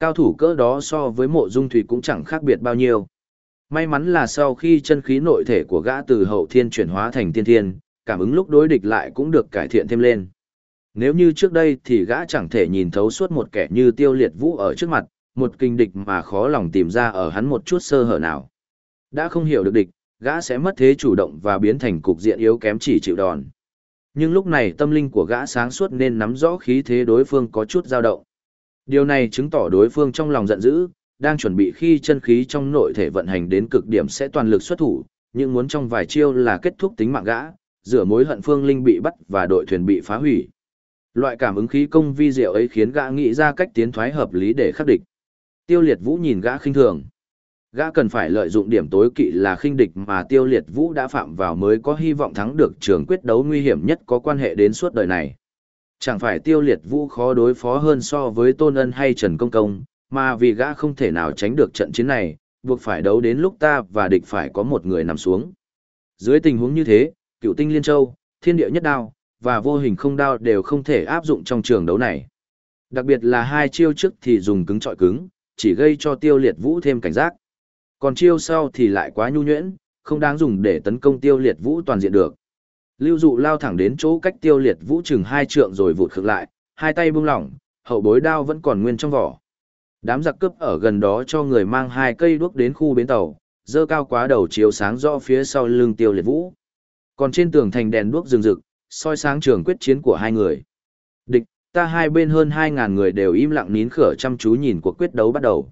Cao thủ cỡ đó so với mộ dung thủy cũng chẳng khác biệt bao nhiêu. May mắn là sau khi chân khí nội thể của gã từ hậu thiên chuyển hóa thành tiên thiên, cảm ứng lúc đối địch lại cũng được cải thiện thêm lên. Nếu như trước đây thì gã chẳng thể nhìn thấu suốt một kẻ như tiêu liệt vũ ở trước mặt, một kinh địch mà khó lòng tìm ra ở hắn một chút sơ hở nào. Đã không hiểu được địch, gã sẽ mất thế chủ động và biến thành cục diện yếu kém chỉ chịu đòn. Nhưng lúc này tâm linh của gã sáng suốt nên nắm rõ khí thế đối phương có chút dao động. Điều này chứng tỏ đối phương trong lòng giận dữ, đang chuẩn bị khi chân khí trong nội thể vận hành đến cực điểm sẽ toàn lực xuất thủ, nhưng muốn trong vài chiêu là kết thúc tính mạng gã, rửa mối hận phương linh bị bắt và đội thuyền bị phá hủy. Loại cảm ứng khí công vi diệu ấy khiến gã nghĩ ra cách tiến thoái hợp lý để khắc địch. Tiêu Liệt Vũ nhìn gã khinh thường. Gã cần phải lợi dụng điểm tối kỵ là khinh địch mà Tiêu Liệt Vũ đã phạm vào mới có hy vọng thắng được trường quyết đấu nguy hiểm nhất có quan hệ đến suốt đời này. Chẳng phải Tiêu Liệt Vũ khó đối phó hơn so với Tôn Ân hay Trần Công Công, mà vì gã không thể nào tránh được trận chiến này, buộc phải đấu đến lúc ta và địch phải có một người nằm xuống. Dưới tình huống như thế, cựu tinh liên châu, thiên địa nhất đao, và vô hình không đao đều không thể áp dụng trong trường đấu này. Đặc biệt là hai chiêu trước thì dùng cứng trọi cứng, chỉ gây cho tiêu liệt vũ thêm cảnh giác. Còn chiêu sau thì lại quá nhu nhuyễn, không đáng dùng để tấn công tiêu liệt vũ toàn diện được. Lưu dụ lao thẳng đến chỗ cách tiêu liệt vũ chừng hai trượng rồi vụt khực lại, hai tay buông lỏng, hậu bối đao vẫn còn nguyên trong vỏ. Đám giặc cướp ở gần đó cho người mang hai cây đuốc đến khu bến tàu, dơ cao quá đầu chiếu sáng rõ phía sau lưng tiêu liệt vũ. Còn trên tường thành đèn đuốc rừng rực, soi sáng trường quyết chiến của hai người. Địch, ta hai bên hơn 2.000 người đều im lặng nín khở chăm chú nhìn cuộc quyết đấu bắt đầu.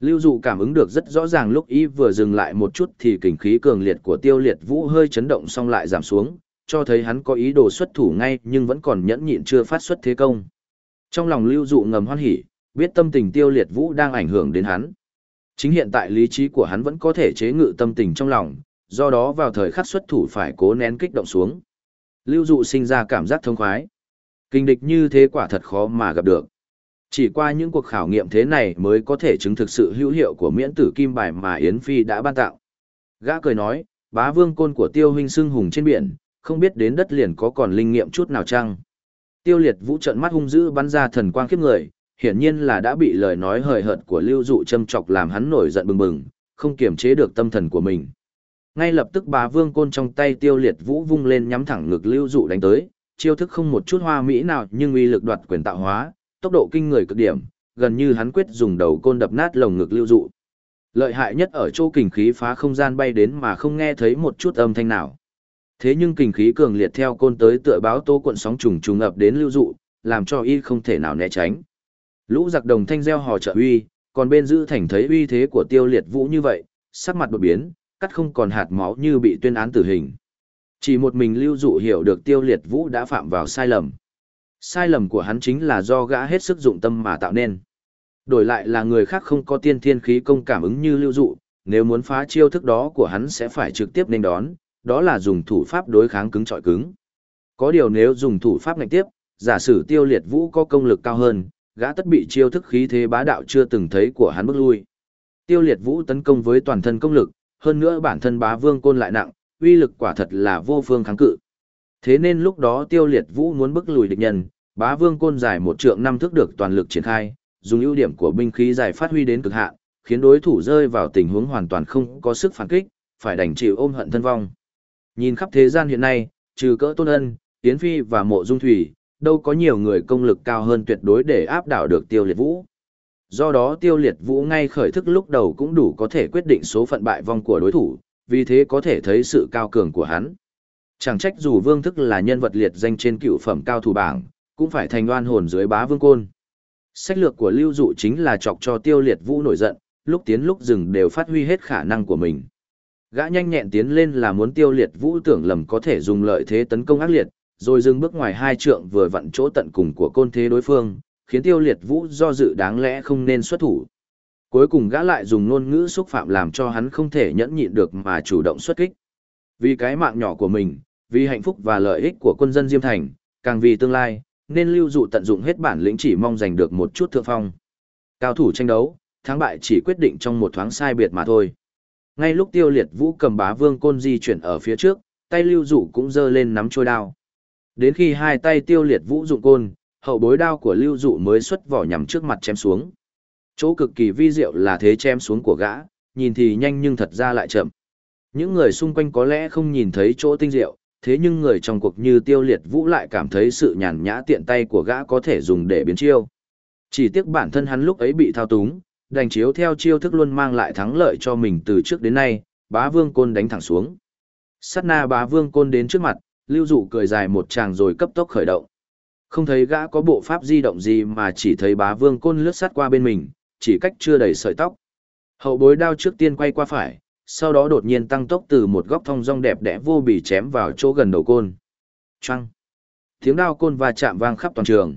Lưu dụ cảm ứng được rất rõ ràng lúc y vừa dừng lại một chút thì kình khí cường liệt của tiêu liệt vũ hơi chấn động xong lại giảm xuống, cho thấy hắn có ý đồ xuất thủ ngay nhưng vẫn còn nhẫn nhịn chưa phát xuất thế công. Trong lòng lưu dụ ngầm hoan hỉ, biết tâm tình tiêu liệt vũ đang ảnh hưởng đến hắn. Chính hiện tại lý trí của hắn vẫn có thể chế ngự tâm tình trong lòng, do đó vào thời khắc xuất thủ phải cố nén kích động xuống. Lưu dụ sinh ra cảm giác thông khoái. Kinh địch như thế quả thật khó mà gặp được. Chỉ qua những cuộc khảo nghiệm thế này mới có thể chứng thực sự hữu hiệu của miễn tử kim bài mà Yến Phi đã ban tạo. Gã cười nói, bá vương côn của tiêu huynh xưng hùng trên biển, không biết đến đất liền có còn linh nghiệm chút nào chăng. Tiêu liệt vũ trận mắt hung dữ bắn ra thần quang khiếp người, hiển nhiên là đã bị lời nói hời hợt của lưu dụ châm chọc làm hắn nổi giận bừng bừng, không kiềm chế được tâm thần của mình. Ngay lập tức bá vương côn trong tay tiêu liệt vũ vung lên nhắm thẳng ngực lưu dụ đánh tới, chiêu thức không một chút hoa mỹ nào nhưng uy lực đoạt quyền tạo hóa, tốc độ kinh người cực điểm, gần như hắn quyết dùng đầu côn đập nát lồng ngực lưu dụ. Lợi hại nhất ở chỗ kình khí phá không gian bay đến mà không nghe thấy một chút âm thanh nào. Thế nhưng kình khí cường liệt theo côn tới tựa báo tô cuộn sóng trùng trùng ập đến lưu dụ, làm cho y không thể nào né tránh. Lũ giặc đồng thanh gieo hò trợ uy, còn bên giữ thành thấy uy thế của tiêu liệt vũ như vậy, sắc mặt đột biến, cắt không còn hạt máu như bị tuyên án tử hình. Chỉ một mình lưu dụ hiểu được tiêu liệt vũ đã phạm vào sai lầm. Sai lầm của hắn chính là do gã hết sức dụng tâm mà tạo nên. Đổi lại là người khác không có tiên thiên khí công cảm ứng như lưu dụ, nếu muốn phá chiêu thức đó của hắn sẽ phải trực tiếp nên đón, đó là dùng thủ pháp đối kháng cứng trọi cứng. Có điều nếu dùng thủ pháp ngạnh tiếp, giả sử tiêu liệt vũ có công lực cao hơn, gã tất bị chiêu thức khí thế bá đạo chưa từng thấy của hắn bước lui. Tiêu liệt vũ tấn công với toàn thân công lực, hơn nữa bản thân bá vương côn lại nặng, uy lực quả thật là vô phương kháng cự. Thế nên lúc đó tiêu liệt vũ muốn bức lùi địch nhân, bá vương côn dài một trượng năm thước được toàn lực triển khai, dùng ưu điểm của binh khí dài phát huy đến cực hạn, khiến đối thủ rơi vào tình huống hoàn toàn không có sức phản kích, phải đành chịu ôm hận thân vong. Nhìn khắp thế gian hiện nay, trừ cỡ tôn ân, tiến phi và mộ dung thủy, đâu có nhiều người công lực cao hơn tuyệt đối để áp đảo được tiêu liệt vũ. Do đó tiêu liệt vũ ngay khởi thức lúc đầu cũng đủ có thể quyết định số phận bại vong của đối thủ, vì thế có thể thấy sự cao cường của hắn. Chẳng trách dù vương thức là nhân vật liệt danh trên cựu phẩm cao thủ bảng, cũng phải thành đoan hồn dưới bá vương côn. Sách lược của lưu dụ chính là chọc cho tiêu liệt vũ nổi giận, lúc tiến lúc dừng đều phát huy hết khả năng của mình. Gã nhanh nhẹn tiến lên là muốn tiêu liệt vũ tưởng lầm có thể dùng lợi thế tấn công ác liệt, rồi dừng bước ngoài hai trượng vừa vặn chỗ tận cùng của côn thế đối phương, khiến tiêu liệt vũ do dự đáng lẽ không nên xuất thủ. Cuối cùng gã lại dùng ngôn ngữ xúc phạm làm cho hắn không thể nhẫn nhịn được mà chủ động xuất kích. Vì cái mạng nhỏ của mình, vì hạnh phúc và lợi ích của quân dân Diêm Thành, càng vì tương lai, nên lưu dụ tận dụng hết bản lĩnh chỉ mong giành được một chút thượng phong. Cao thủ tranh đấu, thắng bại chỉ quyết định trong một thoáng sai biệt mà thôi. Ngay lúc tiêu liệt vũ cầm bá vương côn di chuyển ở phía trước, tay lưu dụ cũng giơ lên nắm trôi đao. Đến khi hai tay tiêu liệt vũ dụng côn, hậu bối đao của lưu dụ mới xuất vỏ nhằm trước mặt chém xuống. Chỗ cực kỳ vi diệu là thế chém xuống của gã, nhìn thì nhanh nhưng thật ra lại chậm. Những người xung quanh có lẽ không nhìn thấy chỗ tinh diệu, thế nhưng người trong cuộc như tiêu liệt vũ lại cảm thấy sự nhàn nhã tiện tay của gã có thể dùng để biến chiêu. Chỉ tiếc bản thân hắn lúc ấy bị thao túng, đành chiếu theo chiêu thức luôn mang lại thắng lợi cho mình từ trước đến nay, bá vương côn đánh thẳng xuống. Sát na bá vương côn đến trước mặt, lưu dụ cười dài một tràng rồi cấp tốc khởi động. Không thấy gã có bộ pháp di động gì mà chỉ thấy bá vương côn lướt sát qua bên mình, chỉ cách chưa đầy sợi tóc. Hậu bối đao trước tiên quay qua phải, sau đó đột nhiên tăng tốc từ một góc thông rong đẹp đẽ vô bì chém vào chỗ gần đầu côn. Trăng! Tiếng đao côn va chạm vang khắp toàn trường.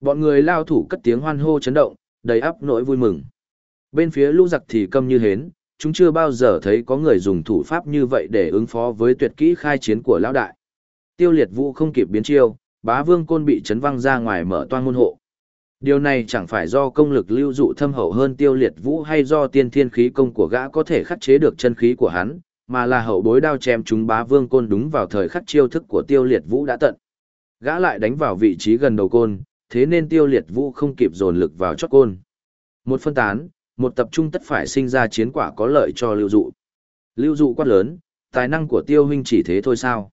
Bọn người lao thủ cất tiếng hoan hô chấn động, đầy ắp nỗi vui mừng. Bên phía lũ giặc thì câm như hến, chúng chưa bao giờ thấy có người dùng thủ pháp như vậy để ứng phó với tuyệt kỹ khai chiến của lão đại. Tiêu liệt vũ không kịp biến chiêu, bá vương côn bị chấn văng ra ngoài mở toan môn hộ. Điều này chẳng phải do công lực lưu dụ thâm hậu hơn tiêu liệt vũ hay do tiên thiên khí công của gã có thể khắc chế được chân khí của hắn, mà là hậu bối đao chém chúng bá vương côn đúng vào thời khắc chiêu thức của tiêu liệt vũ đã tận. Gã lại đánh vào vị trí gần đầu côn, thế nên tiêu liệt vũ không kịp dồn lực vào chót côn. Một phân tán, một tập trung tất phải sinh ra chiến quả có lợi cho lưu dụ. Lưu dụ quát lớn, tài năng của tiêu huynh chỉ thế thôi sao.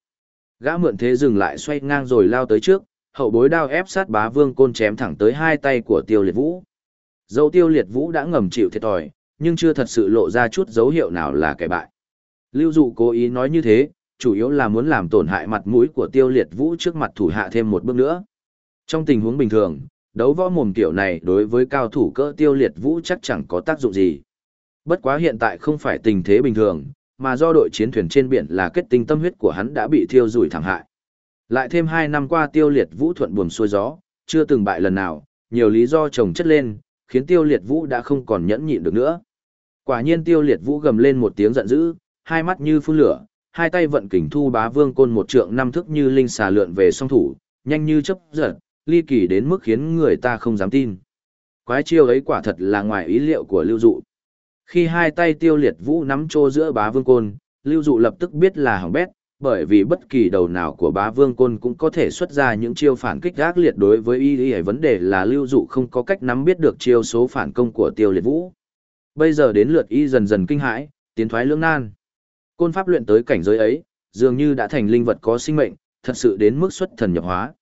Gã mượn thế dừng lại xoay ngang rồi lao tới trước, hậu bối đao ép sát bá vương côn chém thẳng tới hai tay của tiêu liệt vũ. Dẫu tiêu liệt vũ đã ngầm chịu thiệt thòi, nhưng chưa thật sự lộ ra chút dấu hiệu nào là kẻ bại. Lưu dụ cố ý nói như thế, chủ yếu là muốn làm tổn hại mặt mũi của tiêu liệt vũ trước mặt thủ hạ thêm một bước nữa. Trong tình huống bình thường, đấu võ mồm kiểu này đối với cao thủ cỡ tiêu liệt vũ chắc chẳng có tác dụng gì. Bất quá hiện tại không phải tình thế bình thường, mà do đội chiến thuyền trên biển là kết tinh tâm huyết của hắn đã bị thiêu rủi thảm hại. Lại thêm hai năm qua tiêu liệt vũ thuận buồm xuôi gió, chưa từng bại lần nào, nhiều lý do chồng chất lên, khiến tiêu liệt vũ đã không còn nhẫn nhịn được nữa. Quả nhiên tiêu liệt vũ gầm lên một tiếng giận dữ, hai mắt như phun lửa, hai tay vận kình thu bá vương côn một trượng năm thức như linh xà lượn về song thủ, nhanh như chấp giật, ly kỳ đến mức khiến người ta không dám tin. Quái chiêu ấy quả thật là ngoài ý liệu của lưu dụ. Khi hai tay tiêu liệt vũ nắm trô giữa bá vương côn, lưu dụ lập tức biết là hỏng bét, bởi vì bất kỳ đầu nào của bá vương côn cũng có thể xuất ra những chiêu phản kích gác liệt đối với y y vấn đề là lưu dụ không có cách nắm biết được chiêu số phản công của tiêu liệt vũ. Bây giờ đến lượt y dần dần kinh hãi, tiến thoái lưỡng nan. Côn pháp luyện tới cảnh giới ấy, dường như đã thành linh vật có sinh mệnh, thật sự đến mức xuất thần nhập hóa.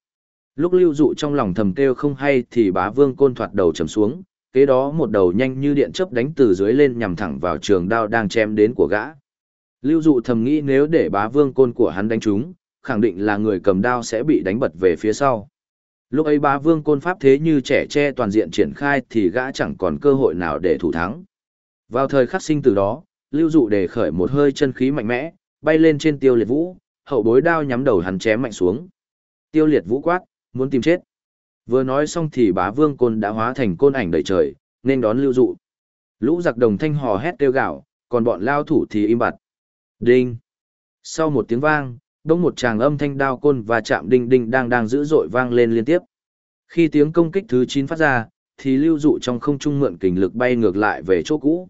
Lúc lưu dụ trong lòng thầm kêu không hay thì bá vương côn thoạt đầu trầm xuống, kế đó một đầu nhanh như điện chớp đánh từ dưới lên nhằm thẳng vào trường đao đang chém đến của gã. Lưu dụ thầm nghĩ nếu để bá vương côn của hắn đánh trúng, khẳng định là người cầm đao sẽ bị đánh bật về phía sau. Lúc ấy bá vương côn pháp thế như trẻ tre toàn diện triển khai thì gã chẳng còn cơ hội nào để thủ thắng. Vào thời khắc sinh từ đó, lưu dụ đề khởi một hơi chân khí mạnh mẽ, bay lên trên tiêu liệt vũ, hậu bối đao nhắm đầu hắn chém mạnh xuống. Tiêu liệt vũ quát, muốn tìm chết. Vừa nói xong thì bá vương côn đã hóa thành côn ảnh đầy trời, nên đón lưu dụ. Lũ giặc đồng thanh hò hét kêu gạo, còn bọn lao thủ thì im bặt. Đinh. Sau một tiếng vang, đông một tràng âm thanh đao côn và chạm đinh đinh đang đang dữ dội vang lên liên tiếp. Khi tiếng công kích thứ 9 phát ra, thì lưu dụ trong không trung mượn kình lực bay ngược lại về chỗ cũ.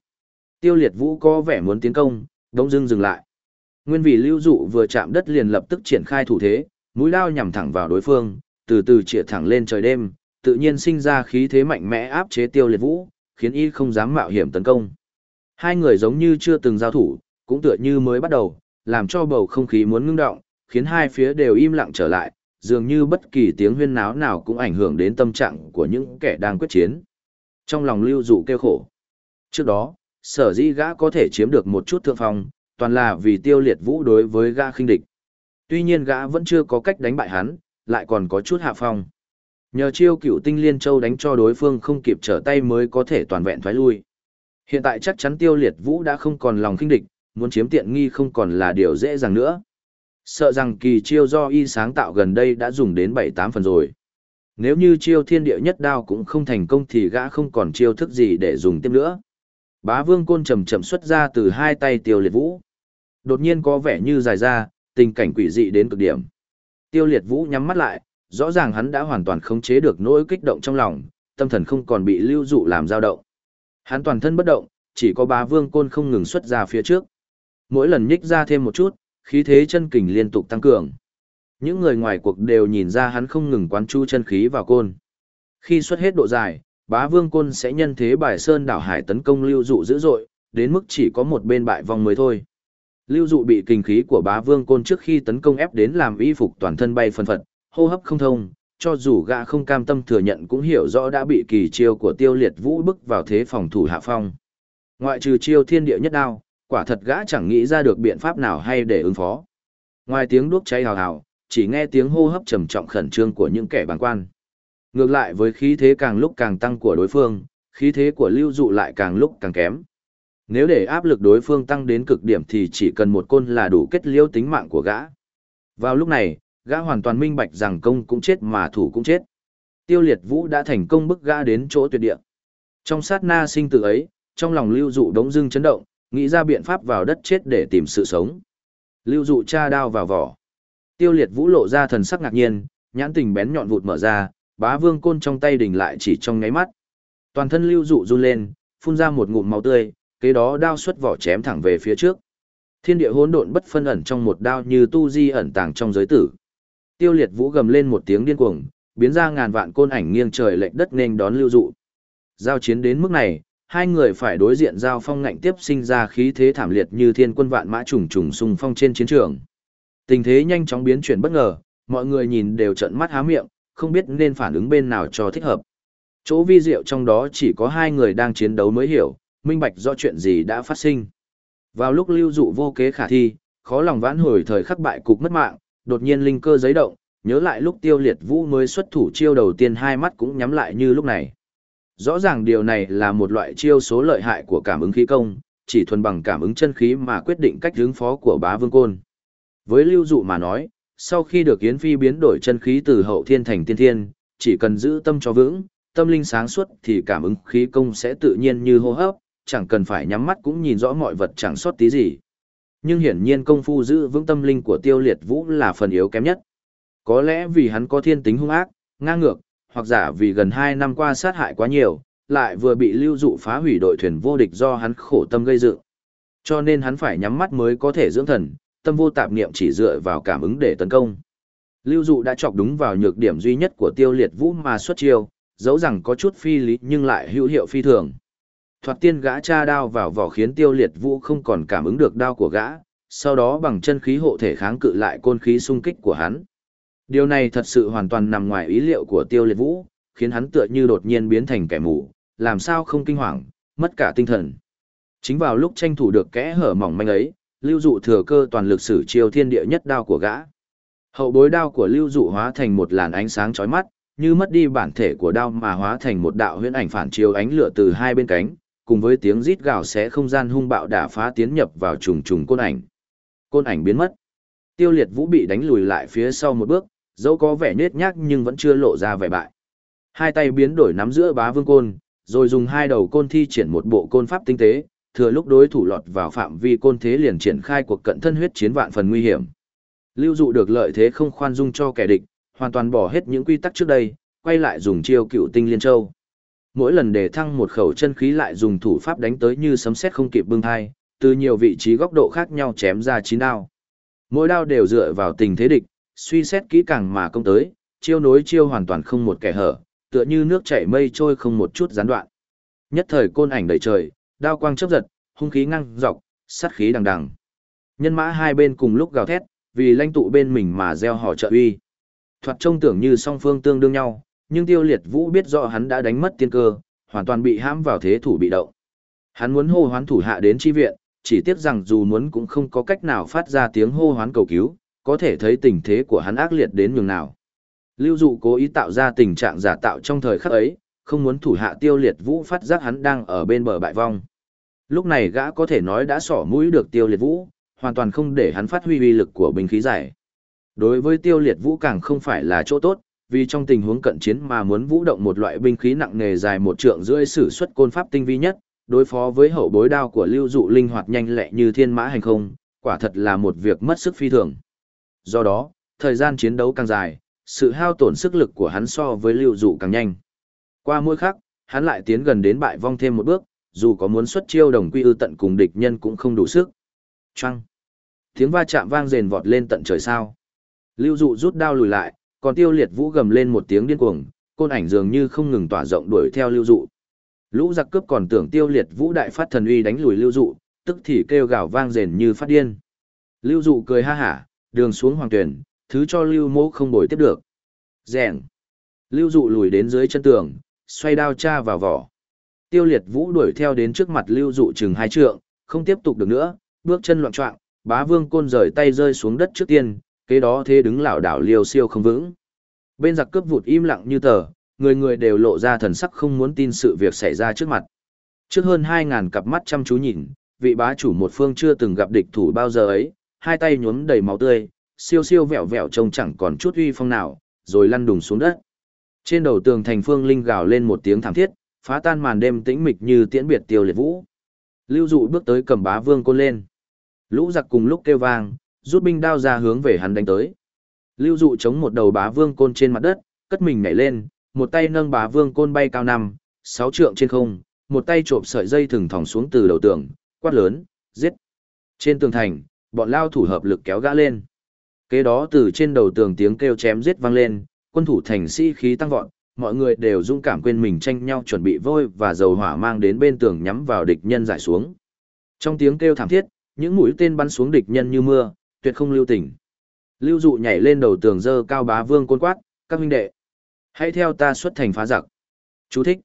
Tiêu liệt vũ có vẻ muốn tiến công, đống dưng dừng lại. Nguyên vì lưu dụ vừa chạm đất liền lập tức triển khai thủ thế, mũi lao nhằm thẳng vào đối phương, từ từ chĩa thẳng lên trời đêm, tự nhiên sinh ra khí thế mạnh mẽ áp chế tiêu liệt vũ, khiến y không dám mạo hiểm tấn công. Hai người giống như chưa từng giao thủ, cũng tựa như mới bắt đầu, làm cho bầu không khí muốn ngưng động, khiến hai phía đều im lặng trở lại, dường như bất kỳ tiếng huyên náo nào cũng ảnh hưởng đến tâm trạng của những kẻ đang quyết chiến. Trong lòng lưu dụ kêu khổ. Trước đó, sở dĩ gã có thể chiếm được một chút thượng phong, toàn là vì tiêu liệt vũ đối với gã khinh địch. Tuy nhiên gã vẫn chưa có cách đánh bại hắn, lại còn có chút hạ phong. Nhờ chiêu cựu tinh liên châu đánh cho đối phương không kịp trở tay mới có thể toàn vẹn thoái lui. Hiện tại chắc chắn tiêu liệt vũ đã không còn lòng khinh địch, muốn chiếm tiện nghi không còn là điều dễ dàng nữa. Sợ rằng kỳ chiêu do y sáng tạo gần đây đã dùng đến 7-8 phần rồi. Nếu như chiêu thiên địa nhất đao cũng không thành công thì gã không còn chiêu thức gì để dùng tiếp nữa. Bá vương côn chầm chậm xuất ra từ hai tay tiêu liệt vũ. Đột nhiên có vẻ như dài ra, tình cảnh quỷ dị đến cực điểm. Tiêu liệt vũ nhắm mắt lại, rõ ràng hắn đã hoàn toàn khống chế được nỗi kích động trong lòng, tâm thần không còn bị lưu dụ làm dao động. Hắn toàn thân bất động, chỉ có bá vương côn không ngừng xuất ra phía trước. Mỗi lần nhích ra thêm một chút, khí thế chân kình liên tục tăng cường. Những người ngoài cuộc đều nhìn ra hắn không ngừng quán chu chân khí vào côn. Khi xuất hết độ dài, bá vương côn sẽ nhân thế bài sơn đảo hải tấn công lưu dụ dữ dội, đến mức chỉ có một bên bại vong mới thôi. Lưu dụ bị kinh khí của bá vương côn trước khi tấn công ép đến làm y phục toàn thân bay phân phật, hô hấp không thông, cho dù gã không cam tâm thừa nhận cũng hiểu rõ đã bị kỳ chiêu của tiêu liệt vũ bức vào thế phòng thủ hạ phong. Ngoại trừ chiêu thiên địa nhất đao, quả thật gã chẳng nghĩ ra được biện pháp nào hay để ứng phó. Ngoài tiếng đuốc cháy hào hào, chỉ nghe tiếng hô hấp trầm trọng khẩn trương của những kẻ bàng quan. Ngược lại với khí thế càng lúc càng tăng của đối phương, khí thế của lưu dụ lại càng lúc càng kém. Nếu để áp lực đối phương tăng đến cực điểm thì chỉ cần một côn là đủ kết liễu tính mạng của gã. Vào lúc này, gã hoàn toàn minh bạch rằng công cũng chết mà thủ cũng chết. Tiêu liệt vũ đã thành công bức gã đến chỗ tuyệt địa. Trong sát na sinh tử ấy, trong lòng lưu dụ đống dưng chấn động, nghĩ ra biện pháp vào đất chết để tìm sự sống. Lưu dụ cha đao vào vỏ. Tiêu liệt vũ lộ ra thần sắc ngạc nhiên, nhãn tình bén nhọn vụt mở ra, bá vương côn trong tay đình lại chỉ trong ngáy mắt. Toàn thân lưu dụ run lên, phun ra một ngụm máu tươi, kế đó đao xuất vỏ chém thẳng về phía trước. Thiên địa hỗn độn bất phân ẩn trong một đao như tu di ẩn tàng trong giới tử. Tiêu liệt vũ gầm lên một tiếng điên cuồng, biến ra ngàn vạn côn ảnh nghiêng trời lệch đất nên đón lưu dụ. Giao chiến đến mức này, hai người phải đối diện giao phong ngạnh tiếp sinh ra khí thế thảm liệt như thiên quân vạn mã trùng trùng xung phong trên chiến trường. Tình thế nhanh chóng biến chuyển bất ngờ, mọi người nhìn đều trợn mắt há miệng, không biết nên phản ứng bên nào cho thích hợp. Chỗ vi diệu trong đó chỉ có hai người đang chiến đấu mới hiểu, minh bạch rõ chuyện gì đã phát sinh. Vào lúc lưu dụ vô kế khả thi, khó lòng vãn hồi thời khắc bại cục mất mạng, đột nhiên linh cơ giấy động, nhớ lại lúc tiêu liệt vũ mới xuất thủ chiêu đầu tiên hai mắt cũng nhắm lại như lúc này. Rõ ràng điều này là một loại chiêu số lợi hại của cảm ứng khí công, chỉ thuần bằng cảm ứng chân khí mà quyết định cách hướng phó của bá vương côn. Với lưu dụ mà nói, sau khi được Yến Phi biến đổi chân khí từ hậu thiên thành tiên thiên, chỉ cần giữ tâm cho vững, tâm linh sáng suốt thì cảm ứng khí công sẽ tự nhiên như hô hấp, chẳng cần phải nhắm mắt cũng nhìn rõ mọi vật chẳng sót tí gì. Nhưng hiển nhiên công phu giữ vững tâm linh của tiêu liệt vũ là phần yếu kém nhất. Có lẽ vì hắn có thiên tính hung ác, ngang ngược, hoặc giả vì gần 2 năm qua sát hại quá nhiều, lại vừa bị lưu dụ phá hủy đội thuyền vô địch do hắn khổ tâm gây dựng. Cho nên hắn phải nhắm mắt mới có thể dưỡng thần, tâm vô tạp niệm chỉ dựa vào cảm ứng để tấn công. Lưu dụ đã chọc đúng vào nhược điểm duy nhất của tiêu liệt vũ mà xuất chiêu, dẫu rằng có chút phi lý nhưng lại hữu hiệu phi thường. Thoạt tiên gã cha đao vào vỏ khiến tiêu liệt vũ không còn cảm ứng được đao của gã, sau đó bằng chân khí hộ thể kháng cự lại côn khí xung kích của hắn. Điều này thật sự hoàn toàn nằm ngoài ý liệu của tiêu liệt vũ, khiến hắn tựa như đột nhiên biến thành kẻ mù, làm sao không kinh hoàng, mất cả tinh thần. Chính vào lúc tranh thủ được kẽ hở mỏng manh ấy, lưu dụ thừa cơ toàn lực sử chiêu thiên địa nhất đao của gã. Hậu bối đao của lưu dụ hóa thành một làn ánh sáng chói mắt, như mất đi bản thể của đao mà hóa thành một đạo huyễn ảnh phản chiếu ánh lửa từ hai bên cánh, cùng với tiếng rít gào xé không gian hung bạo đả phá tiến nhập vào trùng trùng côn ảnh. Côn ảnh biến mất. Tiêu Liệt Vũ bị đánh lùi lại phía sau một bước, dẫu có vẻ nhếch nhác nhưng vẫn chưa lộ ra vẻ bại. Hai tay biến đổi nắm giữa bá vương côn, rồi dùng hai đầu côn thi triển một bộ côn pháp tinh tế, thừa lúc đối thủ lọt vào phạm vi côn thế liền triển khai cuộc cận thân huyết chiến vạn phần nguy hiểm. Lưu dụ được lợi thế không khoan dung cho kẻ địch, hoàn toàn bỏ hết những quy tắc trước đây, quay lại dùng chiêu cựu tinh liên châu. Mỗi lần để thăng một khẩu chân khí lại dùng thủ pháp đánh tới như sấm sét không kịp bưng thai, từ nhiều vị trí góc độ khác nhau chém ra chín đao. Mỗi đao đều dựa vào tình thế địch, suy xét kỹ càng mà công tới, chiêu nối chiêu hoàn toàn không một kẻ hở, tựa như nước chảy mây trôi không một chút gián đoạn. Nhất thời côn ảnh đầy trời, đao quang chớp giật, hung khí ngang dọc, sát khí đằng đằng. Nhân mã hai bên cùng lúc gào thét, vì lãnh tụ bên mình mà gieo họ trợ uy. Thoạt trông tưởng như song phương tương đương nhau, nhưng Tiêu Liệt Vũ biết rõ hắn đã đánh mất tiên cơ, hoàn toàn bị hãm vào thế thủ bị động. Hắn muốn hô hoán thủ hạ đến chi viện, chỉ tiếc rằng dù muốn cũng không có cách nào phát ra tiếng hô hoán cầu cứu, có thể thấy tình thế của hắn ác liệt đến nhường nào. Lưu dụ cố ý tạo ra tình trạng giả tạo trong thời khắc ấy, không muốn thủ hạ tiêu liệt vũ phát giác hắn đang ở bên bờ bại vong. Lúc này gã có thể nói đã sỏ mũi được tiêu liệt vũ, hoàn toàn không để hắn phát huy uy lực của binh khí giải. Đối với tiêu liệt vũ càng không phải là chỗ tốt, vì trong tình huống cận chiến mà muốn vũ động một loại binh khí nặng nề dài một trượng rưỡi sử xuất côn pháp tinh vi nhất, đối phó với hậu bối đao của lưu dụ linh hoạt nhanh lẹ như thiên mã hành không, quả thật là một việc mất sức phi thường. Do đó, thời gian chiến đấu càng dài, sự hao tổn sức lực của hắn so với lưu dụ càng nhanh. Qua mỗi khắc, hắn lại tiến gần đến bại vong thêm một bước, dù có muốn xuất chiêu đồng quy ư tận cùng địch nhân cũng không đủ sức. Choang! Tiếng va chạm vang rền vọt lên tận trời sao. Lưu dụ rút đao lùi lại, còn tiêu liệt vũ gầm lên một tiếng điên cuồng, côn ảnh dường như không ngừng tỏa rộng đuổi theo lưu dụ. Lũ giặc cướp còn tưởng tiêu liệt vũ đại phát thần uy đánh lùi lưu dụ, tức thì kêu gào vang rền như phát điên. Lưu dụ cười ha hả, đường xuống hoàng tuyển, thứ cho lưu mẫu không bồi tiếp được. Rèn. Lưu dụ lùi đến dưới chân tường, xoay đao cha vào vỏ. Tiêu liệt vũ đuổi theo đến trước mặt lưu dụ chừng hai trượng, không tiếp tục được nữa, bước chân loạn trọng, bá vương côn rời tay rơi xuống đất trước tiên, kế đó thế đứng lảo đảo liều siêu không vững. Bên giặc cướp vụt im lặng như tờ, người người đều lộ ra thần sắc không muốn tin sự việc xảy ra trước mặt. Trước hơn 2.000 cặp mắt chăm chú nhìn, vị bá chủ một phương chưa từng gặp địch thủ bao giờ ấy, hai tay nhuốm đầy máu tươi, siêu siêu vẹo vẹo trông chẳng còn chút uy phong nào, rồi lăn đùng xuống đất. Trên đầu tường thành phương linh gào lên một tiếng thảm thiết, phá tan màn đêm tĩnh mịch như tiễn biệt tiêu liệt vũ. Lưu dụ bước tới cầm bá vương côn lên. Lũ giặc cùng lúc kêu vang, rút binh đao ra hướng về hắn đánh tới. Lưu dụ chống một đầu bá vương côn trên mặt đất, cất mình nhảy lên, một tay nâng bá vương côn bay cao năm, sáu trượng trên không, một tay trộm sợi dây thừng thòng xuống từ đầu tường, quát lớn, giết. Trên tường thành, bọn lao thủ hợp lực kéo gã lên. Kế đó từ trên đầu tường tiếng kêu chém giết vang lên, quân thủ thành sĩ khí tăng vọt, mọi người đều dũng cảm quên mình tranh nhau chuẩn bị vôi và dầu hỏa mang đến bên tường nhắm vào địch nhân giải xuống. Trong tiếng kêu thảm thiết, những mũi tên bắn xuống địch nhân như mưa, tuyệt không lưu tình. Lưu dụ nhảy lên đầu tường dơ cao bá vương côn quát, các huynh đệ. Hãy theo ta xuất thành phá giặc. Chú thích.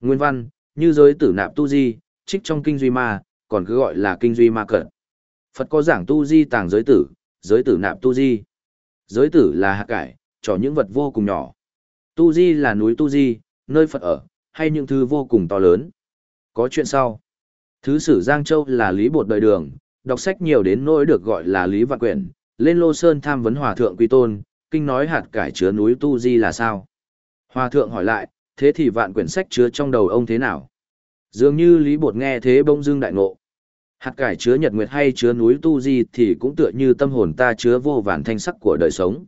Nguyên văn, như giới tử nạp tu di, trích trong kinh duy ma, còn cứ gọi là kinh duy ma cận. Phật có giảng tu di tàng giới tử, giới tử nạp tu di. Giới tử là hạ cải, cho những vật vô cùng nhỏ. Tu di là núi tu di, nơi Phật ở, hay những thứ vô cùng to lớn. Có chuyện sau. Thứ sử Giang Châu là Lý Bột đời đường, đọc sách nhiều đến nỗi được gọi là Lý Vạn Quyển, lên Lô Sơn tham vấn Hòa Thượng Quy Tôn, kinh nói hạt cải chứa núi Tu Di là sao? Hòa Thượng hỏi lại, thế thì vạn quyển sách chứa trong đầu ông thế nào? Dường như Lý Bột nghe thế bông dưng đại ngộ. Hạt cải chứa nhật nguyệt hay chứa núi Tu Di thì cũng tựa như tâm hồn ta chứa vô vàn thanh sắc của đời sống.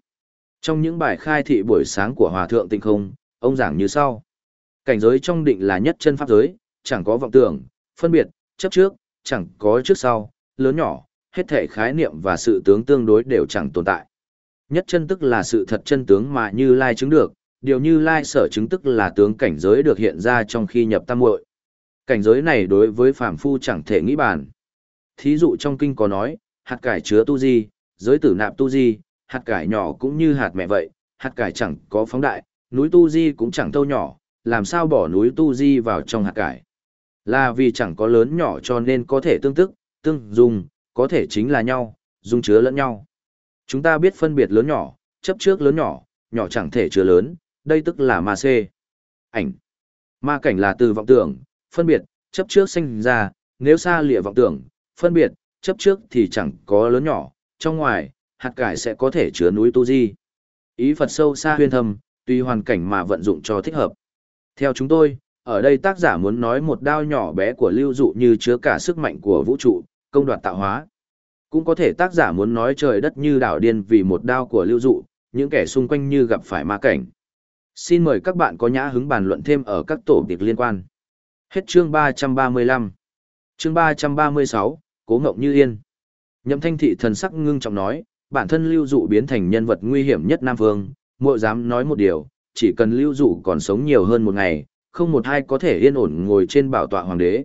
Trong những bài khai thị buổi sáng của Hòa Thượng Tinh Không, ông giảng như sau. Cảnh giới trong định là nhất chân pháp giới, chẳng có vọng tưởng, phân biệt, chấp trước, chẳng có trước sau, lớn nhỏ, hết thể khái niệm và sự tướng tương đối đều chẳng tồn tại. Nhất chân tức là sự thật chân tướng mà Như Lai chứng được, điều Như Lai sở chứng tức là tướng cảnh giới được hiện ra trong khi nhập tam muội. Cảnh giới này đối với phàm phu chẳng thể nghĩ bàn. Thí dụ trong kinh có nói, hạt cải chứa tu di, giới tử nạp tu di, hạt cải nhỏ cũng như hạt mẹ vậy, hạt cải chẳng có phóng đại, núi tu di cũng chẳng thâu nhỏ, làm sao bỏ núi tu di vào trong hạt cải. Là vì chẳng có lớn nhỏ cho nên có thể tương tức, tương dung, có thể chính là nhau, dung chứa lẫn nhau. Chúng ta biết phân biệt lớn nhỏ, chấp trước lớn nhỏ, nhỏ chẳng thể chứa lớn, đây tức là ma xê. Ảnh. Ma cảnh là từ vọng tưởng, phân biệt, chấp trước sinh ra, nếu xa lịa vọng tưởng, phân biệt, chấp trước thì chẳng có lớn nhỏ, trong ngoài, hạt cải sẽ có thể chứa núi tu di. Ý Phật sâu xa huyên thâm, tùy hoàn cảnh mà vận dụng cho thích hợp. Theo chúng tôi, ở đây tác giả muốn nói một đao nhỏ bé của lưu dụ như chứa cả sức mạnh của vũ trụ, công đoạt tạo hóa. Cũng có thể tác giả muốn nói trời đất như đảo điên vì một đao của lưu dụ, những kẻ xung quanh như gặp phải ma cảnh. Xin mời các bạn có nhã hứng bàn luận thêm ở các tổ việc liên quan. Hết chương 335. Chương 336, Cố Ngộng Như Yên. Nhậm thanh thị thần sắc ngưng trọng nói, bản thân lưu dụ biến thành nhân vật nguy hiểm nhất Nam Phương, muội dám nói một điều, chỉ cần lưu dụ còn sống nhiều hơn một ngày, không một ai có thể yên ổn ngồi trên bảo tọa hoàng đế.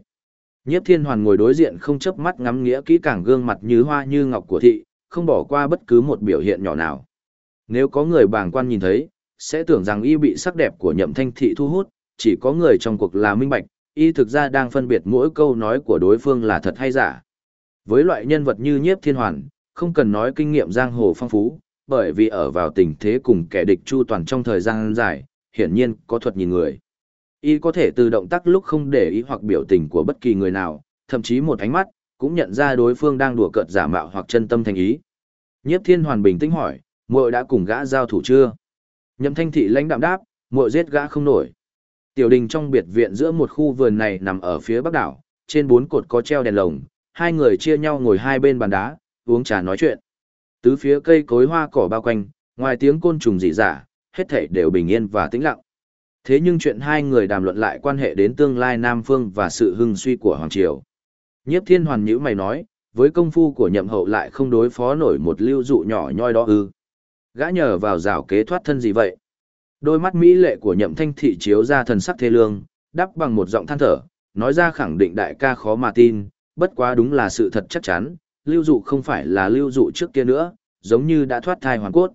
Nhiếp thiên hoàn ngồi đối diện không chớp mắt ngắm nghĩa kỹ càng gương mặt như hoa như ngọc của thị, không bỏ qua bất cứ một biểu hiện nhỏ nào. Nếu có người bàng quan nhìn thấy, sẽ tưởng rằng y bị sắc đẹp của nhậm thanh thị thu hút, chỉ có người trong cuộc là minh bạch, y thực ra đang phân biệt mỗi câu nói của đối phương là thật hay giả. Với loại nhân vật như nhiếp thiên hoàn, không cần nói kinh nghiệm giang hồ phong phú, bởi vì ở vào tình thế cùng kẻ địch chu toàn trong thời gian dài, hiển nhiên có thuật nhìn người. Y có thể từ động tác lúc không để ý hoặc biểu tình của bất kỳ người nào, thậm chí một ánh mắt, cũng nhận ra đối phương đang đùa cợt giả mạo hoặc chân tâm thành ý. Nhiếp Thiên Hoàn bình tĩnh hỏi, muội đã cùng gã giao thủ chưa? Nhậm Thanh Thị lãnh đạm đáp, muội giết gã không nổi. Tiểu đình trong biệt viện giữa một khu vườn này nằm ở phía bắc đảo, trên bốn cột có treo đèn lồng, hai người chia nhau ngồi hai bên bàn đá, uống trà nói chuyện. Tứ phía cây cối hoa cỏ bao quanh, ngoài tiếng côn trùng dị giả, hết thảy đều bình yên và tĩnh lặng. Thế nhưng chuyện hai người đàm luận lại quan hệ đến tương lai Nam Phương và sự hưng suy của Hoàng Triều. Nhiếp thiên hoàn nhữ mày nói, với công phu của nhậm hậu lại không đối phó nổi một lưu dụ nhỏ nhoi đó ư. Gã nhờ vào rào kế thoát thân gì vậy? Đôi mắt mỹ lệ của nhậm thanh thị chiếu ra thần sắc thê lương, đắp bằng một giọng than thở, nói ra khẳng định đại ca khó mà tin, bất quá đúng là sự thật chắc chắn, lưu dụ không phải là lưu dụ trước kia nữa, giống như đã thoát thai hoàn cốt.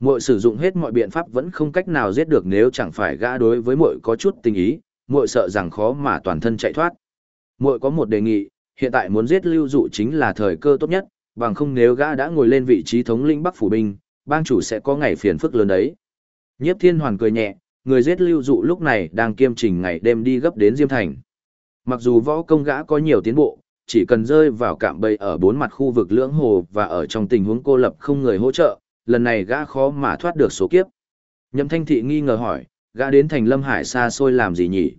Muội sử dụng hết mọi biện pháp vẫn không cách nào giết được nếu chẳng phải gã đối với muội có chút tình ý, muội sợ rằng khó mà toàn thân chạy thoát. Muội có một đề nghị, hiện tại muốn giết lưu dụ chính là thời cơ tốt nhất, bằng không nếu gã đã ngồi lên vị trí thống lĩnh Bắc phủ binh, bang chủ sẽ có ngày phiền phức lớn đấy. Nhiếp Thiên Hoàn cười nhẹ, người giết lưu dụ lúc này đang kiêm trình ngày đêm đi gấp đến Diêm Thành. Mặc dù võ công gã có nhiều tiến bộ, chỉ cần rơi vào cạm bẫy ở bốn mặt khu vực lưỡng hồ và ở trong tình huống cô lập không người hỗ trợ, lần này gã khó mà thoát được số kiếp. Nhậm Thanh Thị nghi ngờ hỏi, gã đến thành Lâm Hải xa xôi làm gì nhỉ?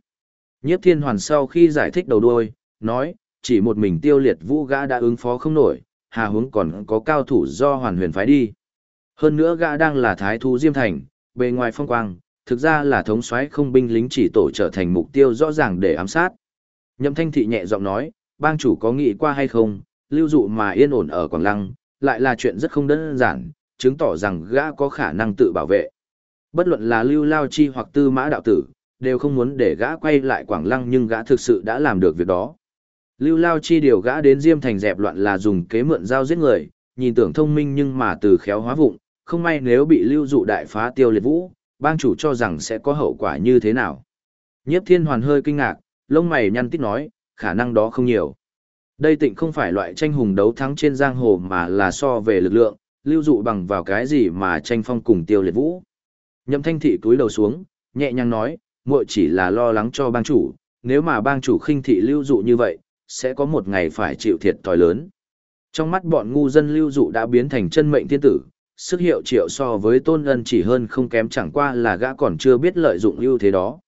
Nhiếp Thiên Hoàn sau khi giải thích đầu đuôi, nói, chỉ một mình tiêu liệt vũ gã đã ứng phó không nổi, hà hướng còn có cao thủ do hoàn huyền phái đi. Hơn nữa gã đang là thái thú Diêm Thành, bề ngoài phong quang, thực ra là thống soái không binh lính chỉ tổ trở thành mục tiêu rõ ràng để ám sát. Nhậm Thanh Thị nhẹ giọng nói, bang chủ có nghĩ qua hay không, lưu dụ mà yên ổn ở Quảng Lăng, lại là chuyện rất không đơn giản, chứng tỏ rằng gã có khả năng tự bảo vệ. Bất luận là lưu lao chi hoặc tư mã đạo tử, đều không muốn để gã quay lại Quảng Lăng nhưng gã thực sự đã làm được việc đó. Lưu lao chi điều gã đến Diêm Thành dẹp loạn là dùng kế mượn dao giết người, nhìn tưởng thông minh nhưng mà từ khéo hóa vụng, không may nếu bị lưu dụ đại phá tiêu liệt vũ, bang chủ cho rằng sẽ có hậu quả như thế nào. Nhiếp thiên hoàn hơi kinh ngạc, lông mày nhăn tít nói, khả năng đó không nhiều. Đây tịnh không phải loại tranh hùng đấu thắng trên giang hồ mà là so về lực lượng, lưu dụ bằng vào cái gì mà tranh phong cùng tiêu liệt vũ. Nhậm thanh thị túi đầu xuống, nhẹ nhàng nói, muội chỉ là lo lắng cho bang chủ, nếu mà bang chủ khinh thị lưu dụ như vậy, sẽ có một ngày phải chịu thiệt thòi lớn. Trong mắt bọn ngu dân lưu dụ đã biến thành chân mệnh thiên tử, sức hiệu triệu so với tôn ân chỉ hơn không kém chẳng qua là gã còn chưa biết lợi dụng ưu thế đó.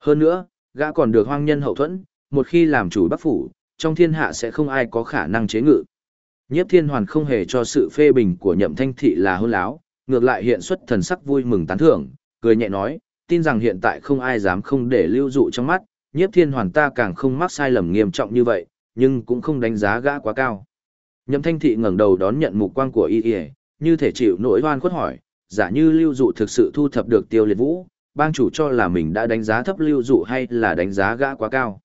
Hơn nữa, gã còn được hoang nhân hậu thuẫn, một khi làm chủ bắc phủ, trong thiên hạ sẽ không ai có khả năng chế ngự. Nhiếp thiên hoàn không hề cho sự phê bình của nhậm thanh thị là hôn láo, ngược lại hiện xuất thần sắc vui mừng tán thưởng, cười nhẹ nói, tin rằng hiện tại không ai dám không để lưu dụ trong mắt, nhiếp thiên hoàn ta càng không mắc sai lầm nghiêm trọng như vậy, nhưng cũng không đánh giá gã quá cao. Nhậm thanh thị ngẩng đầu đón nhận mục quang của y y, như thể chịu nỗi oan khuất hỏi, giả như lưu dụ thực sự thu thập được tiêu liệt vũ, bang chủ cho là mình đã đánh giá thấp lưu dụ hay là đánh giá gã quá cao.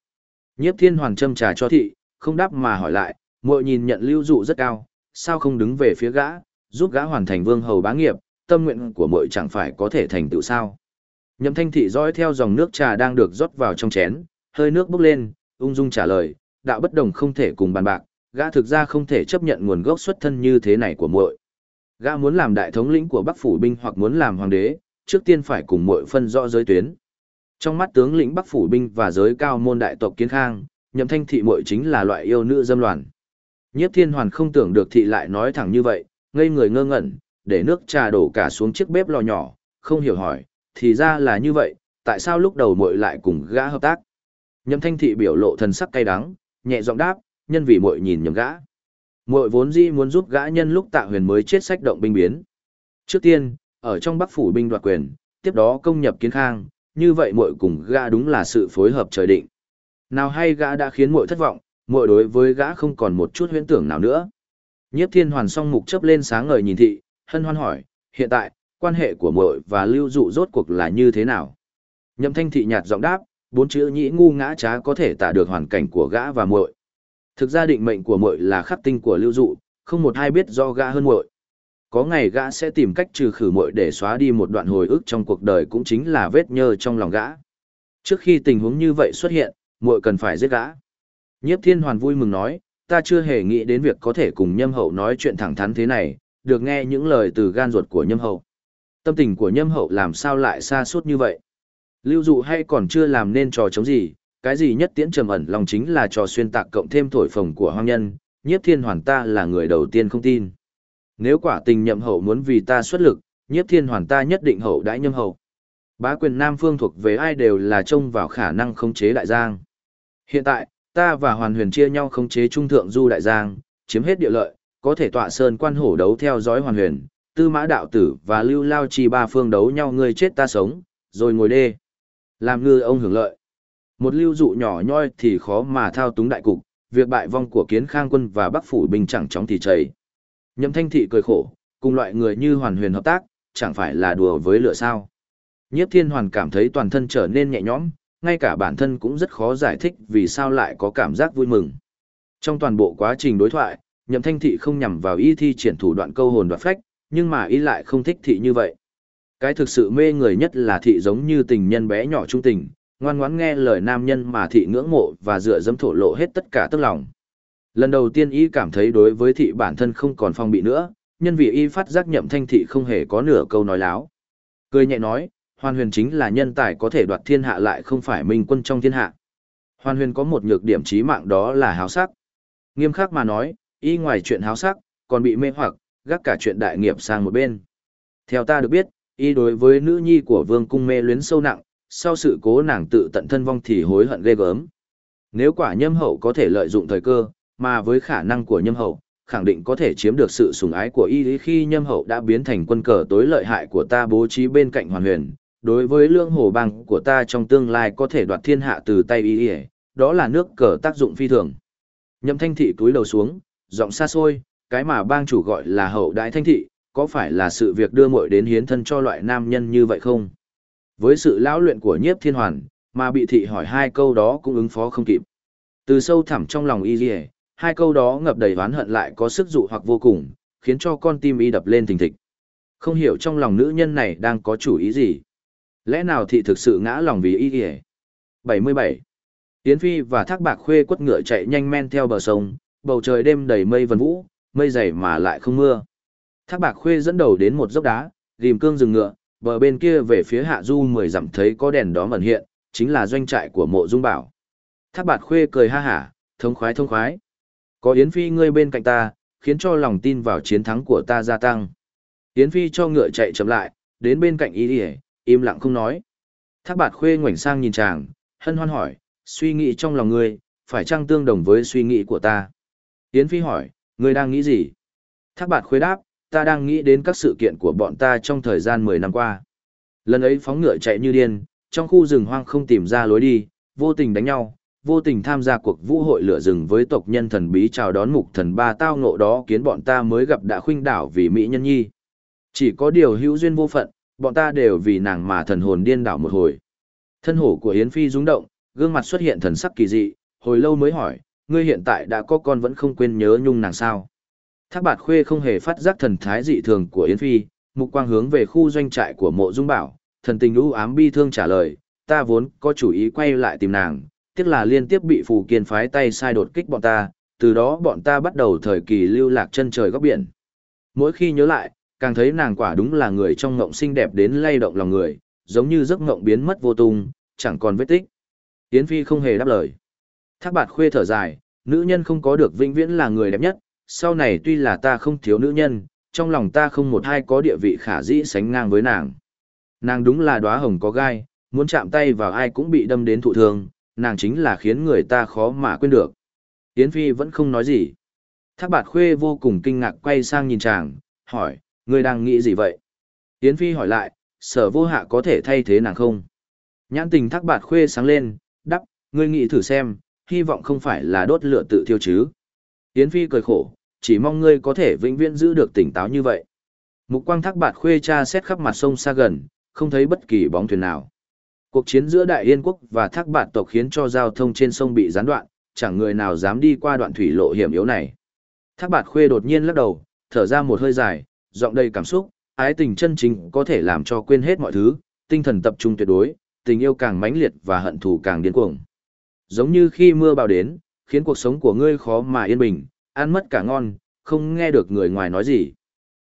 Nhiếp thiên Hoàn châm trà cho thị, không đáp mà hỏi lại, muội nhìn nhận lưu dụ rất cao, sao không đứng về phía gã, giúp gã hoàn thành vương hầu bá nghiệp, tâm nguyện của muội chẳng phải có thể thành tựu sao. Nhậm thanh thị dõi theo dòng nước trà đang được rót vào trong chén, hơi nước bốc lên, ung dung trả lời, đạo bất đồng không thể cùng bàn bạc, gã thực ra không thể chấp nhận nguồn gốc xuất thân như thế này của muội. Gã muốn làm đại thống lĩnh của Bắc phủ binh hoặc muốn làm hoàng đế, trước tiên phải cùng muội phân rõ giới tuyến. Trong mắt tướng lĩnh Bắc phủ binh và giới cao môn đại tộc Kiến Khang, Nhậm Thanh thị muội chính là loại yêu nữ dâm loạn. Nhiếp Thiên Hoàn không tưởng được thị lại nói thẳng như vậy, ngây người ngơ ngẩn, để nước trà đổ cả xuống chiếc bếp lò nhỏ, không hiểu hỏi, thì ra là như vậy, tại sao lúc đầu muội lại cùng gã hợp tác? Nhậm Thanh thị biểu lộ thần sắc cay đắng, nhẹ giọng đáp, nhân vì muội nhìn nhầm gã. Muội vốn dĩ muốn giúp gã nhân lúc Tạ Huyền mới chết sách động binh biến. Trước tiên, ở trong Bắc phủ binh đoạt quyền, tiếp đó công nhập Kiến Khang, như vậy muội cùng gã đúng là sự phối hợp trời định. Nào hay gã đã khiến muội thất vọng, muội đối với gã không còn một chút huyễn tưởng nào nữa. Nhiếp Thiên Hoàn song mục chớp lên sáng ngời nhìn thị, hân hoan hỏi, hiện tại, quan hệ của muội và Lưu Dụ rốt cuộc là như thế nào? Nhậm Thanh thị nhạt giọng đáp, bốn chữ nhĩ ngu ngã trá có thể tả được hoàn cảnh của gã và muội. Thực ra định mệnh của muội là khắc tinh của Lưu Dụ, không một ai biết do gã hơn muội. Có ngày gã sẽ tìm cách trừ khử muội để xóa đi một đoạn hồi ức trong cuộc đời cũng chính là vết nhơ trong lòng gã. Trước khi tình huống như vậy xuất hiện, muội cần phải giết gã. Nhiếp Thiên Hoàn vui mừng nói, ta chưa hề nghĩ đến việc có thể cùng Nhâm Hậu nói chuyện thẳng thắn thế này, được nghe những lời từ gan ruột của Nhâm Hậu. Tâm tình của Nhâm Hậu làm sao lại xa suốt như vậy? Lưu dụ hay còn chưa làm nên trò chống gì, cái gì nhất tiễn trầm ẩn lòng chính là trò xuyên tạc cộng thêm thổi phồng của hoang nhân, nhiếp thiên hoàn ta là người đầu tiên không tin. Nếu quả tình nhậm hậu muốn vì ta xuất lực, nhiếp thiên hoàn ta nhất định hậu đãi nhâm hậu. Bá quyền Nam Phương thuộc về ai đều là trông vào khả năng khống chế đại giang. Hiện tại, ta và hoàn huyền chia nhau khống chế trung thượng du đại giang, chiếm hết địa lợi, có thể tọa sơn quan hổ đấu theo dõi hoàn huyền, tư mã đạo tử và lưu lao chi ba phương đấu nhau người chết ta sống, rồi ngồi đê. Làm ngư ông hưởng lợi. Một lưu dụ nhỏ nhoi thì khó mà thao túng đại cục, việc bại vong của kiến khang quân và bắc phủ binh chẳng chóng thì chảy. Nhậm thanh thị cười khổ, cùng loại người như hoàn huyền hợp tác, chẳng phải là đùa với lửa sao. Nhiếp thiên hoàn cảm thấy toàn thân trở nên nhẹ nhõm, ngay cả bản thân cũng rất khó giải thích vì sao lại có cảm giác vui mừng. Trong toàn bộ quá trình đối thoại, nhậm thanh thị không nhằm vào y thi triển thủ đoạn câu hồn đoạt phách, nhưng mà y lại không thích thị như vậy. Cái thực sự mê người nhất là thị giống như tình nhân bé nhỏ trung tình, ngoan ngoãn nghe lời nam nhân mà thị ngưỡng mộ và dựa dẫm thổ lộ hết tất cả tức lòng. Lần đầu tiên y cảm thấy đối với thị bản thân không còn phong bị nữa, nhân vì y phát giác nhậm thanh thị không hề có nửa câu nói láo. Cười nhẹ nói, Hoàn huyền chính là nhân tài có thể đoạt thiên hạ lại không phải minh quân trong thiên hạ. Hoàn huyền có một nhược điểm chí mạng đó là háo sắc. Nghiêm khắc mà nói, y ngoài chuyện háo sắc, còn bị mê hoặc, gác cả chuyện đại nghiệp sang một bên. Theo ta được biết, y đối với nữ nhi của vương cung mê luyến sâu nặng, sau sự cố nàng tự tận thân vong thì hối hận ghê gớm. Nếu quả nhâm hậu có thể lợi dụng thời cơ, mà với khả năng của nhâm hậu, khẳng định có thể chiếm được sự sủng ái của y khi nhâm hậu đã biến thành quân cờ tối lợi hại của ta bố trí bên cạnh hoàn huyền. Đối với lương hồ bằng của ta trong tương lai có thể đoạt thiên hạ từ tay y đó là nước cờ tác dụng phi thường. Nhậm thanh thị túi đầu xuống, giọng xa xôi, cái mà bang chủ gọi là hậu đại thanh thị, có phải là sự việc đưa muội đến hiến thân cho loại nam nhân như vậy không? Với sự lão luyện của nhiếp thiên hoàn, mà bị thị hỏi hai câu đó cũng ứng phó không kịp. Từ sâu thẳm trong lòng y ỉa hai câu đó ngập đầy oán hận lại có sức dụ hoặc vô cùng, khiến cho con tim y đập lên thình thịch. Không hiểu trong lòng nữ nhân này đang có chủ ý gì. Lẽ nào thị thực sự ngã lòng vì y dì 77. Yến Phi và Thác Bạc Khuê quất ngựa chạy nhanh men theo bờ sông, bầu trời đêm đầy mây vần vũ, mây dày mà lại không mưa. Thác Bạc Khuê dẫn đầu đến một dốc đá, rìm cương dừng ngựa, bờ bên kia về phía hạ du mười dặm thấy có đèn đó ẩn hiện, chính là doanh trại của mộ dung bảo. Thác Bạc Khuê cười ha hả, thông khoái thông khoái. Có Yến Phi ngươi bên cạnh ta, khiến cho lòng tin vào chiến thắng của ta gia tăng. Yến Phi cho ngựa chạy chậm lại, đến bên cạnh Y đi im lặng không nói. Thác bạt Khuê ngoảnh sang nhìn chàng, hân hoan hỏi, suy nghĩ trong lòng ngươi, phải chăng tương đồng với suy nghĩ của ta? Yến Phi hỏi, ngươi đang nghĩ gì? Thác bạt khuê đáp, ta đang nghĩ đến các sự kiện của bọn ta trong thời gian 10 năm qua. Lần ấy phóng ngựa chạy như điên, trong khu rừng hoang không tìm ra lối đi, vô tình đánh nhau, vô tình tham gia cuộc vũ hội lửa rừng với tộc nhân thần bí chào đón mục thần ba tao ngộ đó khiến bọn ta mới gặp đã khuynh đảo vì Mỹ nhân nhi. Chỉ có điều hữu duyên vô phận, bọn ta đều vì nàng mà thần hồn điên đảo một hồi. Thân hổ của Yến Phi rung động, gương mặt xuất hiện thần sắc kỳ dị, hồi lâu mới hỏi, ngươi hiện tại đã có con vẫn không quên nhớ nhung nàng sao. Thác bạt khuê không hề phát giác thần thái dị thường của Yến Phi, mục quang hướng về khu doanh trại của mộ dung bảo, thần tình u ám bi thương trả lời, ta vốn có chủ ý quay lại tìm nàng, tiếc là liên tiếp bị phù kiên phái tay sai đột kích bọn ta, từ đó bọn ta bắt đầu thời kỳ lưu lạc chân trời góc biển. Mỗi khi nhớ lại, càng thấy nàng quả đúng là người trong ngộng xinh đẹp đến lay động lòng người, giống như giấc ngộng biến mất vô tung, chẳng còn vết tích. Yến Phi không hề đáp lời. Thác bạt khuê thở dài, nữ nhân không có được vĩnh viễn là người đẹp nhất, sau này tuy là ta không thiếu nữ nhân, trong lòng ta không một hai có địa vị khả dĩ sánh ngang với nàng. Nàng đúng là đóa hồng có gai, muốn chạm tay vào ai cũng bị đâm đến thụ thương, nàng chính là khiến người ta khó mà quên được. Yến Phi vẫn không nói gì. Thác bạt khuê vô cùng kinh ngạc quay sang nhìn chàng, hỏi, ngươi đang nghĩ gì vậy? Yến Phi hỏi lại, sở vô hạ có thể thay thế nàng không? Nhãn tình thác bạt khuê sáng lên, đắp, ngươi nghĩ thử xem, hy vọng không phải là đốt lửa tự thiêu chứ. Yến Phi cười khổ, chỉ mong ngươi có thể vĩnh viễn giữ được tỉnh táo như vậy. Mục quang thác bạt khuê cha xét khắp mặt sông xa gần, không thấy bất kỳ bóng thuyền nào. Cuộc chiến giữa Đại Yên quốc và thác bạt tộc khiến cho giao thông trên sông bị gián đoạn, chẳng người nào dám đi qua đoạn thủy lộ hiểm yếu này. Thác bạt khuê đột nhiên lắc đầu, thở ra một hơi dài, giọng đầy cảm xúc, ái tình chân chính có thể làm cho quên hết mọi thứ, tinh thần tập trung tuyệt đối, tình yêu càng mãnh liệt và hận thù càng điên cuồng. Giống như khi mưa bão đến, khiến cuộc sống của ngươi khó mà yên bình, ăn mất cả ngon, không nghe được người ngoài nói gì.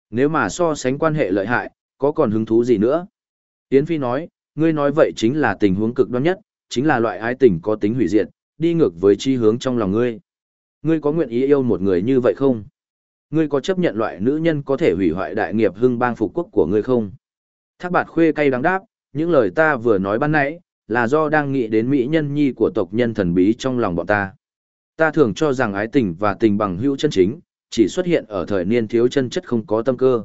Nếu mà so sánh quan hệ lợi hại, có còn hứng thú gì nữa? Yến Phi nói, ngươi nói vậy chính là tình huống cực đoan nhất, chính là loại ái tình có tính hủy diệt, đi ngược với chi hướng trong lòng ngươi. Ngươi có nguyện ý yêu một người như vậy không? Ngươi có chấp nhận loại nữ nhân có thể hủy hoại đại nghiệp hưng bang phục quốc của ngươi không? Thác bạt khuê cay đắng đáp, những lời ta vừa nói ban nãy, là do đang nghĩ đến mỹ nhân nhi của tộc nhân thần bí trong lòng bọn ta. Ta thường cho rằng ái tình và tình bằng hữu chân chính, chỉ xuất hiện ở thời niên thiếu chân chất không có tâm cơ.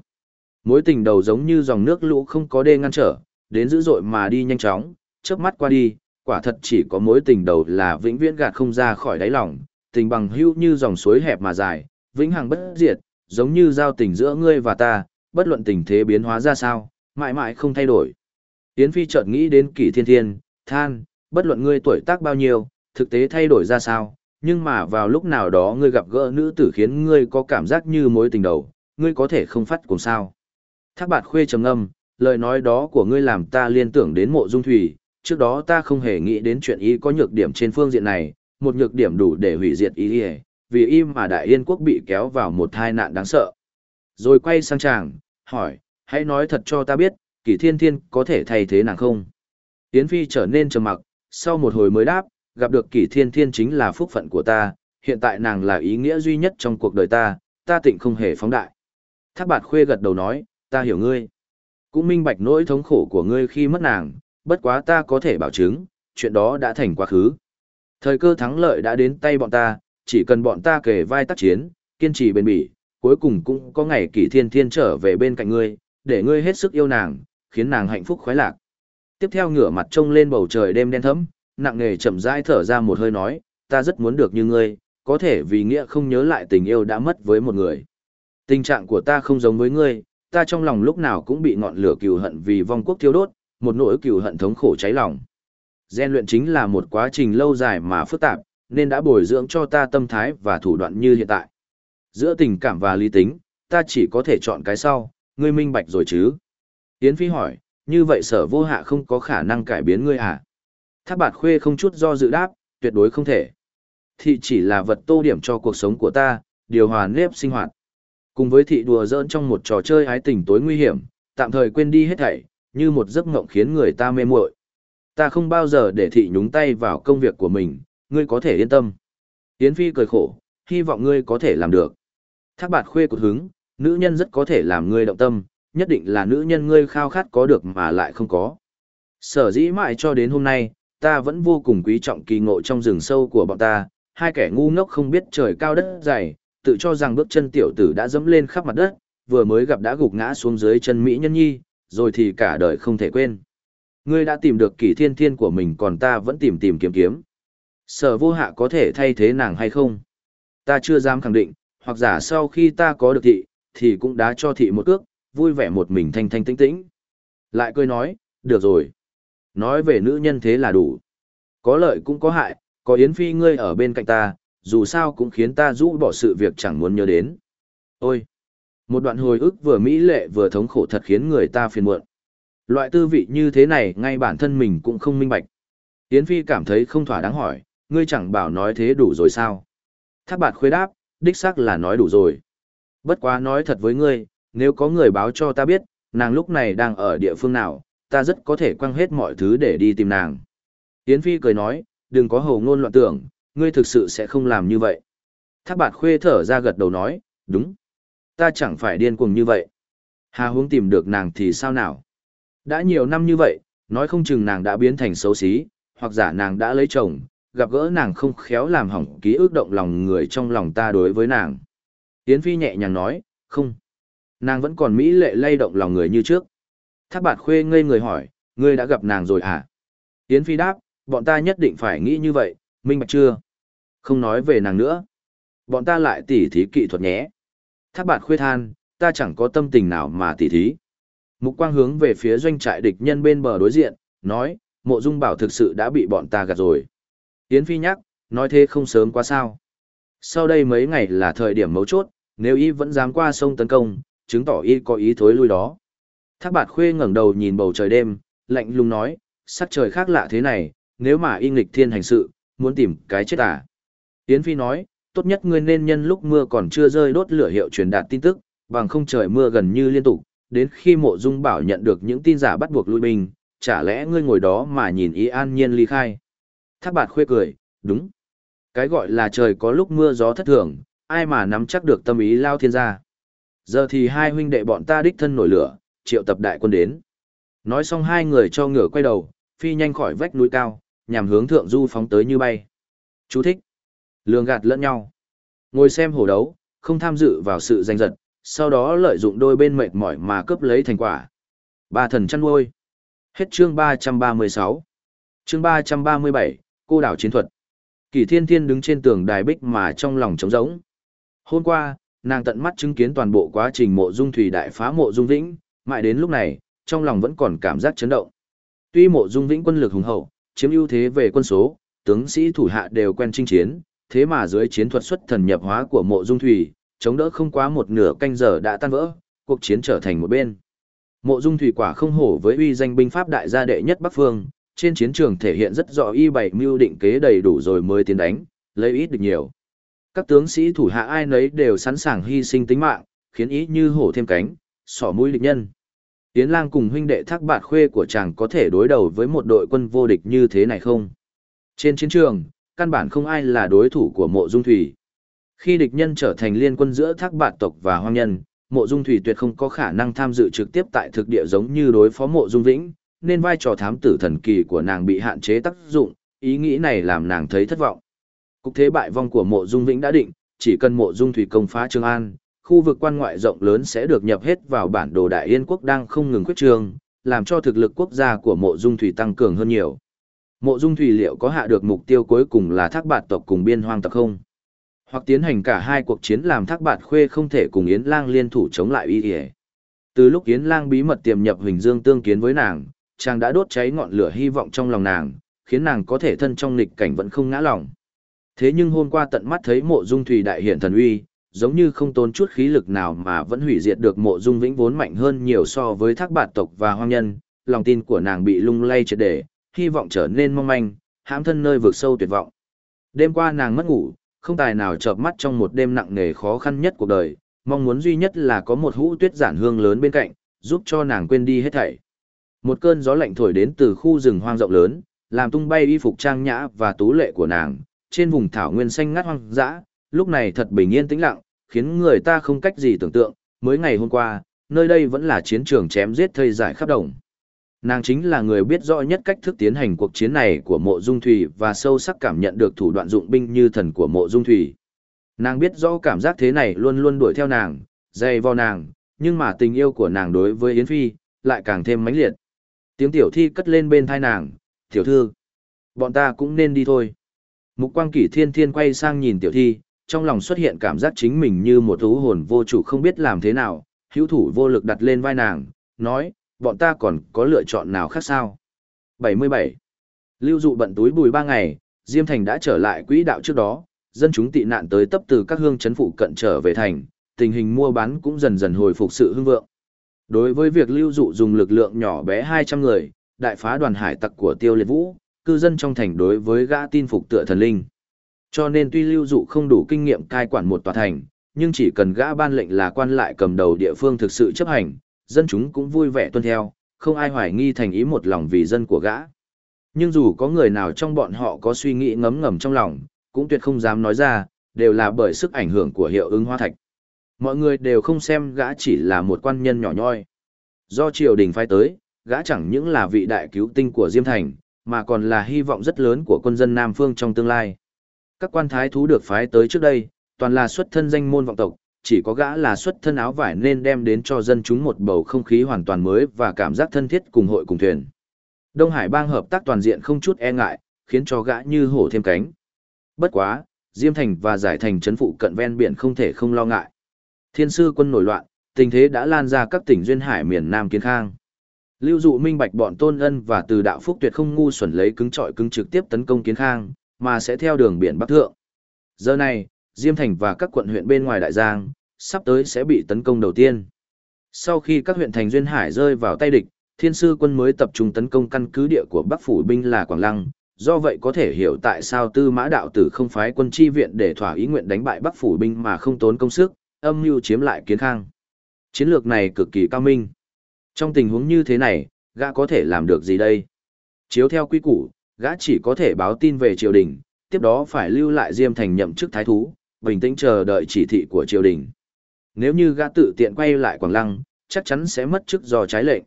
Mối tình đầu giống như dòng nước lũ không có đê ngăn trở, đến dữ dội mà đi nhanh chóng, chớp mắt qua đi, quả thật chỉ có mối tình đầu là vĩnh viễn gạt không ra khỏi đáy lòng, tình bằng hữu như dòng suối hẹp mà dài, vĩnh hằng bất diệt, giống như giao tình giữa ngươi và ta, bất luận tình thế biến hóa ra sao, mãi mãi không thay đổi. Yến Phi chợt nghĩ đến kỷ thiên thiên, than, bất luận ngươi tuổi tác bao nhiêu, thực tế thay đổi ra sao, nhưng mà vào lúc nào đó ngươi gặp gỡ nữ tử khiến ngươi có cảm giác như mối tình đầu, ngươi có thể không phát cùng sao. Thác bạt khuê trầm ngâm, lời nói đó của ngươi làm ta liên tưởng đến mộ dung thủy, trước đó ta không hề nghĩ đến chuyện ý có nhược điểm trên phương diện này, một nhược điểm đủ để hủy diệt ý ý, vì im mà đại yên quốc bị kéo vào một tai nạn đáng sợ. Rồi quay sang chàng, hỏi, hãy nói thật cho ta biết, kỷ thiên thiên có thể thay thế nàng không? Yến Phi trở nên trầm mặc, sau một hồi mới đáp, gặp được kỷ thiên thiên chính là phúc phận của ta, hiện tại nàng là ý nghĩa duy nhất trong cuộc đời ta, ta tịnh không hề phóng đại. Thác bạt khuê gật đầu nói, ta hiểu ngươi. Cũng minh bạch nỗi thống khổ của ngươi khi mất nàng, bất quá ta có thể bảo chứng, chuyện đó đã thành quá khứ. Thời cơ thắng lợi đã đến tay bọn ta, chỉ cần bọn ta kề vai tác chiến, kiên trì bền bỉ, cuối cùng cũng có ngày kỷ thiên thiên trở về bên cạnh ngươi, để ngươi hết sức yêu nàng, khiến nàng hạnh phúc khoái lạc. Tiếp theo ngửa mặt trông lên bầu trời đêm đen thẫm, nặng nề chậm rãi thở ra một hơi nói, ta rất muốn được như ngươi, có thể vì nghĩa không nhớ lại tình yêu đã mất với một người. Tình trạng của ta không giống với ngươi, ta trong lòng lúc nào cũng bị ngọn lửa cừu hận vì vong quốc thiêu đốt, một nỗi cừu hận thống khổ cháy lòng. Gen luyện chính là một quá trình lâu dài mà phức tạp, nên đã bồi dưỡng cho ta tâm thái và thủ đoạn như hiện tại. Giữa tình cảm và lý tính, ta chỉ có thể chọn cái sau, ngươi minh bạch rồi chứ? Yến Phi hỏi, như vậy sở vô hạ không có khả năng cải biến ngươi à? Thác bạt khuê không chút do dự đáp, tuyệt đối không thể. Thị chỉ là vật tô điểm cho cuộc sống của ta, điều hòa nếp sinh hoạt. Cùng với thị đùa giỡn trong một trò chơi ái tình tối nguy hiểm, tạm thời quên đi hết thảy, như một giấc mộng khiến người ta mê muội. Ta không bao giờ để thị nhúng tay vào công việc của mình, ngươi có thể yên tâm. Yến Phi cười khổ, hy vọng ngươi có thể làm được. Thác bạt khuê cột hứng, nữ nhân rất có thể làm ngươi động tâm, nhất định là nữ nhân ngươi khao khát có được mà lại không có. Sở dĩ mãi cho đến hôm nay, ta vẫn vô cùng quý trọng kỳ ngộ trong rừng sâu của bọn ta, hai kẻ ngu ngốc không biết trời cao đất dày, tự cho rằng bước chân tiểu tử đã dẫm lên khắp mặt đất, vừa mới gặp đã gục ngã xuống dưới chân Mỹ nhân nhi, rồi thì cả đời không thể quên. Ngươi đã tìm được kỳ thiên thiên của mình còn ta vẫn tìm tìm kiếm kiếm. Sở vô hạ có thể thay thế nàng hay không? Ta chưa dám khẳng định, hoặc giả sau khi ta có được thị, thì cũng đã cho thị một cước, vui vẻ một mình thanh thanh tĩnh tĩnh. Lại cười nói, được rồi. Nói về nữ nhân thế là đủ. Có lợi cũng có hại, có Yến Phi ngươi ở bên cạnh ta, dù sao cũng khiến ta rũ bỏ sự việc chẳng muốn nhớ đến. Ôi! Một đoạn hồi ức vừa mỹ lệ vừa thống khổ thật khiến người ta phiền muộn. Loại tư vị như thế này ngay bản thân mình cũng không minh bạch. Yến Phi cảm thấy không thỏa đáng hỏi, ngươi chẳng bảo nói thế đủ rồi sao? Thác bạt khuê đáp, đích xác là nói đủ rồi. Bất quá nói thật với ngươi, nếu có người báo cho ta biết, nàng lúc này đang ở địa phương nào, ta rất có thể quăng hết mọi thứ để đi tìm nàng. Yến Phi cười nói, đừng có hồ ngôn loạn tưởng, ngươi thực sự sẽ không làm như vậy. Thác bạt khuê thở ra gật đầu nói, đúng. Ta chẳng phải điên cuồng như vậy. Hà hướng tìm được nàng thì sao nào? Đã nhiều năm như vậy, nói không chừng nàng đã biến thành xấu xí, hoặc giả nàng đã lấy chồng, gặp gỡ nàng không khéo làm hỏng ký ức động lòng người trong lòng ta đối với nàng. Yến Phi nhẹ nhàng nói, không. Nàng vẫn còn mỹ lệ lay động lòng người như trước. Thác bạt khuê ngây người hỏi, ngươi đã gặp nàng rồi à? Yến Phi đáp, bọn ta nhất định phải nghĩ như vậy, minh bạch chưa? Không nói về nàng nữa. Bọn ta lại tỉ thí kỹ thuật nhé. Thác bạt khuê than, ta chẳng có tâm tình nào mà tỉ thí. Mục quang hướng về phía doanh trại địch nhân bên bờ đối diện, nói, mộ dung bảo thực sự đã bị bọn ta gạt rồi. Yến Phi nhắc, nói thế không sớm quá sao. Sau đây mấy ngày là thời điểm mấu chốt, nếu y vẫn dám qua sông tấn công, chứng tỏ y có ý thối lui đó. Thác bạt khuê ngẩng đầu nhìn bầu trời đêm, lạnh lùng nói, sắc trời khác lạ thế này, nếu mà y nghịch thiên hành sự, muốn tìm cái chết à. Yến Phi nói, tốt nhất ngươi nên nhân lúc mưa còn chưa rơi đốt lửa hiệu truyền đạt tin tức, bằng không trời mưa gần như liên tục, đến khi mộ dung bảo nhận được những tin giả bắt buộc lui binh, chả lẽ ngươi ngồi đó mà nhìn ý an nhiên ly khai. Thác bạt khuê cười, đúng. Cái gọi là trời có lúc mưa gió thất thường, ai mà nắm chắc được tâm ý lao thiên gia. Giờ thì hai huynh đệ bọn ta đích thân nổi lửa, triệu tập đại quân đến. Nói xong hai người cho ngựa quay đầu, phi nhanh khỏi vách núi cao, nhằm hướng thượng du phóng tới như bay. Chú thích. Lường gạt lẫn nhau. Ngồi xem hổ đấu, không tham dự vào sự giành giật, sau đó lợi dụng đôi bên mệt mỏi mà cướp lấy thành quả. Ba thần chăn nuôi. Hết chương 336. Chương 337, cô đảo chiến thuật. Kỳ thiên thiên đứng trên tường đài bích mà trong lòng trống rỗng. Hôm qua, nàng tận mắt chứng kiến toàn bộ quá trình mộ dung thủy đại phá mộ dung vĩnh, mãi đến lúc này, trong lòng vẫn còn cảm giác chấn động. Tuy mộ dung vĩnh quân lực hùng hậu, chiếm ưu thế về quân số, tướng sĩ thủ hạ đều quen chinh chiến, thế mà dưới chiến thuật xuất thần nhập hóa của mộ dung thủy, chống đỡ không quá một nửa canh giờ đã tan vỡ, cuộc chiến trở thành một bên. Mộ dung thủy quả không hổ với uy danh binh pháp đại gia đệ nhất Bắc Phương, trên chiến trường thể hiện rất rõ y bảy mưu định kế đầy đủ rồi mới tiến đánh, lấy ít được nhiều. Các tướng sĩ thủ hạ ai nấy đều sẵn sàng hy sinh tính mạng, khiến ý như hổ thêm cánh, sỏ mũi địch nhân. Yến Lang cùng huynh đệ thác bạt khuê của chàng có thể đối đầu với một đội quân vô địch như thế này không? Trên chiến trường, căn bản không ai là đối thủ của mộ dung thủy. Khi địch nhân trở thành liên quân giữa thác bạt tộc và hoang nhân, mộ dung thủy tuyệt không có khả năng tham dự trực tiếp tại thực địa giống như đối phó mộ dung vĩnh, nên vai trò thám tử thần kỳ của nàng bị hạn chế tác dụng, ý nghĩ này làm nàng thấy thất vọng. Cục thế bại vong của mộ dung vĩnh đã định, chỉ cần mộ dung thủy công phá Trường An, khu vực quan ngoại rộng lớn sẽ được nhập hết vào bản đồ Đại Yên quốc đang không ngừng khuyết trường, làm cho thực lực quốc gia của mộ dung thủy tăng cường hơn nhiều. Mộ dung thủy liệu có hạ được mục tiêu cuối cùng là thác bạt tộc cùng biên hoang tộc không? Hoặc tiến hành cả hai cuộc chiến làm thác bạt khuê không thể cùng Yến Lang liên thủ chống lại y ỉa. Từ lúc Yến Lang bí mật tiềm nhập Huỳnh Dương tương kiến với nàng, chàng đã đốt cháy ngọn lửa hy vọng trong lòng nàng, khiến nàng có thể thân trong nghịch cảnh vẫn không ngã lòng. Thế nhưng hôm qua tận mắt thấy mộ dung thủy đại hiện thần uy, giống như không tốn chút khí lực nào mà vẫn hủy diệt được mộ dung vĩnh vốn mạnh hơn nhiều so với thác bạt tộc và hoang nhân, lòng tin của nàng bị lung lay triệt để, hy vọng trở nên mong manh, hãm thân nơi vực sâu tuyệt vọng. Đêm qua nàng mất ngủ, không tài nào chợp mắt trong một đêm nặng nề khó khăn nhất cuộc đời, mong muốn duy nhất là có một hũ tuyết giản hương lớn bên cạnh, giúp cho nàng quên đi hết thảy. Một cơn gió lạnh thổi đến từ khu rừng hoang rộng lớn, làm tung bay y phục trang nhã và tú lệ của nàng, trên vùng thảo nguyên xanh ngắt hoang dã, lúc này thật bình yên tĩnh lặng, khiến người ta không cách gì tưởng tượng, mới ngày hôm qua, nơi đây vẫn là chiến trường chém giết thây giải khắp đồng. Nàng chính là người biết rõ nhất cách thức tiến hành cuộc chiến này của mộ dung thủy và sâu sắc cảm nhận được thủ đoạn dụng binh như thần của mộ dung thủy. Nàng biết rõ cảm giác thế này luôn luôn đuổi theo nàng, dày vào nàng, nhưng mà tình yêu của nàng đối với Yến Phi, lại càng thêm mãnh liệt. Tiếng tiểu thi cất lên bên thai nàng, tiểu thư, bọn ta cũng nên đi thôi. Mục quang kỷ thiên thiên quay sang nhìn tiểu thi, trong lòng xuất hiện cảm giác chính mình như một thú hồn vô chủ không biết làm thế nào, hữu thủ vô lực đặt lên vai nàng, nói, bọn ta còn có lựa chọn nào khác sao? 77. Lưu dụ bận túi bùi ba ngày, Diêm Thành đã trở lại quỹ đạo trước đó, dân chúng tị nạn tới tấp từ các hương chấn phụ cận trở về thành, tình hình mua bán cũng dần dần hồi phục sự hưng vượng. Đối với việc lưu dụ dùng lực lượng nhỏ bé 200 người, đại phá đoàn hải tặc của Tiêu Liệt Vũ, cư dân trong thành đối với gã tin phục tựa thần linh. Cho nên tuy lưu dụ không đủ kinh nghiệm cai quản một tòa thành, nhưng chỉ cần gã ban lệnh là quan lại cầm đầu địa phương thực sự chấp hành, dân chúng cũng vui vẻ tuân theo, không ai hoài nghi thành ý một lòng vì dân của gã. Nhưng dù có người nào trong bọn họ có suy nghĩ ngấm ngầm trong lòng, cũng tuyệt không dám nói ra, đều là bởi sức ảnh hưởng của hiệu ứng hoa thạch. Mọi người đều không xem gã chỉ là một quan nhân nhỏ nhoi. Do triều đình phái tới, gã chẳng những là vị đại cứu tinh của Diêm Thành, mà còn là hy vọng rất lớn của quân dân Nam Phương trong tương lai. Các quan thái thú được phái tới trước đây, toàn là xuất thân danh môn vọng tộc, chỉ có gã là xuất thân áo vải nên đem đến cho dân chúng một bầu không khí hoàn toàn mới và cảm giác thân thiết cùng hội cùng thuyền. Đông Hải bang hợp tác toàn diện không chút e ngại, khiến cho gã như hổ thêm cánh. Bất quá, Diêm Thành và Giải Thành trấn phụ cận ven biển không thể không lo ngại. Thiên sư quân nổi loạn, tình thế đã lan ra các tỉnh duyên hải miền Nam Kiến Khang. Lưu dụ minh bạch bọn Tôn Ân và Từ Đạo Phúc tuyệt không ngu xuẩn lấy cứng trọi cứng trực tiếp tấn công Kiến Khang, mà sẽ theo đường biển Bắc Thượng. Giờ này, Diêm Thành và các quận huyện bên ngoài Đại Giang, sắp tới sẽ bị tấn công đầu tiên. Sau khi các huyện thành duyên hải rơi vào tay địch, thiên sư quân mới tập trung tấn công căn cứ địa của Bắc Phủ binh là Quảng Lăng, do vậy có thể hiểu tại sao tư mã đạo tử không phái quân chi viện để thỏa ý nguyện đánh bại Bắc Phủ binh mà không tốn công sức, âm mưu chiếm lại kiến khang. Chiến lược này cực kỳ cao minh. Trong tình huống như thế này, gã có thể làm được gì đây? Chiếu theo quy củ, gã chỉ có thể báo tin về triều đình, tiếp đó phải lưu lại Diêm Thành nhậm chức thái thú, bình tĩnh chờ đợi chỉ thị của triều đình. Nếu như gã tự tiện quay lại Quảng Lăng, chắc chắn sẽ mất chức do trái lệnh.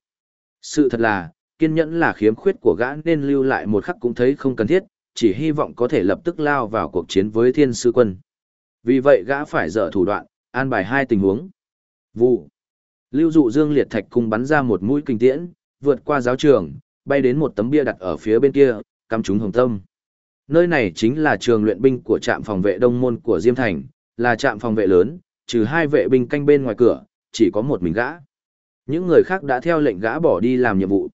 Sự thật là, kiên nhẫn là khiếm khuyết của gã nên lưu lại một khắc cũng thấy không cần thiết, chỉ hy vọng có thể lập tức lao vào cuộc chiến với thiên sư quân. Vì vậy gã phải dở thủ đoạn, an bài hai tình huống. Vụ. Lưu dụ dương liệt thạch cung bắn ra một mũi kinh tiễn, vượt qua giáo trường, bay đến một tấm bia đặt ở phía bên kia, cắm trúng hồng tâm. Nơi này chính là trường luyện binh của trạm phòng vệ đông môn của Diêm Thành, là trạm phòng vệ lớn, trừ hai vệ binh canh bên ngoài cửa, chỉ có một mình gã. Những người khác đã theo lệnh gã bỏ đi làm nhiệm vụ.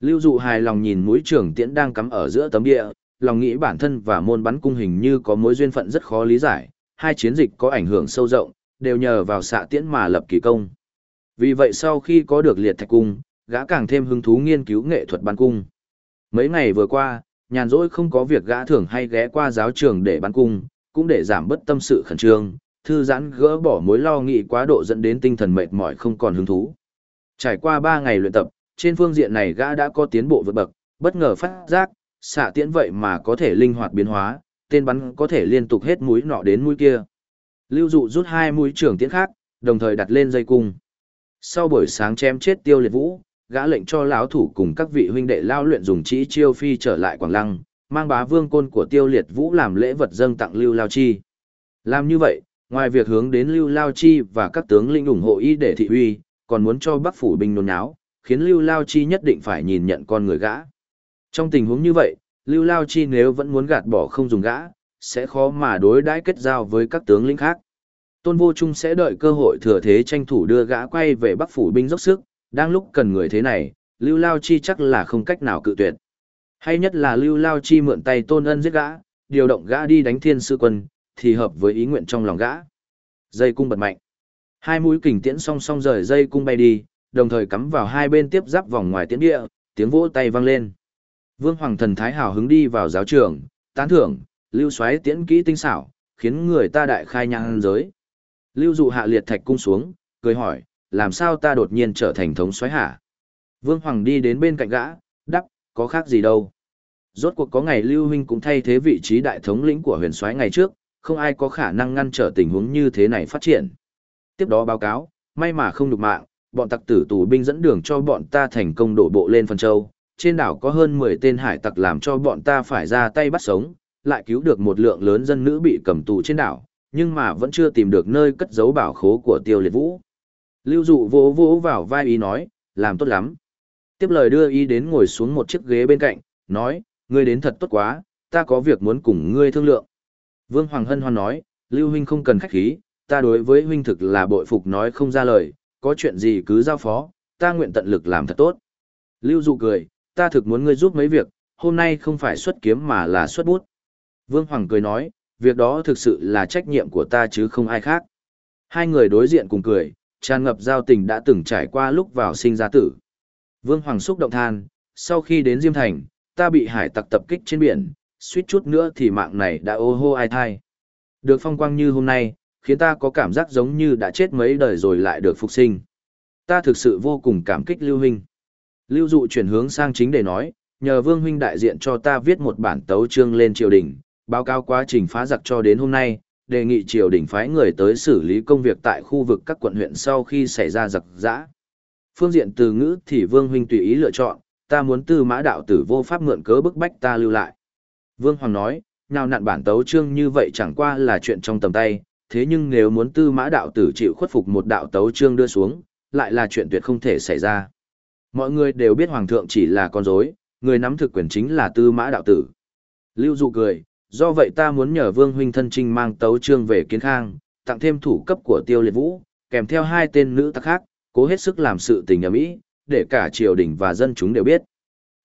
Lưu dụ hài lòng nhìn mũi trường tiễn đang cắm ở giữa tấm địa, lòng nghĩ bản thân và môn bắn cung hình như có mối duyên phận rất khó lý giải, hai chiến dịch có ảnh hưởng sâu rộng, đều nhờ vào xạ tiễn mà lập kỳ công. Vì vậy sau khi có được liệt thạch cung, gã càng thêm hứng thú nghiên cứu nghệ thuật bắn cung. Mấy ngày vừa qua, nhàn rỗi không có việc gã thường hay ghé qua giáo trường để bắn cung, cũng để giảm bớt tâm sự khẩn trương, thư giãn gỡ bỏ mối lo nghĩ quá độ dẫn đến tinh thần mệt mỏi không còn hứng thú. Trải qua 3 ngày luyện tập, trên phương diện này gã đã có tiến bộ vượt bậc, bất ngờ phát giác, xạ tiễn vậy mà có thể linh hoạt biến hóa, tên bắn có thể liên tục hết mũi nọ đến mũi kia. Lưu dụ rút hai mũi trưởng tiễn khác, đồng thời đặt lên dây cung. Sau buổi sáng chém chết tiêu liệt vũ, gã lệnh cho lão thủ cùng các vị huynh đệ lao luyện dùng chỉ chiêu phi trở lại Quảng Lăng, mang bá vương côn của tiêu liệt vũ làm lễ vật dâng tặng Lưu Lao Chi. Làm như vậy, ngoài việc hướng đến Lưu Lao Chi và các tướng lĩnh ủng hộ ý để thị uy, còn muốn cho Bắc phủ binh nôn náo, khiến Lưu Lao Chi nhất định phải nhìn nhận con người gã. Trong tình huống như vậy, Lưu Lao Chi nếu vẫn muốn gạt bỏ không dùng gã, sẽ khó mà đối đãi kết giao với các tướng lĩnh khác. Tôn Vô Trung sẽ đợi cơ hội thừa thế tranh thủ đưa gã quay về Bắc phủ binh dốc sức, đang lúc cần người thế này, Lưu Lao Chi chắc là không cách nào cự tuyệt. Hay nhất là Lưu Lao Chi mượn tay Tôn Ân giết gã, điều động gã đi đánh thiên sư quân, thì hợp với ý nguyện trong lòng gã. Dây cung bật mạnh. Hai mũi kình tiễn song song rời dây cung bay đi, đồng thời cắm vào hai bên tiếp giáp vòng ngoài tiễn địa, tiếng vỗ tay vang lên. Vương Hoàng Thần Thái hào hứng đi vào giáo trường, tán thưởng, lưu xoáy tiễn kỹ tinh xảo, khiến người ta đại khai nhang giới. Lưu dụ hạ liệt thạch cung xuống, cười hỏi, làm sao ta đột nhiên trở thành thống xoáy hả? Vương Hoàng đi đến bên cạnh gã, đắp, có khác gì đâu. Rốt cuộc có ngày Lưu Huynh cũng thay thế vị trí đại thống lĩnh của huyền soái ngày trước, không ai có khả năng ngăn trở tình huống như thế này phát triển. Tiếp đó báo cáo, may mà không được mạng, bọn tặc tử tù binh dẫn đường cho bọn ta thành công đổ bộ lên phần châu. Trên đảo có hơn 10 tên hải tặc làm cho bọn ta phải ra tay bắt sống, lại cứu được một lượng lớn dân nữ bị cầm tù trên đảo, nhưng mà vẫn chưa tìm được nơi cất giấu bảo khố của tiêu liệt vũ. Lưu dụ vỗ vỗ vào vai ý nói, làm tốt lắm. Tiếp lời đưa ý đến ngồi xuống một chiếc ghế bên cạnh, nói, ngươi đến thật tốt quá, ta có việc muốn cùng ngươi thương lượng. Vương Hoàng Hân Hoan nói, Lưu Huynh không cần khách khí, ta đối với Huynh thực là bội phục nói không ra lời, có chuyện gì cứ giao phó, ta nguyện tận lực làm thật tốt. Lưu Dụ cười, ta thực muốn ngươi giúp mấy việc, hôm nay không phải xuất kiếm mà là xuất bút. Vương Hoàng cười nói, việc đó thực sự là trách nhiệm của ta chứ không ai khác. Hai người đối diện cùng cười, tràn ngập giao tình đã từng trải qua lúc vào sinh ra tử. Vương Hoàng xúc động than, sau khi đến Diêm Thành, ta bị hải tặc tập kích trên biển, suýt chút nữa thì mạng này đã ô hô ai thai. Được phong quang như hôm nay, khiến ta có cảm giác giống như đã chết mấy đời rồi lại được phục sinh. Ta thực sự vô cùng cảm kích Lưu Huynh. Lưu Dụ chuyển hướng sang chính để nói, nhờ Vương Huynh đại diện cho ta viết một bản tấu chương lên triều đình, báo cáo quá trình phá giặc cho đến hôm nay, đề nghị triều đình phái người tới xử lý công việc tại khu vực các quận huyện sau khi xảy ra giặc giã. Phương diện từ ngữ thì Vương Huynh tùy ý lựa chọn, ta muốn tư mã đạo tử vô pháp mượn cớ bức bách ta lưu lại. Vương Hoàng nói, nào nặn bản tấu chương như vậy chẳng qua là chuyện trong tầm tay, thế nhưng nếu muốn tư mã đạo tử chịu khuất phục một đạo tấu chương đưa xuống, lại là chuyện tuyệt không thể xảy ra. Mọi người đều biết Hoàng thượng chỉ là con rối, người nắm thực quyền chính là tư mã đạo tử. Lưu Dụ cười, do vậy ta muốn nhờ Vương Huynh thân trinh mang tấu chương về kiến khang, tặng thêm thủ cấp của tiêu liệt vũ, kèm theo hai tên nữ tặc khác, cố hết sức làm sự tình ầm ĩ, để cả triều đình và dân chúng đều biết.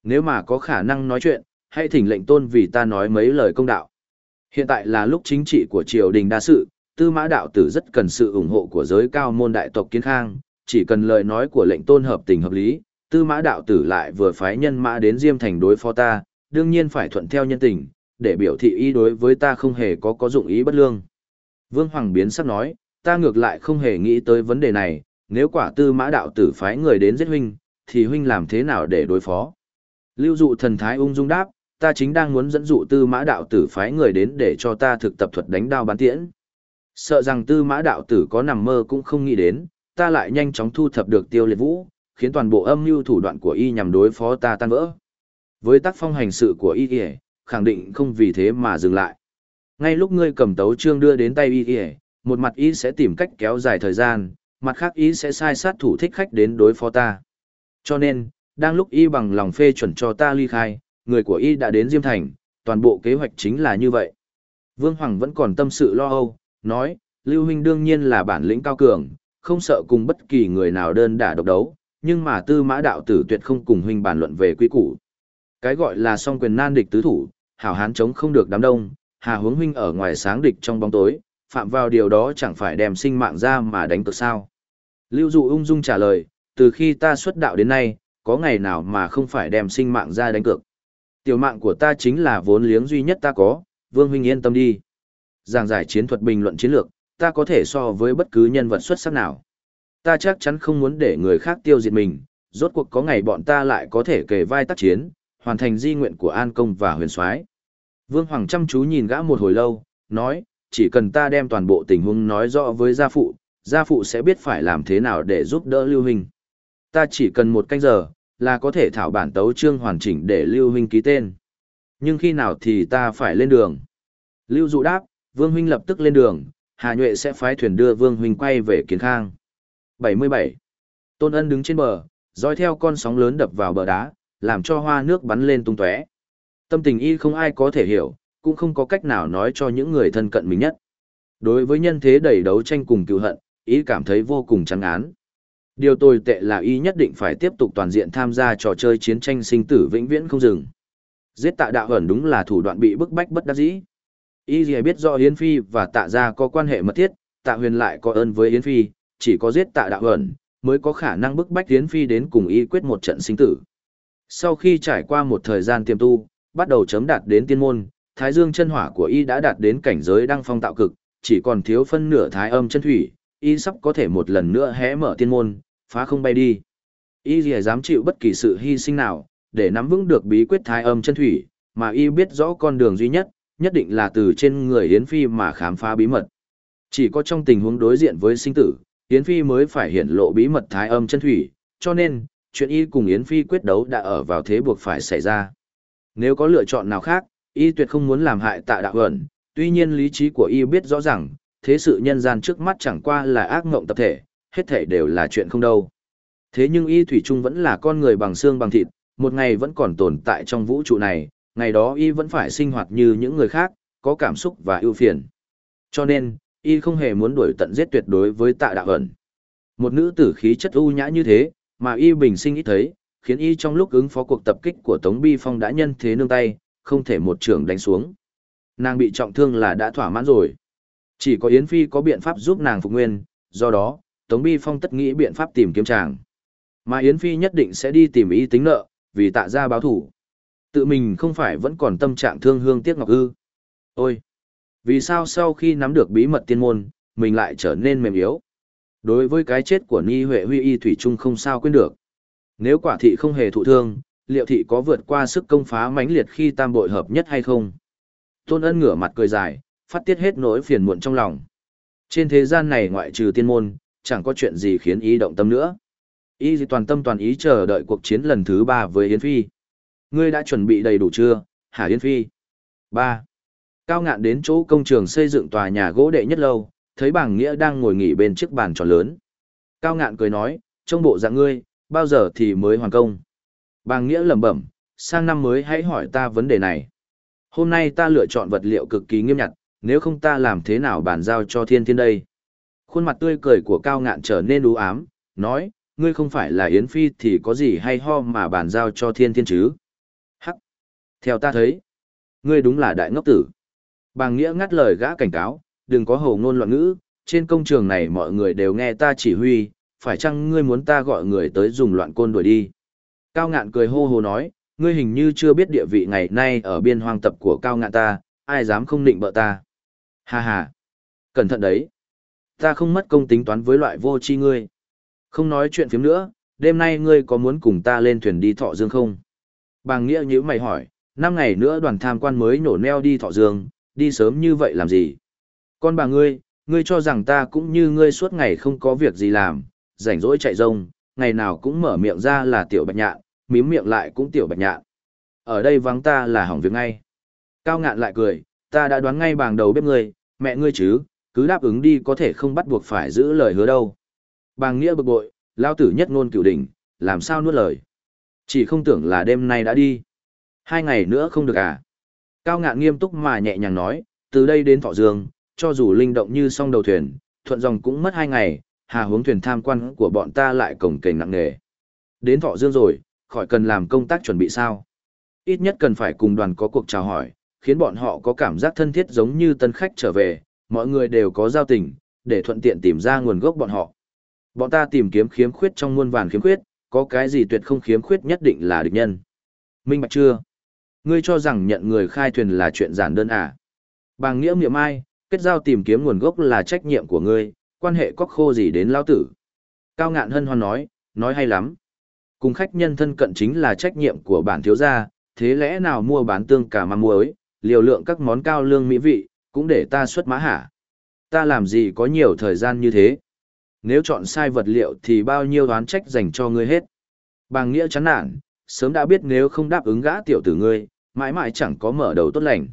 Nếu mà có khả năng nói chuyện, hãy thỉnh lệnh tôn vì ta nói mấy lời công đạo. Hiện tại là lúc chính trị của triều đình đa sự, tư mã đạo tử rất cần sự ủng hộ của giới cao môn đại tộc kiến khang, chỉ cần lời nói của lệnh tôn hợp tình hợp lý, tư mã đạo tử lại vừa phái nhân mã đến diêm thành đối phó ta, đương nhiên phải thuận theo nhân tình, để biểu thị ý đối với ta không hề có có dụng ý bất lương. Vương Hoàng biến sắc nói, ta ngược lại không hề nghĩ tới vấn đề này, nếu quả tư mã đạo tử phái người đến giết huynh, thì huynh làm thế nào để đối phó? Lưu dụ thần thái ung dung đáp, ta chính đang muốn dẫn dụ tư mã đạo tử phái người đến để cho ta thực tập thuật đánh đao bán tiễn. Sợ rằng tư mã đạo tử có nằm mơ cũng không nghĩ đến, ta lại nhanh chóng thu thập được tiêu liệt vũ, khiến toàn bộ âm mưu thủ đoạn của y nhằm đối phó ta tan vỡ. Với tác phong hành sự của y y, khẳng định không vì thế mà dừng lại. Ngay lúc ngươi cầm tấu trương đưa đến tay y y, một mặt y sẽ tìm cách kéo dài thời gian, mặt khác y sẽ sai sát thủ thích khách đến đối phó ta. Cho nên, đang lúc y bằng lòng phê chuẩn cho ta ly khai, người của y đã đến Diêm Thành, toàn bộ kế hoạch chính là như vậy. Vương Hoàng vẫn còn tâm sự lo âu, nói, Lưu Huynh đương nhiên là bản lĩnh cao cường, không sợ cùng bất kỳ người nào đơn đả độc đấu, nhưng mà tư mã đạo tử tuyệt không cùng huynh bàn luận về quy củ. Cái gọi là song quyền nan địch tứ thủ, hảo hán chống không được đám đông, hà hướng huynh ở ngoài sáng địch trong bóng tối, phạm vào điều đó chẳng phải đem sinh mạng ra mà đánh cược sao. Lưu dụ ung dung trả lời, từ khi ta xuất đạo đến nay, có ngày nào mà không phải đem sinh mạng ra đánh cược. Tiểu mạng của ta chính là vốn liếng duy nhất ta có, vương huynh yên tâm đi. Giảng giải chiến thuật bình luận chiến lược, ta có thể so với bất cứ nhân vật xuất sắc nào. Ta chắc chắn không muốn để người khác tiêu diệt mình, rốt cuộc có ngày bọn ta lại có thể kề vai tác chiến, hoàn thành di nguyện của An Công và huyền soái. Vương Hoàng chăm chú nhìn gã một hồi lâu, nói, chỉ cần ta đem toàn bộ tình huống nói rõ với gia phụ, gia phụ sẽ biết phải làm thế nào để giúp đỡ Lưu Hình. Ta chỉ cần một canh giờ, là có thể thảo bản tấu chương hoàn chỉnh để Lưu Hình ký tên. Nhưng khi nào thì ta phải lên đường? Lưu Dụ đáp, Vương Huynh lập tức lên đường, Hà Nhuệ sẽ phái thuyền đưa Vương Huynh quay về Kiến Khang. 77. Tôn Ân đứng trên bờ, dõi theo con sóng lớn đập vào bờ đá, làm cho hoa nước bắn lên tung tóe. Tâm tình y không ai có thể hiểu, cũng không có cách nào nói cho những người thân cận mình nhất. Đối với nhân thế đầy đấu tranh cùng cựu hận, y cảm thấy vô cùng chán án. Điều tồi tệ là y nhất định phải tiếp tục toàn diện tham gia trò chơi chiến tranh sinh tử vĩnh viễn không dừng. Giết tạ đạo ẩn đúng là thủ đoạn bị bức bách bất đắc dĩ. Y gì biết do Yến Phi và tạ gia có quan hệ mật thiết, tạ huyền lại có ơn với Yến Phi, chỉ có giết tạ đạo ẩn, mới có khả năng bức bách Yến Phi đến cùng y quyết một trận sinh tử. Sau khi trải qua một thời gian tiềm tu, bắt đầu chấm đạt đến tiên môn, thái dương chân hỏa của y đã đạt đến cảnh giới đăng phong tạo cực, chỉ còn thiếu phân nửa thái âm chân thủy, y sắp có thể một lần nữa hé mở tiên môn, phá không bay đi. Y gì dám chịu bất kỳ sự hy sinh nào, để nắm vững được bí quyết thái âm chân thủy, mà y biết rõ con đường duy nhất, nhất định là từ trên người Yến Phi mà khám phá bí mật. Chỉ có trong tình huống đối diện với sinh tử, Yến Phi mới phải hiện lộ bí mật thái âm chân thủy, cho nên, chuyện y cùng Yến Phi quyết đấu đã ở vào thế buộc phải xảy ra. Nếu có lựa chọn nào khác, y tuyệt không muốn làm hại tạ đạo ẩn, tuy nhiên lý trí của y biết rõ ràng, thế sự nhân gian trước mắt chẳng qua là ác ngộng tập thể, hết thể đều là chuyện không đâu. Thế nhưng y thủy chung vẫn là con người bằng xương bằng thịt, một ngày vẫn còn tồn tại trong vũ trụ này, ngày đó y vẫn phải sinh hoạt như những người khác, có cảm xúc và ưu phiền. Cho nên, y không hề muốn đuổi tận giết tuyệt đối với tạ đạo ẩn. Một nữ tử khí chất ưu nhã như thế, mà y bình sinh ít thấy, khiến y trong lúc ứng phó cuộc tập kích của Tống Bi Phong đã nhân thế nương tay, không thể một trường đánh xuống. Nàng bị trọng thương là đã thỏa mãn rồi. Chỉ có Yến Phi có biện pháp giúp nàng phục nguyên, do đó, Tống Bi Phong tất nghĩ biện pháp tìm kiếm chàng. Mà Yến Phi nhất định sẽ đi tìm y tính nợ, vì tạ ra báo thủ. Tự mình không phải vẫn còn tâm trạng thương hương tiếc ngọc ư. Ôi! Vì sao sau khi nắm được bí mật tiên môn, mình lại trở nên mềm yếu? Đối với cái chết của Ni Huệ Huy Y Thủy Trung không sao quên được. Nếu quả thị không hề thụ thương, liệu thị có vượt qua sức công phá mãnh liệt khi tam bội hợp nhất hay không? Tôn ân ngửa mặt cười dài, phát tiết hết nỗi phiền muộn trong lòng. Trên thế gian này ngoại trừ tiên môn, chẳng có chuyện gì khiến ý động tâm nữa. Y toàn tâm toàn ý chờ đợi cuộc chiến lần thứ ba với Yến Phi. Ngươi đã chuẩn bị đầy đủ chưa, Hà Yến Phi? 3. Cao ngạn đến chỗ công trường xây dựng tòa nhà gỗ đệ nhất lâu, thấy bảng nghĩa đang ngồi nghỉ bên chiếc bàn tròn lớn. Cao ngạn cười nói, trong bộ dạng ngươi, bao giờ thì mới hoàn công? Bàng nghĩa lẩm bẩm, sang năm mới hãy hỏi ta vấn đề này. Hôm nay ta lựa chọn vật liệu cực kỳ nghiêm nhặt, nếu không ta làm thế nào bàn giao cho thiên thiên đây? Khuôn mặt tươi cười của cao ngạn trở nên u ám, nói, ngươi không phải là Yến Phi thì có gì hay ho mà bàn giao cho thiên thiên chứ? Hắc! Theo ta thấy, ngươi đúng là đại ngốc tử. Bàng Nghĩa ngắt lời gã cảnh cáo, đừng có hồ ngôn loạn ngữ, trên công trường này mọi người đều nghe ta chỉ huy, phải chăng ngươi muốn ta gọi người tới dùng loạn côn đuổi đi? Cao ngạn cười hô hô nói, ngươi hình như chưa biết địa vị ngày nay ở biên hoang tập của cao ngạn ta, ai dám không định bợ ta. Hà hà, cẩn thận đấy. Ta không mất công tính toán với loại vô tri ngươi. Không nói chuyện phiếm nữa, đêm nay ngươi có muốn cùng ta lên thuyền đi thọ dương không? Bàng nghĩa nhữ mày hỏi, năm ngày nữa đoàn tham quan mới nổ neo đi thọ dương, đi sớm như vậy làm gì? Con bà ngươi, ngươi cho rằng ta cũng như ngươi suốt ngày không có việc gì làm, rảnh rỗi chạy rông, ngày nào cũng mở miệng ra là tiểu bạch nhạn, mím miệng lại cũng tiểu bạch nhạn. Ở đây vắng ta là hỏng việc ngay. Cao ngạn lại cười, ta đã đoán ngay bàng đầu bếp ngươi, mẹ ngươi chứ, cứ đáp ứng đi có thể không bắt buộc phải giữ lời hứa đâu. Bàng nghĩa bực bội, lao tử nhất ngôn cửu đỉnh, làm sao nuốt lời. Chỉ không tưởng là đêm nay đã đi. Hai ngày nữa không được à. Cao ngạn nghiêm túc mà nhẹ nhàng nói, từ đây đến Thọ Dương, cho dù linh động như song đầu thuyền, thuận dòng cũng mất hai ngày, hà hướng thuyền tham quan của bọn ta lại cổng kềnh nặng nề. Đến thọ dương rồi, khỏi cần làm công tác chuẩn bị sao. Ít nhất cần phải cùng đoàn có cuộc chào hỏi, khiến bọn họ có cảm giác thân thiết giống như tân khách trở về, mọi người đều có giao tình, để thuận tiện tìm ra nguồn gốc bọn họ. Bọn ta tìm kiếm khiếm khuyết trong muôn vàn khiếm khuyết, có cái gì tuyệt không khiếm khuyết nhất định là địch nhân. Minh bạch chưa? Ngươi cho rằng nhận người khai thuyền là chuyện giản đơn à? Bàng nghĩa miệng ai, kết giao tìm kiếm nguồn gốc là trách nhiệm của ngươi, quan hệ có khô gì đến lao tử. Cao ngạn hân hoan nói, nói hay lắm. Cùng khách nhân thân cận chính là trách nhiệm của bản thiếu gia, thế lẽ nào mua bán tương cả mà muối, liều lượng các món cao lương mỹ vị, cũng để ta xuất mã hả? Ta làm gì có nhiều thời gian như thế? Nếu chọn sai vật liệu thì bao nhiêu đoán trách dành cho ngươi hết. Bàng nghĩa chán nản, sớm đã biết nếu không đáp ứng gã tiểu tử ngươi, mãi mãi chẳng có mở đầu tốt lành.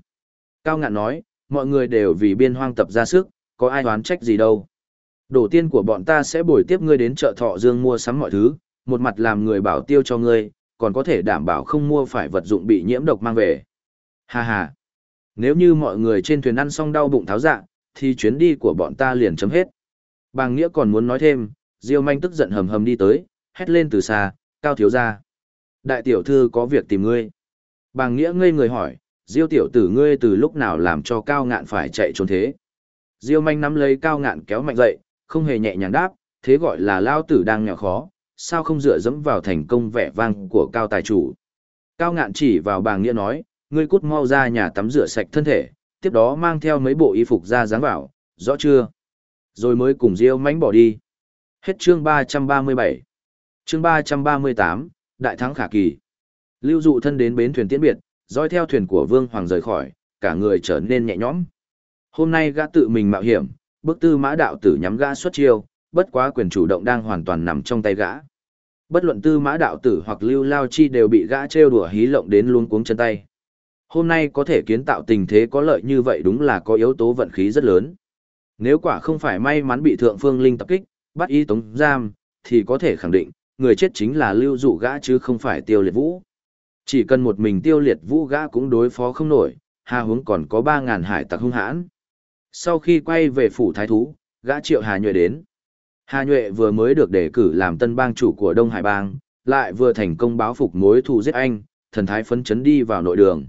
Cao ngạn nói, mọi người đều vì biên hoang tập ra sức, có ai oán trách gì đâu. Đổ tiên của bọn ta sẽ bồi tiếp ngươi đến chợ thọ dương mua sắm mọi thứ, một mặt làm người bảo tiêu cho ngươi, còn có thể đảm bảo không mua phải vật dụng bị nhiễm độc mang về. Ha ha. Nếu như mọi người trên thuyền ăn xong đau bụng tháo dạ, thì chuyến đi của bọn ta liền chấm hết. Bàng Nghĩa còn muốn nói thêm, Diêu Manh tức giận hầm hầm đi tới, hét lên từ xa, cao thiếu ra. Đại tiểu thư có việc tìm ngươi. Bàng Nghĩa ngây người hỏi, Diêu tiểu tử ngươi từ lúc nào làm cho cao ngạn phải chạy trốn thế. Diêu Manh nắm lấy cao ngạn kéo mạnh dậy, không hề nhẹ nhàng đáp, thế gọi là lao tử đang nghèo khó, sao không dựa dẫm vào thành công vẻ vang của cao tài chủ. Cao ngạn chỉ vào bàng Nghĩa nói, ngươi cút mau ra nhà tắm rửa sạch thân thể, tiếp đó mang theo mấy bộ y phục ra dáng vào, rõ chưa? Rồi mới cùng Diêu mánh bỏ đi. Hết chương 337. Chương 338, Đại thắng khả kỳ. Lưu dụ thân đến bến thuyền tiễn biệt, dõi theo thuyền của Vương Hoàng rời khỏi, cả người trở nên nhẹ nhõm. Hôm nay gã tự mình mạo hiểm, bức tư mã đạo tử nhắm gã xuất chiêu, bất quá quyền chủ động đang hoàn toàn nằm trong tay gã. Bất luận tư mã đạo tử hoặc lưu lao chi đều bị gã trêu đùa hí lộng đến luôn cuống chân tay. Hôm nay có thể kiến tạo tình thế có lợi như vậy đúng là có yếu tố vận khí rất lớn. Nếu quả không phải may mắn bị thượng phương linh tập kích, bắt y tống giam, thì có thể khẳng định, người chết chính là lưu dụ gã chứ không phải tiêu liệt vũ. Chỉ cần một mình tiêu liệt vũ gã cũng đối phó không nổi, hà hướng còn có 3.000 hải tặc hung hãn. Sau khi quay về phủ thái thú, gã triệu Hà Nhuệ đến. Hà Nhuệ vừa mới được đề cử làm tân bang chủ của Đông Hải Bang, lại vừa thành công báo phục mối thù giết anh, thần thái phấn chấn đi vào nội đường.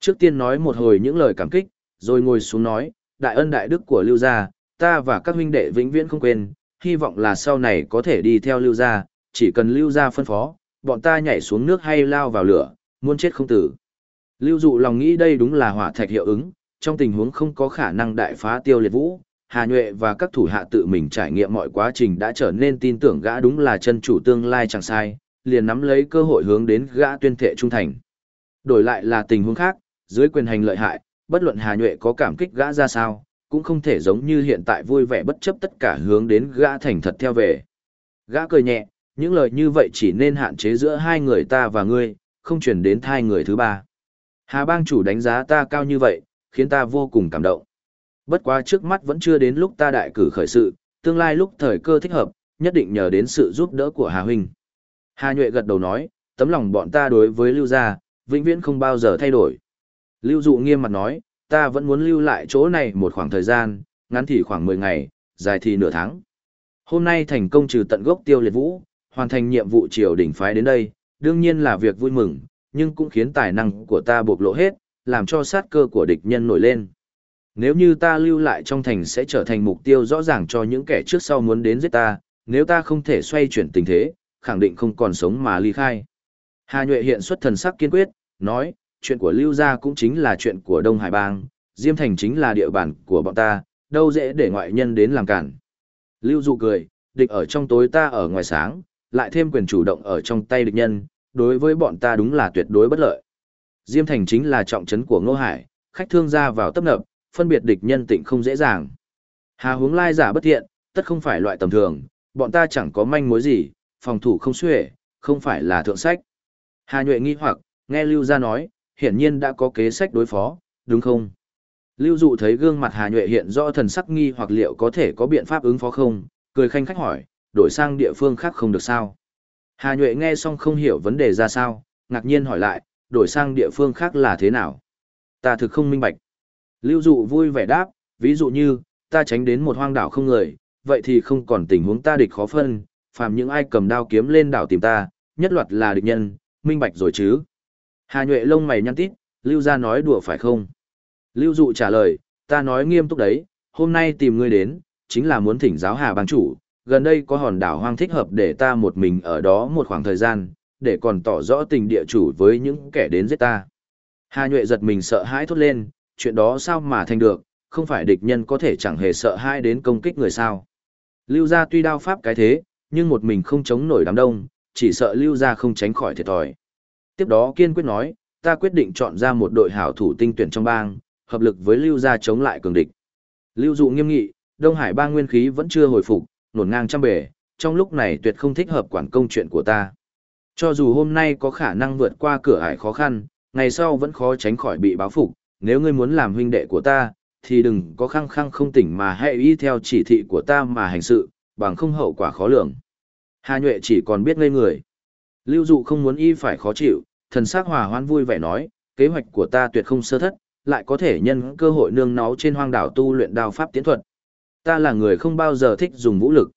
Trước tiên nói một hồi những lời cảm kích, rồi ngồi xuống nói, đại ân đại đức của Lưu Gia, ta và các huynh đệ vĩnh viễn không quên, hy vọng là sau này có thể đi theo Lưu Gia, chỉ cần Lưu Gia phân phó, bọn ta nhảy xuống nước hay lao vào lửa, muốn chết không tử. Lưu dụ lòng nghĩ đây đúng là hỏa thạch hiệu ứng, trong tình huống không có khả năng đại phá tiêu liệt vũ, Hà Nhuệ và các thủ hạ tự mình trải nghiệm mọi quá trình đã trở nên tin tưởng gã đúng là chân chủ tương lai chẳng sai, liền nắm lấy cơ hội hướng đến gã tuyên thệ trung thành. Đổi lại là tình huống khác, dưới quyền hành lợi hại, bất luận Hà Nhuệ có cảm kích gã ra sao, cũng không thể giống như hiện tại vui vẻ bất chấp tất cả hướng đến gã thành thật theo về. Gã cười nhẹ, những lời như vậy chỉ nên hạn chế giữa hai người ta và ngươi, không chuyển đến thai người thứ ba. Hà bang chủ đánh giá ta cao như vậy, khiến ta vô cùng cảm động. Bất quá trước mắt vẫn chưa đến lúc ta đại cử khởi sự, tương lai lúc thời cơ thích hợp, nhất định nhờ đến sự giúp đỡ của Hà Huynh. Hà Nhuệ gật đầu nói, tấm lòng bọn ta đối với Lưu Gia, vĩnh viễn không bao giờ thay đổi. Lưu Dụ nghiêm mặt nói, ta vẫn muốn lưu lại chỗ này một khoảng thời gian, ngắn thì khoảng 10 ngày, dài thì nửa tháng. Hôm nay thành công trừ tận gốc tiêu liệt vũ, hoàn thành nhiệm vụ triều đỉnh phái đến đây, đương nhiên là việc vui mừng, nhưng cũng khiến tài năng của ta bộc lộ hết, làm cho sát cơ của địch nhân nổi lên. Nếu như ta lưu lại trong thành sẽ trở thành mục tiêu rõ ràng cho những kẻ trước sau muốn đến giết ta, nếu ta không thể xoay chuyển tình thế, khẳng định không còn sống mà ly khai. Hà Nhuệ hiện xuất thần sắc kiên quyết, nói, chuyện của Lưu Gia cũng chính là chuyện của Đông Hải Bang, Diêm Thành chính là địa bàn của bọn ta, đâu dễ để ngoại nhân đến làm cản. Lưu Dụ cười, địch ở trong tối ta ở ngoài sáng, lại thêm quyền chủ động ở trong tay địch nhân, đối với bọn ta đúng là tuyệt đối bất lợi. Diêm Thành chính là trọng trấn của Ngô Hải, khách thương ra vào tấp nập, phân biệt địch nhân tịnh không dễ dàng. Hà hướng lai giả bất thiện, tất không phải loại tầm thường, bọn ta chẳng có manh mối gì, phòng thủ không xuể, không phải là thượng sách. Hà Nhuệ nghi hoặc, nghe Lưu gia nói, hiển nhiên đã có kế sách đối phó, đúng không? Lưu Dụ thấy gương mặt Hà Nhuệ hiện rõ thần sắc nghi hoặc liệu có thể có biện pháp ứng phó không, cười khanh khách hỏi, đổi sang địa phương khác không được sao? Hà Nhuệ nghe xong không hiểu vấn đề ra sao, ngạc nhiên hỏi lại, đổi sang địa phương khác là thế nào? Ta thực không minh bạch. Lưu Dụ vui vẻ đáp, ví dụ như, ta tránh đến một hoang đảo không người, vậy thì không còn tình huống ta địch khó phân, phàm những ai cầm đao kiếm lên đảo tìm ta, nhất loạt là địch nhân, minh bạch rồi chứ. Hà Nhuệ lông mày nhăn tít, Lưu gia nói đùa phải không? Lưu Dụ trả lời, ta nói nghiêm túc đấy, hôm nay tìm ngươi đến, chính là muốn thỉnh giáo Hà bang chủ, gần đây có hòn đảo hoang thích hợp để ta một mình ở đó một khoảng thời gian, để còn tỏ rõ tình địa chủ với những kẻ đến giết ta. Hà Nhuệ giật mình sợ hãi thốt lên, chuyện đó sao mà thành được, không phải địch nhân có thể chẳng hề sợ hãi đến công kích người sao. Lưu gia tuy đao pháp cái thế, nhưng một mình không chống nổi đám đông, chỉ sợ lưu gia không tránh khỏi thiệt thòi. Tiếp đó kiên quyết nói, ta quyết định chọn ra một đội hảo thủ tinh tuyển trong bang, hợp lực với lưu gia chống lại cường địch. Lưu dụ nghiêm nghị, Đông Hải bang nguyên khí vẫn chưa hồi phục, nổn ngang trăm bể, trong lúc này tuyệt không thích hợp quản công chuyện của ta. Cho dù hôm nay có khả năng vượt qua cửa ải khó khăn, ngày sau vẫn khó tránh khỏi bị báo phục, nếu ngươi muốn làm huynh đệ của ta, thì đừng có khăng khăng không tỉnh mà hãy y theo chỉ thị của ta mà hành sự, bằng không hậu quả khó lường. Hà Nhuệ chỉ còn biết ngây người. Lưu dụ không muốn y phải khó chịu, thần sắc hòa hoan vui vẻ nói, kế hoạch của ta tuyệt không sơ thất, lại có thể nhân cơ hội nương náu trên hoang đảo tu luyện đao pháp tiến thuật. Ta là người không bao giờ thích dùng vũ lực.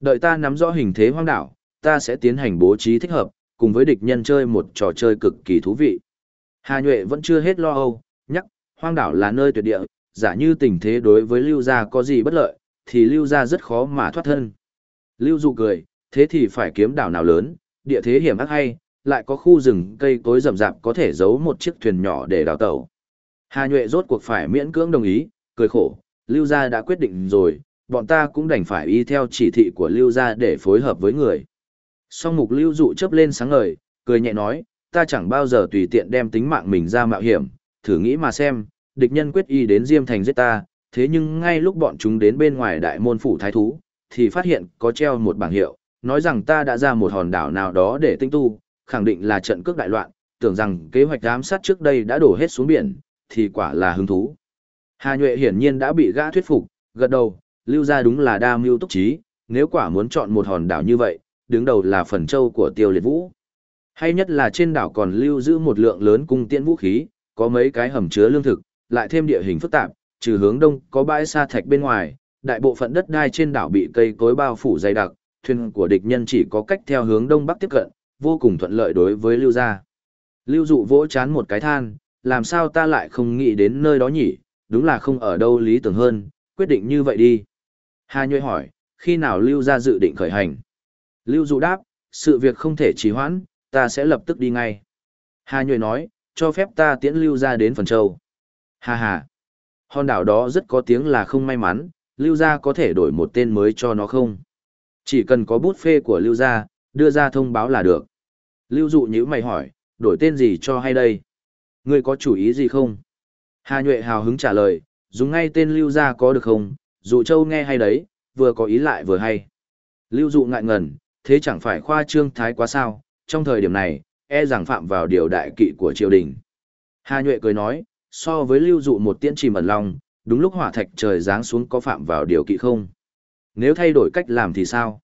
Đợi ta nắm rõ hình thế hoang đảo, ta sẽ tiến hành bố trí thích hợp, cùng với địch nhân chơi một trò chơi cực kỳ thú vị. Hà Nhuệ vẫn chưa hết lo âu, nhắc, hoang đảo là nơi tuyệt địa, giả như tình thế đối với Lưu Gia có gì bất lợi, thì Lưu Gia rất khó mà thoát thân. Lưu Dụ cười, thế thì phải kiếm đảo nào lớn, địa thế hiểm ác hay, lại có khu rừng cây cối rậm rạp có thể giấu một chiếc thuyền nhỏ để đào tàu. Hà Nhuệ rốt cuộc phải miễn cưỡng đồng ý, cười khổ, Lưu Gia đã quyết định rồi, bọn ta cũng đành phải y theo chỉ thị của Lưu Gia để phối hợp với người. Song mục Lưu Dụ chớp lên sáng ngời, cười nhẹ nói, ta chẳng bao giờ tùy tiện đem tính mạng mình ra mạo hiểm, thử nghĩ mà xem, địch nhân quyết y đến Diêm Thành giết ta, thế nhưng ngay lúc bọn chúng đến bên ngoài đại môn phủ thái thú, thì phát hiện có treo một bảng hiệu, nói rằng ta đã ra một hòn đảo nào đó để tinh tu, khẳng định là trận cước đại loạn, tưởng rằng kế hoạch ám sát trước đây đã đổ hết xuống biển, thì quả là hứng thú. Hà Nhuệ hiển nhiên đã bị gã thuyết phục, gật đầu, lưu ra đúng là đa mưu túc trí, nếu quả muốn chọn một hòn đảo như vậy, đứng đầu là phần châu của tiêu liệt vũ. Hay nhất là trên đảo còn lưu giữ một lượng lớn cung tiễn vũ khí, có mấy cái hầm chứa lương thực, lại thêm địa hình phức tạp, trừ hướng đông có bãi sa thạch bên ngoài, đại bộ phận đất đai trên đảo bị cây cối bao phủ dày đặc, thuyền của địch nhân chỉ có cách theo hướng đông bắc tiếp cận, vô cùng thuận lợi đối với lưu gia. Lưu dụ vỗ chán một cái than, làm sao ta lại không nghĩ đến nơi đó nhỉ, đúng là không ở đâu lý tưởng hơn, quyết định như vậy đi. Hà Nhuệ hỏi, khi nào lưu gia dự định khởi hành? Lưu dụ đáp, sự việc không thể trì hoãn, ta sẽ lập tức đi ngay. Hà Nhuệ nói, cho phép ta tiễn lưu gia đến phần châu. Hà hà. Hòn đảo đó rất có tiếng là không may mắn, lưu gia có thể đổi một tên mới cho nó không? Chỉ cần có bút phê của lưu gia, đưa ra thông báo là được. Lưu dụ nhữ mày hỏi, đổi tên gì cho hay đây? Ngươi có chủ ý gì không? Hà Nhuệ hào hứng trả lời, dùng ngay tên lưu gia có được không? Dụ châu nghe hay đấy, vừa có ý lại vừa hay. Lưu dụ ngại ngần, thế chẳng phải khoa trương thái quá sao, trong thời điểm này, e rằng phạm vào điều đại kỵ của triều đình. Hà Nhuệ cười nói, so với lưu dụ một tiễn chìm ẩn lòng, đúng lúc hỏa thạch trời giáng xuống có phạm vào điều kỵ không? Nếu thay đổi cách làm thì sao?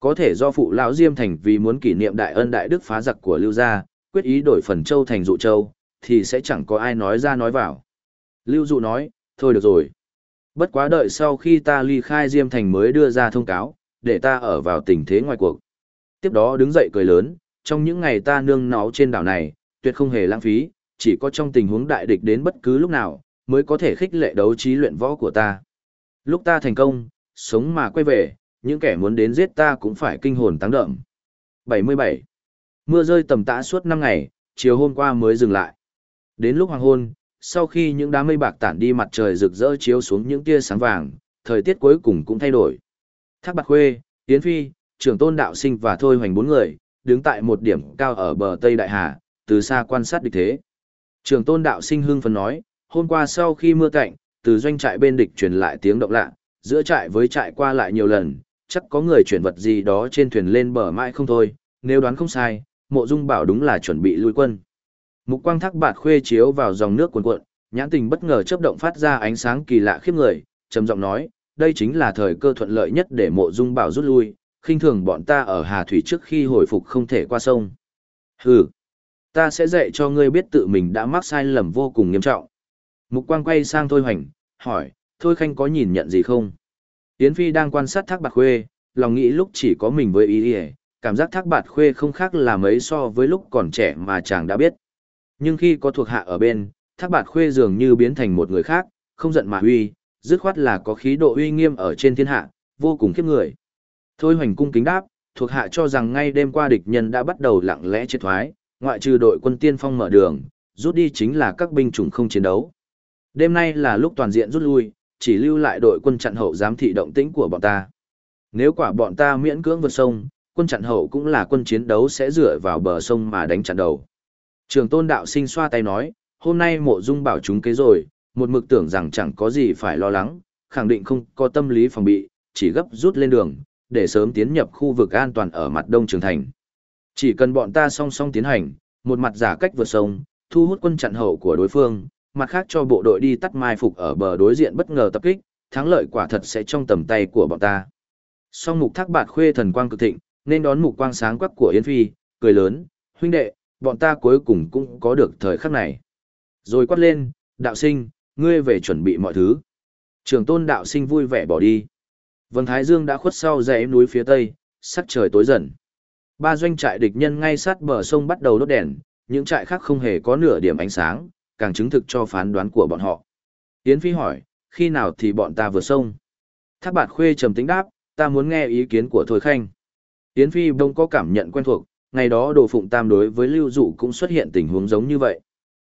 Có thể do phụ lão Diêm Thành vì muốn kỷ niệm đại ân đại đức phá giặc của Lưu gia, quyết ý đổi phần châu thành dụ châu, thì sẽ chẳng có ai nói ra nói vào. Lưu dụ nói, thôi được rồi. Bất quá đợi sau khi ta ly khai Diêm Thành mới đưa ra thông cáo, để ta ở vào tình thế ngoài cuộc. Tiếp đó đứng dậy cười lớn, trong những ngày ta nương náu trên đảo này, tuyệt không hề lãng phí, chỉ có trong tình huống đại địch đến bất cứ lúc nào, mới có thể khích lệ đấu trí luyện võ của ta. Lúc ta thành công, sống mà quay về, những kẻ muốn đến giết ta cũng phải kinh hồn tăng đậm. 77. Mưa rơi tầm tã suốt 5 ngày, chiều hôm qua mới dừng lại. Đến lúc hoàng hôn, sau khi những đám mây bạc tản đi mặt trời rực rỡ chiếu xuống những tia sáng vàng, thời tiết cuối cùng cũng thay đổi. Thác Bạc Khuê, Tiến Phi, trưởng tôn đạo sinh và Thôi Hoành bốn người, đứng tại một điểm cao ở bờ Tây Đại Hà, từ xa quan sát địch thế. Trưởng tôn đạo sinh hưng phấn nói, hôm qua sau khi mưa cạnh, từ doanh trại bên địch truyền lại tiếng động lạ, giữa trại với trại qua lại nhiều lần, chắc có người chuyển vật gì đó trên thuyền lên bờ mãi không thôi, nếu đoán không sai, mộ dung bảo đúng là chuẩn bị lui quân. Mục quang thác bạt khuê chiếu vào dòng nước cuồn cuộn, nhãn tình bất ngờ chớp động phát ra ánh sáng kỳ lạ khiếp người, trầm giọng nói, đây chính là thời cơ thuận lợi nhất để mộ dung bảo rút lui, khinh thường bọn ta ở Hà Thủy trước khi hồi phục không thể qua sông. Hừ, ta sẽ dạy cho ngươi biết tự mình đã mắc sai lầm vô cùng nghiêm trọng. Mục quang quay sang Thôi Hoành, hỏi, Thôi Khanh có nhìn nhận gì không? Yến Phi đang quan sát thác bạc khuê, lòng nghĩ lúc chỉ có mình với ý ý, Cảm giác thác bạt khuê không khác là mấy so với lúc còn trẻ mà chàng đã biết. Nhưng khi có thuộc hạ ở bên, thác bạt khuê dường như biến thành một người khác, không giận mà uy, dứt khoát là có khí độ uy nghiêm ở trên thiên hạ, vô cùng khiếp người. Thôi hoành cung kính đáp, thuộc hạ cho rằng ngay đêm qua địch nhân đã bắt đầu lặng lẽ triệt thoái, ngoại trừ đội quân tiên phong mở đường, rút đi chính là các binh chủng không chiến đấu. Đêm nay là lúc toàn diện rút lui, chỉ lưu lại đội quân chặn hậu giám thị động tĩnh của bọn ta. Nếu quả bọn ta miễn cưỡng vượt sông, quân chặn hậu cũng là quân chiến đấu sẽ dựa vào bờ sông mà đánh chặn đầu. Trường tôn đạo sinh xoa tay nói, hôm nay mộ dung bảo chúng kế rồi, một mực tưởng rằng chẳng có gì phải lo lắng, khẳng định không có tâm lý phòng bị, chỉ gấp rút lên đường, để sớm tiến nhập khu vực an toàn ở mặt đông trường thành. Chỉ cần bọn ta song song tiến hành, một mặt giả cách vượt sông, thu hút quân chặn hậu của đối phương, mặt khác cho bộ đội đi tắt mai phục ở bờ đối diện bất ngờ tập kích, thắng lợi quả thật sẽ trong tầm tay của bọn ta. Song mục thác bạt khuê thần quang cực thịnh, nên đón mục quang sáng quắc của Yến Phi, cười lớn, huynh đệ, bọn ta cuối cùng cũng có được thời khắc này. Rồi quát lên, đạo sinh, ngươi về chuẩn bị mọi thứ. Trường tôn đạo sinh vui vẻ bỏ đi. Vân Thái Dương đã khuất sau dãy núi phía tây, sắc trời tối dần. Ba doanh trại địch nhân ngay sát bờ sông bắt đầu đốt đèn, những trại khác không hề có nửa điểm ánh sáng, càng chứng thực cho phán đoán của bọn họ. Yến Phi hỏi, khi nào thì bọn ta vượt sông? Thác bạt khuê trầm tính đáp, ta muốn nghe ý kiến của Thôi Khanh. Yến Phi đông có cảm nhận quen thuộc, ngày đó Đồ Phụng Tam đối với Lưu Dụ cũng xuất hiện tình huống giống như vậy.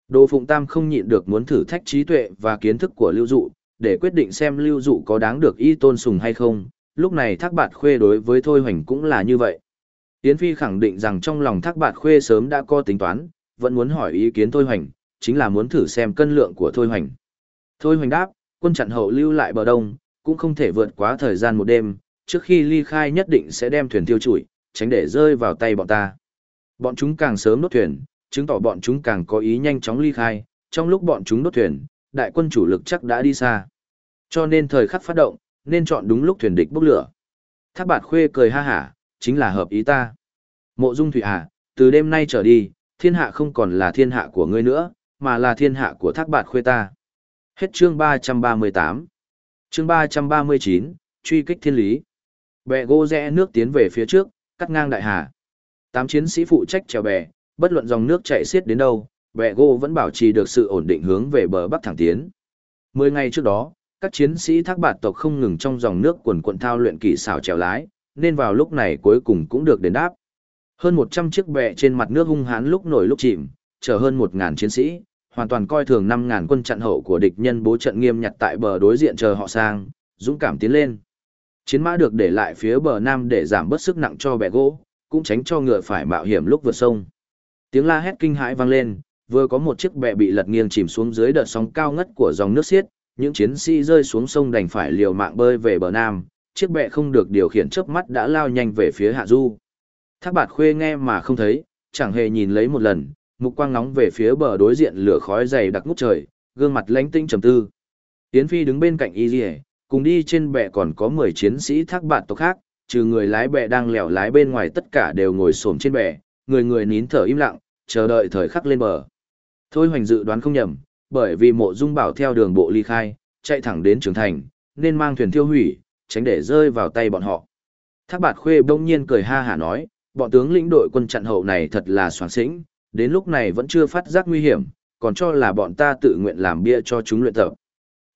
Đồ Phụng Tam không nhịn được muốn thử thách trí tuệ và kiến thức của Lưu Dụ, để quyết định xem Lưu Dụ có đáng được y tôn sùng hay không. Lúc này Thác Bạt Khuê đối với Thôi Hoành cũng là như vậy. tiến Phi khẳng định rằng trong lòng Thác Bạt Khuê sớm đã có tính toán, vẫn muốn hỏi ý kiến Thôi Hoành, chính là muốn thử xem cân lượng của Thôi Hoành. Thôi Hoành đáp, quân chặn hậu lưu lại bờ đông, cũng không thể vượt quá thời gian một đêm, trước khi ly khai nhất định sẽ đem thuyền tiêu trụi, tránh để rơi vào tay bọn ta. Bọn chúng càng sớm đốt thuyền, chứng tỏ bọn chúng càng có ý nhanh chóng ly khai, trong lúc bọn chúng đốt thuyền, đại quân chủ lực chắc đã đi xa. Cho nên thời khắc phát động, nên chọn đúng lúc thuyền địch bốc lửa. Thác bạt khuê cười ha hả, chính là hợp ý ta. Mộ dung thủy hạ, à, từ đêm nay trở đi, thiên hạ không còn là thiên hạ của ngươi nữa, mà là thiên hạ của thác bạt khuê ta. Hết chương 338. Chương 339, truy kích thiên lý. Bẹ gỗ rẽ nước tiến về phía trước, cắt ngang đại hà. Tám chiến sĩ phụ trách chèo bè, bất luận dòng nước chảy xiết đến đâu, bè gỗ vẫn bảo trì được sự ổn định hướng về bờ bắc thẳng tiến. Mười ngày trước đó, các chiến sĩ thác bạt tộc không ngừng trong dòng nước quần quận thao luyện kỳ xảo chèo lái, nên vào lúc này cuối cùng cũng được đền đáp. Hơn 100 chiếc bè trên mặt nước hung hãn lúc nổi lúc chìm, chở hơn 1000 chiến sĩ, hoàn toàn coi thường 5000 quân chặn hậu của địch nhân bố trận nghiêm nhặt tại bờ đối diện chờ họ sang, dũng cảm tiến lên. Chiến mã được để lại phía bờ nam để giảm bớt sức nặng cho bè gỗ, cũng tránh cho ngựa phải mạo hiểm lúc vượt sông. Tiếng la hét kinh hãi vang lên, vừa có một chiếc bè bị lật nghiêng chìm xuống dưới đợt sóng cao ngất của dòng nước xiết, những chiến sĩ rơi xuống sông đành phải liều mạng bơi về bờ nam, chiếc bè không được điều khiển chớp mắt đã lao nhanh về phía hạ du. Thác bạt khuê nghe mà không thấy, chẳng hề nhìn lấy một lần, mục quang nóng về phía bờ đối diện lửa khói dày đặc ngút trời, gương mặt lãnh tinh trầm tư. Yến Phi đứng bên cạnh Y Liễu, cùng đi trên bè còn có 10 chiến sĩ thác bạt tộc khác, trừ người lái bè đang lẻo lái bên ngoài tất cả đều ngồi xổm trên bè, người người nín thở im lặng, chờ đợi thời khắc lên bờ. Thôi hoành dự đoán không nhầm, bởi vì mộ dung bảo theo đường bộ ly khai, chạy thẳng đến trường thành, nên mang thuyền tiêu hủy, tránh để rơi vào tay bọn họ. Thác bạt khuê bỗng nhiên cười ha hả nói, bọn tướng lĩnh đội quân chặn hậu này thật là soáng xĩnh, đến lúc này vẫn chưa phát giác nguy hiểm, còn cho là bọn ta tự nguyện làm bia cho chúng luyện tập.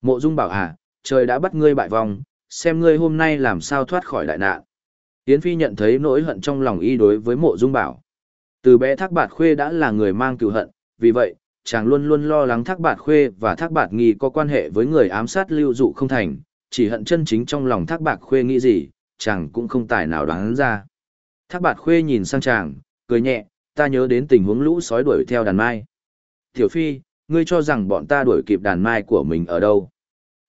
Mộ dung bảo à, trời đã bắt ngươi bại vong, xem ngươi hôm nay làm sao thoát khỏi đại nạn. Yến Phi nhận thấy nỗi hận trong lòng y đối với mộ dung bảo. Từ bé Thác Bạt Khuê đã là người mang cựu hận, vì vậy, chàng luôn luôn lo lắng Thác Bạt Khuê và Thác Bạt Nghi có quan hệ với người ám sát lưu dụ không thành, chỉ hận chân chính trong lòng Thác Bạt Khuê nghĩ gì, chàng cũng không tài nào đoán ra. Thác Bạt Khuê nhìn sang chàng, cười nhẹ, ta nhớ đến tình huống lũ sói đuổi theo đàn mai. Tiểu Phi, ngươi cho rằng bọn ta đuổi kịp đàn mai của mình ở đâu?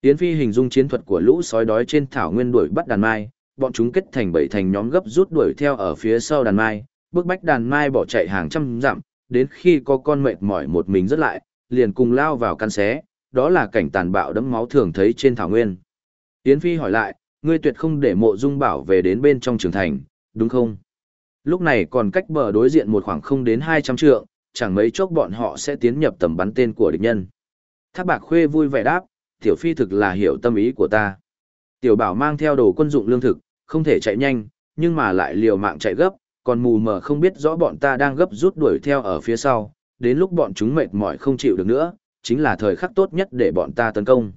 Yến Phi hình dung chiến thuật của lũ sói đói trên thảo nguyên đuổi bắt đàn mai, bọn chúng kết thành bảy thành nhóm gấp rút đuổi theo ở phía sau đàn mai, bước bách đàn mai bỏ chạy hàng trăm dặm, đến khi có con mệt mỏi một mình rất lại, liền cùng lao vào căn xé, đó là cảnh tàn bạo đẫm máu thường thấy trên thảo nguyên. Yến Phi hỏi lại, ngươi tuyệt không để mộ dung bảo về đến bên trong trường thành, đúng không? Lúc này còn cách bờ đối diện một khoảng không đến 200 trượng, chẳng mấy chốc bọn họ sẽ tiến nhập tầm bắn tên của địch nhân. Thác bạc khuê vui vẻ đáp, tiểu phi thực là hiểu tâm ý của ta. Tiểu bảo mang theo đồ quân dụng lương thực, không thể chạy nhanh, nhưng mà lại liều mạng chạy gấp, còn mù mờ không biết rõ bọn ta đang gấp rút đuổi theo ở phía sau, đến lúc bọn chúng mệt mỏi không chịu được nữa, chính là thời khắc tốt nhất để bọn ta tấn công.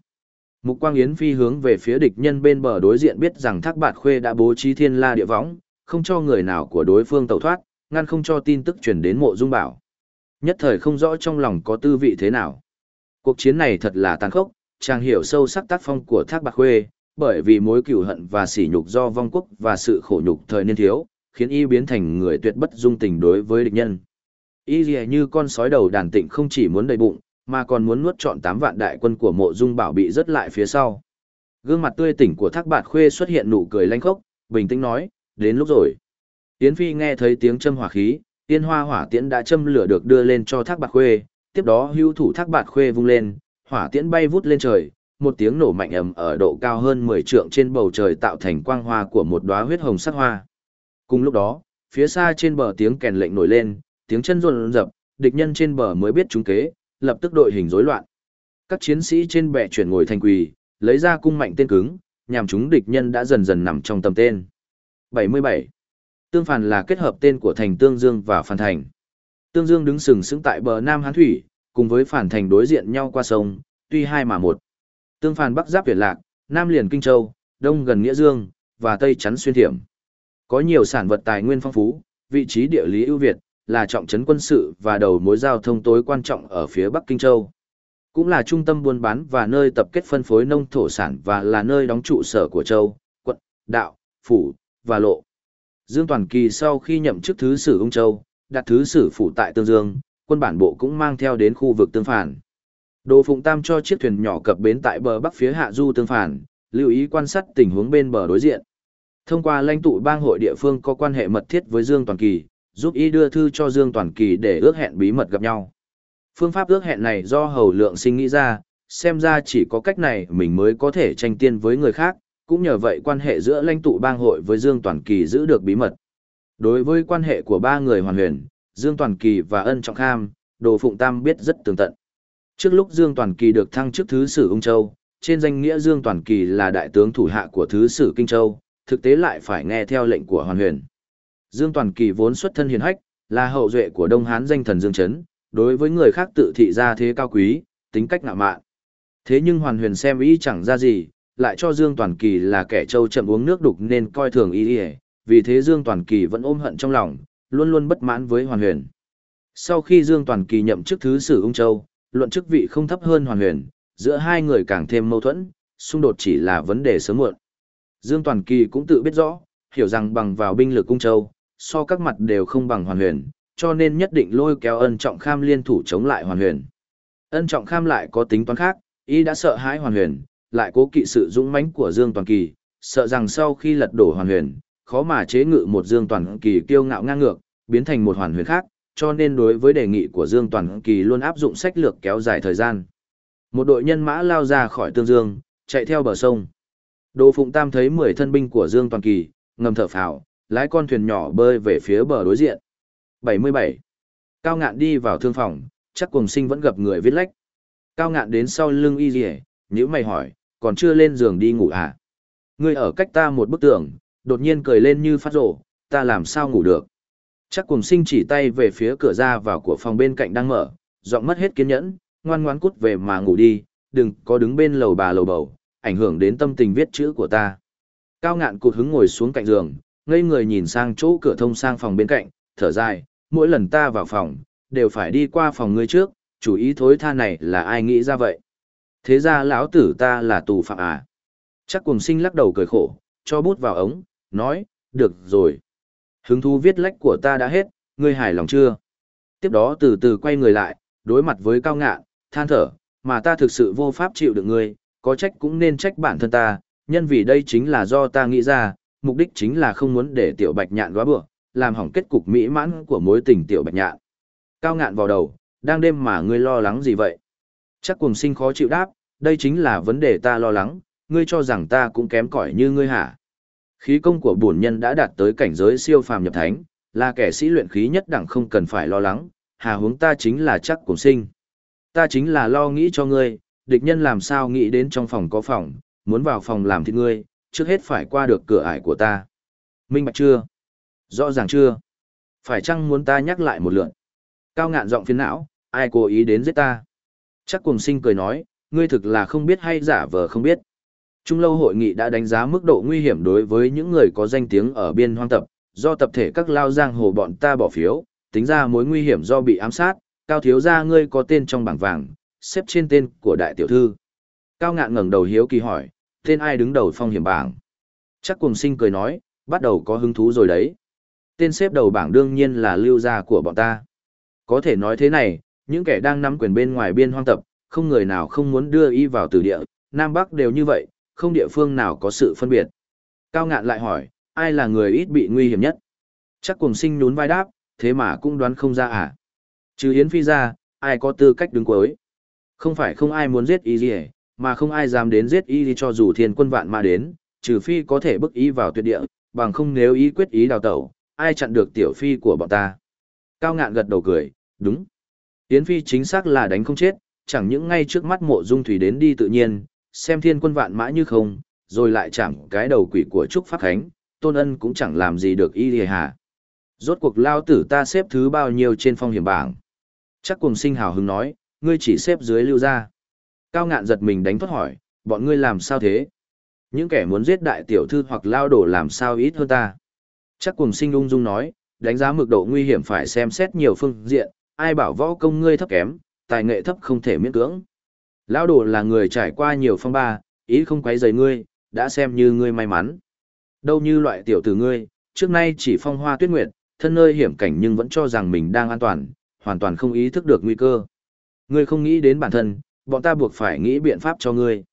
Mục Quang Yến phi hướng về phía địch nhân bên bờ đối diện biết rằng Thác Bạt Khuê đã bố trí thiên la địa võng, không cho người nào của đối phương tẩu thoát, ngăn không cho tin tức truyền đến mộ dung bảo. Nhất thời không rõ trong lòng có tư vị thế nào. Cuộc chiến này thật là tàn khốc, chàng hiểu sâu sắc tác phong của Thác Bạt Khuê, bởi vì mối cựu hận và sỉ nhục do vong quốc và sự khổ nhục thời niên thiếu, khiến y biến thành người tuyệt bất dung tình đối với địch nhân. Y dì như con sói đầu đàn tịnh không chỉ muốn đầy bụng, mà còn muốn nuốt trọn 8 vạn đại quân của mộ dung bảo bị rớt lại phía sau. Gương mặt tươi tỉnh của thác bạt khuê xuất hiện nụ cười lanh khốc, bình tĩnh nói, đến lúc rồi. Yến Phi nghe thấy tiếng châm hỏa khí, tiên hoa hỏa tiễn đã châm lửa được đưa lên cho thác bạt khuê, tiếp đó hưu thủ thác bạt khuê vung lên, hỏa tiễn bay vút lên trời, một tiếng nổ mạnh ầm ở độ cao hơn 10 trượng trên bầu trời tạo thành quang hoa của một đóa huyết hồng sắc hoa. Cùng lúc đó, phía xa trên bờ tiếng kèn lệnh nổi lên, tiếng chân run rập, địch nhân trên bờ mới biết chúng kế, lập tức đội hình rối loạn. Các chiến sĩ trên bè chuyển ngồi thành quỳ, lấy ra cung mạnh tên cứng, nhằm chúng địch nhân đã dần dần nằm trong tầm tên. 77. Tương Phản là kết hợp tên của thành Tương Dương và Phản Thành. Tương Dương đứng sừng sững tại bờ Nam Hán Thủy, cùng với Phản Thành đối diện nhau qua sông, tuy hai mà một. Tương Phản bắc giáp Việt Lạc, Nam liền Kinh Châu, Đông gần Nghĩa Dương, và Tây chắn xuyên thiểm. Có nhiều sản vật tài nguyên phong phú, vị trí địa lý ưu việt, là trọng trấn quân sự và đầu mối giao thông tối quan trọng ở phía Bắc Kinh Châu. Cũng là trung tâm buôn bán và nơi tập kết phân phối nông thổ sản và là nơi đóng trụ sở của châu, quận, đạo, phủ, và lộ. Dương Toàn Kỳ sau khi nhậm chức thứ sử ung châu, đặt thứ sử phủ tại Tương Dương, quân bản bộ cũng mang theo đến khu vực tương phản. Đồ Phụng Tam cho chiếc thuyền nhỏ cập bến tại bờ bắc phía hạ du tương phản, lưu ý quan sát tình huống bên bờ đối diện. Thông qua lãnh tụ bang hội địa phương có quan hệ mật thiết với Dương Toàn Kỳ, giúp y đưa thư cho Dương Toàn Kỳ để ước hẹn bí mật gặp nhau. Phương pháp ước hẹn này do Hầu Lượng Sinh nghĩ ra, xem ra chỉ có cách này mình mới có thể tranh tiên với người khác, cũng nhờ vậy quan hệ giữa lãnh tụ bang hội với Dương Toàn Kỳ giữ được bí mật. Đối với quan hệ của ba người hoàn huyền, Dương Toàn Kỳ và Ân Trọng Kham, Đồ Phụng Tam biết rất tường tận. Trước lúc Dương Toàn Kỳ được thăng chức thứ sử Ung Châu, trên danh nghĩa Dương Toàn Kỳ là đại tướng thủ hạ của thứ sử Kinh Châu, thực tế lại phải nghe theo lệnh của Hoàn Huyền. Dương Toàn Kỳ vốn xuất thân hiền hách, là hậu duệ của Đông Hán danh thần Dương Trấn, đối với người khác tự thị ra thế cao quý, tính cách ngạo mạn. Thế nhưng Hoàn Huyền xem ý chẳng ra gì, lại cho Dương Toàn Kỳ là kẻ trâu chậm uống nước đục nên coi thường ý ý, vì thế Dương Toàn Kỳ vẫn ôm hận trong lòng, luôn luôn bất mãn với Hoàn Huyền. Sau khi Dương Toàn Kỳ nhậm chức thứ sử Ung Châu, luận chức vị không thấp hơn Hoàn Huyền, giữa hai người càng thêm mâu thuẫn, xung đột chỉ là vấn đề sớm muộn. Dương Toàn Kỳ cũng tự biết rõ, hiểu rằng bằng vào binh lực Ung Châu, so các mặt đều không bằng hoàn huyền, cho nên nhất định lôi kéo ân trọng kham liên thủ chống lại hoàn huyền. Ân trọng kham lại có tính toán khác, y đã sợ hãi hoàn huyền, lại cố kỵ sự dũng mãnh của Dương Toàn Kỳ, sợ rằng sau khi lật đổ hoàn huyền, khó mà chế ngự một Dương Toàn Kỳ kiêu ngạo ngang ngược, biến thành một hoàn huyền khác, cho nên đối với đề nghị của Dương Toàn Kỳ luôn áp dụng sách lược kéo dài thời gian. Một đội nhân mã lao ra khỏi Tương Dương, chạy theo bờ sông. Đồ Phụng Tam thấy 10 thân binh của Dương Toàn Kỳ, ngầm thở phào, lái con thuyền nhỏ bơi về phía bờ đối diện. 77. Cao ngạn đi vào thương phòng, chắc cùng sinh vẫn gặp người viết lách. Cao ngạn đến sau lưng y rỉ, nếu mày hỏi, còn chưa lên giường đi ngủ à? Ngươi ở cách ta một bức tường, đột nhiên cười lên như phát rổ, ta làm sao ngủ được? Chắc cùng sinh chỉ tay về phía cửa ra vào của phòng bên cạnh đang mở, giọng mất hết kiên nhẫn, ngoan ngoan cút về mà ngủ đi, đừng có đứng bên lầu bà lầu bầu, ảnh hưởng đến tâm tình viết chữ của ta. Cao ngạn cụt hứng ngồi xuống cạnh giường, ngây người nhìn sang chỗ cửa thông sang phòng bên cạnh, thở dài, mỗi lần ta vào phòng, đều phải đi qua phòng ngươi trước, chủ ý thối tha này là ai nghĩ ra vậy? Thế ra lão tử ta là tù phạm à? Chắc cùng sinh lắc đầu cười khổ, cho bút vào ống, nói, được rồi. Hứng thú viết lách của ta đã hết, ngươi hài lòng chưa? Tiếp đó từ từ quay người lại, đối mặt với cao ngạn, than thở, mà ta thực sự vô pháp chịu được ngươi, có trách cũng nên trách bản thân ta, nhân vì đây chính là do ta nghĩ ra, mục đích chính là không muốn để tiểu bạch nhạn góa bựa, làm hỏng kết cục mỹ mãn của mối tình tiểu bạch nhạn. Cao ngạn vào đầu, đang đêm mà ngươi lo lắng gì vậy? Chắc cùng sinh khó chịu đáp, đây chính là vấn đề ta lo lắng, ngươi cho rằng ta cũng kém cỏi như ngươi hả? Khí công của bổn nhân đã đạt tới cảnh giới siêu phàm nhập thánh, là kẻ sĩ luyện khí nhất đẳng không cần phải lo lắng, hà hướng ta chính là chắc cùng sinh. Ta chính là lo nghĩ cho ngươi, địch nhân làm sao nghĩ đến trong phòng có phòng, muốn vào phòng làm thịt ngươi, trước hết phải qua được cửa ải của ta. Minh bạch chưa? Rõ ràng chưa? Phải chăng muốn ta nhắc lại một lượt? Cao ngạn giọng phiền não, ai cố ý đến giết ta? Chắc cùng sinh cười nói, ngươi thực là không biết hay giả vờ không biết. Trung lâu hội nghị đã đánh giá mức độ nguy hiểm đối với những người có danh tiếng ở biên hoang tập, do tập thể các lao giang hồ bọn ta bỏ phiếu, tính ra mối nguy hiểm do bị ám sát, cao thiếu gia ngươi có tên trong bảng vàng, xếp trên tên của đại tiểu thư. Cao ngạn ngẩng đầu hiếu kỳ hỏi, tên ai đứng đầu phong hiểm bảng? Chắc cùng sinh cười nói, bắt đầu có hứng thú rồi đấy. Tên xếp đầu bảng đương nhiên là lưu gia của bọn ta. Có thể nói thế này, những kẻ đang nắm quyền bên ngoài biên hoang tập, không người nào không muốn đưa y vào từ địa, Nam Bắc đều như vậy, không địa phương nào có sự phân biệt. Cao ngạn lại hỏi, ai là người ít bị nguy hiểm nhất? Chắc cùng sinh nhún vai đáp, thế mà cũng đoán không ra à? Trừ Yến Phi ra, ai có tư cách đứng cuối? Không phải không ai muốn giết y gì mà không ai dám đến giết y cho dù thiên quân vạn mà đến, trừ Phi có thể bức y vào tuyệt địa, bằng không nếu ý quyết ý đào tẩu, ai chặn được tiểu Phi của bọn ta? Cao ngạn gật đầu cười, đúng. Yến Phi chính xác là đánh không chết, chẳng những ngay trước mắt mộ dung thủy đến đi tự nhiên, xem thiên quân vạn mã như không, rồi lại chạm cái đầu quỷ của Trúc Pháp Khánh, tôn ân cũng chẳng làm gì được y hề hà. Rốt cuộc lao tử ta xếp thứ bao nhiêu trên phong hiểm bảng. Chắc cùng sinh hào hứng nói, ngươi chỉ xếp dưới lưu ra. Cao ngạn giật mình đánh thoát hỏi, bọn ngươi làm sao thế? Những kẻ muốn giết đại tiểu thư hoặc lao đổ làm sao ít hơn ta? Chắc cùng sinh ung dung nói, đánh giá mức độ nguy hiểm phải xem xét nhiều phương diện, ai bảo võ công ngươi thấp kém, tài nghệ thấp không thể miễn cưỡng. Lão đồ là người trải qua nhiều phong ba, ý không quấy rầy ngươi, đã xem như ngươi may mắn. Đâu như loại tiểu tử ngươi, trước nay chỉ phong hoa tuyết nguyệt, thân nơi hiểm cảnh nhưng vẫn cho rằng mình đang an toàn, hoàn toàn không ý thức được nguy cơ. Ngươi không nghĩ đến bản thân, bọn ta buộc phải nghĩ biện pháp cho ngươi.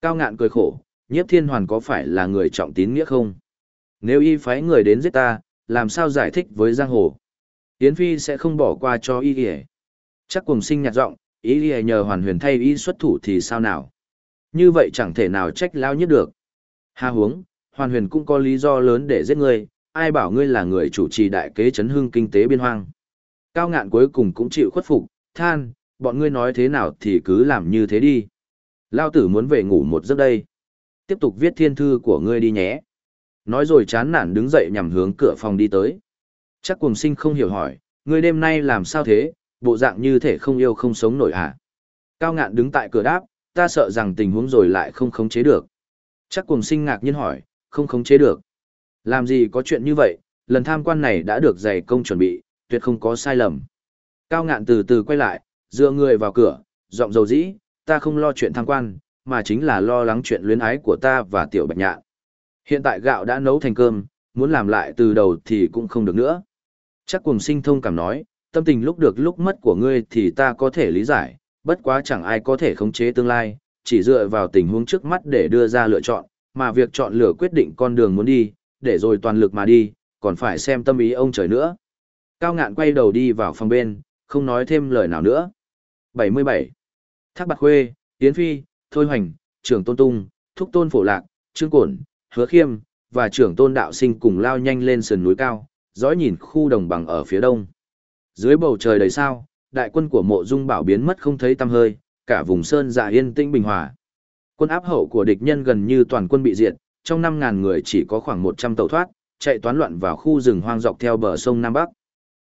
Cao ngạn cười khổ, nhiếp thiên hoàn có phải là người trọng tín nghĩa không? Nếu y phái người đến giết ta, làm sao giải thích với giang hồ? Yến Phi sẽ không bỏ qua cho y kìa. Chắc cùng sinh nhạt giọng, ý ghi nhờ hoàn huyền thay y xuất thủ thì sao nào? Như vậy chẳng thể nào trách lao nhất được. Hà huống, hoàn huyền cũng có lý do lớn để giết ngươi, ai bảo ngươi là người chủ trì đại kế chấn hưng kinh tế biên hoang. Cao ngạn cuối cùng cũng chịu khuất phục, than, bọn ngươi nói thế nào thì cứ làm như thế đi. Lao tử muốn về ngủ một giấc đây. Tiếp tục viết thiên thư của ngươi đi nhé. Nói rồi chán nản đứng dậy nhằm hướng cửa phòng đi tới. Chắc cùng sinh không hiểu hỏi, ngươi đêm nay làm sao thế, bộ dạng như thể không yêu không sống nổi à. Cao ngạn đứng tại cửa đáp, ta sợ rằng tình huống rồi lại không khống chế được. Chắc cùng sinh ngạc nhiên hỏi, không khống chế được. Làm gì có chuyện như vậy, lần tham quan này đã được dày công chuẩn bị, tuyệt không có sai lầm. Cao ngạn từ từ quay lại, dựa người vào cửa, giọng dầu dĩ, ta không lo chuyện tham quan, mà chính là lo lắng chuyện luyến ái của ta và tiểu bạch nhạn. Hiện tại gạo đã nấu thành cơm, muốn làm lại từ đầu thì cũng không được nữa. Chắc cùng sinh thông cảm nói, tâm tình lúc được lúc mất của ngươi thì ta có thể lý giải, bất quá chẳng ai có thể khống chế tương lai, chỉ dựa vào tình huống trước mắt để đưa ra lựa chọn, mà việc chọn lựa quyết định con đường muốn đi, để rồi toàn lực mà đi, còn phải xem tâm ý ông trời nữa. Cao ngạn quay đầu đi vào phòng bên, không nói thêm lời nào nữa. 77. Thác Bạc Khuê, Yến Phi, Thôi Hoành, trưởng Tôn Tung, Thúc Tôn Phổ Lạc, Trương Cổn, Hứa Khiêm, và trưởng Tôn Đạo Sinh cùng lao nhanh lên sườn núi cao, dõi nhìn khu đồng bằng ở phía đông. Dưới bầu trời đầy sao, đại quân của mộ dung bảo biến mất không thấy tăm hơi, cả vùng sơn dạ yên tĩnh bình hòa. Quân áp hậu của địch nhân gần như toàn quân bị diệt, trong 5.000 người chỉ có khoảng 100 tàu thoát, chạy toán loạn vào khu rừng hoang dọc theo bờ sông Nam Bắc.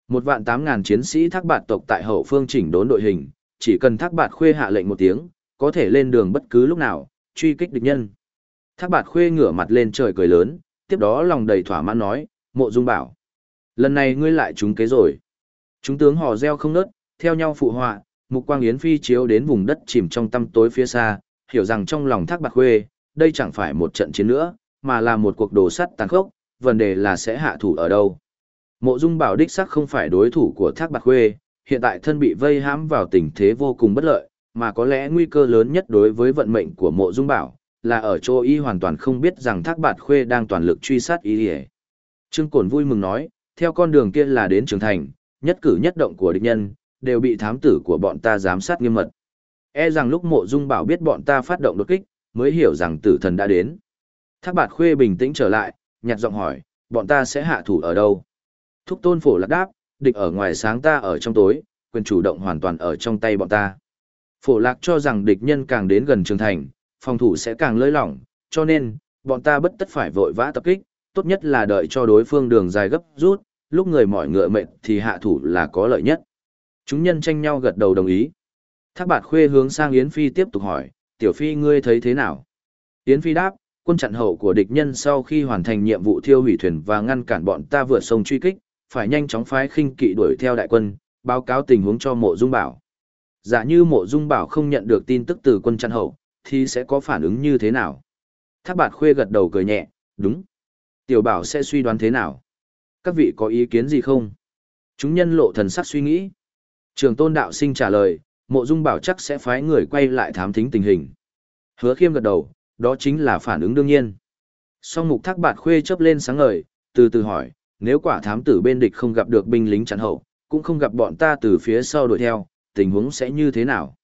Một vạn 8.000 chiến sĩ thác bạt tộc tại hậu phương chỉnh đốn đội hình, chỉ cần thác bạt khuê hạ lệnh một tiếng, có thể lên đường bất cứ lúc nào, truy kích địch nhân. Thác bạt khuê ngửa mặt lên trời cười lớn, tiếp đó lòng đầy thỏa mãn nói, mộ dung bảo. Lần này ngươi lại trúng kế rồi. Chúng tướng hò reo không nớt, theo nhau phụ họa, mục quang yến phi chiếu đến vùng đất chìm trong tăm tối phía xa, hiểu rằng trong lòng thác bạc khuê, đây chẳng phải một trận chiến nữa, mà là một cuộc đồ sắt tàn khốc, vấn đề là sẽ hạ thủ ở đâu. Mộ Dung Bảo đích sắc không phải đối thủ của Thác Bạc Khuê, hiện tại thân bị vây hãm vào tình thế vô cùng bất lợi, mà có lẽ nguy cơ lớn nhất đối với vận mệnh của Mộ Dung Bảo là ở chỗ y hoàn toàn không biết rằng Thác Bạc Khuê đang toàn lực truy sát y. Trương Cổn vui mừng nói, theo con đường kia là đến Trường thành, nhất cử nhất động của địch nhân đều bị thám tử của bọn ta giám sát nghiêm mật. E rằng lúc Mộ Dung Bảo biết bọn ta phát động đột kích, mới hiểu rằng tử thần đã đến. Thác Bạt Khuê bình tĩnh trở lại, nhặt giọng hỏi, bọn ta sẽ hạ thủ ở đâu? Thúc tôn phổ lạc đáp, địch ở ngoài sáng ta ở trong tối, quyền chủ động hoàn toàn ở trong tay bọn ta. Phổ lạc cho rằng địch nhân càng đến gần trường thành, phòng thủ sẽ càng lơi lỏng, cho nên, bọn ta bất tất phải vội vã tập kích, tốt nhất là đợi cho đối phương đường dài gấp rút, lúc người mỏi ngựa mệt thì hạ thủ là có lợi nhất. Chúng nhân tranh nhau gật đầu đồng ý. Thác bạt khuê hướng sang Yến Phi tiếp tục hỏi, tiểu Phi ngươi thấy thế nào? Yến Phi đáp, quân chặn hậu của địch nhân sau khi hoàn thành nhiệm vụ thiêu hủy thuyền và ngăn cản bọn ta vượt sông truy kích, phải nhanh chóng phái khinh kỵ đuổi theo đại quân, báo cáo tình huống cho mộ dung bảo. Giả như mộ dung bảo không nhận được tin tức từ quân chặn hậu, thì sẽ có phản ứng như thế nào? Thác bạt khuê gật đầu cười nhẹ, đúng. Tiểu bảo sẽ suy đoán thế nào? Các vị có ý kiến gì không? Chúng nhân lộ thần sắc suy nghĩ. Trường tôn đạo sinh trả lời, mộ dung bảo chắc sẽ phái người quay lại thám thính tình hình. Hứa khiêm gật đầu, đó chính là phản ứng đương nhiên. Song mục thác bạt khuê chớp lên sáng ngời, từ từ hỏi, nếu quả thám tử bên địch không gặp được binh lính chặn hậu, cũng không gặp bọn ta từ phía sau đuổi theo, tình huống sẽ như thế nào?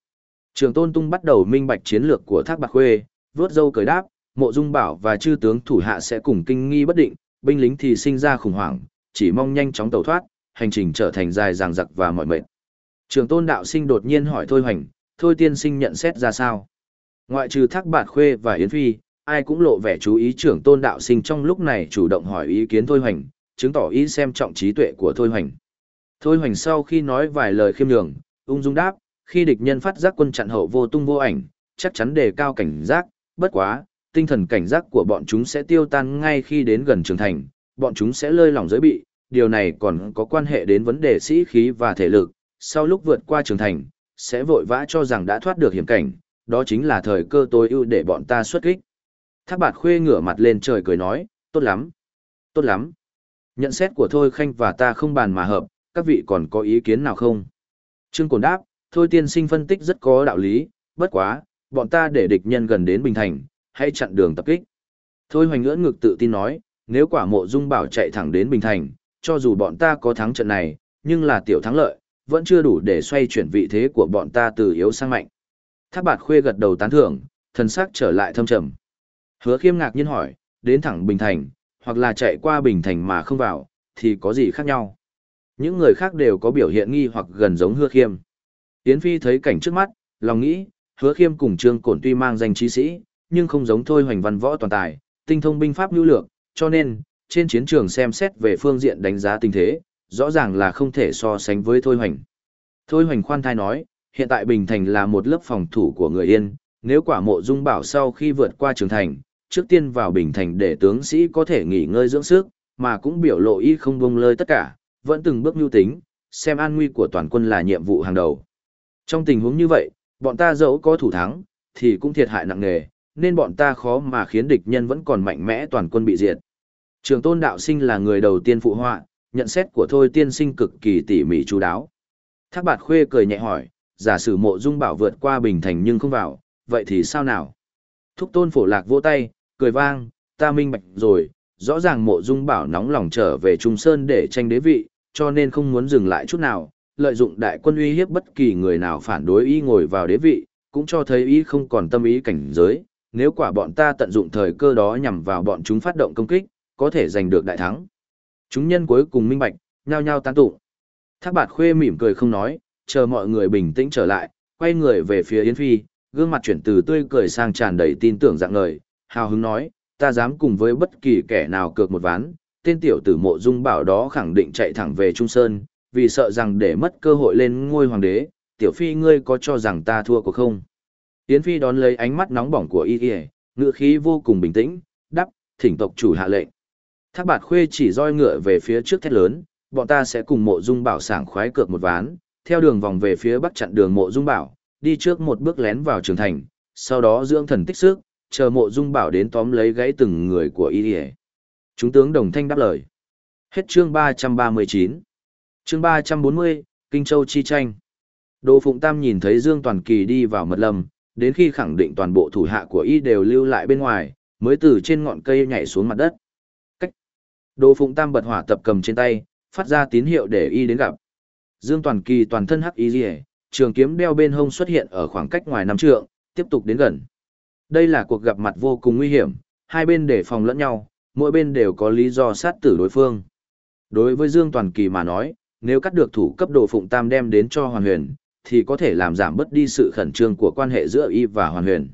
Trường tôn tung bắt đầu minh bạch chiến lược của thác bạt khuê, vớt dâu cười đáp, mộ dung bảo và chư tướng thủ hạ sẽ cùng kinh nghi bất định, binh lính thì sinh ra khủng hoảng, chỉ mong nhanh chóng tẩu thoát, hành trình trở thành dài dằng dặc và mỏi mệt. Trường tôn đạo sinh đột nhiên hỏi Thôi Hoành, Thôi tiên sinh nhận xét ra sao? Ngoại trừ Thác Bạt Khuê và Yến Phi, ai cũng lộ vẻ chú ý trưởng tôn đạo sinh trong lúc này chủ động hỏi ý kiến Thôi Hoành, chứng tỏ ý xem trọng trí tuệ của Thôi Hoành. Thôi Hoành sau khi nói vài lời khiêm nhường, ung dung đáp, khi địch nhân phát giác quân chặn hậu vô tung vô ảnh, chắc chắn đề cao cảnh giác, bất quá, tinh thần cảnh giác của bọn chúng sẽ tiêu tan ngay khi đến gần trường thành, bọn chúng sẽ lơi lỏng giới bị, điều này còn có quan hệ đến vấn đề sĩ khí và thể lực, sau lúc vượt qua trường thành, sẽ vội vã cho rằng đã thoát được hiểm cảnh, đó chính là thời cơ tối ưu để bọn ta xuất kích. Thác bạt khuê ngửa mặt lên trời cười nói, tốt lắm, tốt lắm. Nhận xét của Thôi Khanh và ta không bàn mà hợp, các vị còn có ý kiến nào không? Trương Cổn đáp, Thôi tiên sinh phân tích rất có đạo lý, bất quá, bọn ta để địch nhân gần đến Bình Thành, hãy chặn đường tập kích. Thôi hoành ngưỡng ngực tự tin nói, nếu quả mộ dung bảo chạy thẳng đến Bình Thành, cho dù bọn ta có thắng trận này, nhưng là tiểu thắng lợi, vẫn chưa đủ để xoay chuyển vị thế của bọn ta từ yếu sang mạnh. Thác bạt khuê gật đầu tán thưởng, thần sắc trở lại thâm trầm. Hứa khiêm ngạc nhiên hỏi, đến thẳng Bình Thành, hoặc là chạy qua Bình Thành mà không vào, thì có gì khác nhau? Những người khác đều có biểu hiện nghi hoặc gần giống hứa khiêm. Yến Phi thấy cảnh trước mắt, lòng nghĩ, hứa khiêm cùng trương cổn tuy mang danh trí sĩ, nhưng không giống thôi hoành văn võ toàn tài, tinh thông binh pháp nhu lược, cho nên, trên chiến trường xem xét về phương diện đánh giá tình thế, rõ ràng là không thể so sánh với thôi hoành. Thôi hoành khoan thai nói, hiện tại Bình Thành là một lớp phòng thủ của người Yên, nếu quả mộ dung bảo sau khi vượt qua trường thành, trước tiên vào Bình Thành để tướng sĩ có thể nghỉ ngơi dưỡng sức, mà cũng biểu lộ y không buông lơi tất cả, vẫn từng bước nhu tính, xem an nguy của toàn quân là nhiệm vụ hàng đầu. Trong tình huống như vậy, bọn ta dẫu có thủ thắng, thì cũng thiệt hại nặng nề, nên bọn ta khó mà khiến địch nhân vẫn còn mạnh mẽ toàn quân bị diệt. Trường tôn đạo sinh là người đầu tiên phụ họa, nhận xét của thôi tiên sinh cực kỳ tỉ mỉ chú đáo. Thác bạt khuê cười nhẹ hỏi, giả sử mộ dung bảo vượt qua bình thành nhưng không vào, vậy thì sao nào? Thúc tôn phổ lạc vỗ tay, cười vang, ta minh bạch rồi, rõ ràng mộ dung bảo nóng lòng trở về Trung Sơn để tranh đế vị, cho nên không muốn dừng lại chút nào, lợi dụng đại quân uy hiếp bất kỳ người nào phản đối y ngồi vào đế vị, cũng cho thấy y không còn tâm ý cảnh giới, nếu quả bọn ta tận dụng thời cơ đó nhằm vào bọn chúng phát động công kích, có thể giành được đại thắng. Chúng nhân cuối cùng minh bạch, nhao nhao tán tụng. Thác bạt khuê mỉm cười không nói, chờ mọi người bình tĩnh trở lại, quay người về phía Yến Phi, gương mặt chuyển từ tươi cười sang tràn đầy tin tưởng dạng ngời, hào hứng nói, ta dám cùng với bất kỳ kẻ nào cược một ván, tên tiểu tử mộ dung bảo đó khẳng định chạy thẳng về Trung Sơn, vì sợ rằng để mất cơ hội lên ngôi hoàng đế, tiểu phi ngươi có cho rằng ta thua của không? Yến Phi đón lấy ánh mắt nóng bỏng của y y, ngựa khí vô cùng bình tĩnh, đắp, thỉnh tộc chủ hạ lệnh. Thác bạt khuê chỉ roi ngựa về phía trước thét lớn, bọn ta sẽ cùng mộ dung bảo sảng khoái cược một ván, theo đường vòng về phía bắc chặn đường mộ dung bảo, đi trước một bước lén vào trường thành, sau đó dưỡng thần tích sức, chờ mộ dung bảo đến tóm lấy gãy từng người của y y. Chúng tướng đồng thanh đáp lời. Hết chương 339. Chương 340, Kinh Châu Chi Tranh. Đỗ Phụng Tam nhìn thấy Dương Toàn Kỳ đi vào mật lâm, đến khi khẳng định toàn bộ thủ hạ của y đều lưu lại bên ngoài, mới từ trên ngọn cây nhảy xuống mặt đất. Cách. Đồ Phụng Tam bật hỏa tập cầm trên tay, phát ra tín hiệu để y đến gặp. Dương Toàn Kỳ toàn thân hắc y liễu, trường kiếm đeo bên hông xuất hiện ở khoảng cách ngoài năm trượng, tiếp tục đến gần. Đây là cuộc gặp mặt vô cùng nguy hiểm, hai bên để phòng lẫn nhau, mỗi bên đều có lý do sát tử đối phương. Đối với Dương Toàn Kỳ mà nói, nếu cắt được thủ cấp đồ Phụng Tam đem đến cho Hoàn Huyền, thì có thể làm giảm bớt đi sự khẩn trương của quan hệ giữa y và Hoàn Huyền.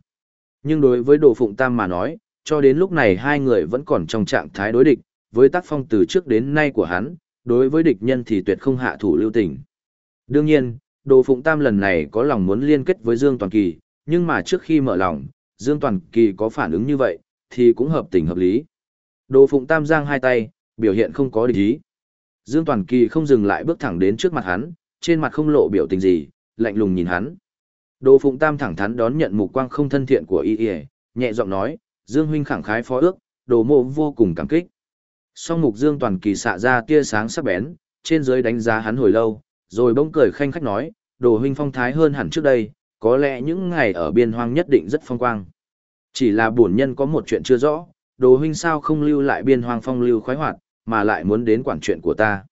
Nhưng đối với Đồ Phụng Tam mà nói, cho đến lúc này hai người vẫn còn trong trạng thái đối địch, với tác phong từ trước đến nay của hắn, đối với địch nhân thì tuyệt không hạ thủ lưu tình. Đương nhiên, Đồ Phụng Tam lần này có lòng muốn liên kết với Dương Toàn Kỳ, nhưng mà trước khi mở lòng, Dương Toàn Kỳ có phản ứng như vậy, thì cũng hợp tình hợp lý. Đồ Phụng Tam giang hai tay, biểu hiện không có địch ý. Dương Toàn Kỳ không dừng lại bước thẳng đến trước mặt hắn, trên mặt không lộ biểu tình gì, lạnh lùng nhìn hắn. Đồ Phụng Tam thẳng thắn đón nhận mục quang không thân thiện của y y, nhẹ giọng nói, Dương huynh khẳng khái phó ước, đồ mộ vô cùng cảm kích. Song mục Dương Toàn Kỳ xạ ra tia sáng sắc bén, trên dưới đánh giá hắn hồi lâu, rồi bỗng cười khanh khách nói, đồ huynh phong thái hơn hẳn trước đây, có lẽ những ngày ở biên hoang nhất định rất phong quang. Chỉ là bổn nhân có một chuyện chưa rõ, đồ huynh sao không lưu lại biên hoang phong lưu khoái hoạt, mà lại muốn đến quản chuyện của ta.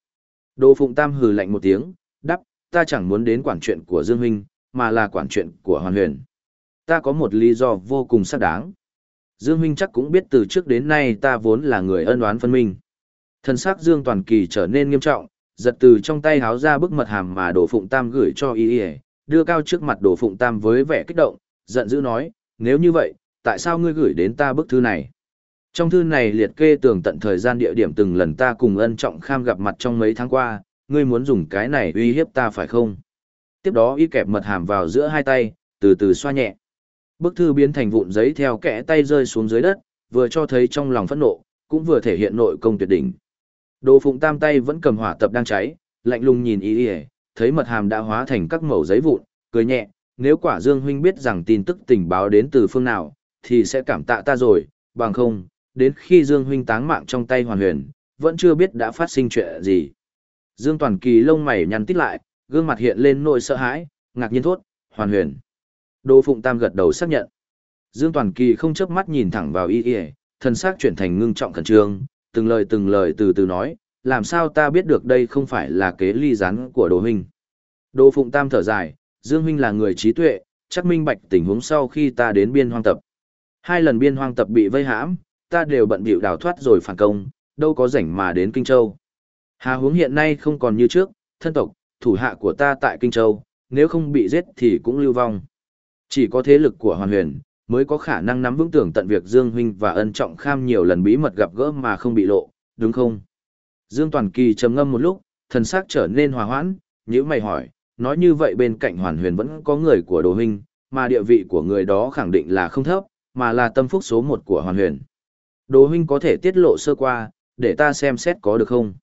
Đồ Phụng Tam hừ lạnh một tiếng, đắp, ta chẳng muốn đến quản chuyện của Dương huynh, mà là quản chuyện của Hoàn Huyền. Ta có một lý do vô cùng xác đáng. Dương huynh chắc cũng biết từ trước đến nay ta vốn là người ân oán phân minh. Thần sắc Dương Toàn Kỳ trở nên nghiêm trọng, giật từ trong tay háo ra bức mật hàm mà Đồ Phụng Tam gửi cho y y, đưa cao trước mặt Đồ Phụng Tam với vẻ kích động, giận dữ nói, nếu như vậy, tại sao ngươi gửi đến ta bức thư này? Trong thư này liệt kê tường tận thời gian địa điểm từng lần ta cùng ân trọng kham gặp mặt trong mấy tháng qua, ngươi muốn dùng cái này uy hiếp ta phải không? Tiếp đó y kẹp mật hàm vào giữa hai tay, từ từ xoa nhẹ. Bức thư biến thành vụn giấy theo kẽ tay rơi xuống dưới đất, vừa cho thấy trong lòng phẫn nộ, cũng vừa thể hiện nội công tuyệt đỉnh. Đồ Phụng Tam tay vẫn cầm hỏa tập đang cháy, lạnh lùng nhìn y y, thấy mật hàm đã hóa thành các mẩu giấy vụn, cười nhẹ, nếu quả Dương huynh biết rằng tin tức tình báo đến từ phương nào, thì sẽ cảm tạ ta rồi, bằng không, đến khi Dương huynh táng mạng trong tay Hoàn Huyền, vẫn chưa biết đã phát sinh chuyện gì. Dương Toàn Kỳ lông mày nhăn tít lại, gương mặt hiện lên nỗi sợ hãi, ngạc nhiên thốt, Hoàn Huyền. Đỗ Phụng Tam gật đầu xác nhận. Dương Toàn Kỳ không chớp mắt nhìn thẳng vào y y, thân xác chuyển thành ngưng trọng khẩn trương, từng lời từng lời từ từ nói, làm sao ta biết được đây không phải là kế ly gián của Đỗ huynh. Đỗ Phụng Tam thở dài, Dương huynh là người trí tuệ, chắc minh bạch tình huống sau khi ta đến biên hoang tập. Hai lần biên hoang tập bị vây hãm, ta đều bận bịu đào thoát rồi phản công, đâu có rảnh mà đến Kinh Châu. Hà huống hiện nay không còn như trước, thân tộc, thủ hạ của ta tại Kinh Châu, nếu không bị giết thì cũng lưu vong. Chỉ có thế lực của Hoàn Huyền, mới có khả năng nắm vững tưởng tận việc Dương Huynh và ân trọng kham nhiều lần bí mật gặp gỡ mà không bị lộ, đúng không? Dương Toàn Kỳ trầm ngâm một lúc, thần sắc trở nên hòa hoãn, nếu mày hỏi, nói như vậy bên cạnh Hoàn Huyền vẫn có người của Đồ Huynh, mà địa vị của người đó khẳng định là không thấp, mà là tâm phúc số một của Hoàn Huyền. Đồ huynh có thể tiết lộ sơ qua, để ta xem xét có được không?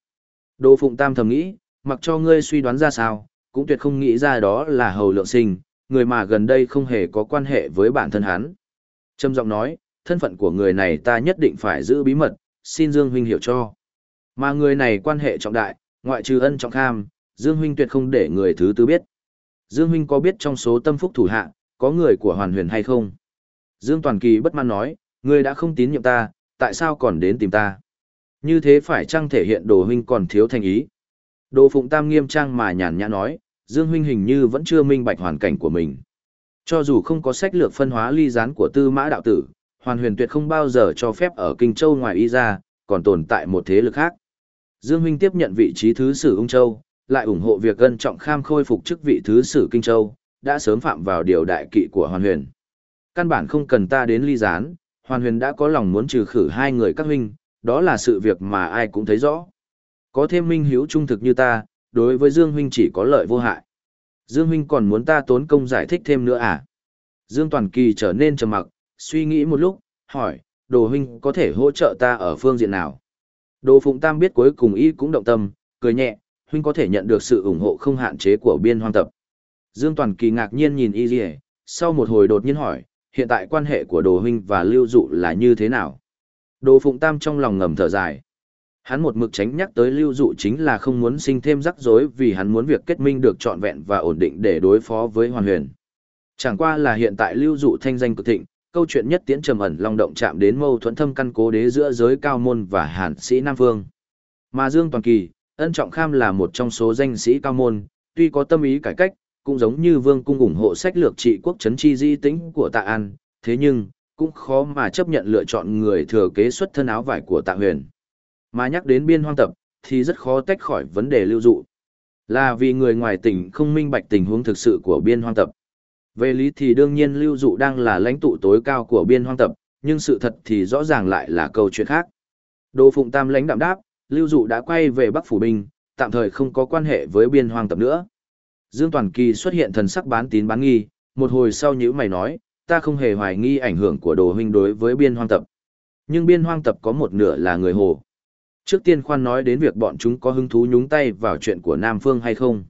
Đồ Phụng Tam thầm nghĩ, mặc cho ngươi suy đoán ra sao, cũng tuyệt không nghĩ ra đó là hầu lượng sinh, người mà gần đây không hề có quan hệ với bản thân hắn. Trâm giọng nói, thân phận của người này ta nhất định phải giữ bí mật, xin Dương huynh hiểu cho. Mà người này quan hệ trọng đại, ngoại trừ ân trọng kham, Dương huynh tuyệt không để người thứ tư biết. Dương huynh có biết trong số tâm phúc thủ hạ, có người của hoàn huyền hay không? Dương Toàn Kỳ bất mãn nói, ngươi đã không tín nhiệm ta, tại sao còn đến tìm ta? Như thế phải chăng thể hiện đồ huynh còn thiếu thành ý? Đồ Phụng Tam nghiêm trang mà nhàn nhã nói, Dương huynh hình như vẫn chưa minh bạch hoàn cảnh của mình. Cho dù không có sách lược phân hóa ly gián của tư mã đạo tử, hoàn huyền tuyệt không bao giờ cho phép ở Kinh Châu ngoài y ra, còn tồn tại một thế lực khác. Dương huynh tiếp nhận vị trí thứ sử ung châu, lại ủng hộ việc gân trọng kham khôi phục chức vị thứ sử Kinh Châu, đã sớm phạm vào điều đại kỵ của hoàn huyền. Căn bản không cần ta đến ly gián, Hoàn huyền đã có lòng muốn trừ khử hai người các huynh, đó là sự việc mà ai cũng thấy rõ. Có thêm minh hiếu trung thực như ta, đối với Dương huynh chỉ có lợi vô hại. Dương huynh còn muốn ta tốn công giải thích thêm nữa à? Dương Toàn Kỳ trở nên trầm mặc, suy nghĩ một lúc, hỏi, đồ huynh có thể hỗ trợ ta ở phương diện nào? Đồ Phụng Tam biết cuối cùng y cũng động tâm, cười nhẹ, huynh có thể nhận được sự ủng hộ không hạn chế của biên hoang tập. Dương Toàn Kỳ ngạc nhiên nhìn y rìa, sau một hồi đột nhiên hỏi, hiện tại quan hệ của đồ huynh và lưu dụ là như thế nào? Đồ Phụng Tam trong lòng ngầm thở dài. Hắn một mực tránh nhắc tới lưu dụ chính là không muốn sinh thêm rắc rối vì hắn muốn việc kết minh được trọn vẹn và ổn định để đối phó với hoàn huyền. Chẳng qua là hiện tại lưu dụ thanh danh cực thịnh, câu chuyện nhất tiễn trầm ẩn long động chạm đến mâu thuẫn thâm căn cố đế giữa giới cao môn và hàn sĩ Nam vương. Mà Dương Toàn Kỳ, ân trọng kham là một trong số danh sĩ cao môn, tuy có tâm ý cải cách, cũng giống như vương cung ủng hộ sách lược trị quốc chấn chi di tĩnh của tạ an, thế nhưng, cũng khó mà chấp nhận lựa chọn người thừa kế xuất thân áo vải của tạ huyền. Mà nhắc đến biên hoang tập, thì rất khó tách khỏi vấn đề lưu dụ. Là vì người ngoài tỉnh không minh bạch tình huống thực sự của biên hoang tập. Về lý thì đương nhiên lưu dụ đang là lãnh tụ tối cao của biên hoang tập, nhưng sự thật thì rõ ràng lại là câu chuyện khác. Đô Phụng Tam lãnh đạm đáp, lưu dụ đã quay về Bắc Phủ Bình, tạm thời không có quan hệ với biên hoang tập nữa. Dương Toàn Kỳ xuất hiện thần sắc bán tín bán nghi, một hồi sau nhữ mày nói, ta không hề hoài nghi ảnh hưởng của đồ huynh đối với biên hoang tập. Nhưng biên hoang tập có một nửa là người hồ. Trước tiên khoan nói đến việc bọn chúng có hứng thú nhúng tay vào chuyện của Nam Phương hay không.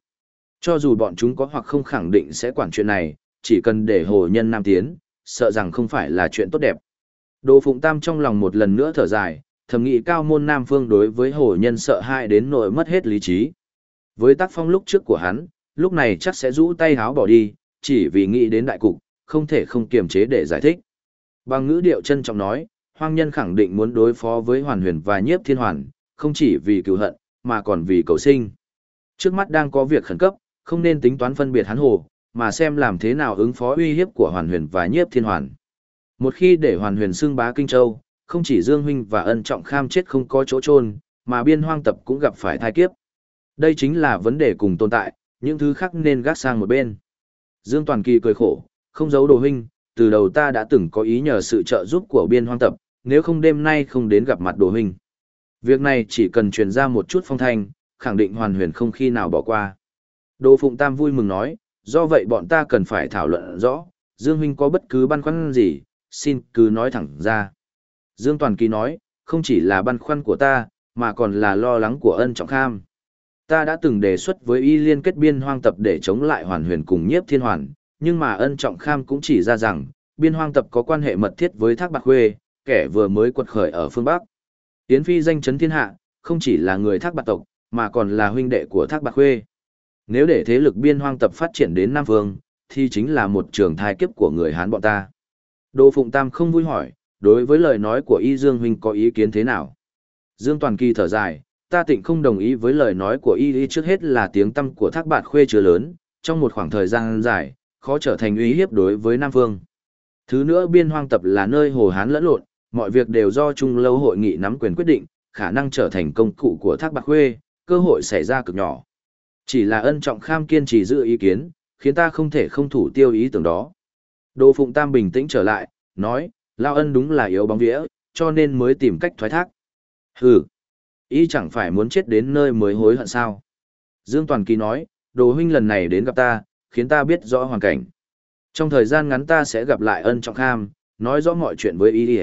Cho dù bọn chúng có hoặc không khẳng định sẽ quản chuyện này, chỉ cần để hồ nhân Nam tiến, sợ rằng không phải là chuyện tốt đẹp. Đồ Phụng Tam trong lòng một lần nữa thở dài, thầm nghĩ cao môn Nam Phương đối với hồ nhân sợ hãi đến nỗi mất hết lý trí. Với tác phong lúc trước của hắn, lúc này chắc sẽ rũ tay háo bỏ đi, chỉ vì nghĩ đến đại cục, không thể không kiềm chế để giải thích. Bằng ngữ điệu trân trọng nói, hoang nhân khẳng định muốn đối phó với hoàn huyền và nhiếp thiên hoàn, không chỉ vì cứu hận, mà còn vì cầu sinh. Trước mắt đang có việc khẩn cấp, không nên tính toán phân biệt hắn hồ, mà xem làm thế nào ứng phó uy hiếp của hoàn huyền và nhiếp thiên hoàn. Một khi để hoàn huyền xưng bá Kinh Châu, không chỉ Dương Huynh và ân trọng kham chết không có chỗ trôn, mà biên hoang tập cũng gặp phải thai kiếp. Đây chính là vấn đề cùng tồn tại, những thứ khác nên gác sang một bên. Dương Toàn Kỳ cười khổ, không giấu đồ huynh, từ đầu ta đã từng có ý nhờ sự trợ giúp của biên hoang tập, nếu không đêm nay không đến gặp mặt đồ huynh. Việc này chỉ cần truyền ra một chút phong thanh, khẳng định hoàn huyền không khi nào bỏ qua. Đồ Phụng Tam vui mừng nói, do vậy bọn ta cần phải thảo luận rõ, Dương huynh có bất cứ băn khoăn gì, xin cứ nói thẳng ra. Dương Toàn Kỳ nói, không chỉ là băn khoăn của ta, mà còn là lo lắng của ân trọng kham. Ta đã từng đề xuất với y liên kết biên hoang tập để chống lại hoàn huyền cùng nhiếp thiên hoàn, nhưng mà ân trọng kham cũng chỉ ra rằng, biên hoang tập có quan hệ mật thiết với thác bạc khuê, kẻ vừa mới quật khởi ở phương Bắc. Yến Phi danh chấn thiên hạ, không chỉ là người thác bạc tộc, mà còn là huynh đệ của thác bạc khuê. Nếu để thế lực biên hoang tập phát triển đến Nam Phương, thì chính là một trường thai kiếp của người Hán bọn ta. Đỗ Phụng Tam không vui hỏi, đối với lời nói của Y Dương Huynh có ý kiến thế nào? Dương Toàn Kỳ thở dài, ta tịnh không đồng ý với lời nói của Y Y trước hết là tiếng tâm của thác bạt khuê chưa lớn, trong một khoảng thời gian dài, khó trở thành uy hiếp đối với Nam Phương. Thứ nữa biên hoang tập là nơi hồ hán lẫn lộn, mọi việc đều do Trung lâu hội nghị nắm quyền quyết định, khả năng trở thành công cụ của thác bạc khuê, cơ hội xảy ra cực nhỏ. Chỉ là ân trọng kham kiên trì giữ ý kiến, khiến ta không thể không thủ tiêu ý tưởng đó. Đồ Phụng Tam bình tĩnh trở lại, nói, Lao ân đúng là yếu bóng vía, cho nên mới tìm cách thoái thác. Hừ, ý chẳng phải muốn chết đến nơi mới hối hận sao. Dương Toàn Kỳ nói, đồ huynh lần này đến gặp ta, khiến ta biết rõ hoàn cảnh. Trong thời gian ngắn ta sẽ gặp lại ân trọng kham, nói rõ mọi chuyện với ý đi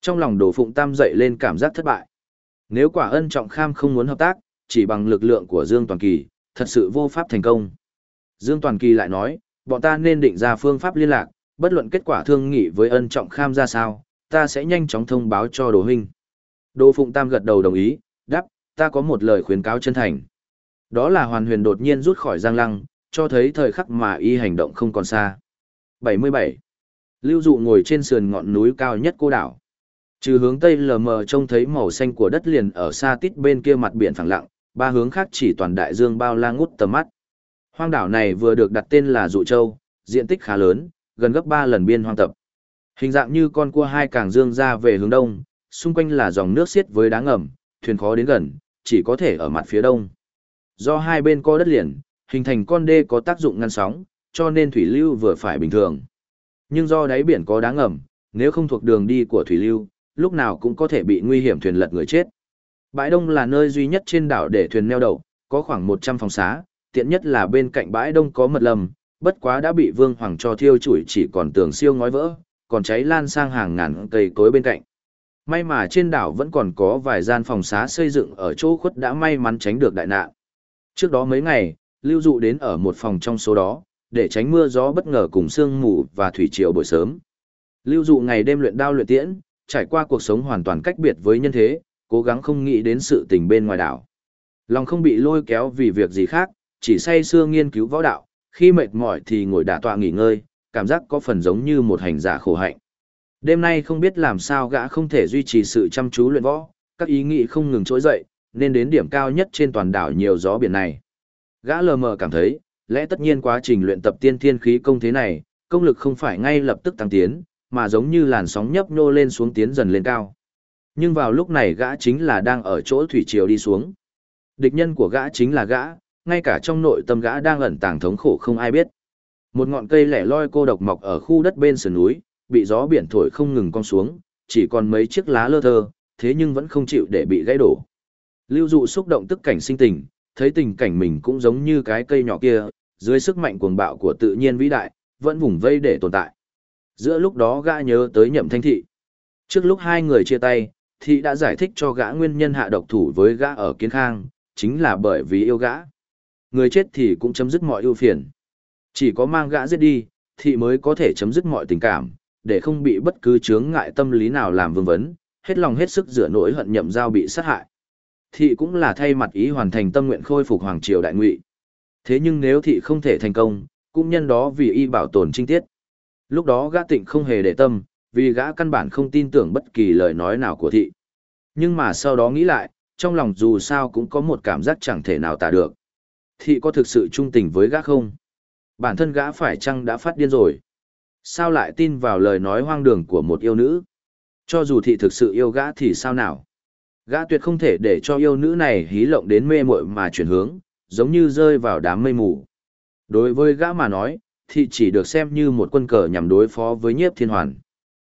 Trong lòng đồ phụng tam dậy lên cảm giác thất bại. Nếu quả ân trọng kham không muốn hợp tác, chỉ bằng lực lượng của Dương Toàn Kỳ, thật sự vô pháp thành công. Dương Toàn Kỳ lại nói, bọn ta nên định ra phương pháp liên lạc, bất luận kết quả thương nghị với ân trọng kham ra sao, ta sẽ nhanh chóng thông báo cho đồ huynh. Đồ Phụng Tam gật đầu đồng ý, đáp, ta có một lời khuyến cáo chân thành. Đó là hoàn huyền đột nhiên rút khỏi giang lăng, cho thấy thời khắc mà y hành động không còn xa. 77. Lưu dụ ngồi trên sườn ngọn núi cao nhất cô đảo. Trừ hướng tây lờ mờ trông thấy màu xanh của đất liền ở xa tít bên kia mặt biển phẳng lặng, ba hướng khác chỉ toàn đại dương bao la ngút tầm mắt. Hoang đảo này vừa được đặt tên là Dụ Châu, diện tích khá lớn, gần gấp 3 lần biên hoang tập. Hình dạng như con cua hai càng dương ra về hướng đông, xung quanh là dòng nước xiết với đá ngầm, thuyền khó đến gần, chỉ có thể ở mặt phía đông. Do hai bên có đất liền, hình thành con đê có tác dụng ngăn sóng, cho nên thủy lưu vừa phải bình thường. Nhưng do đáy biển có đá ngầm, nếu không thuộc đường đi của thủy lưu, lúc nào cũng có thể bị nguy hiểm thuyền lật người chết. Bãi Đông là nơi duy nhất trên đảo để thuyền neo đậu, có khoảng 100 phòng xá, tiện nhất là bên cạnh bãi Đông có mật lầm, bất quá đã bị Vương Hoàng cho thiêu chủi chỉ còn tường siêu ngói vỡ, còn cháy lan sang hàng ngàn cây cối bên cạnh. May mà trên đảo vẫn còn có vài gian phòng xá xây dựng ở chỗ khuất đã may mắn tránh được đại nạn. Trước đó mấy ngày, Lưu Dụ đến ở một phòng trong số đó, để tránh mưa gió bất ngờ cùng sương mù và thủy triều buổi sớm. Lưu Dụ ngày đêm luyện đao luyện tiễn, trải qua cuộc sống hoàn toàn cách biệt với nhân thế, cố gắng không nghĩ đến sự tình bên ngoài đảo. Lòng không bị lôi kéo vì việc gì khác, chỉ say sưa nghiên cứu võ đạo, khi mệt mỏi thì ngồi đả tọa nghỉ ngơi, cảm giác có phần giống như một hành giả khổ hạnh. Đêm nay không biết làm sao gã không thể duy trì sự chăm chú luyện võ, các ý nghĩ không ngừng trỗi dậy, nên đến điểm cao nhất trên toàn đảo nhiều gió biển này. Gã lờ mờ cảm thấy, lẽ tất nhiên quá trình luyện tập tiên thiên khí công thế này, công lực không phải ngay lập tức tăng tiến, mà giống như làn sóng nhấp nhô lên xuống tiến dần lên cao. Nhưng vào lúc này gã chính là đang ở chỗ thủy triều đi xuống. Địch nhân của gã chính là gã, ngay cả trong nội tâm gã đang ẩn tàng thống khổ không ai biết. Một ngọn cây lẻ loi cô độc mọc ở khu đất bên sườn núi, bị gió biển thổi không ngừng cong xuống, chỉ còn mấy chiếc lá lơ thơ, thế nhưng vẫn không chịu để bị gãy đổ. Lưu dụ xúc động tức cảnh sinh tình, thấy tình cảnh mình cũng giống như cái cây nhỏ kia, dưới sức mạnh cuồng bạo của tự nhiên vĩ đại, vẫn vùng vây để tồn tại. Giữa lúc đó gã nhớ tới nhậm thanh thị. Trước lúc hai người chia tay, thị đã giải thích cho gã nguyên nhân hạ độc thủ với gã ở kiến khang, chính là bởi vì yêu gã. Người chết thì cũng chấm dứt mọi ưu phiền. Chỉ có mang gã giết đi, thị mới có thể chấm dứt mọi tình cảm, để không bị bất cứ chướng ngại tâm lý nào làm vương vấn, hết lòng hết sức rửa nỗi hận nhậm giao bị sát hại. Thị cũng là thay mặt ý hoàn thành tâm nguyện khôi phục hoàng triều đại ngụy. Thế nhưng nếu thị không thể thành công, cũng nhân đó vì y bảo tồn trinh tiết. Lúc đó gã tịnh không hề để tâm, vì gã căn bản không tin tưởng bất kỳ lời nói nào của thị. Nhưng mà sau đó nghĩ lại, trong lòng dù sao cũng có một cảm giác chẳng thể nào tả được. Thị có thực sự trung tình với gã không? Bản thân gã phải chăng đã phát điên rồi? Sao lại tin vào lời nói hoang đường của một yêu nữ? Cho dù thị thực sự yêu gã thì sao nào? Gã tuyệt không thể để cho yêu nữ này hí lộng đến mê muội mà chuyển hướng, giống như rơi vào đám mây mù. Đối với gã mà nói, thị chỉ được xem như một quân cờ nhằm đối phó với nhiếp thiên hoàn.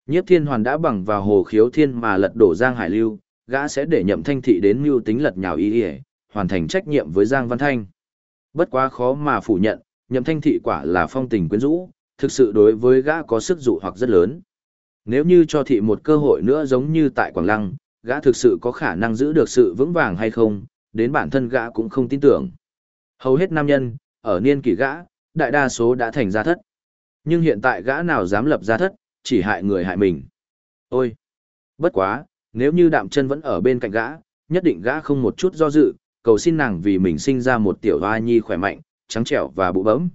Nhiếp thiên hoàn đã bằng vào hồ khiếu thiên mà lật đổ Giang Hải Lưu, gã sẽ để nhậm thanh thị đến mưu tính lật nhào ý ỉa, hoàn thành trách nhiệm với Giang Văn Thanh. Bất quá khó mà phủ nhận, nhậm thanh thị quả là phong tình quyến rũ, thực sự đối với gã có sức dụ hoặc rất lớn. Nếu như cho thị một cơ hội nữa giống như tại Quảng Lăng, gã thực sự có khả năng giữ được sự vững vàng hay không, đến bản thân gã cũng không tin tưởng. Hầu hết nam nhân, ở niên kỷ gã, đại đa số đã thành gia thất. Nhưng hiện tại gã nào dám lập gia thất, chỉ hại người hại mình. Ôi! Bất quá, nếu như đạm chân vẫn ở bên cạnh gã, nhất định gã không một chút do dự, cầu xin nàng vì mình sinh ra một tiểu hoa nhi khỏe mạnh, trắng trẻo và bụ bấm.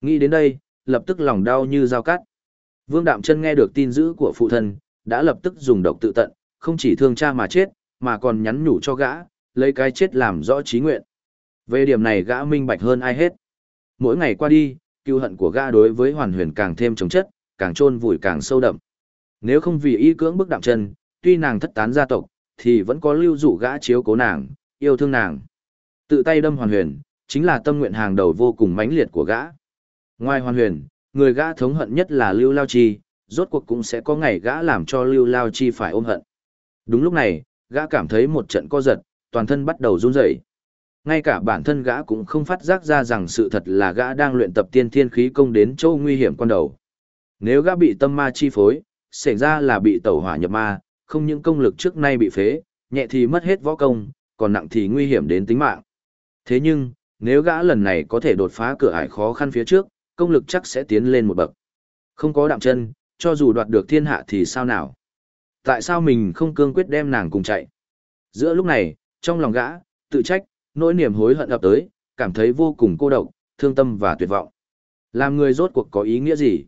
Nghĩ đến đây, lập tức lòng đau như dao cắt. Vương Đạm Chân nghe được tin dữ của phụ thân, đã lập tức dùng độc tự tận, không chỉ thương cha mà chết, mà còn nhắn nhủ cho gã, lấy cái chết làm rõ trí nguyện. Về điểm này gã minh bạch hơn ai hết. Mỗi ngày qua đi, cựu hận của gã đối với Hoàn Huyền càng thêm chống chất, càng chôn vùi càng sâu đậm. Nếu không vì y cưỡng bức Đạm Chân, tuy nàng thất tán gia tộc, thì vẫn có lưu dụ gã chiếu cố nàng, yêu thương nàng. Tự tay đâm Hoàn Huyền, chính là tâm nguyện hàng đầu vô cùng mãnh liệt của gã. Ngoài Hoàn Huyền, người gã thống hận nhất là Lưu Lao Chi, rốt cuộc cũng sẽ có ngày gã làm cho Lưu Lao Chi phải ôm hận. Đúng lúc này, gã cảm thấy một trận co giật, toàn thân bắt đầu run rẩy. Ngay cả bản thân gã cũng không phát giác ra rằng sự thật là gã đang luyện tập tiên thiên khí công đến chỗ nguy hiểm quan đầu. Nếu gã bị tâm ma chi phối, xảy ra là bị tẩu hỏa nhập ma, không những công lực trước nay bị phế, nhẹ thì mất hết võ công, còn nặng thì nguy hiểm đến tính mạng. Thế nhưng, nếu gã lần này có thể đột phá cửa ải khó khăn phía trước, công lực chắc sẽ tiến lên một bậc. Không có đạm chân, cho dù đoạt được thiên hạ thì sao nào? Tại sao mình không cương quyết đem nàng cùng chạy? Giữa lúc này, trong lòng gã, tự trách, nỗi niềm hối hận ập tới, cảm thấy vô cùng cô độc, thương tâm và tuyệt vọng. Làm người rốt cuộc có ý nghĩa gì?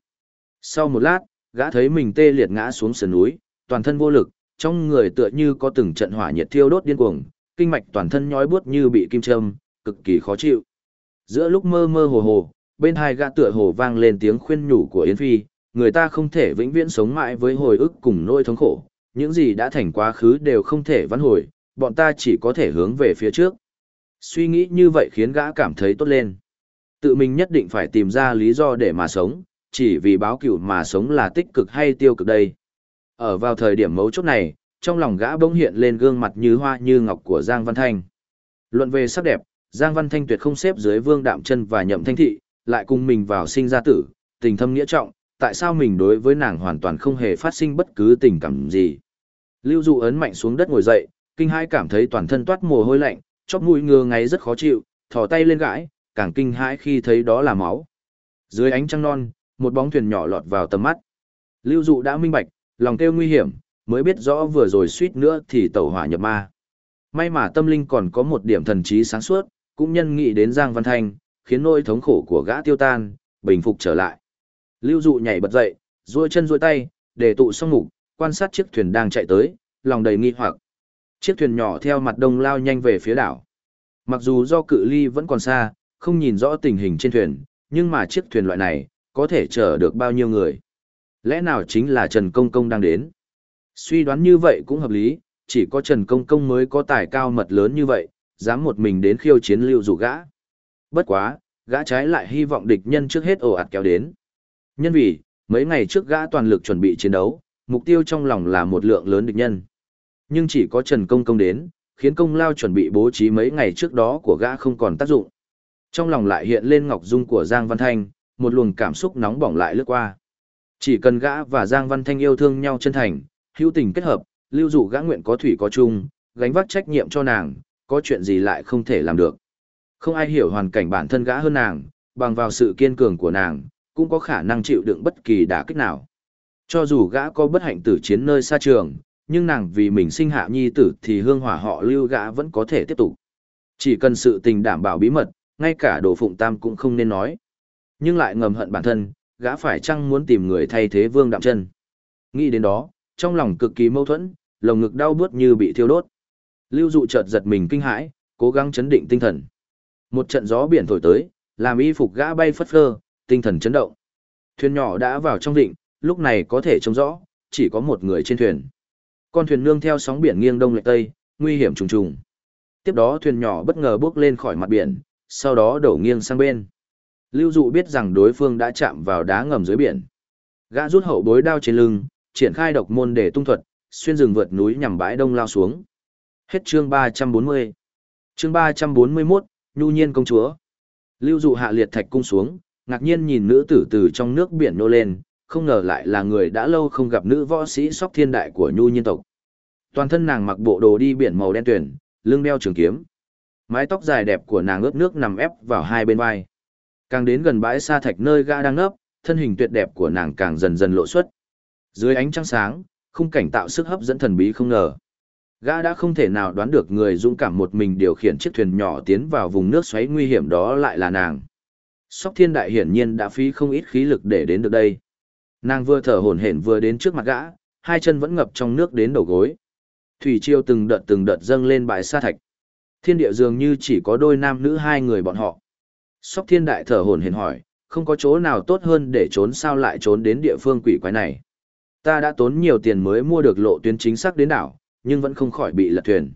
Sau một lát, gã thấy mình tê liệt ngã xuống sườn núi, toàn thân vô lực, trong người tựa như có từng trận hỏa nhiệt thiêu đốt điên cuồng, kinh mạch toàn thân nhói buốt như bị kim châm, cực kỳ khó chịu. Giữa lúc mơ mơ hồ hồ, bên hai gã tựa hồ vang lên tiếng khuyên nhủ của Yến Phi, người ta không thể vĩnh viễn sống mãi với hồi ức cùng nỗi thống khổ, những gì đã thành quá khứ đều không thể vãn hồi, bọn ta chỉ có thể hướng về phía trước. Suy nghĩ như vậy khiến gã cảm thấy tốt lên. Tự mình nhất định phải tìm ra lý do để mà sống, chỉ vì báo cửu mà sống là tích cực hay tiêu cực đây. Ở vào thời điểm mấu chốt này, trong lòng gã bỗng hiện lên gương mặt như hoa như ngọc của Giang Văn Thanh. Luận về sắc đẹp, Giang Văn Thanh tuyệt không xếp dưới Vương Đạm Chân và Nhậm Thanh Thị, lại cùng mình vào sinh ra tử, tình thâm nghĩa trọng, tại sao mình đối với nàng hoàn toàn không hề phát sinh bất cứ tình cảm gì. Lưu Dụ ấn mạnh xuống đất ngồi dậy, kinh hãi cảm thấy toàn thân toát mồ hôi lạnh, chóp mũi ngứa ngáy rất khó chịu, thò tay lên gãi, càng kinh hãi khi thấy đó là máu. Dưới ánh trăng non, một bóng thuyền nhỏ lọt vào tầm mắt. Lưu Dụ đã minh bạch, lòng kêu nguy hiểm, mới biết rõ vừa rồi suýt nữa thì tẩu hỏa nhập ma. May mà tâm linh còn có một điểm thần trí sáng suốt, cũng nhân nghĩ đến Giang Văn Thanh, khiến nỗi thống khổ của gã tiêu tan, bình phục trở lại. Lưu dụ nhảy bật dậy, duỗi chân duỗi tay, để tụ xong mục, quan sát chiếc thuyền đang chạy tới, lòng đầy nghi hoặc. Chiếc thuyền nhỏ theo mặt đông lao nhanh về phía đảo. Mặc dù do cự ly vẫn còn xa, không nhìn rõ tình hình trên thuyền, nhưng mà chiếc thuyền loại này, có thể chở được bao nhiêu người. Lẽ nào chính là Trần Công Công đang đến? Suy đoán như vậy cũng hợp lý, chỉ có Trần Công Công mới có tài cao mật lớn như vậy, dám một mình đến khiêu chiến lưu dụ gã. Bất quá, gã trái lại hy vọng địch nhân trước hết ồ ạt kéo đến. Nhân vì, mấy ngày trước gã toàn lực chuẩn bị chiến đấu, mục tiêu trong lòng là một lượng lớn địch nhân. Nhưng chỉ có Trần Công Công đến, khiến công lao chuẩn bị bố trí mấy ngày trước đó của gã không còn tác dụng. Trong lòng lại hiện lên ngọc dung của Giang Văn Thanh, một luồng cảm xúc nóng bỏng lại lướt qua. Chỉ cần gã và Giang Văn Thanh yêu thương nhau chân thành, hữu tình kết hợp, lưu dụ gã nguyện có thủy có chung, gánh vác trách nhiệm cho nàng, có chuyện gì lại không thể làm được. Không ai hiểu hoàn cảnh bản thân gã hơn nàng, bằng vào sự kiên cường của nàng, cũng có khả năng chịu đựng bất kỳ đả kích nào. Cho dù gã có bất hạnh tử chiến nơi xa trường, nhưng nàng vì mình sinh hạ nhi tử thì hương hỏa họ lưu gã vẫn có thể tiếp tục. Chỉ cần sự tình đảm bảo bí mật, ngay cả đồ phụng tam cũng không nên nói. Nhưng lại ngầm hận bản thân, gã phải chăng muốn tìm người thay thế vương đạm chân. Nghĩ đến đó, trong lòng cực kỳ mâu thuẫn, lồng ngực đau bướt như bị thiêu đốt. Lưu dụ chợt giật mình kinh hãi, cố gắng chấn định tinh thần. Một trận gió biển thổi tới, làm y phục gã bay phất phơ, tinh thần chấn động. Thuyền nhỏ đã vào trong vịnh, lúc này có thể trông rõ, chỉ có một người trên thuyền. Con thuyền nương theo sóng biển nghiêng đông lệch tây, nguy hiểm trùng trùng. Tiếp đó thuyền nhỏ bất ngờ bước lên khỏi mặt biển, sau đó đổ nghiêng sang bên. Lưu Dụ biết rằng đối phương đã chạm vào đá ngầm dưới biển. Gã rút hậu bối đao trên lưng, triển khai độc môn để tung thuật, xuyên rừng vượt núi nhằm bãi đông lao xuống. Hết chương 340. Chương 341, Nhu Nhiên công chúa. Lưu Dụ hạ liệt thạch cung xuống, ngạc nhiên nhìn nữ tử từ trong nước biển nô lên, không ngờ lại là người đã lâu không gặp nữ võ sĩ sóc thiên đại của Nhu nhân tộc. Toàn thân nàng mặc bộ đồ đi biển màu đen tuyển, lưng đeo trường kiếm. Mái tóc dài đẹp của nàng ướt nước nằm ép vào hai bên vai. Càng đến gần bãi sa thạch nơi ga đang nấp, thân hình tuyệt đẹp của nàng càng dần dần lộ xuất. Dưới ánh trăng sáng, khung cảnh tạo sức hấp dẫn thần bí không ngờ. Gã đã không thể nào đoán được người dũng cảm một mình điều khiển chiếc thuyền nhỏ tiến vào vùng nước xoáy nguy hiểm đó lại là nàng. Sóc thiên đại hiển nhiên đã phí không ít khí lực để đến được đây. Nàng vừa thở hổn hển vừa đến trước mặt gã, hai chân vẫn ngập trong nước đến đầu gối. Thủy triều từng đợt từng đợt dâng lên bãi sa thạch. Thiên địa dường như chỉ có đôi nam nữ hai người bọn họ. Sóc thiên đại thở hổn hển hỏi, không có chỗ nào tốt hơn để trốn sao lại trốn đến địa phương quỷ quái này. Ta đã tốn nhiều tiền mới mua được lộ tuyến chính xác đến đảo, nhưng vẫn không khỏi bị lật thuyền.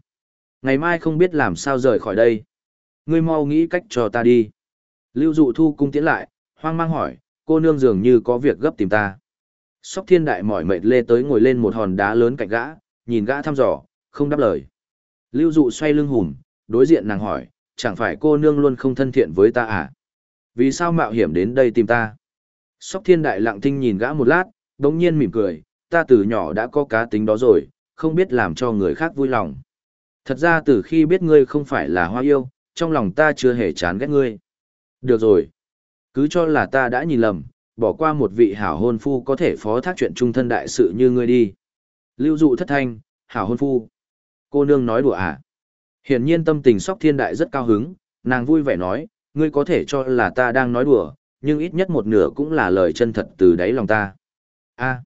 Ngày mai không biết làm sao rời khỏi đây. Ngươi mau nghĩ cách cho ta đi. Lưu dụ thu cung tiến lại, hoang mang hỏi, cô nương dường như có việc gấp tìm ta. Sóc thiên đại mỏi mệt lê tới ngồi lên một hòn đá lớn cạnh gã, nhìn gã thăm dò, không đáp lời. Lưu dụ xoay lưng hùm, đối diện nàng hỏi, chẳng phải cô nương luôn không thân thiện với ta à? Vì sao mạo hiểm đến đây tìm ta? Sóc thiên đại lặng thinh nhìn gã một lát, đống nhiên mỉm cười, ta từ nhỏ đã có cá tính đó rồi, không biết làm cho người khác vui lòng. Thật ra từ khi biết ngươi không phải là hoa yêu, trong lòng ta chưa hề chán ghét ngươi. Được rồi. Cứ cho là ta đã nhìn lầm, bỏ qua một vị hảo hôn phu có thể phó thác chuyện trung thân đại sự như ngươi đi. Lưu dụ thất thanh, hảo hôn phu. Cô nương nói đùa à? Hiển nhiên tâm tình sóc thiên đại rất cao hứng, nàng vui vẻ nói, ngươi có thể cho là ta đang nói đùa, nhưng ít nhất một nửa cũng là lời chân thật từ đáy lòng ta. a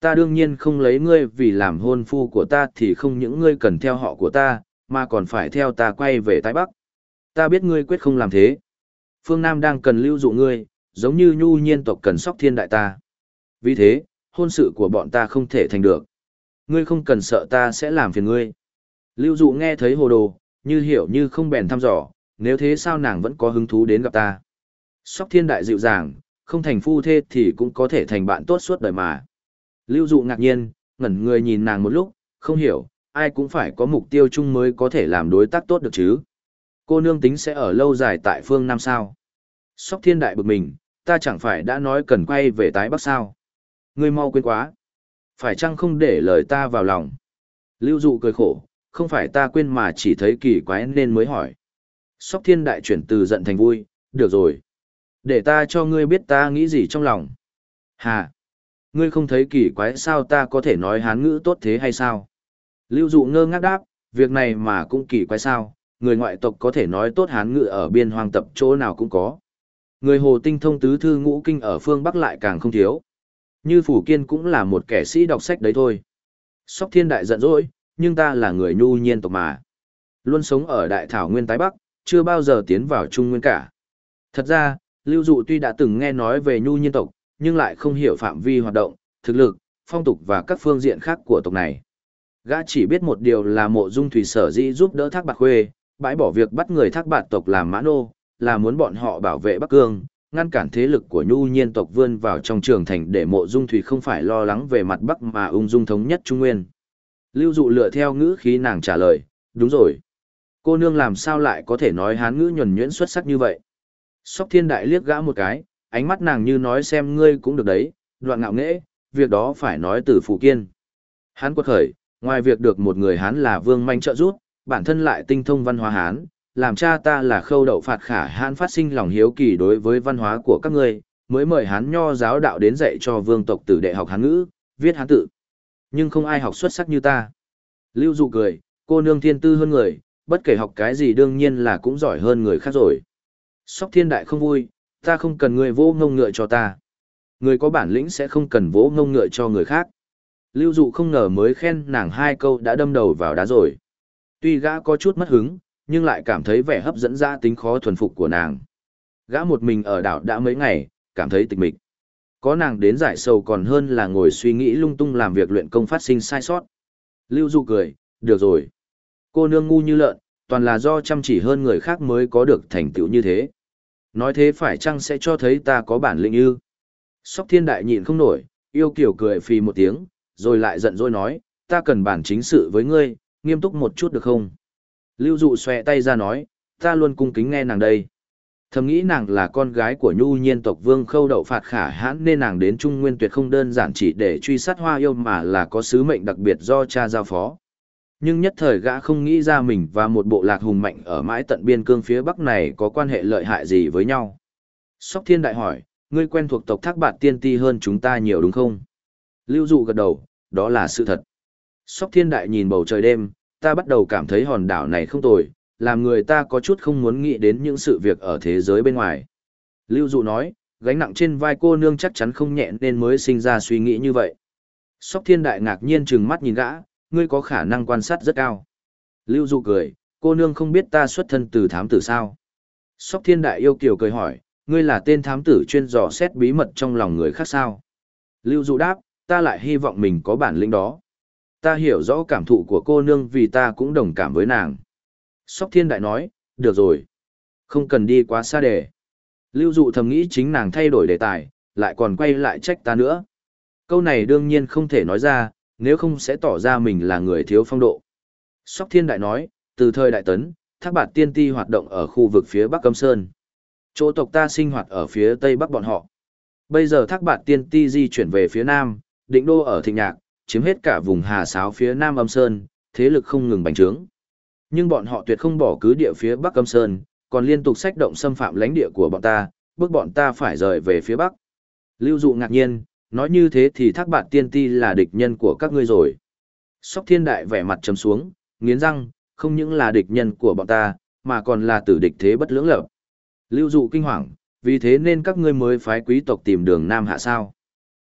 ta đương nhiên không lấy ngươi vì làm hôn phu của ta thì không những ngươi cần theo họ của ta, mà còn phải theo ta quay về Tái Bắc. Ta biết ngươi quyết không làm thế. Phương Nam đang cần lưu dụ ngươi, giống như nhu nhiên tộc cần sóc thiên đại ta. Vì thế, hôn sự của bọn ta không thể thành được. Ngươi không cần sợ ta sẽ làm phiền ngươi. Lưu dụ nghe thấy hồ đồ, như hiểu như không bèn thăm dò, nếu thế sao nàng vẫn có hứng thú đến gặp ta. Sóc thiên đại dịu dàng, không thành phu thê thì cũng có thể thành bạn tốt suốt đời mà. Lưu dụ ngạc nhiên, ngẩn người nhìn nàng một lúc, không hiểu, ai cũng phải có mục tiêu chung mới có thể làm đối tác tốt được chứ. Cô nương tính sẽ ở lâu dài tại phương Nam sao. Sóc thiên đại bực mình, ta chẳng phải đã nói cần quay về tái bắc sao. Ngươi mau quên quá. Phải chăng không để lời ta vào lòng. Lưu dụ cười khổ, không phải ta quên mà chỉ thấy kỳ quái nên mới hỏi. Sóc thiên đại chuyển từ giận thành vui, được rồi. Để ta cho ngươi biết ta nghĩ gì trong lòng. Hà! Ngươi không thấy kỳ quái sao ta có thể nói hán ngữ tốt thế hay sao? Lưu dụ ngơ ngác đáp, việc này mà cũng kỳ quái sao, người ngoại tộc có thể nói tốt hán ngữ ở biên hoang tập chỗ nào cũng có. Người hồ tinh thông tứ thư ngũ kinh ở phương Bắc lại càng không thiếu. Như Phủ Kiên cũng là một kẻ sĩ đọc sách đấy thôi. Sóc thiên đại giận dỗi, nhưng ta là người nhu nhiên tộc mà. Luôn sống ở đại thảo nguyên tái Bắc, chưa bao giờ tiến vào Trung Nguyên cả. Thật ra, Lưu Dụ tuy đã từng nghe nói về nhu nhiên tộc, nhưng lại không hiểu phạm vi hoạt động, thực lực, phong tục và các phương diện khác của tộc này. Gã chỉ biết một điều là mộ dung thủy sở dĩ giúp đỡ thác bạc khuê, bãi bỏ việc bắt người thác bạt tộc làm mã nô, là muốn bọn họ bảo vệ Bắc Cương, ngăn cản thế lực của nhu nhiên tộc vươn vào trong trường thành để mộ dung thủy không phải lo lắng về mặt Bắc mà ung dung thống nhất Trung Nguyên. Lưu dụ lựa theo ngữ khí nàng trả lời, đúng rồi. Cô nương làm sao lại có thể nói hán ngữ nhuần nhuyễn xuất sắc như vậy? Sóc thiên đại liếc gã một cái, ánh mắt nàng như nói xem ngươi cũng được đấy, đoạn ngạo nghễ, việc đó phải nói từ phụ kiên. Hán quật khởi, ngoài việc được một người hán là vương manh trợ giúp, bản thân lại tinh thông văn hóa hán, làm cha ta là khâu đậu phạt khả hán phát sinh lòng hiếu kỳ đối với văn hóa của các ngươi, mới mời hán nho giáo đạo đến dạy cho vương tộc tử đệ học hán ngữ, viết hán tự. Nhưng không ai học xuất sắc như ta. Lưu dụ cười, cô nương thiên tư hơn người, bất kể học cái gì đương nhiên là cũng giỏi hơn người khác rồi. Sóc thiên đại không vui, ta không cần người vỗ ngông ngựa cho ta. Người có bản lĩnh sẽ không cần vỗ ngông ngựa cho người khác. Lưu dụ không ngờ mới khen nàng hai câu đã đâm đầu vào đá rồi. Tuy gã có chút mất hứng, nhưng lại cảm thấy vẻ hấp dẫn ra tính khó thuần phục của nàng. Gã một mình ở đảo đã mấy ngày, cảm thấy tịch mịch. Có nàng đến giải sầu còn hơn là ngồi suy nghĩ lung tung làm việc luyện công phát sinh sai sót. Lưu Du cười, được rồi. Cô nương ngu như lợn, toàn là do chăm chỉ hơn người khác mới có được thành tựu như thế. Nói thế phải chăng sẽ cho thấy ta có bản lĩnh ư? Sóc thiên đại nhịn không nổi, yêu kiểu cười phì một tiếng, rồi lại giận dỗi nói, ta cần bản chính sự với ngươi, nghiêm túc một chút được không? Lưu dụ xòe tay ra nói, ta luôn cung kính nghe nàng đây. Thầm nghĩ nàng là con gái của nhu nhiên tộc vương khâu đậu phạt khả hãn nên nàng đến Trung Nguyên tuyệt không đơn giản chỉ để truy sát hoa yêu mà là có sứ mệnh đặc biệt do cha giao phó. Nhưng nhất thời gã không nghĩ ra mình và một bộ lạc hùng mạnh ở mãi tận biên cương phía bắc này có quan hệ lợi hại gì với nhau. Sóc thiên đại hỏi, ngươi quen thuộc tộc thác bạt tiên ti hơn chúng ta nhiều đúng không? Lưu dụ gật đầu, đó là sự thật. Sóc thiên đại nhìn bầu trời đêm, ta bắt đầu cảm thấy hòn đảo này không tồi, làm người ta có chút không muốn nghĩ đến những sự việc ở thế giới bên ngoài. Lưu dụ nói, gánh nặng trên vai cô nương chắc chắn không nhẹ nên mới sinh ra suy nghĩ như vậy. Sóc thiên đại ngạc nhiên trừng mắt nhìn gã, ngươi có khả năng quan sát rất cao. Lưu dụ cười, cô nương không biết ta xuất thân từ thám tử sao. Sóc thiên đại yêu kiều cười hỏi, ngươi là tên thám tử chuyên dò xét bí mật trong lòng người khác sao. Lưu dụ đáp, ta lại hy vọng mình có bản lĩnh đó. Ta hiểu rõ cảm thụ của cô nương vì ta cũng đồng cảm với nàng. Sóc thiên đại nói, được rồi. Không cần đi quá xa đề. Lưu dụ thầm nghĩ chính nàng thay đổi đề tài, lại còn quay lại trách ta nữa. Câu này đương nhiên không thể nói ra, nếu không sẽ tỏ ra mình là người thiếu phong độ. Sóc thiên đại nói, từ thời đại tấn, thác bạt tiên ti hoạt động ở khu vực phía bắc Câm Sơn. Chỗ tộc ta sinh hoạt ở phía tây bắc bọn họ. Bây giờ thác bạt tiên ti di chuyển về phía nam, định đô ở thịnh nhạc, chiếm hết cả vùng hà sáo phía nam âm sơn, thế lực không ngừng bành trướng. Nhưng bọn họ tuyệt không bỏ cứ địa phía bắc âm sơn, còn liên tục sách động xâm phạm lãnh địa của bọn ta, bước bọn ta phải rời về phía bắc. Lưu dụ ngạc nhiên, nói như thế thì thác bạn tiên ti là địch nhân của các ngươi rồi. Sóc thiên đại vẻ mặt trầm xuống, nghiến răng, không những là địch nhân của bọn ta, mà còn là tử địch thế bất lưỡng lập. Lưu dụ kinh hoàng, vì thế nên các ngươi mới phái quý tộc tìm đường Nam hạ sao.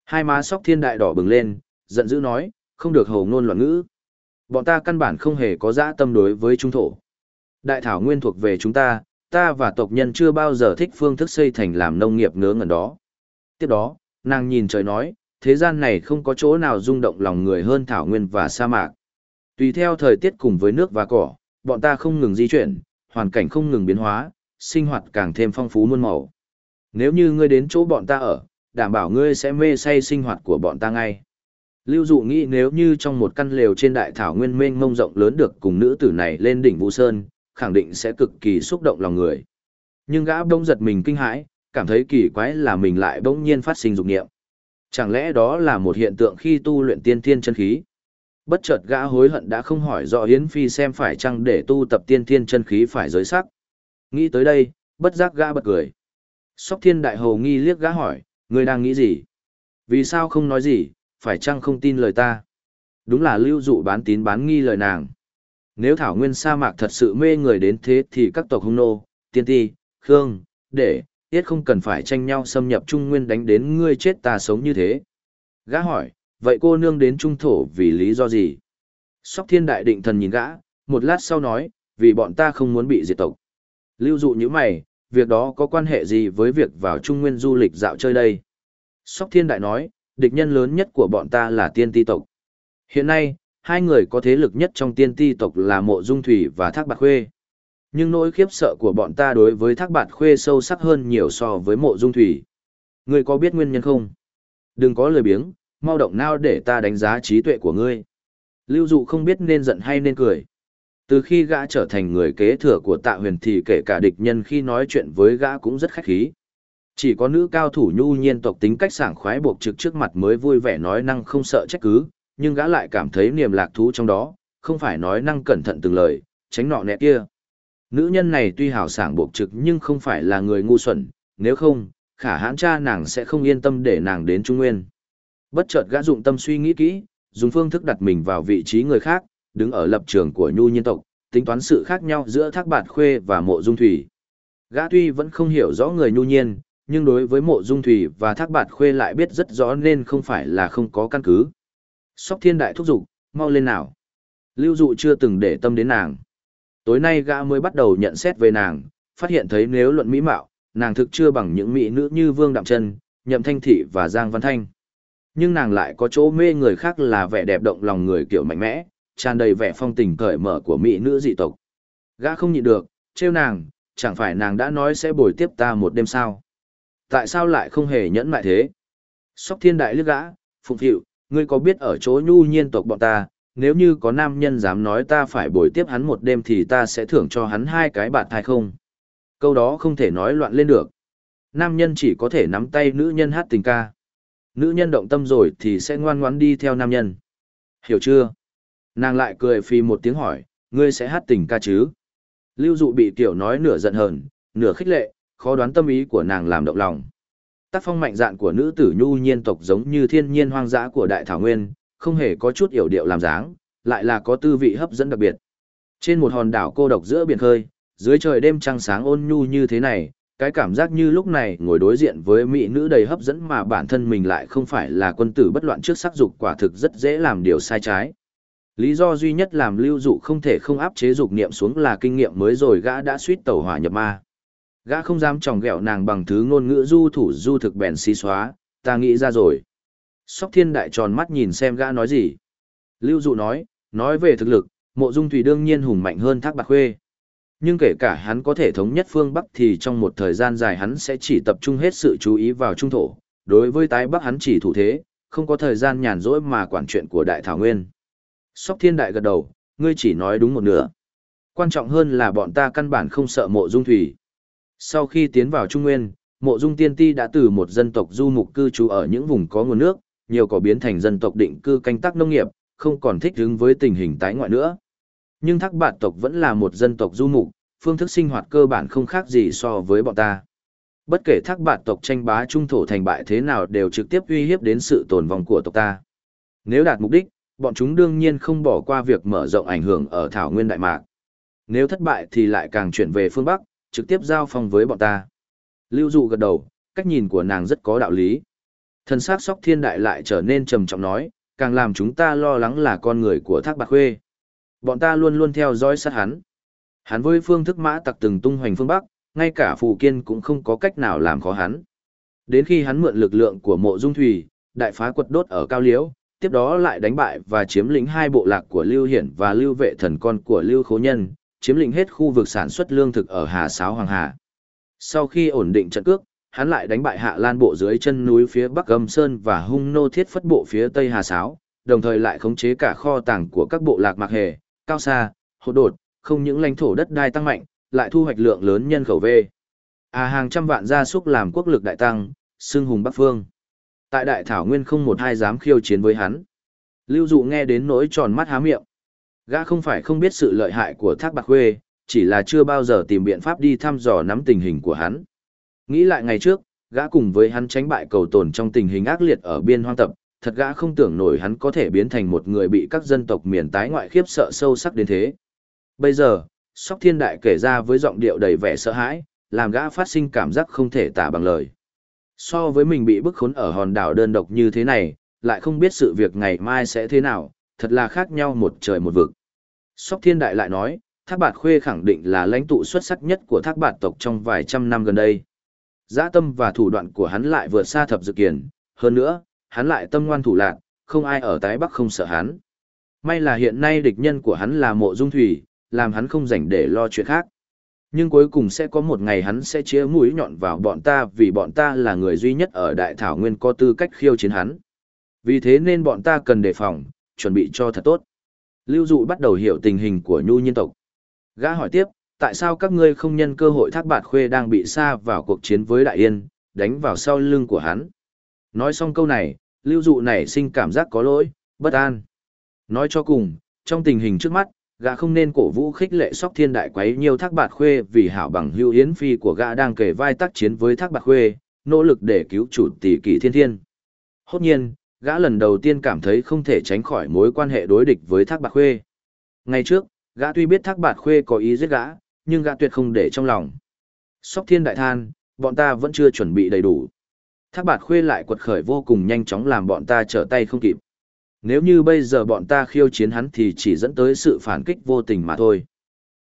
Hai má sóc thiên đại đỏ bừng lên, giận dữ nói, không được hồ ngôn loạn ngữ. Bọn ta căn bản không hề có dã tâm đối với trung thổ. Đại thảo nguyên thuộc về chúng ta, ta và tộc nhân chưa bao giờ thích phương thức xây thành làm nông nghiệp ngớ ngẩn đó. Tiếp đó, nàng nhìn trời nói, thế gian này không có chỗ nào rung động lòng người hơn thảo nguyên và sa mạc. Tùy theo thời tiết cùng với nước và cỏ, bọn ta không ngừng di chuyển, hoàn cảnh không ngừng biến hóa, sinh hoạt càng thêm phong phú muôn màu. Nếu như ngươi đến chỗ bọn ta ở, đảm bảo ngươi sẽ mê say sinh hoạt của bọn ta ngay. Lưu dụ nghĩ nếu như trong một căn lều trên đại thảo nguyên mênh mông rộng lớn được cùng nữ tử này lên đỉnh Vũ Sơn, khẳng định sẽ cực kỳ xúc động lòng người. Nhưng gã bỗng giật mình kinh hãi, cảm thấy kỳ quái là mình lại bỗng nhiên phát sinh dục niệm. Chẳng lẽ đó là một hiện tượng khi tu luyện tiên thiên chân khí? Bất chợt gã hối hận đã không hỏi rõ Yến Phi xem phải chăng để tu tập tiên thiên chân khí phải giới sắc. Nghĩ tới đây, bất giác gã bật cười. Sóc thiên đại hầu nghi liếc gã hỏi, người đang nghĩ gì? Vì sao không nói gì, phải chăng không tin lời ta? Đúng là lưu dụ bán tín bán nghi lời nàng. Nếu thảo nguyên sa mạc thật sự mê người đến thế thì các tộc hung nô, tiên ti, khương, để, tiết không cần phải tranh nhau xâm nhập trung nguyên đánh đến ngươi chết ta sống như thế. Gã hỏi, vậy cô nương đến trung thổ vì lý do gì? Sóc thiên đại định thần nhìn gã, một lát sau nói, vì bọn ta không muốn bị diệt tộc. Lưu dụ như mày, việc đó có quan hệ gì với việc vào trung nguyên du lịch dạo chơi đây? Sóc thiên đại nói, địch nhân lớn nhất của bọn ta là tiên ti tộc. Hiện nay, hai người có thế lực nhất trong tiên ti tộc là mộ dung thủy và thác bạc khuê. Nhưng nỗi khiếp sợ của bọn ta đối với thác bạt khuê sâu sắc hơn nhiều so với mộ dung thủy. Ngươi có biết nguyên nhân không? Đừng có lời biếng, mau động nào để ta đánh giá trí tuệ của ngươi. Lưu dụ không biết nên giận hay nên cười. Từ khi gã trở thành người kế thừa của tạ huyền thì kể cả địch nhân khi nói chuyện với gã cũng rất khách khí. Chỉ có nữ cao thủ nhu nhiên tộc tính cách sảng khoái buộc trực trước mặt mới vui vẻ nói năng không sợ trách cứ, nhưng gã lại cảm thấy niềm lạc thú trong đó, không phải nói năng cẩn thận từng lời, tránh nọ nẹ kia. Nữ nhân này tuy hào sảng buộc trực nhưng không phải là người ngu xuẩn, nếu không, khả hãn cha nàng sẽ không yên tâm để nàng đến Trung Nguyên. Bất chợt gã dụng tâm suy nghĩ kỹ, dùng phương thức đặt mình vào vị trí người khác, đứng ở lập trường của nhu nhiên tộc, tính toán sự khác nhau giữa thác bạt khuê và mộ dung thủy. Gã tuy vẫn không hiểu rõ người nhu nhiên, nhưng đối với mộ dung thủy và thác bạt khuê lại biết rất rõ nên không phải là không có căn cứ. Sóc thiên đại thúc giục, mau lên nào. Lưu dụ chưa từng để tâm đến nàng. Tối nay gã mới bắt đầu nhận xét về nàng, phát hiện thấy nếu luận mỹ mạo, nàng thực chưa bằng những mỹ nữ như Vương Đạm Trân, Nhậm Thanh Thị và Giang Văn Thanh. Nhưng nàng lại có chỗ mê người khác là vẻ đẹp động lòng người kiểu mạnh mẽ, tràn đầy vẻ phong tình cởi mở của mỹ nữ dị tộc. Gã không nhịn được, trêu nàng, chẳng phải nàng đã nói sẽ bồi tiếp ta một đêm sao? Tại sao lại không hề nhẫn mại thế? Sóc thiên đại liếc gã, phụng thiệu, ngươi có biết ở chỗ nhu nhiên tộc bọn ta, nếu như có nam nhân dám nói ta phải bồi tiếp hắn một đêm thì ta sẽ thưởng cho hắn hai cái bạt thai không? Câu đó không thể nói loạn lên được. Nam nhân chỉ có thể nắm tay nữ nhân hát tình ca. Nữ nhân động tâm rồi thì sẽ ngoan ngoãn đi theo nam nhân. Hiểu chưa? Nàng lại cười phì một tiếng hỏi, ngươi sẽ hát tình ca chứ? Lưu dụ bị tiểu nói nửa giận hờn, nửa khích lệ, khó đoán tâm ý của nàng làm động lòng. Tác phong mạnh dạn của nữ tử nhu nhiên tộc giống như thiên nhiên hoang dã của đại thảo nguyên, không hề có chút yểu điệu làm dáng, lại là có tư vị hấp dẫn đặc biệt. Trên một hòn đảo cô độc giữa biển khơi, dưới trời đêm trăng sáng ôn nhu như thế này, cái cảm giác như lúc này ngồi đối diện với mỹ nữ đầy hấp dẫn mà bản thân mình lại không phải là quân tử bất loạn trước sắc dục quả thực rất dễ làm điều sai trái. Lý do duy nhất làm lưu dụ không thể không áp chế dục niệm xuống là kinh nghiệm mới rồi gã đã suýt tẩu hỏa nhập ma. Gã không dám tròng ghẹo nàng bằng thứ ngôn ngữ du thủ du thực bèn xí xóa, ta nghĩ ra rồi. Sóc thiên đại tròn mắt nhìn xem gã nói gì. Lưu dụ nói, nói về thực lực, mộ dung thủy đương nhiên hùng mạnh hơn thác bạc khuê. Nhưng kể cả hắn có thể thống nhất phương Bắc thì trong một thời gian dài hắn sẽ chỉ tập trung hết sự chú ý vào trung thổ. Đối với tái Bắc hắn chỉ thủ thế, không có thời gian nhàn rỗi mà quản chuyện của đại thảo nguyên. Sóc thiên đại gật đầu, ngươi chỉ nói đúng một nửa. Quan trọng hơn là bọn ta căn bản không sợ mộ dung thủy. Sau khi tiến vào Trung Nguyên, mộ dung tiên ti đã từ một dân tộc du mục cư trú ở những vùng có nguồn nước, nhiều có biến thành dân tộc định cư canh tác nông nghiệp, không còn thích ứng với tình hình tái ngoại nữa. Nhưng thác bạt tộc vẫn là một dân tộc du mục, phương thức sinh hoạt cơ bản không khác gì so với bọn ta. Bất kể thác bạt tộc tranh bá trung thổ thành bại thế nào đều trực tiếp uy hiếp đến sự tồn vong của tộc ta. Nếu đạt mục đích, bọn chúng đương nhiên không bỏ qua việc mở rộng ảnh hưởng ở Thảo Nguyên Đại Mạc. Nếu thất bại thì lại càng chuyển về phương Bắc, trực tiếp giao phong với bọn ta. Lưu dụ gật đầu, cách nhìn của nàng rất có đạo lý. Thần sắc sóc thiên đại lại trở nên trầm trọng nói, càng làm chúng ta lo lắng là con người của thác bạc khuê. Bọn ta luôn luôn theo dõi sát hắn. Hắn với phương thức mã tặc từng tung hoành phương Bắc, ngay cả phù kiên cũng không có cách nào làm khó hắn. Đến khi hắn mượn lực lượng của mộ dung thủy, đại phá quật đốt ở cao liễu, tiếp đó lại đánh bại và chiếm lĩnh hai bộ lạc của Lưu Hiển và Lưu Vệ thần con của Lưu Khố Nhân, chiếm lĩnh hết khu vực sản xuất lương thực ở Hà Sáo Hoàng Hà. Sau khi ổn định trận cước, hắn lại đánh bại Hạ Lan bộ dưới chân núi phía Bắc Âm Sơn và Hung Nô Thiết Phất bộ phía Tây Hà Sáo, đồng thời lại khống chế cả kho tàng của các bộ lạc Mạc Hề, Cao Sa, Hồ Đột, không những lãnh thổ đất đai tăng mạnh, lại thu hoạch lượng lớn nhân khẩu về. À hàng trăm vạn gia súc làm quốc lực đại tăng, xưng hùng Bắc Phương. Tại Đại Thảo Nguyên không một hai dám khiêu chiến với hắn. Lưu Dụ nghe đến nỗi tròn mắt há miệng. Gã không phải không biết sự lợi hại của Thác Bạc Khuê, chỉ là chưa bao giờ tìm biện pháp đi thăm dò nắm tình hình của hắn. Nghĩ lại ngày trước, gã cùng với hắn tránh bại cầu tồn trong tình hình ác liệt ở biên hoang tập, thật gã không tưởng nổi hắn có thể biến thành một người bị các dân tộc miền tái ngoại khiếp sợ sâu sắc đến thế. Bây giờ, Sóc Thiên Đại kể ra với giọng điệu đầy vẻ sợ hãi, làm gã phát sinh cảm giác không thể tả bằng lời. So với mình bị bức khốn ở hòn đảo đơn độc như thế này, lại không biết sự việc ngày mai sẽ thế nào, thật là khác nhau một trời một vực. Sóc Thiên Đại lại nói, Thác Bạt Khuê khẳng định là lãnh tụ xuất sắc nhất của Thác Bạt tộc trong vài trăm năm gần đây. Giã tâm và thủ đoạn của hắn lại vượt xa thập dự kiền, hơn nữa, hắn lại tâm ngoan thủ lạc, không ai ở tái bắc không sợ hắn. May là hiện nay địch nhân của hắn là mộ dung thủy, làm hắn không rảnh để lo chuyện khác. Nhưng cuối cùng sẽ có một ngày hắn sẽ chĩa mũi nhọn vào bọn ta vì bọn ta là người duy nhất ở Đại Thảo Nguyên có tư cách khiêu chiến hắn. Vì thế nên bọn ta cần đề phòng, chuẩn bị cho thật tốt. Lưu dụ bắt đầu hiểu tình hình của nhu nhân tộc. Gã hỏi tiếp, tại sao các ngươi không nhân cơ hội thác bạt khuê đang bị xa vào cuộc chiến với đại yên, đánh vào sau lưng của hắn. Nói xong câu này, lưu dụ nảy sinh cảm giác có lỗi, bất an. Nói cho cùng, trong tình hình trước mắt, gã không nên cổ vũ khích lệ sóc thiên đại quấy nhiều thác bạt khuê vì hảo bằng hưu yến phi của gã đang kể vai tác chiến với thác bạt khuê, nỗ lực để cứu chủ tỷ kỷ thiên thiên. Hốt nhiên, gã lần đầu tiên cảm thấy không thể tránh khỏi mối quan hệ đối địch với thác bạt khuê. Ngày trước, gã tuy biết thác bạt khuê có ý giết gã, nhưng gã tuyệt không để trong lòng. Sóc thiên đại than, bọn ta vẫn chưa chuẩn bị đầy đủ. Thác bạt khuê lại quật khởi vô cùng nhanh chóng làm bọn ta trở tay không kịp. Nếu như bây giờ bọn ta khiêu chiến hắn thì chỉ dẫn tới sự phản kích vô tình mà thôi.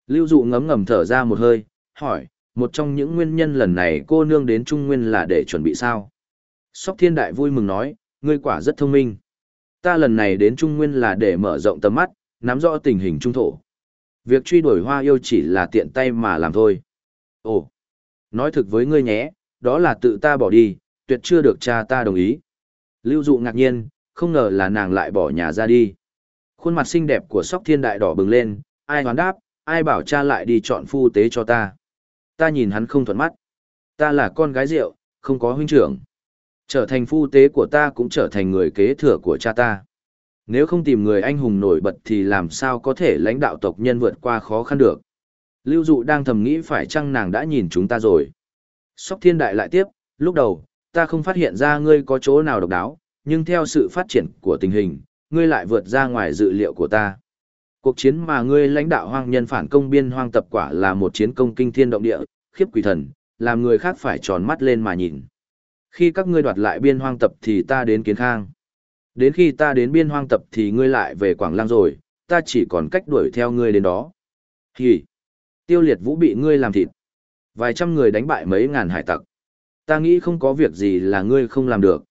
Lưu dụ ngấm ngầm thở ra một hơi, hỏi, một trong những nguyên nhân lần này cô nương đến Trung Nguyên là để chuẩn bị sao? Sóc thiên đại vui mừng nói, ngươi quả rất thông minh. Ta lần này đến Trung Nguyên là để mở rộng tầm mắt, nắm rõ tình hình trung thổ. Việc truy đuổi hoa yêu chỉ là tiện tay mà làm thôi. Ồ, nói thực với ngươi nhé, đó là tự ta bỏ đi, tuyệt chưa được cha ta đồng ý. Lưu dụ ngạc nhiên, không ngờ là nàng lại bỏ nhà ra đi. Khuôn mặt xinh đẹp của sóc thiên đại đỏ bừng lên, ai hoán đáp, ai bảo cha lại đi chọn phu tế cho ta. Ta nhìn hắn không thuận mắt. Ta là con gái rượu, không có huynh trưởng. Trở thành phu tế của ta cũng trở thành người kế thừa của cha ta. Nếu không tìm người anh hùng nổi bật thì làm sao có thể lãnh đạo tộc nhân vượt qua khó khăn được. Lưu dụ đang thầm nghĩ phải chăng nàng đã nhìn chúng ta rồi. Sóc thiên đại lại tiếp, lúc đầu, ta không phát hiện ra ngươi có chỗ nào độc đáo, nhưng theo sự phát triển của tình hình, ngươi lại vượt ra ngoài dự liệu của ta. Cuộc chiến mà ngươi lãnh đạo hoang nhân phản công biên hoang tập quả là một chiến công kinh thiên động địa, khiếp quỷ thần, làm người khác phải tròn mắt lên mà nhìn. Khi các ngươi đoạt lại biên hoang tập thì ta đến kiến khang. Đến khi ta đến biên hoang tập thì ngươi lại về Quảng Lăng rồi, ta chỉ còn cách đuổi theo ngươi đến đó. Hì! Tiêu liệt vũ bị ngươi làm thịt. Vài trăm người đánh bại mấy ngàn hải tặc. Ta nghĩ không có việc gì là ngươi không làm được.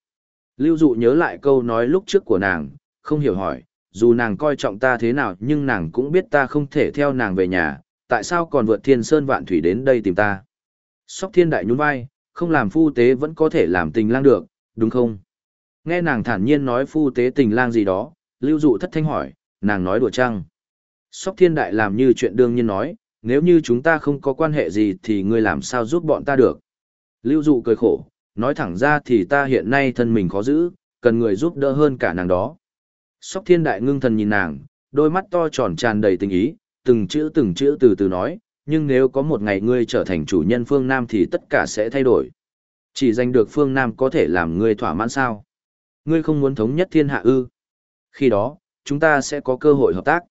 Lưu dụ nhớ lại câu nói lúc trước của nàng, không hiểu hỏi, dù nàng coi trọng ta thế nào nhưng nàng cũng biết ta không thể theo nàng về nhà, tại sao còn vượt thiên sơn vạn thủy đến đây tìm ta. Sóc thiên đại nhún vai, không làm phu tế vẫn có thể làm tình lang được, đúng không? Nghe nàng thản nhiên nói phu tế tình lang gì đó, lưu dụ thất thanh hỏi, nàng nói đùa chăng? Sóc thiên đại làm như chuyện đương nhiên nói, nếu như chúng ta không có quan hệ gì thì ngươi làm sao giúp bọn ta được? Lưu dụ cười khổ, nói thẳng ra thì ta hiện nay thân mình khó giữ, cần người giúp đỡ hơn cả nàng đó. Sóc thiên đại ngưng thần nhìn nàng, đôi mắt to tròn tràn đầy tình ý, từng chữ từng chữ từ từ nói, nhưng nếu có một ngày ngươi trở thành chủ nhân phương Nam thì tất cả sẽ thay đổi. Chỉ giành được phương Nam có thể làm ngươi thỏa mãn sao? Ngươi không muốn thống nhất thiên hạ ư? Khi đó, chúng ta sẽ có cơ hội hợp tác.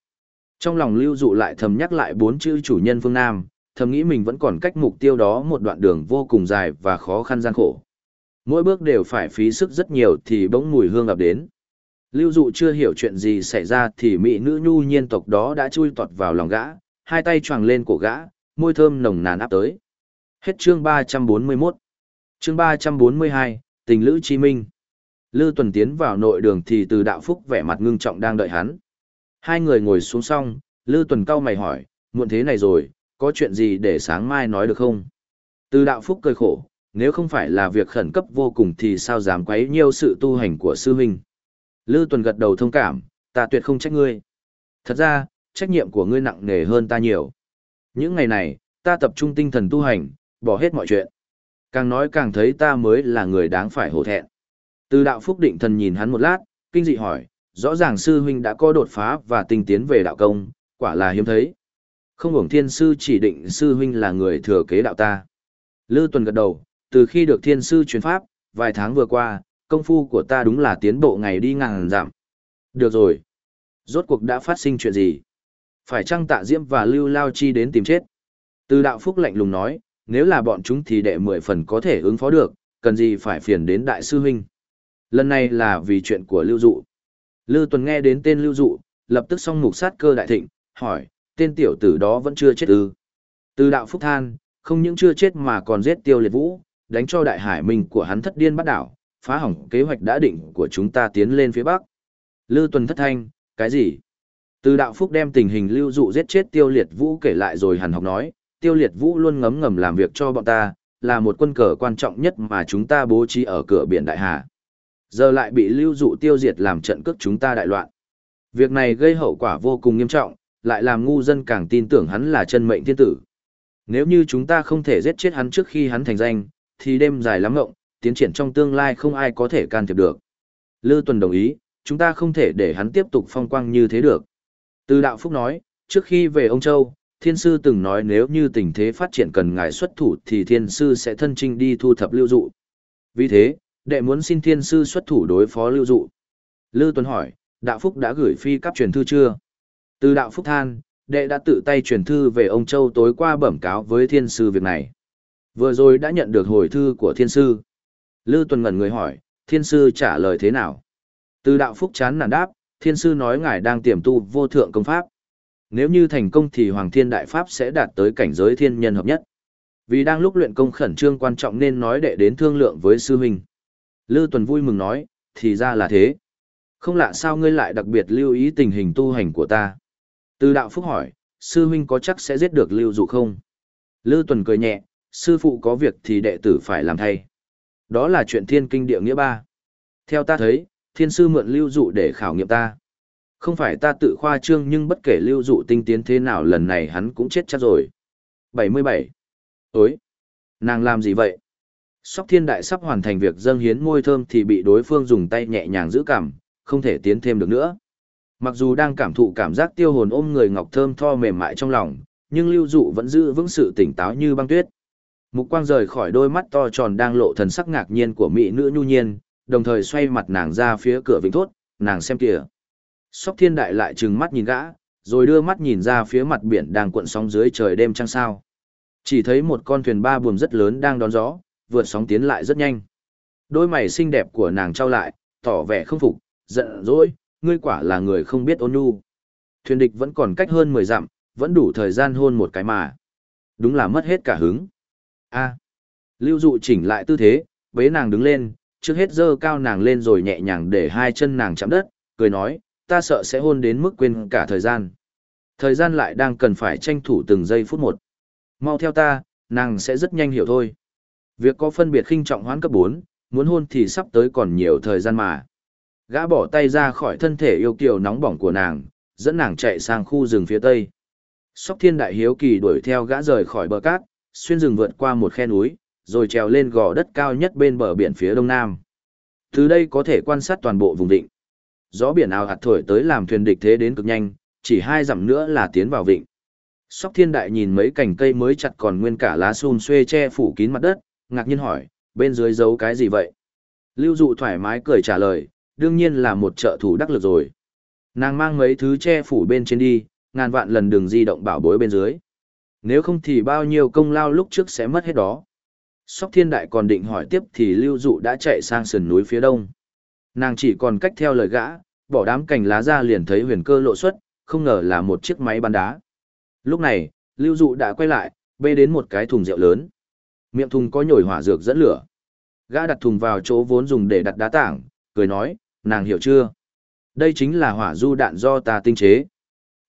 Trong lòng lưu dụ lại thầm nhắc lại bốn chữ chủ nhân phương Nam, thầm nghĩ mình vẫn còn cách mục tiêu đó một đoạn đường vô cùng dài và khó khăn gian khổ. Mỗi bước đều phải phí sức rất nhiều thì bỗng mùi hương ập đến. Lưu dụ chưa hiểu chuyện gì xảy ra thì mỹ nữ nhu nhiên tộc đó đã chui tọt vào lòng gã, hai tay choàng lên cổ gã, môi thơm nồng nàn áp tới. Hết chương 341. Chương 342, tình lữ chí minh. Lư Tuần tiến vào nội đường thì từ đạo phúc vẻ mặt ngưng trọng đang đợi hắn. Hai người ngồi xuống xong, Lư Tuần cau mày hỏi, muộn thế này rồi, có chuyện gì để sáng mai nói được không? Từ đạo phúc cười khổ, nếu không phải là việc khẩn cấp vô cùng thì sao dám quấy nhiều sự tu hành của sư huynh. Lư Tuần gật đầu thông cảm, ta tuyệt không trách ngươi. Thật ra, trách nhiệm của ngươi nặng nề hơn ta nhiều. Những ngày này, ta tập trung tinh thần tu hành, bỏ hết mọi chuyện. Càng nói càng thấy ta mới là người đáng phải hổ thẹn. Từ đạo phúc định thần nhìn hắn một lát, kinh dị hỏi, rõ ràng sư huynh đã có đột phá và tinh tiến về đạo công, quả là hiếm thấy. Không hưởng thiên sư chỉ định sư huynh là người thừa kế đạo ta. Lư tuần gật đầu, từ khi được thiên sư truyền pháp, vài tháng vừa qua, công phu của ta đúng là tiến bộ ngày đi ngàn giảm. Được rồi. Rốt cuộc đã phát sinh chuyện gì? Phải chăng tạ diễm và lưu lao chi đến tìm chết? Từ đạo phúc lạnh lùng nói, nếu là bọn chúng thì đệ mười phần có thể ứng phó được, cần gì phải phiền đến đại sư huynh. Lần này là vì chuyện của lưu dụ. Lưu tuần nghe đến tên lưu dụ, lập tức song mục sát cơ đại thịnh, hỏi, tên tiểu tử đó vẫn chưa chết ư. Từ đạo phúc than, không những chưa chết mà còn giết tiêu liệt vũ, đánh cho đại hải minh của hắn thất điên bắt đảo, phá hỏng kế hoạch đã định của chúng ta tiến lên phía bắc. Lưu tuần thất thanh, cái gì? Từ đạo phúc đem tình hình lưu dụ giết chết tiêu liệt vũ kể lại rồi hàn học nói, tiêu liệt vũ luôn ngấm ngầm làm việc cho bọn ta, là một quân cờ quan trọng nhất mà chúng ta bố trí ở cửa biển Đại Hà. Giờ lại bị lưu dụ tiêu diệt làm trận cước chúng ta đại loạn. Việc này gây hậu quả vô cùng nghiêm trọng, lại làm ngu dân càng tin tưởng hắn là chân mệnh thiên tử. Nếu như chúng ta không thể giết chết hắn trước khi hắn thành danh, thì đêm dài lắm ngộng, tiến triển trong tương lai không ai có thể can thiệp được. Lư Tuần đồng ý, chúng ta không thể để hắn tiếp tục phong quang như thế được. Từ Đạo Phúc nói, trước khi về ông Châu, Thiên Sư từng nói nếu như tình thế phát triển cần ngài xuất thủ thì Thiên Sư sẽ thân trinh đi thu thập lưu dụ. Vì thế, đệ muốn xin Thiên Sư xuất thủ đối phó lưu dụ. Lư Tuấn hỏi, Đạo Phúc đã gửi phi cấp truyền thư chưa? Từ Đạo Phúc than, đệ đã tự tay truyền thư về ông Châu tối qua bẩm cáo với Thiên Sư việc này. Vừa rồi đã nhận được hồi thư của Thiên Sư. Lư Tuần ngẩn người hỏi, Thiên Sư trả lời thế nào? Từ Đạo Phúc chán nản đáp, Thiên Sư nói ngài đang tiềm tu vô thượng công pháp. Nếu như thành công thì Hoàng Thiên Đại Pháp sẽ đạt tới cảnh giới thiên nhân hợp nhất. Vì đang lúc luyện công khẩn trương quan trọng nên nói đệ đến thương lượng với sư huynh. Lư Tuần vui mừng nói, thì ra là thế. Không lạ sao ngươi lại đặc biệt lưu ý tình hình tu hành của ta. Từ đạo phúc hỏi, sư huynh có chắc sẽ giết được lưu dụ không? Lư Tuần cười nhẹ, sư phụ có việc thì đệ tử phải làm thay. Đó là chuyện thiên kinh địa nghĩa ba. Theo ta thấy, thiên sư mượn lưu dụ để khảo nghiệm ta. Không phải ta tự khoa trương nhưng bất kể lưu dụ tinh tiến thế nào lần này hắn cũng chết chắc rồi. 77. Ối! Nàng làm gì vậy? Sóc thiên đại sắp hoàn thành việc dâng hiến môi thơm thì bị đối phương dùng tay nhẹ nhàng giữ cảm, không thể tiến thêm được nữa. Mặc dù đang cảm thụ cảm giác tiêu hồn ôm người ngọc thơm tho mềm mại trong lòng, nhưng lưu dụ vẫn giữ vững sự tỉnh táo như băng tuyết. Mục quang rời khỏi đôi mắt to tròn đang lộ thần sắc ngạc nhiên của mỹ nữ nhu nhiên, đồng thời xoay mặt nàng ra phía cửa vĩnh thốt, nàng xem kìa. Sóc thiên đại lại trừng mắt nhìn gã, rồi đưa mắt nhìn ra phía mặt biển đang cuộn sóng dưới trời đêm trăng sao. Chỉ thấy một con thuyền ba buồm rất lớn đang đón gió, vượt sóng tiến lại rất nhanh. Đôi mày xinh đẹp của nàng trao lại, tỏ vẻ không phục, giận dỗi, ngươi quả là người không biết ôn nhu. Thuyền địch vẫn còn cách hơn 10 dặm, vẫn đủ thời gian hôn một cái mà. Đúng là mất hết cả hứng. A. Lưu dụ chỉnh lại tư thế, bế nàng đứng lên, trước hết dơ cao nàng lên rồi nhẹ nhàng để hai chân nàng chạm đất, cười nói, ta sợ sẽ hôn đến mức quên cả thời gian. Thời gian lại đang cần phải tranh thủ từng giây phút một. Mau theo ta, nàng sẽ rất nhanh hiểu thôi. Việc có phân biệt khinh trọng hoán cấp 4, muốn hôn thì sắp tới còn nhiều thời gian mà. Gã bỏ tay ra khỏi thân thể yêu kiều nóng bỏng của nàng, dẫn nàng chạy sang khu rừng phía tây. Sóc thiên đại hiếu kỳ đuổi theo gã rời khỏi bờ cát, xuyên rừng vượt qua một khe núi, rồi trèo lên gò đất cao nhất bên bờ biển phía đông nam. Từ đây có thể quan sát toàn bộ vùng vịnh. Gió biển ào hạt thổi tới làm thuyền địch thế đến cực nhanh, chỉ hai dặm nữa là tiến vào vịnh. Sóc thiên đại nhìn mấy cành cây mới chặt còn nguyên cả lá xun xuê che phủ kín mặt đất, ngạc nhiên hỏi, bên dưới giấu cái gì vậy? Lưu dụ thoải mái cười trả lời, đương nhiên là một trợ thủ đắc lực rồi. Nàng mang mấy thứ che phủ bên trên đi, ngàn vạn lần đừng di động bảo bối bên dưới. Nếu không thì bao nhiêu công lao lúc trước sẽ mất hết đó. Sóc thiên đại còn định hỏi tiếp thì lưu dụ đã chạy sang sườn núi phía đông. Nàng chỉ còn cách theo lời gã, bỏ đám cành lá ra liền thấy huyền cơ lộ xuất, không ngờ là một chiếc máy bắn đá. Lúc này, lưu dụ đã quay lại, bê đến một cái thùng rượu lớn. Miệng thùng có nhồi hỏa dược dẫn lửa. Gã đặt thùng vào chỗ vốn dùng để đặt đá tảng, cười nói, nàng hiểu chưa? Đây chính là hỏa du đạn do ta tinh chế.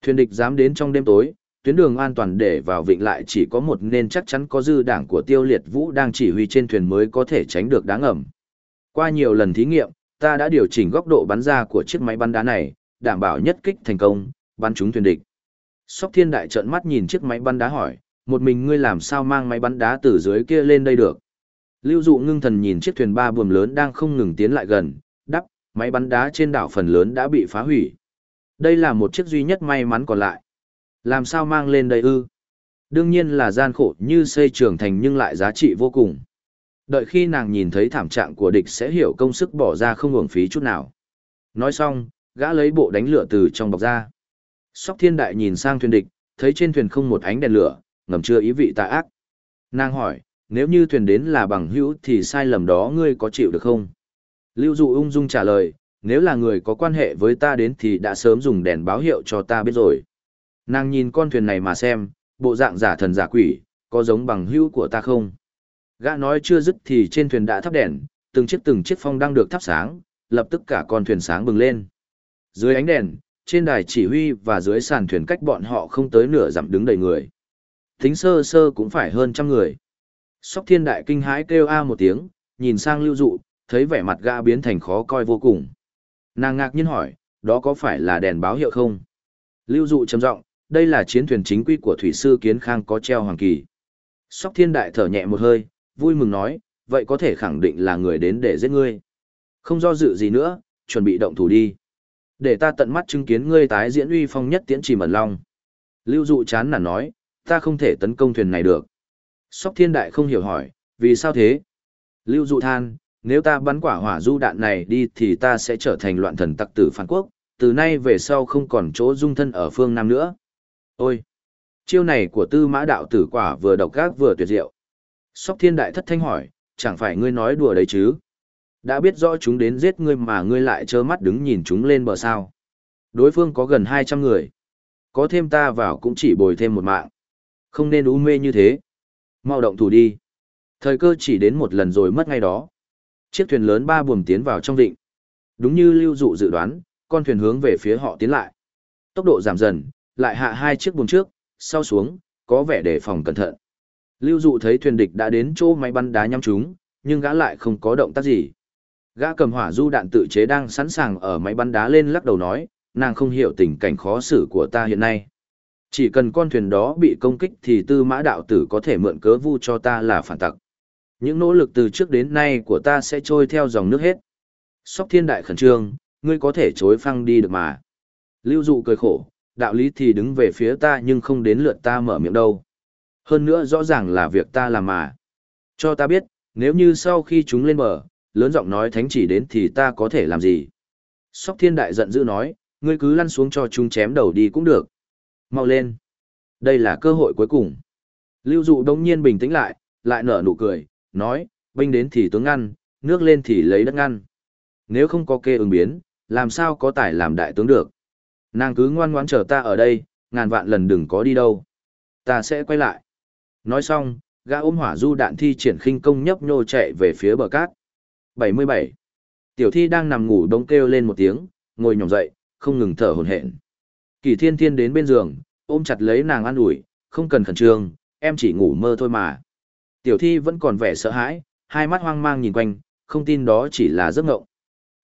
Thuyền địch dám đến trong đêm tối, tuyến đường an toàn để vào vịnh lại chỉ có một nên chắc chắn có dư đảng của tiêu liệt vũ đang chỉ huy trên thuyền mới có thể tránh được đáng ẩm. Qua nhiều lần thí nghiệm, ta đã điều chỉnh góc độ bắn ra của chiếc máy bắn đá này, đảm bảo nhất kích thành công, bắn trúng thuyền địch. Sóc thiên đại trợn mắt nhìn chiếc máy bắn đá hỏi, một mình ngươi làm sao mang máy bắn đá từ dưới kia lên đây được. Lưu dụ ngưng thần nhìn chiếc thuyền ba buồm lớn đang không ngừng tiến lại gần, đắp, máy bắn đá trên đảo phần lớn đã bị phá hủy. Đây là một chiếc duy nhất may mắn còn lại. Làm sao mang lên đây ư? Đương nhiên là gian khổ như xây trường thành nhưng lại giá trị vô cùng. Đợi khi nàng nhìn thấy thảm trạng của địch sẽ hiểu công sức bỏ ra không hưởng phí chút nào. Nói xong, gã lấy bộ đánh lửa từ trong bọc ra. Sóc thiên đại nhìn sang thuyền địch, thấy trên thuyền không một ánh đèn lửa, ngầm chưa ý vị tà ác. Nàng hỏi, nếu như thuyền đến là bằng hữu thì sai lầm đó ngươi có chịu được không? Lưu dụ ung dung trả lời, nếu là người có quan hệ với ta đến thì đã sớm dùng đèn báo hiệu cho ta biết rồi. Nàng nhìn con thuyền này mà xem, bộ dạng giả thần giả quỷ, có giống bằng hữu của ta không? Gã nói chưa dứt thì trên thuyền đã thắp đèn, từng chiếc từng chiếc phong đang được thắp sáng, lập tức cả con thuyền sáng bừng lên. Dưới ánh đèn, trên đài chỉ huy và dưới sàn thuyền cách bọn họ không tới nửa dặm đứng đầy người. Tính sơ sơ cũng phải hơn trăm người. Sóc thiên đại kinh hãi kêu a một tiếng, nhìn sang lưu dụ, thấy vẻ mặt gã biến thành khó coi vô cùng. Nàng ngạc nhiên hỏi, đó có phải là đèn báo hiệu không? Lưu dụ trầm giọng, đây là chiến thuyền chính quy của thủy sư kiến khang có treo hoàng kỳ. Sóc thiên đại thở nhẹ một hơi, vui mừng nói, vậy có thể khẳng định là người đến để giết ngươi. Không do dự gì nữa, chuẩn bị động thủ đi. Để ta tận mắt chứng kiến ngươi tái diễn uy phong nhất tiễn trì mẩn long. Lưu dụ chán nản nói, ta không thể tấn công thuyền này được. Sóc thiên đại không hiểu hỏi, vì sao thế? Lưu dụ than, nếu ta bắn quả hỏa du đạn này đi thì ta sẽ trở thành loạn thần tặc tử phản quốc, từ nay về sau không còn chỗ dung thân ở phương Nam nữa. Ôi! Chiêu này của tư mã đạo tử quả vừa độc ác vừa tuyệt diệu. Sóc thiên đại thất thanh hỏi, chẳng phải ngươi nói đùa đấy chứ? Đã biết rõ chúng đến giết ngươi mà ngươi lại trơ mắt đứng nhìn chúng lên bờ sao. Đối phương có gần 200 người. Có thêm ta vào cũng chỉ bồi thêm một mạng. Không nên u mê như thế. Mau động thủ đi. Thời cơ chỉ đến một lần rồi mất ngay đó. Chiếc thuyền lớn ba buồm tiến vào trong vịnh. Đúng như lưu dụ dự đoán, con thuyền hướng về phía họ tiến lại. Tốc độ giảm dần, lại hạ hai chiếc buồng trước, sau xuống, có vẻ đề phòng cẩn thận. Lưu dụ thấy thuyền địch đã đến chỗ máy bắn đá nhắm chúng, nhưng gã lại không có động tác gì. Gã cầm hỏa du đạn tự chế đang sẵn sàng ở máy bắn đá lên lắc đầu nói, nàng không hiểu tình cảnh khó xử của ta hiện nay. Chỉ cần con thuyền đó bị công kích thì tư mã đạo tử có thể mượn cớ vu cho ta là phản tặc. Những nỗ lực từ trước đến nay của ta sẽ trôi theo dòng nước hết. Sóc thiên đại khẩn trương, ngươi có thể chối phăng đi được mà. Lưu dụ cười khổ, đạo lý thì đứng về phía ta nhưng không đến lượt ta mở miệng đâu. Hơn nữa rõ ràng là việc ta làm mà. Cho ta biết, nếu như sau khi chúng lên bờ, lớn giọng nói thánh chỉ đến thì ta có thể làm gì? Sóc thiên đại giận dữ nói, ngươi cứ lăn xuống cho chúng chém đầu đi cũng được. Mau lên. Đây là cơ hội cuối cùng. Lưu dụ đông nhiên bình tĩnh lại, lại nở nụ cười, nói, binh đến thì tướng ngăn, nước lên thì lấy đất ngăn. Nếu không có kê ứng biến, làm sao có tài làm đại tướng được. Nàng cứ ngoan ngoãn chờ ta ở đây, ngàn vạn lần đừng có đi đâu. Ta sẽ quay lại. Nói xong, gã ôm hỏa du đạn thi triển khinh công nhấp nhô chạy về phía bờ cát. 77. Tiểu thi đang nằm ngủ đống kêu lên một tiếng, ngồi nhỏng dậy, không ngừng thở hổn hển. Kỳ thiên thiên đến bên giường, ôm chặt lấy nàng an ủi, không cần khẩn trương, em chỉ ngủ mơ thôi mà. Tiểu thi vẫn còn vẻ sợ hãi, hai mắt hoang mang nhìn quanh, không tin đó chỉ là giấc ngộng.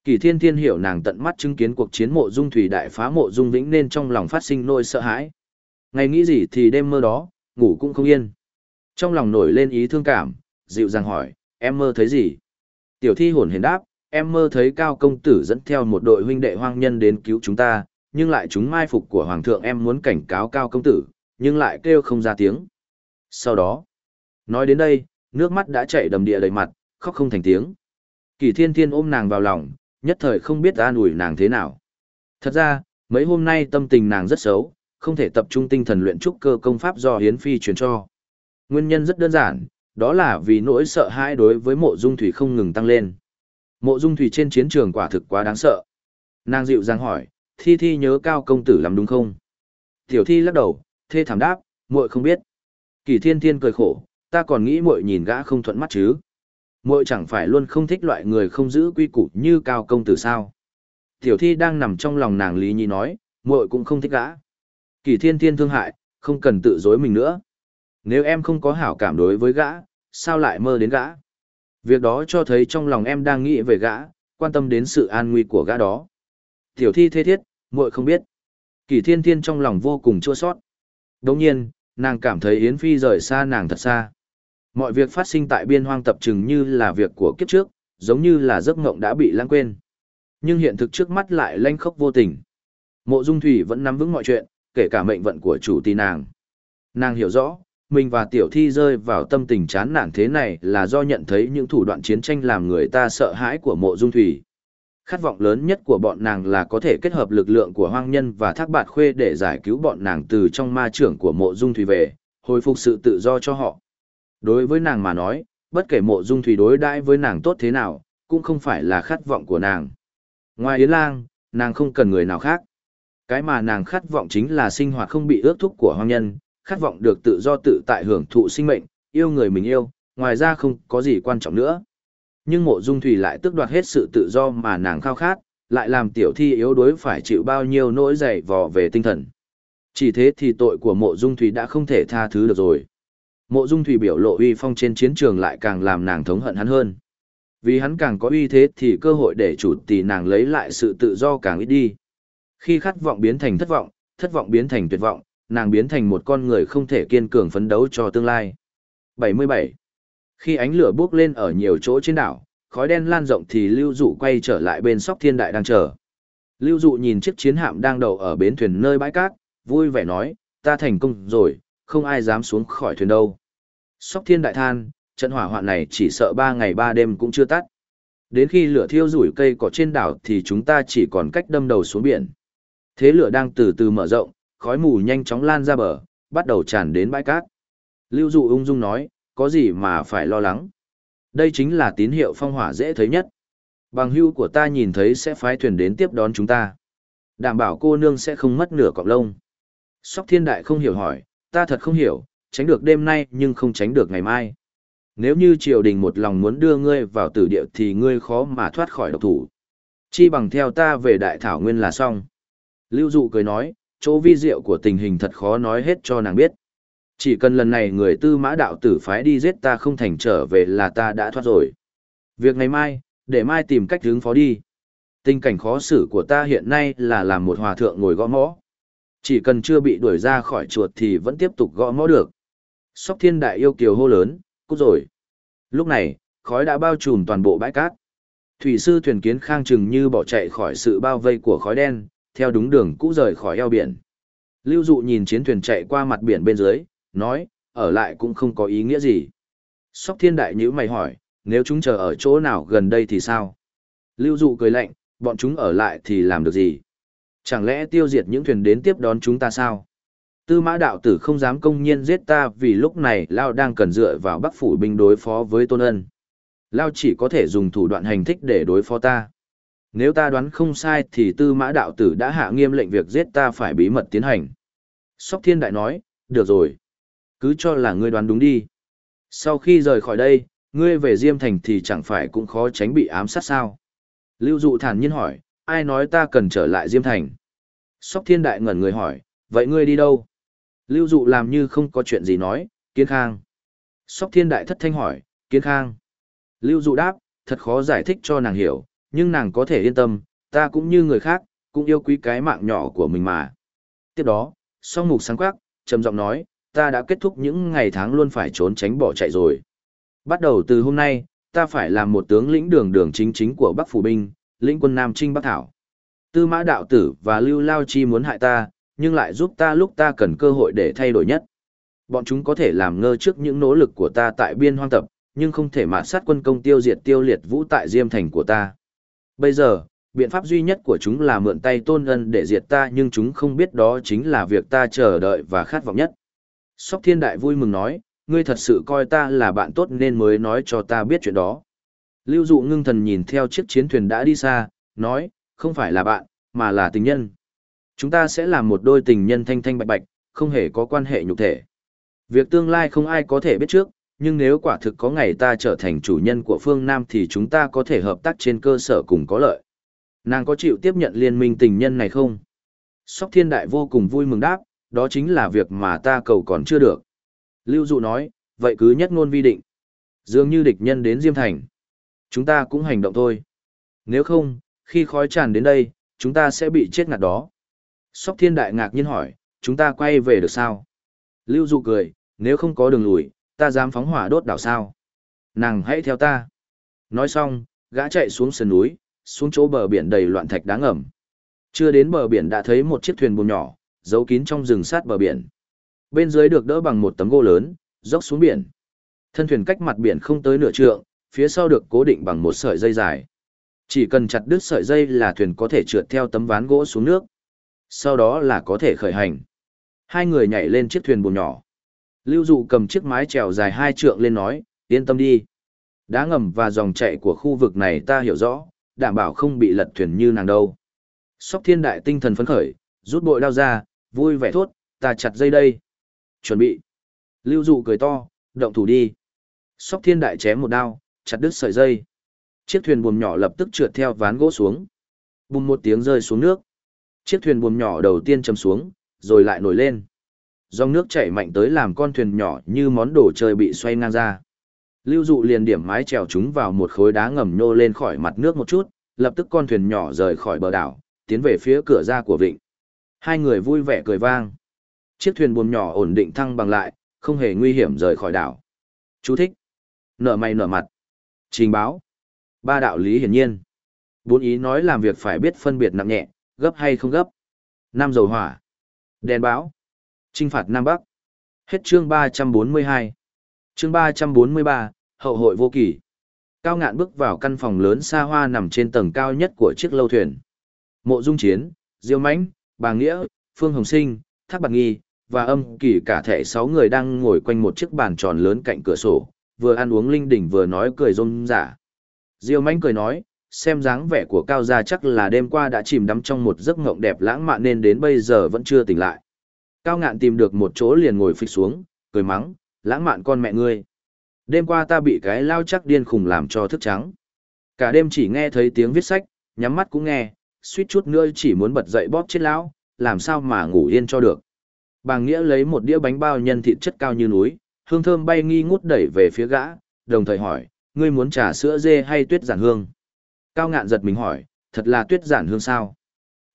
Kỳ thiên thiên hiểu nàng tận mắt chứng kiến cuộc chiến mộ dung thủy đại phá mộ dung vĩnh nên trong lòng phát sinh nỗi sợ hãi. Ngày nghĩ gì thì đêm mơ đó, ngủ cũng không yên. Trong lòng nổi lên ý thương cảm, dịu dàng hỏi, em mơ thấy gì? Tiểu thi hồn hển đáp, em mơ thấy cao công tử dẫn theo một đội huynh đệ hoang nhân đến cứu chúng ta, nhưng lại chúng mai phục của hoàng thượng em muốn cảnh cáo cao công tử, nhưng lại kêu không ra tiếng. Sau đó, nói đến đây, nước mắt đã chảy đầm địa đầy mặt, khóc không thành tiếng. Kỳ thiên thiên ôm nàng vào lòng, nhất thời không biết an ủi nàng thế nào. Thật ra, mấy hôm nay tâm tình nàng rất xấu, không thể tập trung tinh thần luyện trúc cơ công pháp do Hiến Phi truyền cho. Nguyên nhân rất đơn giản, đó là vì nỗi sợ hãi đối với mộ dung thủy không ngừng tăng lên. Mộ dung thủy trên chiến trường quả thực quá đáng sợ. Nàng dịu dàng hỏi, thi thi nhớ cao công tử lắm đúng không? Tiểu thi lắc đầu, thê thảm đáp, muội không biết. Kỳ thiên thiên cười khổ, ta còn nghĩ muội nhìn gã không thuận mắt chứ. Muội chẳng phải luôn không thích loại người không giữ quy củ như cao công tử sao. Tiểu thi đang nằm trong lòng nàng lý nhi nói, muội cũng không thích gã. Kỳ thiên thiên thương hại, không cần tự dối mình nữa. Nếu em không có hảo cảm đối với gã, sao lại mơ đến gã? Việc đó cho thấy trong lòng em đang nghĩ về gã, quan tâm đến sự an nguy của gã đó. Tiểu thi thê thiết, muội không biết. Kỳ thiên thiên trong lòng vô cùng chua sót. Đồng nhiên, nàng cảm thấy Yến Phi rời xa nàng thật xa. Mọi việc phát sinh tại biên hoang tập trừng như là việc của kiếp trước, giống như là giấc mộng đã bị lãng quên. Nhưng hiện thực trước mắt lại lanh khốc vô tình. Mộ Dung Thủy vẫn nắm vững mọi chuyện, kể cả mệnh vận của chủ tì nàng. Nàng hiểu rõ, mình và tiểu thi rơi vào tâm tình chán nản thế này là do nhận thấy những thủ đoạn chiến tranh làm người ta sợ hãi của mộ dung thủy. Khát vọng lớn nhất của bọn nàng là có thể kết hợp lực lượng của hoang nhân và thác bạt khuê để giải cứu bọn nàng từ trong ma trưởng của mộ dung thủy về, hồi phục sự tự do cho họ. Đối với nàng mà nói, bất kể mộ dung thủy đối đãi với nàng tốt thế nào, cũng không phải là khát vọng của nàng. Ngoài Yến Lang, nàng không cần người nào khác. Cái mà nàng khát vọng chính là sinh hoạt không bị ước thúc của hoang nhân, khát vọng được tự do tự tại hưởng thụ sinh mệnh, yêu người mình yêu, ngoài ra không có gì quan trọng nữa. Nhưng mộ dung thủy lại tước đoạt hết sự tự do mà nàng khao khát, lại làm tiểu thi yếu đuối phải chịu bao nhiêu nỗi dày vò về tinh thần. Chỉ thế thì tội của mộ dung thủy đã không thể tha thứ được rồi. Mộ dung thủy biểu lộ uy phong trên chiến trường lại càng làm nàng thống hận hắn hơn. Vì hắn càng có uy thế thì cơ hội để chủ tỷ nàng lấy lại sự tự do càng ít đi. Khi khát vọng biến thành thất vọng, thất vọng biến thành tuyệt vọng, nàng biến thành một con người không thể kiên cường phấn đấu cho tương lai. 77. Khi ánh lửa bốc lên ở nhiều chỗ trên đảo, khói đen lan rộng thì Lưu Dụ quay trở lại bên sóc thiên đại đang chờ. Lưu Dụ nhìn chiếc chiến hạm đang đậu ở bến thuyền nơi bãi cát, vui vẻ nói, ta thành công rồi, không ai dám xuống khỏi thuyền đâu. Sóc thiên đại than, trận hỏa hoạn này chỉ sợ ba ngày ba đêm cũng chưa tắt. Đến khi lửa thiêu rủi cây cỏ trên đảo thì chúng ta chỉ còn cách đâm đầu xuống biển. Thế lửa đang từ từ mở rộng, khói mù nhanh chóng lan ra bờ, bắt đầu tràn đến bãi cát. Lưu Dụ ung dung nói, có gì mà phải lo lắng. Đây chính là tín hiệu phong hỏa dễ thấy nhất. Bằng hưu của ta nhìn thấy sẽ phái thuyền đến tiếp đón chúng ta. Đảm bảo cô nương sẽ không mất nửa cọng lông. Sóc thiên đại không hiểu hỏi, ta thật không hiểu, tránh được đêm nay nhưng không tránh được ngày mai. Nếu như triều đình một lòng muốn đưa ngươi vào tử địa thì ngươi khó mà thoát khỏi độc thủ. Chi bằng theo ta về đại thảo nguyên là xong. Lưu dụ cười nói, chỗ vi diệu của tình hình thật khó nói hết cho nàng biết. Chỉ cần lần này người tư mã đạo tử phái đi giết ta không thành trở về là ta đã thoát rồi. Việc ngày mai, để mai tìm cách hướng phó đi. Tình cảnh khó xử của ta hiện nay là làm một hòa thượng ngồi gõ mõ. Chỉ cần chưa bị đuổi ra khỏi chuột thì vẫn tiếp tục gõ mõ được. Sóc thiên đại yêu kiều hô lớn, cút rồi. Lúc này, khói đã bao trùm toàn bộ bãi cát. Thủy sư thuyền kiến khang chừng như bỏ chạy khỏi sự bao vây của khói đen, theo đúng đường cũ rời khỏi eo biển. Lưu dụ nhìn chiến thuyền chạy qua mặt biển bên dưới, nói, ở lại cũng không có ý nghĩa gì. Sóc thiên đại nhữ mày hỏi, nếu chúng chờ ở chỗ nào gần đây thì sao? Lưu dụ cười lạnh, bọn chúng ở lại thì làm được gì? Chẳng lẽ tiêu diệt những thuyền đến tiếp đón chúng ta sao? Tư mã đạo tử không dám công nhiên giết ta vì lúc này Lao đang cần dựa vào bắc phủ binh đối phó với tôn ân. Lao chỉ có thể dùng thủ đoạn hành thích để đối phó ta. Nếu ta đoán không sai thì tư mã đạo tử đã hạ nghiêm lệnh việc giết ta phải bí mật tiến hành. Sóc thiên đại nói, được rồi. Cứ cho là ngươi đoán đúng đi. Sau khi rời khỏi đây, ngươi về Diêm Thành thì chẳng phải cũng khó tránh bị ám sát sao. Lưu Dụ thản nhiên hỏi, ai nói ta cần trở lại Diêm Thành? Sóc thiên đại ngẩn người hỏi, vậy ngươi đi đâu? Lưu Dụ làm như không có chuyện gì nói, Kiến Khang. Sóc thiên đại thất thanh hỏi, Kiến Khang. Lưu Dụ đáp, thật khó giải thích cho nàng hiểu, nhưng nàng có thể yên tâm, ta cũng như người khác, cũng yêu quý cái mạng nhỏ của mình mà. Tiếp đó, song mục sáng quắc, trầm giọng nói, ta đã kết thúc những ngày tháng luôn phải trốn tránh bỏ chạy rồi. Bắt đầu từ hôm nay, ta phải làm một tướng lĩnh đường đường chính chính của Bắc Phủ Binh, lĩnh quân Nam Trinh Bắc Thảo. Tư mã đạo tử và Lưu Lao Chi muốn hại ta, nhưng lại giúp ta lúc ta cần cơ hội để thay đổi nhất. Bọn chúng có thể làm ngơ trước những nỗ lực của ta tại biên hoang tập, nhưng không thể mạt sát quân công tiêu diệt tiêu liệt vũ tại diêm thành của ta. Bây giờ, biện pháp duy nhất của chúng là mượn tay tôn ân để diệt ta nhưng chúng không biết đó chính là việc ta chờ đợi và khát vọng nhất. Sóc thiên đại vui mừng nói, ngươi thật sự coi ta là bạn tốt nên mới nói cho ta biết chuyện đó. Lưu dụ ngưng thần nhìn theo chiếc chiến thuyền đã đi xa, nói, không phải là bạn, mà là tình nhân. Chúng ta sẽ làm một đôi tình nhân thanh thanh bạch bạch, không hề có quan hệ nhục thể. Việc tương lai không ai có thể biết trước, nhưng nếu quả thực có ngày ta trở thành chủ nhân của phương Nam thì chúng ta có thể hợp tác trên cơ sở cùng có lợi. Nàng có chịu tiếp nhận liên minh tình nhân này không? Sóc thiên đại vô cùng vui mừng đáp, đó chính là việc mà ta cầu còn chưa được. Lưu Dụ nói, vậy cứ nhất ngôn vi định. Dường như địch nhân đến Diêm Thành. Chúng ta cũng hành động thôi. Nếu không, khi khói tràn đến đây, chúng ta sẽ bị chết ngạt đó. Sóc thiên đại ngạc nhiên hỏi, chúng ta quay về được sao? Lưu Dụ cười, nếu không có đường lùi, ta dám phóng hỏa đốt đảo sao? Nàng hãy theo ta. Nói xong, gã chạy xuống sườn núi, xuống chỗ bờ biển đầy loạn thạch đáng ngầm. Chưa đến bờ biển đã thấy một chiếc thuyền buồm nhỏ, giấu kín trong rừng sát bờ biển. Bên dưới được đỡ bằng một tấm gỗ lớn, dốc xuống biển. Thân thuyền cách mặt biển không tới nửa trượng, phía sau được cố định bằng một sợi dây dài. Chỉ cần chặt đứt sợi dây là thuyền có thể trượt theo tấm ván gỗ xuống nước. Sau đó là có thể khởi hành. Hai người nhảy lên chiếc thuyền buồm nhỏ. Lưu Dụ cầm chiếc mái chèo dài hai trượng lên nói, yên tâm đi. Đá ngầm và dòng chạy của khu vực này ta hiểu rõ, đảm bảo không bị lật thuyền như nàng đâu. Sóc thiên đại tinh thần phấn khởi, rút bội đao ra, vui vẻ thốt, ta chặt dây đây. Chuẩn bị. Lưu dụ cười to, động thủ đi. Sóc thiên đại chém một đao, chặt đứt sợi dây. Chiếc thuyền buồm nhỏ lập tức trượt theo ván gỗ xuống. Bùm một tiếng rơi xuống nước. Chiếc thuyền buồm nhỏ đầu tiên chầm xuống, rồi lại nổi lên. Dòng nước chảy mạnh tới làm con thuyền nhỏ như món đồ chơi bị xoay ngang ra. Lưu dụ liền điểm mái chèo chúng vào một khối đá ngầm nhô lên khỏi mặt nước một chút, lập tức con thuyền nhỏ rời khỏi bờ đảo, tiến về phía cửa ra của vịnh. Hai người vui vẻ cười vang. Chiếc thuyền buồm nhỏ ổn định thăng bằng lại, không hề nguy hiểm rời khỏi đảo. Chú thích. Nở mày nở mặt. Trình báo. Ba đạo lý hiển nhiên. Bốn ý nói làm việc phải biết phân biệt nặng nhẹ, gấp hay không gấp. nam dầu hỏa. Đèn báo. Trinh phạt Nam Bắc. Hết chương 342. Chương 343, Hậu hội vô kỷ. Cao ngạn bước vào căn phòng lớn xa hoa nằm trên tầng cao nhất của chiếc lâu thuyền. Mộ Dung Chiến, Diêu Mãnh, Bà Nghĩa, Phương Hồng Sinh, Thác Bạc Nghi, và âm kỳ cả thể sáu người đang ngồi quanh một chiếc bàn tròn lớn cạnh cửa sổ, vừa ăn uống linh đỉnh vừa nói cười rôm rả. Diêu mánh cười nói, xem dáng vẻ của Cao Gia chắc là đêm qua đã chìm đắm trong một giấc ngộng đẹp lãng mạn nên đến bây giờ vẫn chưa tỉnh lại. Cao ngạn tìm được một chỗ liền ngồi phịch xuống, cười mắng, lãng mạn con mẹ ngươi. Đêm qua ta bị cái lao chắc điên khùng làm cho thức trắng. Cả đêm chỉ nghe thấy tiếng viết sách, nhắm mắt cũng nghe, suýt chút nữa chỉ muốn bật dậy bóp chết lão, làm sao mà ngủ yên cho được. Bàng Nghĩa lấy một đĩa bánh bao nhân thịt chất cao như núi, hương thơm bay nghi ngút đẩy về phía gã, đồng thời hỏi, ngươi muốn trà sữa dê hay tuyết giản hương? Cao ngạn giật mình hỏi, thật là tuyết giản hương sao?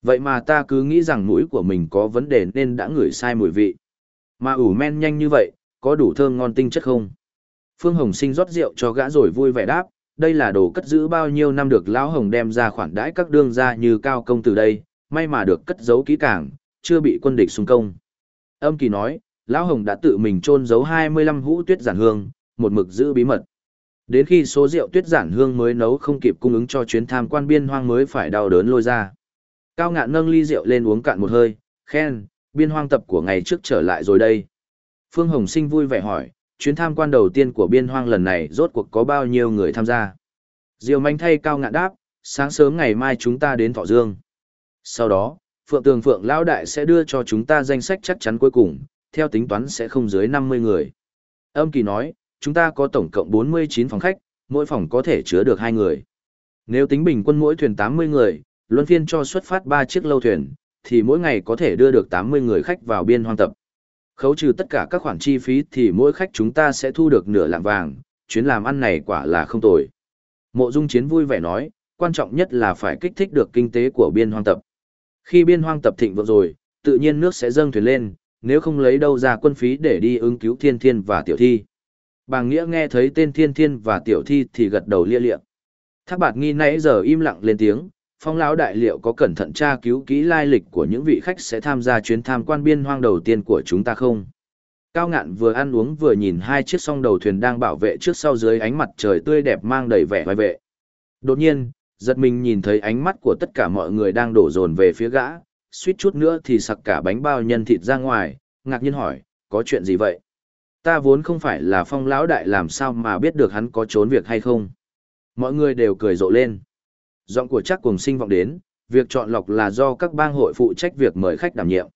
Vậy mà ta cứ nghĩ rằng mũi của mình có vấn đề nên đã ngửi sai mùi vị. Mà ủ men nhanh như vậy, có đủ thơm ngon tinh chất không? Phương Hồng Sinh rót rượu cho gã rồi vui vẻ đáp, đây là đồ cất giữ bao nhiêu năm được lão Hồng đem ra khoản đãi các đương gia như cao công từ đây, may mà được cất giấu kỹ càng, chưa bị quân địch xung công. Âm kỳ nói, lão Hồng đã tự mình chôn giấu 25 hũ tuyết giản hương, một mực giữ bí mật. Đến khi số rượu tuyết giản hương mới nấu không kịp cung ứng cho chuyến tham quan biên hoang mới phải đau đớn lôi ra. Cao ngạn nâng ly rượu lên uống cạn một hơi, khen, biên hoang tập của ngày trước trở lại rồi đây. Phương Hồng Sinh vui vẻ hỏi, chuyến tham quan đầu tiên của biên hoang lần này rốt cuộc có bao nhiêu người tham gia. Diều manh thay cao ngạn đáp, sáng sớm ngày mai chúng ta đến Thọ Dương. Sau đó, Phượng Tường Phượng Lão Đại sẽ đưa cho chúng ta danh sách chắc chắn cuối cùng, theo tính toán sẽ không dưới 50 người. Âm Kỳ nói, chúng ta có tổng cộng 49 phòng khách, mỗi phòng có thể chứa được 2 người. Nếu tính bình quân mỗi thuyền 80 người, luân phiên cho xuất phát 3 chiếc lâu thuyền, thì mỗi ngày có thể đưa được 80 người khách vào biên hoang tập. Khấu trừ tất cả các khoản chi phí thì mỗi khách chúng ta sẽ thu được nửa lạng vàng, chuyến làm ăn này quả là không tồi. Mộ Dung Chiến vui vẻ nói, quan trọng nhất là phải kích thích được kinh tế của biên hoang tập. Khi biên hoang tập thịnh vượng rồi, tự nhiên nước sẽ dâng thuyền lên, nếu không lấy đâu ra quân phí để đi ứng cứu thiên thiên và tiểu thi. Bàng Nghĩa nghe thấy tên thiên thiên và tiểu thi thì gật đầu lia lịa. Thác bạt nghi nãy giờ im lặng lên tiếng, phong lão đại liệu có cẩn thận tra cứu kỹ lai lịch của những vị khách sẽ tham gia chuyến tham quan biên hoang đầu tiên của chúng ta không? Cao ngạn vừa ăn uống vừa nhìn hai chiếc song đầu thuyền đang bảo vệ trước sau dưới ánh mặt trời tươi đẹp mang đầy vẻ vai vệ. Đột nhiên, giật mình nhìn thấy ánh mắt của tất cả mọi người đang đổ dồn về phía gã, suýt chút nữa thì sặc cả bánh bao nhân thịt ra ngoài, ngạc nhiên hỏi, có chuyện gì vậy? Ta vốn không phải là phong lão đại làm sao mà biết được hắn có trốn việc hay không? Mọi người đều cười rộ lên. Giọng của chắc cùng sinh vọng đến, việc chọn lọc là do các bang hội phụ trách việc mời khách đảm nhiệm.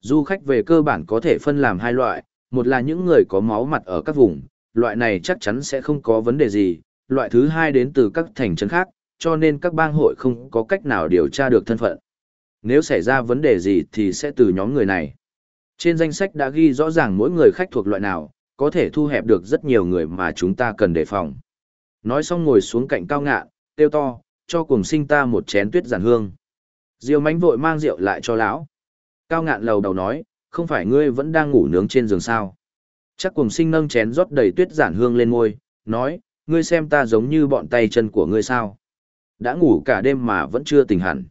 Du khách về cơ bản có thể phân làm hai loại, một là những người có máu mặt ở các vùng, loại này chắc chắn sẽ không có vấn đề gì, loại thứ hai đến từ các thành trấn khác, cho nên các bang hội không có cách nào điều tra được thân phận. Nếu xảy ra vấn đề gì thì sẽ từ nhóm người này. Trên danh sách đã ghi rõ ràng mỗi người khách thuộc loại nào, có thể thu hẹp được rất nhiều người mà chúng ta cần đề phòng. Nói xong ngồi xuống cạnh cao ngạ, tiêu to, cho cùng sinh ta một chén tuyết giản hương. Diêu mánh vội mang rượu lại cho lão. Cao ngạn lầu đầu nói, không phải ngươi vẫn đang ngủ nướng trên giường sao. Chắc cùng sinh nâng chén rót đầy tuyết giản hương lên môi, nói, ngươi xem ta giống như bọn tay chân của ngươi sao. Đã ngủ cả đêm mà vẫn chưa tỉnh hẳn.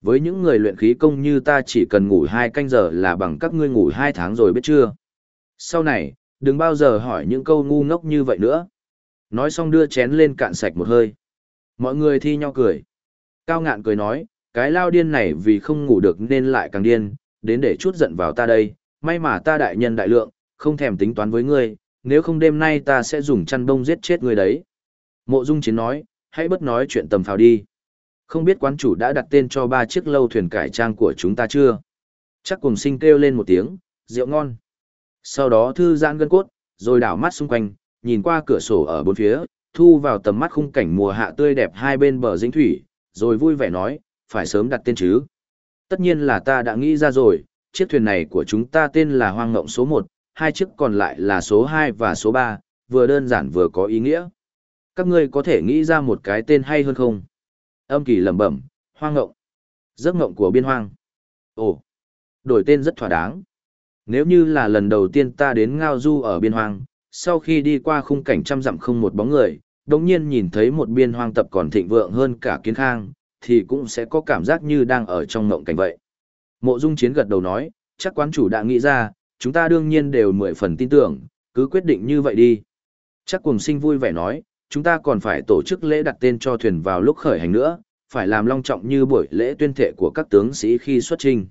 Với những người luyện khí công như ta chỉ cần ngủ hai canh giờ là bằng các ngươi ngủ hai tháng rồi biết chưa. Sau này, đừng bao giờ hỏi những câu ngu ngốc như vậy nữa. Nói xong đưa chén lên cạn sạch một hơi. Mọi người thi nhau cười. Cao ngạn cười nói, cái lao điên này vì không ngủ được nên lại càng điên, đến để chút giận vào ta đây, may mà ta đại nhân đại lượng, không thèm tính toán với ngươi, nếu không đêm nay ta sẽ dùng chăn đông giết chết ngươi đấy. Mộ Dung Chiến nói, hãy bất nói chuyện tầm phào đi. Không biết quán chủ đã đặt tên cho ba chiếc lâu thuyền cải trang của chúng ta chưa? Chắc cùng sinh kêu lên một tiếng, rượu ngon. Sau đó thư giãn gân cốt, rồi đảo mắt xung quanh, nhìn qua cửa sổ ở bốn phía, thu vào tầm mắt khung cảnh mùa hạ tươi đẹp hai bên bờ dĩnh thủy, rồi vui vẻ nói, phải sớm đặt tên chứ. Tất nhiên là ta đã nghĩ ra rồi, chiếc thuyền này của chúng ta tên là Hoang Ngộng số 1, hai chiếc còn lại là số 2 và số 3, vừa đơn giản vừa có ý nghĩa. Các ngươi có thể nghĩ ra một cái tên hay hơn không? Âm kỳ lẩm bẩm, Hoang Ngộng. Giấc ngộng của biên hoang. Ồ, đổi tên rất thỏa đáng. Nếu như là lần đầu tiên ta đến ngao du ở biên hoang, sau khi đi qua khung cảnh trăm dặm không một bóng người, đồng nhiên nhìn thấy một biên hoang tập còn thịnh vượng hơn cả kiến khang, thì cũng sẽ có cảm giác như đang ở trong ngộng cảnh vậy. Mộ Dung Chiến gật đầu nói, chắc quán chủ đã nghĩ ra, chúng ta đương nhiên đều mười phần tin tưởng, cứ quyết định như vậy đi. Chắc cùng sinh vui vẻ nói, chúng ta còn phải tổ chức lễ đặt tên cho thuyền vào lúc khởi hành nữa, phải làm long trọng như buổi lễ tuyên thệ của các tướng sĩ khi xuất trình.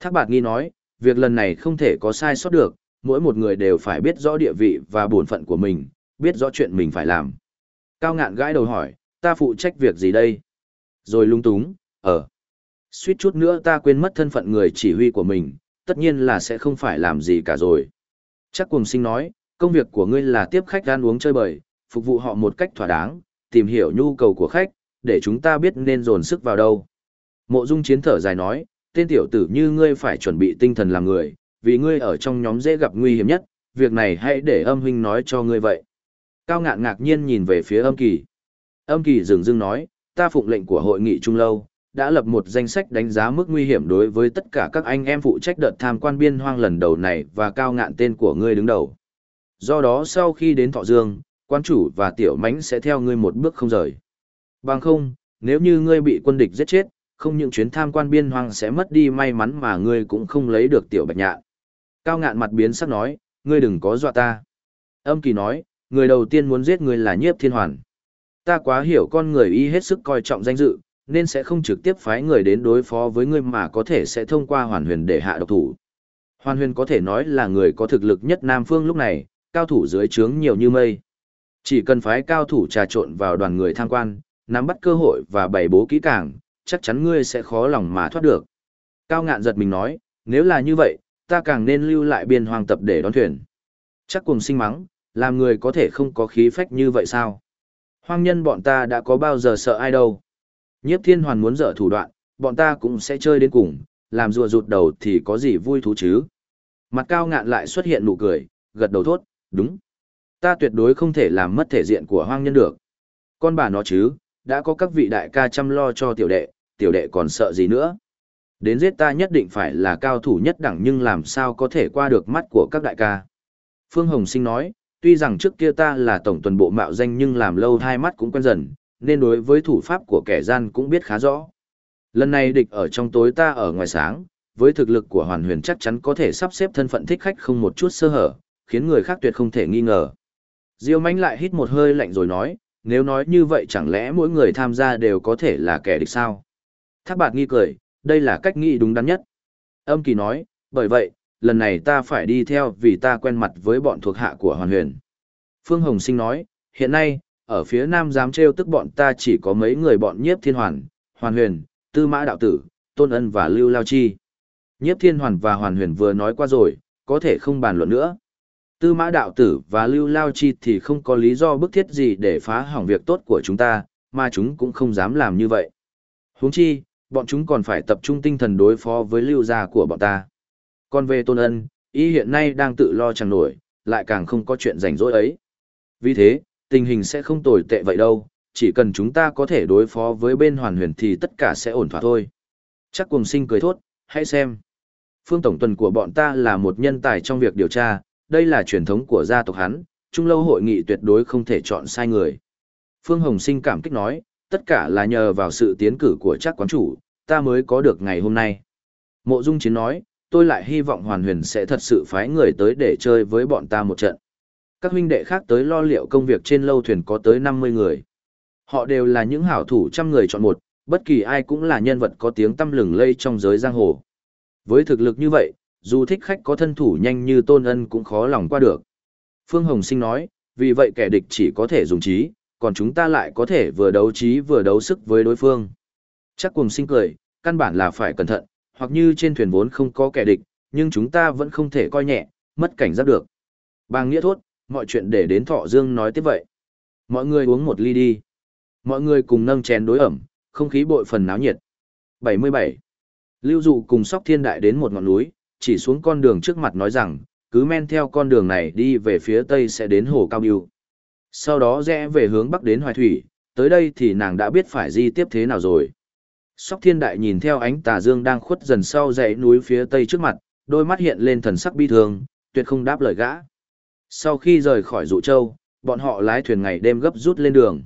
Thác bạt nghi nói, việc lần này không thể có sai sót được, mỗi một người đều phải biết rõ địa vị và bổn phận của mình, biết rõ chuyện mình phải làm. Cao ngạn gãi đầu hỏi, ta phụ trách việc gì đây? Rồi lung túng, ờ, Suýt chút nữa ta quên mất thân phận người chỉ huy của mình, tất nhiên là sẽ không phải làm gì cả rồi. Chắc cùng sinh nói, công việc của ngươi là tiếp khách ăn uống chơi bời, phục vụ họ một cách thỏa đáng, tìm hiểu nhu cầu của khách, để chúng ta biết nên dồn sức vào đâu. Mộ dung chiến thở dài nói, tên tiểu tử như ngươi phải chuẩn bị tinh thần làm người, vì ngươi ở trong nhóm dễ gặp nguy hiểm nhất, việc này hãy để âm huynh nói cho ngươi vậy. Cao ngạn ngạc nhiên nhìn về phía âm kỳ. Âm kỳ dừng dưng nói, ta phụng lệnh của hội nghị trung lâu, đã lập một danh sách đánh giá mức nguy hiểm đối với tất cả các anh em phụ trách đợt tham quan biên hoang lần đầu này và cao ngạn tên của ngươi đứng đầu. Do đó sau khi đến Thọ Dương, quan chủ và tiểu mánh sẽ theo ngươi một bước không rời. Bằng không, nếu như ngươi bị quân địch giết chết, không những chuyến tham quan biên hoang sẽ mất đi may mắn mà ngươi cũng không lấy được tiểu bạch nhạn. Cao ngạn mặt biến sắc nói, ngươi đừng có dọa ta. Âm kỳ nói, người đầu tiên muốn giết ngươi là nhiếp thiên hoàn. Ta quá hiểu con người y hết sức coi trọng danh dự, nên sẽ không trực tiếp phái người đến đối phó với ngươi mà có thể sẽ thông qua hoàn huyền để hạ độc thủ. Hoàn huyền có thể nói là người có thực lực nhất Nam Phương lúc này, cao thủ dưới trướng nhiều như mây. Chỉ cần phái cao thủ trà trộn vào đoàn người tham quan, nắm bắt cơ hội và bày bố kỹ càng, chắc chắn ngươi sẽ khó lòng mà thoát được. Cao ngạn giật mình nói, nếu là như vậy, ta càng nên lưu lại biên hoàng tập để đón thuyền. Chắc cùng sinh mắng, làm người có thể không có khí phách như vậy sao? Hoang nhân bọn ta đã có bao giờ sợ ai đâu. Nhiếp thiên hoàn muốn dở thủ đoạn, bọn ta cũng sẽ chơi đến cùng, làm rùa rụt đầu thì có gì vui thú chứ. Mặt cao ngạn lại xuất hiện nụ cười, gật đầu thốt, đúng. Ta tuyệt đối không thể làm mất thể diện của hoang nhân được. Con bà nó chứ, đã có các vị đại ca chăm lo cho tiểu đệ, tiểu đệ còn sợ gì nữa. Đến giết ta nhất định phải là cao thủ nhất đẳng nhưng làm sao có thể qua được mắt của các đại ca. Phương Hồng Sinh nói, tuy rằng trước kia ta là tổng tuần bộ mạo danh nhưng làm lâu hai mắt cũng quen dần, nên đối với thủ pháp của kẻ gian cũng biết khá rõ. Lần này địch ở trong tối ta ở ngoài sáng, với thực lực của hoàn huyền chắc chắn có thể sắp xếp thân phận thích khách không một chút sơ hở, khiến người khác tuyệt không thể nghi ngờ. Diêu mánh lại hít một hơi lạnh rồi nói, nếu nói như vậy chẳng lẽ mỗi người tham gia đều có thể là kẻ địch sao? Thác bạt nghi cười, đây là cách nghĩ đúng đắn nhất. Âm kỳ nói, bởi vậy, lần này ta phải đi theo vì ta quen mặt với bọn thuộc hạ của hoàn huyền. Phương Hồng Sinh nói, hiện nay, ở phía nam dám trêu tức bọn ta chỉ có mấy người bọn nhiếp thiên hoàn, hoàn huyền, tư mã đạo tử, tôn ân và lưu lao chi. Nhiếp thiên hoàn và hoàn huyền vừa nói qua rồi, có thể không bàn luận nữa. Tư mã đạo tử và lưu lao chi thì không có lý do bức thiết gì để phá hỏng việc tốt của chúng ta, mà chúng cũng không dám làm như vậy. huống chi, bọn chúng còn phải tập trung tinh thần đối phó với lưu gia của bọn ta. Còn về tôn ân, y hiện nay đang tự lo chẳng nổi, lại càng không có chuyện rảnh rỗi ấy. Vì thế, tình hình sẽ không tồi tệ vậy đâu, chỉ cần chúng ta có thể đối phó với bên hoàn huyền thì tất cả sẽ ổn thỏa thôi. Chắc cùng sinh cười thốt, hãy xem. Phương Tổng Tuần của bọn ta là một nhân tài trong việc điều tra, đây là truyền thống của gia tộc hắn, trung lâu hội nghị tuyệt đối không thể chọn sai người. Phương Hồng Sinh cảm kích nói, tất cả là nhờ vào sự tiến cử của chắc quán chủ, ta mới có được ngày hôm nay. Mộ Dung Chiến nói, tôi lại hy vọng Hoàn Huyền sẽ thật sự phái người tới để chơi với bọn ta một trận. Các huynh đệ khác tới lo liệu công việc trên lâu thuyền có tới 50 người. Họ đều là những hảo thủ trăm người chọn một, bất kỳ ai cũng là nhân vật có tiếng tăm lừng lây trong giới giang hồ. Với thực lực như vậy, dù thích khách có thân thủ nhanh như tôn ân cũng khó lòng qua được. Phương Hồng Sinh nói, vì vậy kẻ địch chỉ có thể dùng trí, còn chúng ta lại có thể vừa đấu trí vừa đấu sức với đối phương. Chắc cùng sinh cười, căn bản là phải cẩn thận, hoặc như trên thuyền vốn không có kẻ địch, nhưng chúng ta vẫn không thể coi nhẹ, mất cảnh giác được. Bàng nghĩa thốt, mọi chuyện để đến thọ dương nói tiếp vậy. Mọi người uống một ly đi. Mọi người cùng nâng chén đối ẩm, không khí bội phần náo nhiệt. 77. Lưu dụ cùng sóc thiên đại đến một ngọn núi, chỉ xuống con đường trước mặt nói rằng, cứ men theo con đường này đi về phía tây sẽ đến hồ Cao Biêu. Sau đó rẽ về hướng bắc đến Hoài Thủy, tới đây thì nàng đã biết phải di tiếp thế nào rồi. Sóc thiên đại nhìn theo ánh tà dương đang khuất dần sau dãy núi phía tây trước mặt, đôi mắt hiện lên thần sắc bi thương, tuyệt không đáp lời gã. Sau khi rời khỏi dụ châu, bọn họ lái thuyền ngày đêm gấp rút lên đường.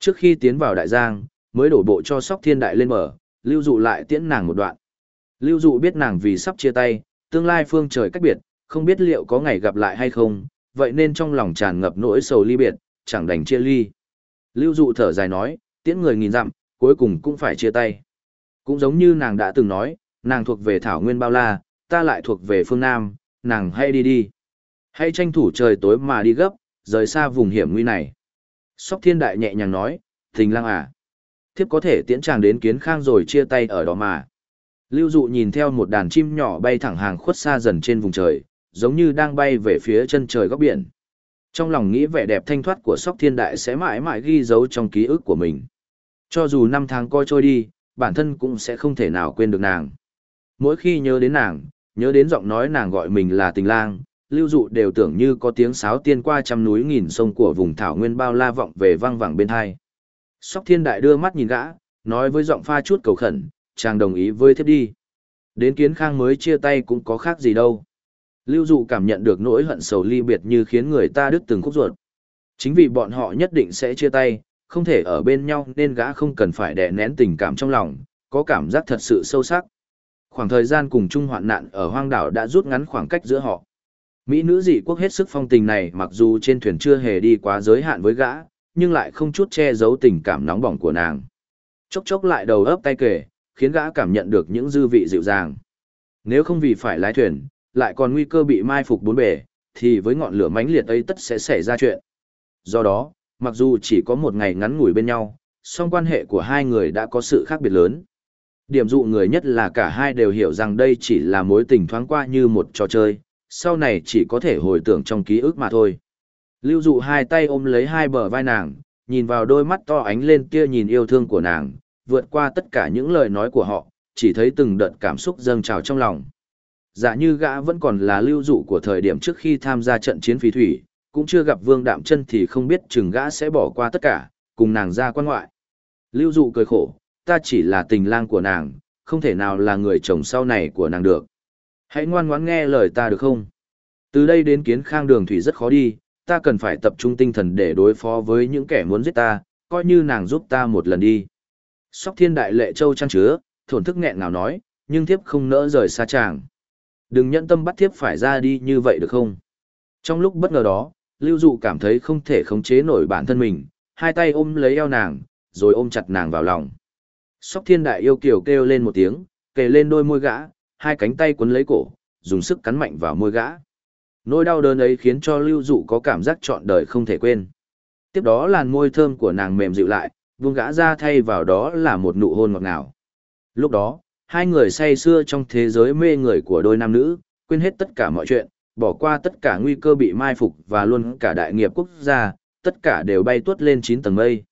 Trước khi tiến vào đại giang, mới đổ bộ cho sóc thiên đại lên mở, lưu dụ lại tiễn nàng một đoạn. Lưu dụ biết nàng vì sắp chia tay, tương lai phương trời cách biệt, không biết liệu có ngày gặp lại hay không, vậy nên trong lòng tràn ngập nỗi sầu ly biệt, chẳng đành chia ly. Lưu dụ thở dài nói, tiễn người nghìn dặm, cuối cùng cũng phải chia tay. Cũng giống như nàng đã từng nói, nàng thuộc về Thảo Nguyên Bao La, ta lại thuộc về phương Nam, nàng hay đi đi. Hãy tranh thủ trời tối mà đi gấp, rời xa vùng hiểm nguy này. Sóc thiên đại nhẹ nhàng nói, tình lang à. Thiếp có thể tiễn chàng đến kiến khang rồi chia tay ở đó mà. Lưu dụ nhìn theo một đàn chim nhỏ bay thẳng hàng khuất xa dần trên vùng trời, giống như đang bay về phía chân trời góc biển. Trong lòng nghĩ vẻ đẹp thanh thoát của sóc thiên đại sẽ mãi mãi ghi dấu trong ký ức của mình. Cho dù năm tháng coi trôi đi, bản thân cũng sẽ không thể nào quên được nàng. Mỗi khi nhớ đến nàng, nhớ đến giọng nói nàng gọi mình là tình lang, lưu dụ đều tưởng như có tiếng sáo tiên qua trăm núi nghìn sông của vùng thảo nguyên bao la vọng về vang vẳng bên hai. Sóc thiên đại đưa mắt nhìn gã, nói với giọng pha chút cầu khẩn, chàng đồng ý với thiếp đi. Đến kiến khang mới chia tay cũng có khác gì đâu. Lưu dụ cảm nhận được nỗi hận sầu ly biệt như khiến người ta đứt từng khúc ruột. Chính vì bọn họ nhất định sẽ chia tay, không thể ở bên nhau nên gã không cần phải đè nén tình cảm trong lòng, có cảm giác thật sự sâu sắc. Khoảng thời gian cùng chung hoạn nạn ở hoang đảo đã rút ngắn khoảng cách giữa họ. Mỹ nữ dị quốc hết sức phong tình này mặc dù trên thuyền chưa hề đi quá giới hạn với gã, nhưng lại không chút che giấu tình cảm nóng bỏng của nàng. Chốc chốc lại đầu ấp tay kể, khiến gã cảm nhận được những dư vị dịu dàng. Nếu không vì phải lái thuyền, lại còn nguy cơ bị mai phục bốn bề, thì với ngọn lửa mãnh liệt ấy tất sẽ xảy ra chuyện. Do đó, mặc dù chỉ có một ngày ngắn ngủi bên nhau, song quan hệ của hai người đã có sự khác biệt lớn. Điểm dụ người nhất là cả hai đều hiểu rằng đây chỉ là mối tình thoáng qua như một trò chơi, sau này chỉ có thể hồi tưởng trong ký ức mà thôi. Lưu dụ hai tay ôm lấy hai bờ vai nàng, nhìn vào đôi mắt to ánh lên kia nhìn yêu thương của nàng, vượt qua tất cả những lời nói của họ, chỉ thấy từng đợt cảm xúc dâng trào trong lòng. Giả như gã vẫn còn là lưu dụ của thời điểm trước khi tham gia trận chiến phí thủy, cũng chưa gặp vương đạm chân thì không biết chừng gã sẽ bỏ qua tất cả, cùng nàng ra quan ngoại. Lưu dụ cười khổ, ta chỉ là tình lang của nàng, không thể nào là người chồng sau này của nàng được. Hãy ngoan ngoãn nghe lời ta được không? Từ đây đến kiến khang đường thủy rất khó đi, ta cần phải tập trung tinh thần để đối phó với những kẻ muốn giết ta, coi như nàng giúp ta một lần đi. Sóc thiên đại lệ châu chăn chứa, thổn thức nghẹn nào nói, nhưng thiếp không nỡ rời xa chàng. Đừng nhẫn tâm bắt thiếp phải ra đi như vậy được không? Trong lúc bất ngờ đó, Lưu Dụ cảm thấy không thể khống chế nổi bản thân mình, hai tay ôm lấy eo nàng, rồi ôm chặt nàng vào lòng. Sóc thiên đại yêu kiều kêu lên một tiếng, kề lên đôi môi gã, hai cánh tay quấn lấy cổ, dùng sức cắn mạnh vào môi gã. Nỗi đau đớn ấy khiến cho Lưu Dụ có cảm giác trọn đời không thể quên. Tiếp đó làn môi thơm của nàng mềm dịu lại, buông gã ra thay vào đó là một nụ hôn ngọt ngào. Lúc đó, hai người say xưa trong thế giới mê người của đôi nam nữ, quên hết tất cả mọi chuyện, bỏ qua tất cả nguy cơ bị mai phục và luôn cả đại nghiệp quốc gia, tất cả đều bay tuốt lên chín tầng mây.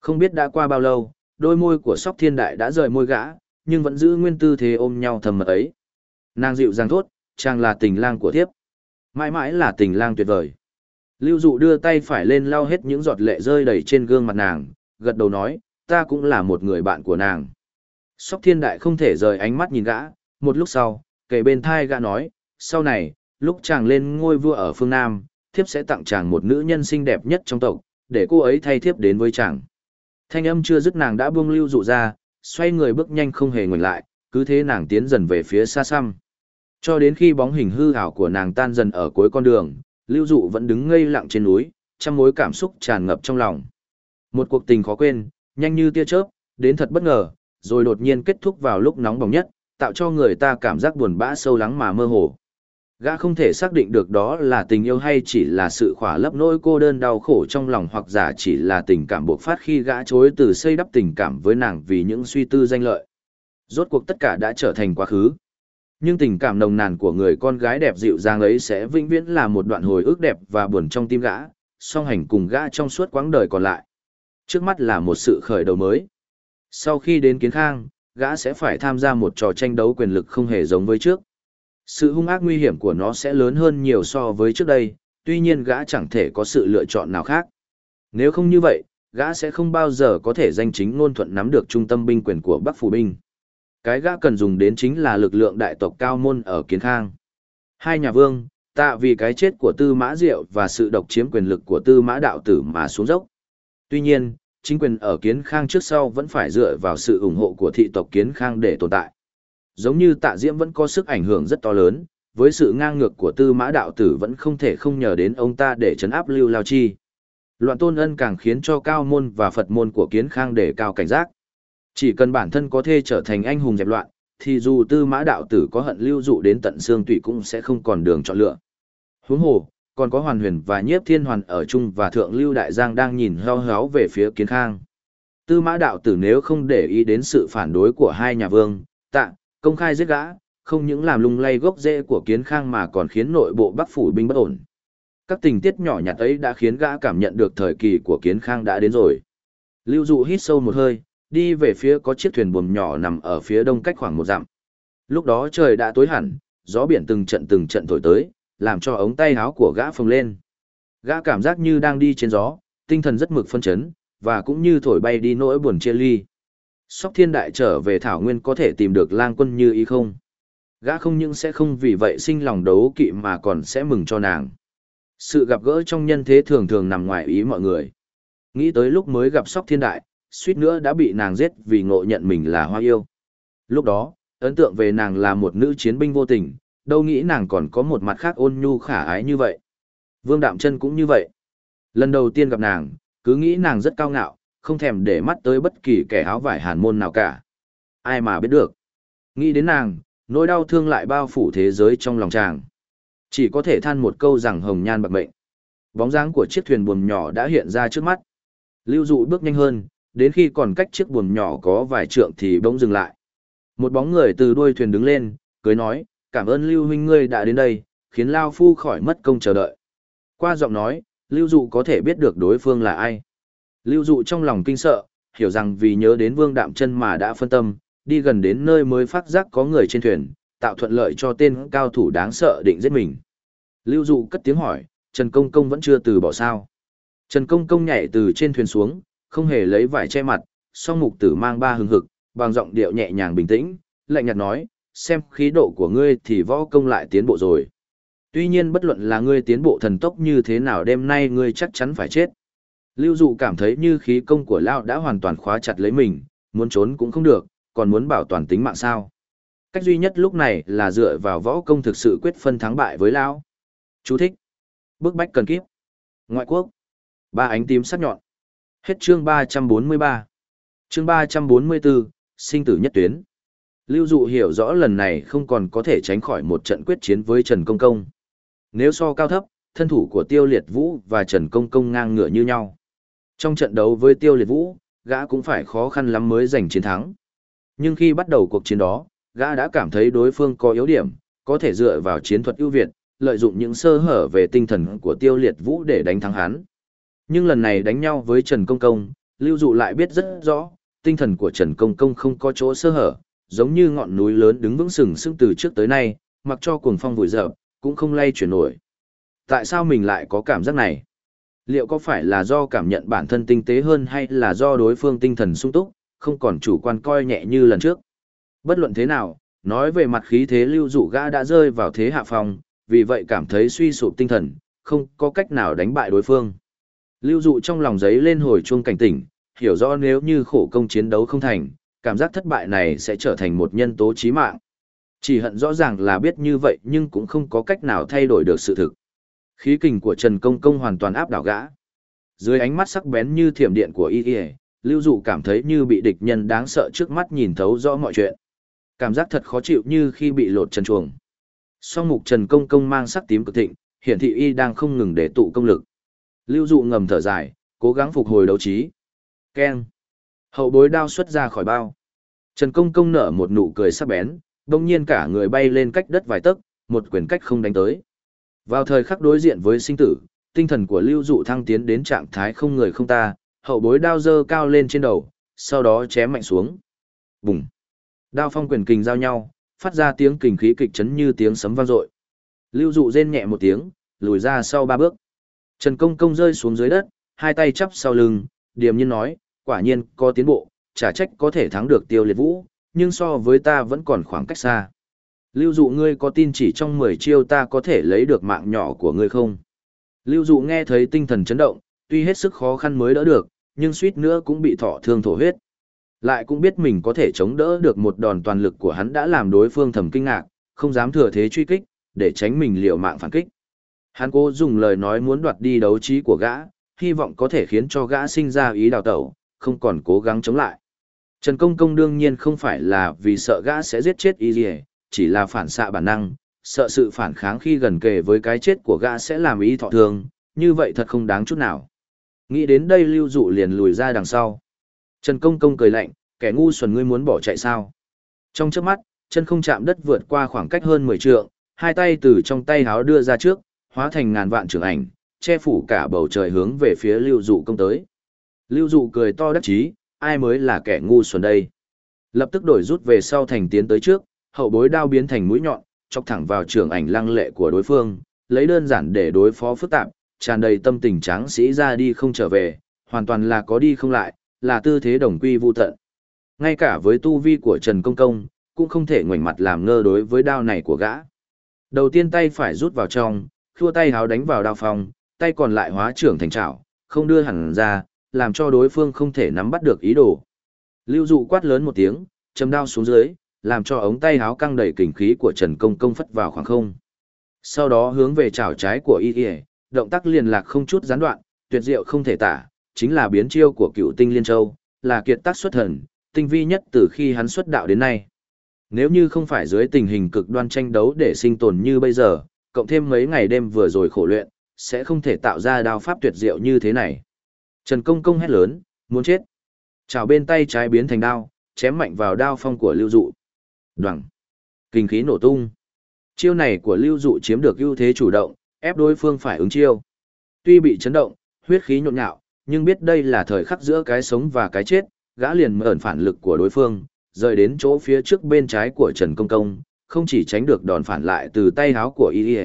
Không biết đã qua bao lâu, đôi môi của sóc thiên đại đã rời môi gã, nhưng vẫn giữ nguyên tư thế ôm nhau thầm mật ấy. Nàng dịu dàng thốt, chàng là tình lang của thiếp. Mãi mãi là tình lang tuyệt vời. Lưu dụ đưa tay phải lên lau hết những giọt lệ rơi đầy trên gương mặt nàng, gật đầu nói, ta cũng là một người bạn của nàng. Sóc thiên đại không thể rời ánh mắt nhìn gã, một lúc sau, kể bên thai gã nói, sau này, lúc chàng lên ngôi vua ở phương Nam, thiếp sẽ tặng chàng một nữ nhân xinh đẹp nhất trong tộc, để cô ấy thay thiếp đến với chàng. Thanh âm chưa dứt nàng đã buông lưu dụ ra, xoay người bước nhanh không hề ngoảnh lại, cứ thế nàng tiến dần về phía xa xăm. Cho đến khi bóng hình hư ảo của nàng tan dần ở cuối con đường, lưu dụ vẫn đứng ngây lặng trên núi, trăm mối cảm xúc tràn ngập trong lòng. Một cuộc tình khó quên, nhanh như tia chớp, đến thật bất ngờ, rồi đột nhiên kết thúc vào lúc nóng bỏng nhất, tạo cho người ta cảm giác buồn bã sâu lắng mà mơ hồ. Gã không thể xác định được đó là tình yêu hay chỉ là sự khỏa lấp nỗi cô đơn đau khổ trong lòng hoặc giả chỉ là tình cảm bộc phát khi gã chối từ xây đắp tình cảm với nàng vì những suy tư danh lợi. Rốt cuộc tất cả đã trở thành quá khứ. Nhưng tình cảm nồng nàn của người con gái đẹp dịu dàng ấy sẽ vĩnh viễn là một đoạn hồi ức đẹp và buồn trong tim gã, song hành cùng gã trong suốt quãng đời còn lại. Trước mắt là một sự khởi đầu mới. Sau khi đến kiến khang, gã sẽ phải tham gia một trò tranh đấu quyền lực không hề giống với trước. Sự hung ác nguy hiểm của nó sẽ lớn hơn nhiều so với trước đây, tuy nhiên gã chẳng thể có sự lựa chọn nào khác. Nếu không như vậy, gã sẽ không bao giờ có thể danh chính ngôn thuận nắm được trung tâm binh quyền của Bắc Phủ Binh. Cái gã cần dùng đến chính là lực lượng đại tộc cao môn ở Kiến Khang. Hai nhà vương, tạ vì cái chết của Tư Mã Diệu và sự độc chiếm quyền lực của Tư Mã Đạo Tử mà xuống dốc. Tuy nhiên, chính quyền ở Kiến Khang trước sau vẫn phải dựa vào sự ủng hộ của thị tộc Kiến Khang để tồn tại. Giống như tạ diễm vẫn có sức ảnh hưởng rất to lớn, với sự ngang ngược của Tư Mã Đạo Tử vẫn không thể không nhờ đến ông ta để chấn áp Lưu Lao Chi. Loạn tôn ân càng khiến cho cao môn và Phật môn của Kiến Khang để cao cảnh giác. Chỉ cần bản thân có thể trở thành anh hùng dẹp loạn, thì dù tư mã đạo tử có hận lưu dụ đến tận xương tủy cũng sẽ không còn đường chọn lựa. Huống hồ, còn có hoàn huyền và nhiếp thiên hoàn ở chung và thượng lưu đại giang đang nhìn heo héo về phía kiến khang. Tư mã đạo tử nếu không để ý đến sự phản đối của hai nhà vương, tạ, công khai giết gã, không những làm lung lay gốc rễ của kiến khang mà còn khiến nội bộ bắc phủ binh bất ổn. Các tình tiết nhỏ nhặt ấy đã khiến gã cảm nhận được thời kỳ của kiến khang đã đến rồi. Lưu dụ hít sâu một hơi, đi về phía có chiếc thuyền buồm nhỏ nằm ở phía đông cách khoảng một dặm. Lúc đó trời đã tối hẳn, gió biển từng trận từng trận thổi tới, làm cho ống tay áo của gã phồng lên. Gã cảm giác như đang đi trên gió, tinh thần rất mực phân chấn, và cũng như thổi bay đi nỗi buồn chia ly. Sóc thiên đại trở về Thảo Nguyên có thể tìm được lang quân như ý không? Gã không những sẽ không vì vậy sinh lòng đấu kỵ mà còn sẽ mừng cho nàng. Sự gặp gỡ trong nhân thế thường thường nằm ngoài ý mọi người. Nghĩ tới lúc mới gặp sóc thiên đại, suýt nữa đã bị nàng giết vì ngộ nhận mình là hoa yêu. Lúc đó, ấn tượng về nàng là một nữ chiến binh vô tình, đâu nghĩ nàng còn có một mặt khác ôn nhu khả ái như vậy. Vương Đạm Chân cũng như vậy. Lần đầu tiên gặp nàng, cứ nghĩ nàng rất cao ngạo, không thèm để mắt tới bất kỳ kẻ áo vải hàn môn nào cả. Ai mà biết được. Nghĩ đến nàng, nỗi đau thương lại bao phủ thế giới trong lòng chàng. Chỉ có thể than một câu rằng hồng nhan bạc mệnh. Bóng dáng của chiếc thuyền buồm nhỏ đã hiện ra trước mắt. Lưu dụ bước nhanh hơn, đến khi còn cách chiếc buồm nhỏ có vài trượng thì bỗng dừng lại. Một bóng người từ đuôi thuyền đứng lên, cười nói, cảm ơn Lưu huynh ngươi đã đến đây, khiến Lao Phu khỏi mất công chờ đợi. Qua giọng nói, Lưu Dụ có thể biết được đối phương là ai. Lưu Dụ trong lòng kinh sợ, hiểu rằng vì nhớ đến Vương Đạm chân mà đã phân tâm, đi gần đến nơi mới phát giác có người trên thuyền, tạo thuận lợi cho tên cao thủ đáng sợ định giết mình. Lưu Dụ cất tiếng hỏi, Trần Công Công vẫn chưa từ bỏ sao. Trần Công Công nhảy từ trên thuyền xuống, không hề lấy vải che mặt, song mục tử mang ba hừng hực, bằng giọng điệu nhẹ nhàng bình tĩnh, lạnh nhạt nói, xem khí độ của ngươi thì võ công lại tiến bộ rồi. Tuy nhiên bất luận là ngươi tiến bộ thần tốc như thế nào đêm nay ngươi chắc chắn phải chết. Lưu dụ cảm thấy như khí công của Lao đã hoàn toàn khóa chặt lấy mình, muốn trốn cũng không được, còn muốn bảo toàn tính mạng sao. Cách duy nhất lúc này là dựa vào võ công thực sự quyết phân thắng bại với Lao. Chú thích. Bước bách cần kiếp. Ngoại quốc. Ba ánh tím sắc nhọn. Hết chương 343. Chương 344, sinh tử nhất tuyến. Lưu Dụ hiểu rõ lần này không còn có thể tránh khỏi một trận quyết chiến với Trần Công Công. Nếu so cao thấp, thân thủ của Tiêu Liệt Vũ và Trần Công Công ngang ngửa như nhau. Trong trận đấu với Tiêu Liệt Vũ, gã cũng phải khó khăn lắm mới giành chiến thắng. Nhưng khi bắt đầu cuộc chiến đó, gã đã cảm thấy đối phương có yếu điểm, có thể dựa vào chiến thuật ưu việt, lợi dụng những sơ hở về tinh thần của Tiêu Liệt Vũ để đánh thắng hắn. Nhưng lần này đánh nhau với Trần Công Công, Lưu Dụ lại biết rất rõ, tinh thần của Trần Công Công không có chỗ sơ hở, giống như ngọn núi lớn đứng vững sừng sững từ trước tới nay, mặc cho cuồng phong vùi dập, cũng không lay chuyển nổi. Tại sao mình lại có cảm giác này? Liệu có phải là do cảm nhận bản thân tinh tế hơn hay là do đối phương tinh thần sung túc, không còn chủ quan coi nhẹ như lần trước? Bất luận thế nào, nói về mặt khí thế lưu dụ gã đã rơi vào thế hạ phong, vì vậy cảm thấy suy sụp tinh thần, không có cách nào đánh bại đối phương. Lưu dụ trong lòng giấy lên hồi chuông cảnh tỉnh, hiểu rõ nếu như khổ công chiến đấu không thành, cảm giác thất bại này sẽ trở thành một nhân tố chí mạng. Chỉ hận rõ ràng là biết như vậy nhưng cũng không có cách nào thay đổi được sự thực. Khí kình của Trần Công Công hoàn toàn áp đảo gã. Dưới ánh mắt sắc bén như thiểm điện của y y, Lưu Dụ cảm thấy như bị địch nhân đáng sợ trước mắt nhìn thấu rõ mọi chuyện. Cảm giác thật khó chịu như khi bị lột chân chuồng. Song mục Trần Công Công mang sắc tím cực thịnh, hiển thị y đang không ngừng để tụ công lực. Lưu dụ ngầm thở dài, cố gắng phục hồi đấu trí. Keng. Hậu bối đao xuất ra khỏi bao. Trần Công Công nở một nụ cười sắc bén, đồng nhiên cả người bay lên cách đất vài tấc, một quyền cách không đánh tới. Vào thời khắc đối diện với sinh tử, tinh thần của lưu dụ thăng tiến đến trạng thái không người không ta, hậu bối đao dơ cao lên trên đầu, sau đó chém mạnh xuống. Bùng. Đao phong quyền kình giao nhau, phát ra tiếng kình khí kịch chấn như tiếng sấm vang dội. Lưu dụ rên nhẹ một tiếng, lùi ra sau ba bước. Trần Công Công rơi xuống dưới đất, hai tay chắp sau lưng, điềm nhiên nói, quả nhiên có tiến bộ, trả trách có thể thắng được tiêu liệt vũ, nhưng so với ta vẫn còn khoảng cách xa. Lưu dụ ngươi có tin chỉ trong 10 chiêu ta có thể lấy được mạng nhỏ của ngươi không? Lưu dụ nghe thấy tinh thần chấn động, tuy hết sức khó khăn mới đỡ được, nhưng suýt nữa cũng bị thọ thương thổ huyết. Lại cũng biết mình có thể chống đỡ được một đòn toàn lực của hắn đã làm đối phương thầm kinh ngạc, không dám thừa thế truy kích, để tránh mình liều mạng phản kích. Hắn cố dùng lời nói muốn đoạt đi đấu trí của gã, hy vọng có thể khiến cho gã sinh ra ý đào tẩu, không còn cố gắng chống lại. Trần Công Công đương nhiên không phải là vì sợ gã sẽ giết chết y gì, chỉ là phản xạ bản năng, sợ sự phản kháng khi gần kề với cái chết của gã sẽ làm Y thọ thương, như vậy thật không đáng chút nào. Nghĩ đến đây lưu dụ liền lùi ra đằng sau. Trần Công Công cười lạnh, kẻ ngu xuẩn ngươi muốn bỏ chạy sao. Trong trước mắt, chân không chạm đất vượt qua khoảng cách hơn 10 trượng, hai tay từ trong tay háo đưa ra trước, hóa thành ngàn vạn trường ảnh, che phủ cả bầu trời hướng về phía lưu dụ công tới. Lưu dụ cười to đắc chí, ai mới là kẻ ngu xuẩn đây. Lập tức đổi rút về sau thành tiến tới trước, hậu bối đao biến thành mũi nhọn, chọc thẳng vào trường ảnh lăng lệ của đối phương, lấy đơn giản để đối phó phức tạp, tràn đầy tâm tình tráng sĩ ra đi không trở về, hoàn toàn là có đi không lại, là tư thế đồng quy vu tận. Ngay cả với tu vi của Trần Công Công, cũng không thể ngoảnh mặt làm ngơ đối với đao này của gã. Đầu tiên tay phải rút vào trong, khua tay háo đánh vào đao phòng, tay còn lại hóa trưởng thành trảo, không đưa hẳn ra, làm cho đối phương không thể nắm bắt được ý đồ. Lưu dụ quát lớn một tiếng, châm đao xuống dưới, làm cho ống tay háo căng đầy kình khí của Trần Công Công phất vào khoảng không. Sau đó hướng về chảo trái của y y, động tác liền lạc không chút gián đoạn, tuyệt diệu không thể tả, chính là biến chiêu của cựu tinh liên châu, là kiệt tác xuất thần, tinh vi nhất từ khi hắn xuất đạo đến nay. Nếu như không phải dưới tình hình cực đoan tranh đấu để sinh tồn như bây giờ, cộng thêm mấy ngày đêm vừa rồi khổ luyện, sẽ không thể tạo ra đao pháp tuyệt diệu như thế này. Trần Công Công hét lớn, muốn chết. Chào bên tay trái biến thành đao, chém mạnh vào đao phong của Lưu Dụ. Đoằng. Kinh khí nổ tung. Chiêu này của Lưu Dụ chiếm được ưu thế chủ động, ép đối phương phải ứng chiêu. Tuy bị chấn động, huyết khí nhộn nhạo, nhưng biết đây là thời khắc giữa cái sống và cái chết, gã liền mở ẩn phản lực của đối phương, rời đến chỗ phía trước bên trái của Trần Công Công, không chỉ tránh được đòn phản lại từ tay háo của y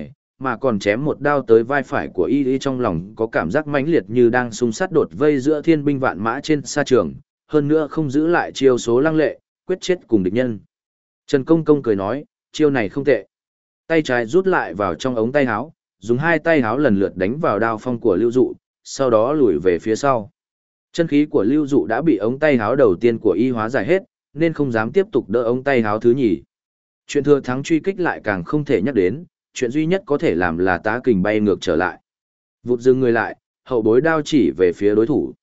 mà còn chém một đao tới vai phải của y Y trong lòng có cảm giác mãnh liệt như đang xung sát đột vây giữa thiên binh vạn mã trên sa trường, hơn nữa không giữ lại chiêu số lăng lệ, quyết chết cùng địch nhân. Trần Công Công cười nói, chiêu này không tệ. Tay trái rút lại vào trong ống tay háo, dùng hai tay háo lần lượt đánh vào đao phong của Lưu Dụ, sau đó lùi về phía sau. Chân khí của Lưu Dụ đã bị ống tay háo đầu tiên của y hóa giải hết, nên không dám tiếp tục đỡ ống tay háo thứ nhì. Chuyện thừa thắng truy kích lại càng không thể nhắc đến, chuyện duy nhất có thể làm là tá kình bay ngược trở lại. Vụt dừng người lại, hậu bối đao chỉ về phía đối thủ.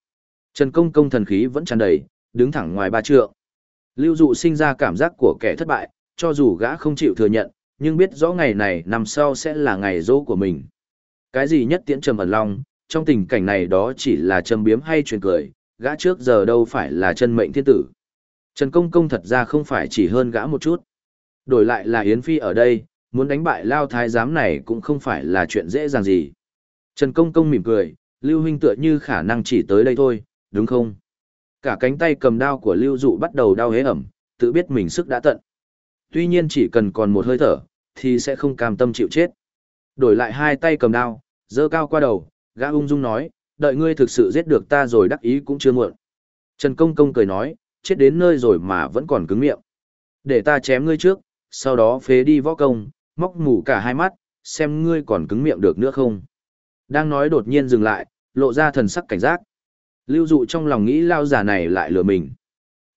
Trần Công Công thần khí vẫn tràn đầy, đứng thẳng ngoài ba trượng. Lưu Dụ sinh ra cảm giác của kẻ thất bại, cho dù gã không chịu thừa nhận, nhưng biết rõ ngày này năm sau sẽ là ngày dỗ của mình. Cái gì nhất tiễn trầm ẩn long, trong tình cảnh này đó chỉ là châm biếm hay truyền cười, gã trước giờ đâu phải là chân mệnh thiên tử. Trần Công Công thật ra không phải chỉ hơn gã một chút. Đổi lại là Yến Phi ở đây, muốn đánh bại Lao Thái giám này cũng không phải là chuyện dễ dàng gì. Trần Công Công mỉm cười, Lưu Huynh tựa như khả năng chỉ tới đây thôi, đúng không? Cả cánh tay cầm đao của Lưu Dụ bắt đầu đau hế ẩm, tự biết mình sức đã tận. Tuy nhiên chỉ cần còn một hơi thở, thì sẽ không cam tâm chịu chết. Đổi lại hai tay cầm đao, dơ cao qua đầu, gã ung dung nói, đợi ngươi thực sự giết được ta rồi đắc ý cũng chưa muộn. Trần Công Công cười nói, chết đến nơi rồi mà vẫn còn cứng miệng. Để ta chém ngươi trước, sau đó phế đi võ công, móc mù cả hai mắt, xem ngươi còn cứng miệng được nữa không. Đang nói đột nhiên dừng lại, lộ ra thần sắc cảnh giác. Lưu dụ trong lòng nghĩ lao giả này lại lừa mình.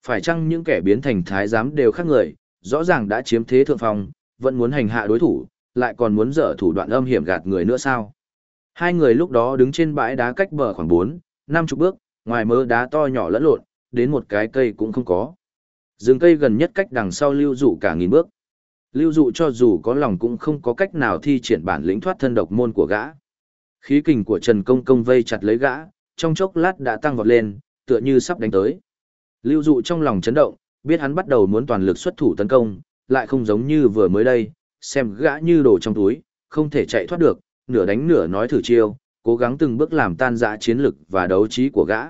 Phải chăng những kẻ biến thành thái giám đều khác người, rõ ràng đã chiếm thế thượng phong, vẫn muốn hành hạ đối thủ, lại còn muốn dở thủ đoạn âm hiểm gạt người nữa sao? Hai người lúc đó đứng trên bãi đá cách bờ khoảng 4, 50 bước, ngoài mớ đá to nhỏ lẫn lộn, đến một cái cây cũng không có. Rừng cây gần nhất cách đằng sau lưu dụ cả nghìn bước. Lưu dụ cho dù có lòng cũng không có cách nào thi triển bản lĩnh thoát thân độc môn của gã. Khí kình của Trần Công Công vây chặt lấy gã, trong chốc lát đã tăng vọt lên, tựa như sắp đánh tới. Lưu dụ trong lòng chấn động, biết hắn bắt đầu muốn toàn lực xuất thủ tấn công, lại không giống như vừa mới đây, xem gã như đồ trong túi, không thể chạy thoát được, nửa đánh nửa nói thử chiêu, cố gắng từng bước làm tan dã chiến lực và đấu trí của gã.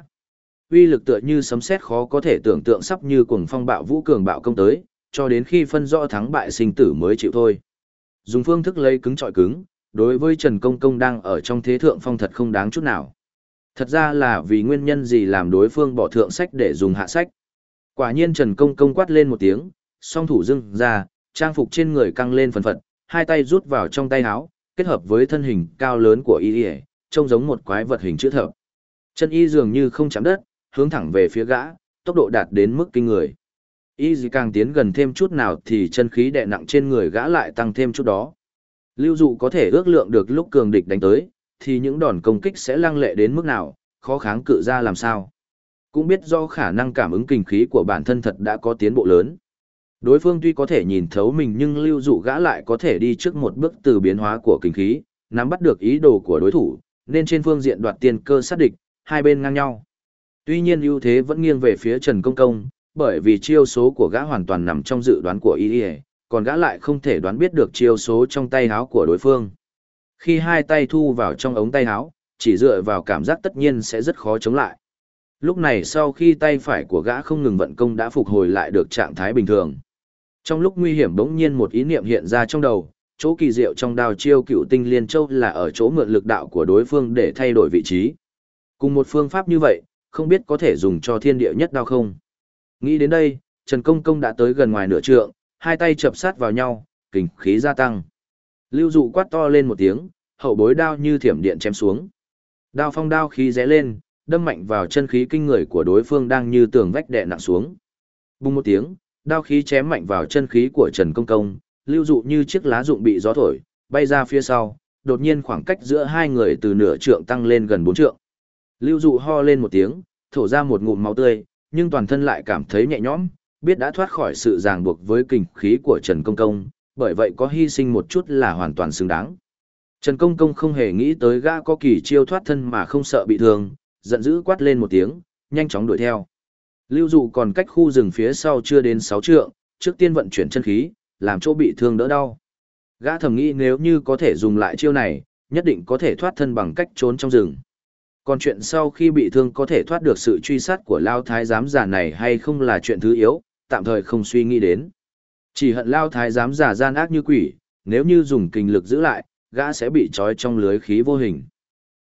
Uy lực tựa như sấm sét khó có thể tưởng tượng sắp như cuồng phong bạo vũ cường bạo công tới, cho đến khi phân rõ thắng bại sinh tử mới chịu thôi. Dùng phương thức lấy cứng trọi cứng, đối với Trần Công Công đang ở trong thế thượng phong thật không đáng chút nào. Thật ra là vì nguyên nhân gì làm đối phương bỏ thượng sách để dùng hạ sách. Quả nhiên Trần Công Công quát lên một tiếng, song thủ dưng ra, trang phục trên người căng lên phần phật, hai tay rút vào trong tay áo, kết hợp với thân hình cao lớn của y y, trông giống một quái vật hình chữ thập. Chân y dường như không chạm đất, hướng thẳng về phía gã, tốc độ đạt đến mức kinh người. Y gì càng tiến gần thêm chút nào thì chân khí đè nặng trên người gã lại tăng thêm chút đó. Lưu dụ có thể ước lượng được lúc cường địch đánh tới, thì những đòn công kích sẽ lăng lệ đến mức nào, khó kháng cự ra làm sao. Cũng biết do khả năng cảm ứng kinh khí của bản thân thật đã có tiến bộ lớn. Đối phương tuy có thể nhìn thấu mình nhưng lưu dụ gã lại có thể đi trước một bước từ biến hóa của kinh khí, nắm bắt được ý đồ của đối thủ, nên trên phương diện đoạt tiền cơ sát địch, hai bên ngang nhau. Tuy nhiên ưu thế vẫn nghiêng về phía Trần Công Công, bởi vì chiêu số của gã hoàn toàn nằm trong dự đoán của y còn gã lại không thể đoán biết được chiêu số trong tay háo của đối phương. Khi hai tay thu vào trong ống tay háo, chỉ dựa vào cảm giác tất nhiên sẽ rất khó chống lại. Lúc này sau khi tay phải của gã không ngừng vận công đã phục hồi lại được trạng thái bình thường. Trong lúc nguy hiểm bỗng nhiên một ý niệm hiện ra trong đầu, chỗ kỳ diệu trong đào chiêu cựu tinh liên châu là ở chỗ mượn lực đạo của đối phương để thay đổi vị trí. Cùng một phương pháp như vậy, không biết có thể dùng cho thiên địa nhất đao không? Nghĩ đến đây, Trần Công Công đã tới gần ngoài nửa trượng, hai tay chập sát vào nhau, kình khí gia tăng. Lưu dụ quát to lên một tiếng, hậu bối đao như thiểm điện chém xuống. Đao phong đao khí rẽ lên, đâm mạnh vào chân khí kinh người của đối phương đang như tường vách đè nặng xuống. Bùng một tiếng, đao khí chém mạnh vào chân khí của Trần Công Công, lưu dụ như chiếc lá rụng bị gió thổi, bay ra phía sau, đột nhiên khoảng cách giữa hai người từ nửa trượng tăng lên gần bốn trượng. Lưu dụ ho lên một tiếng, thổ ra một ngụm máu tươi, nhưng toàn thân lại cảm thấy nhẹ nhõm, biết đã thoát khỏi sự ràng buộc với kình khí của Trần Công Công, bởi vậy có hy sinh một chút là hoàn toàn xứng đáng. Trần Công Công không hề nghĩ tới gã có kỳ chiêu thoát thân mà không sợ bị thương, giận dữ quát lên một tiếng, nhanh chóng đuổi theo. Lưu dụ còn cách khu rừng phía sau chưa đến 6 trượng, trước tiên vận chuyển chân khí, làm chỗ bị thương đỡ đau. Gã thầm nghĩ nếu như có thể dùng lại chiêu này, nhất định có thể thoát thân bằng cách trốn trong rừng. Còn chuyện sau khi bị thương có thể thoát được sự truy sát của Lao Thái giám giả này hay không là chuyện thứ yếu, tạm thời không suy nghĩ đến. Chỉ hận Lao Thái giám giả gian ác như quỷ, nếu như dùng kinh lực giữ lại, gã sẽ bị trói trong lưới khí vô hình.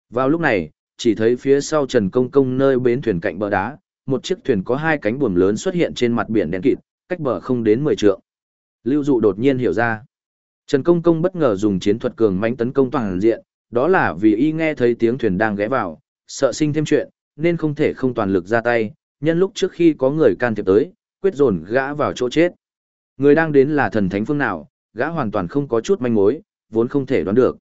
Vào lúc này, chỉ thấy phía sau Trần Công Công nơi bến thuyền cạnh bờ đá, một chiếc thuyền có hai cánh buồm lớn xuất hiện trên mặt biển đen kịt, cách bờ không đến 10 trượng. Lưu Dụ đột nhiên hiểu ra. Trần Công Công bất ngờ dùng chiến thuật cường mãnh tấn công toàn diện, đó là vì y nghe thấy tiếng thuyền đang ghé vào, sợ sinh thêm chuyện, nên không thể không toàn lực ra tay, nhân lúc trước khi có người can thiệp tới, quyết dồn gã vào chỗ chết. Người đang đến là thần thánh phương nào, gã hoàn toàn không có chút manh mối, vốn không thể đoán được.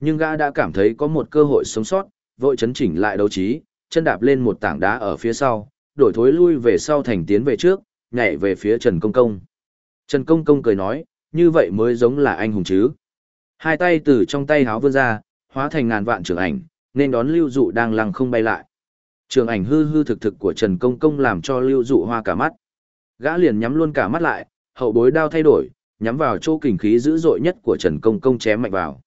Nhưng gã đã cảm thấy có một cơ hội sống sót, vội chấn chỉnh lại đấu trí, chân đạp lên một tảng đá ở phía sau, đổi thối lui về sau thành tiến về trước, nhảy về phía Trần Công Công. Trần Công Công cười nói, như vậy mới giống là anh hùng chứ. Hai tay từ trong tay háo vươn ra, hóa thành ngàn vạn trưởng ảnh, nên đón lưu dụ đang lăng không bay lại. Trường ảnh hư hư thực thực của Trần Công Công làm cho lưu dụ hoa cả mắt. Gã liền nhắm luôn cả mắt lại, hậu bối đao thay đổi, nhắm vào chỗ kình khí dữ dội nhất của Trần Công Công chém mạnh vào.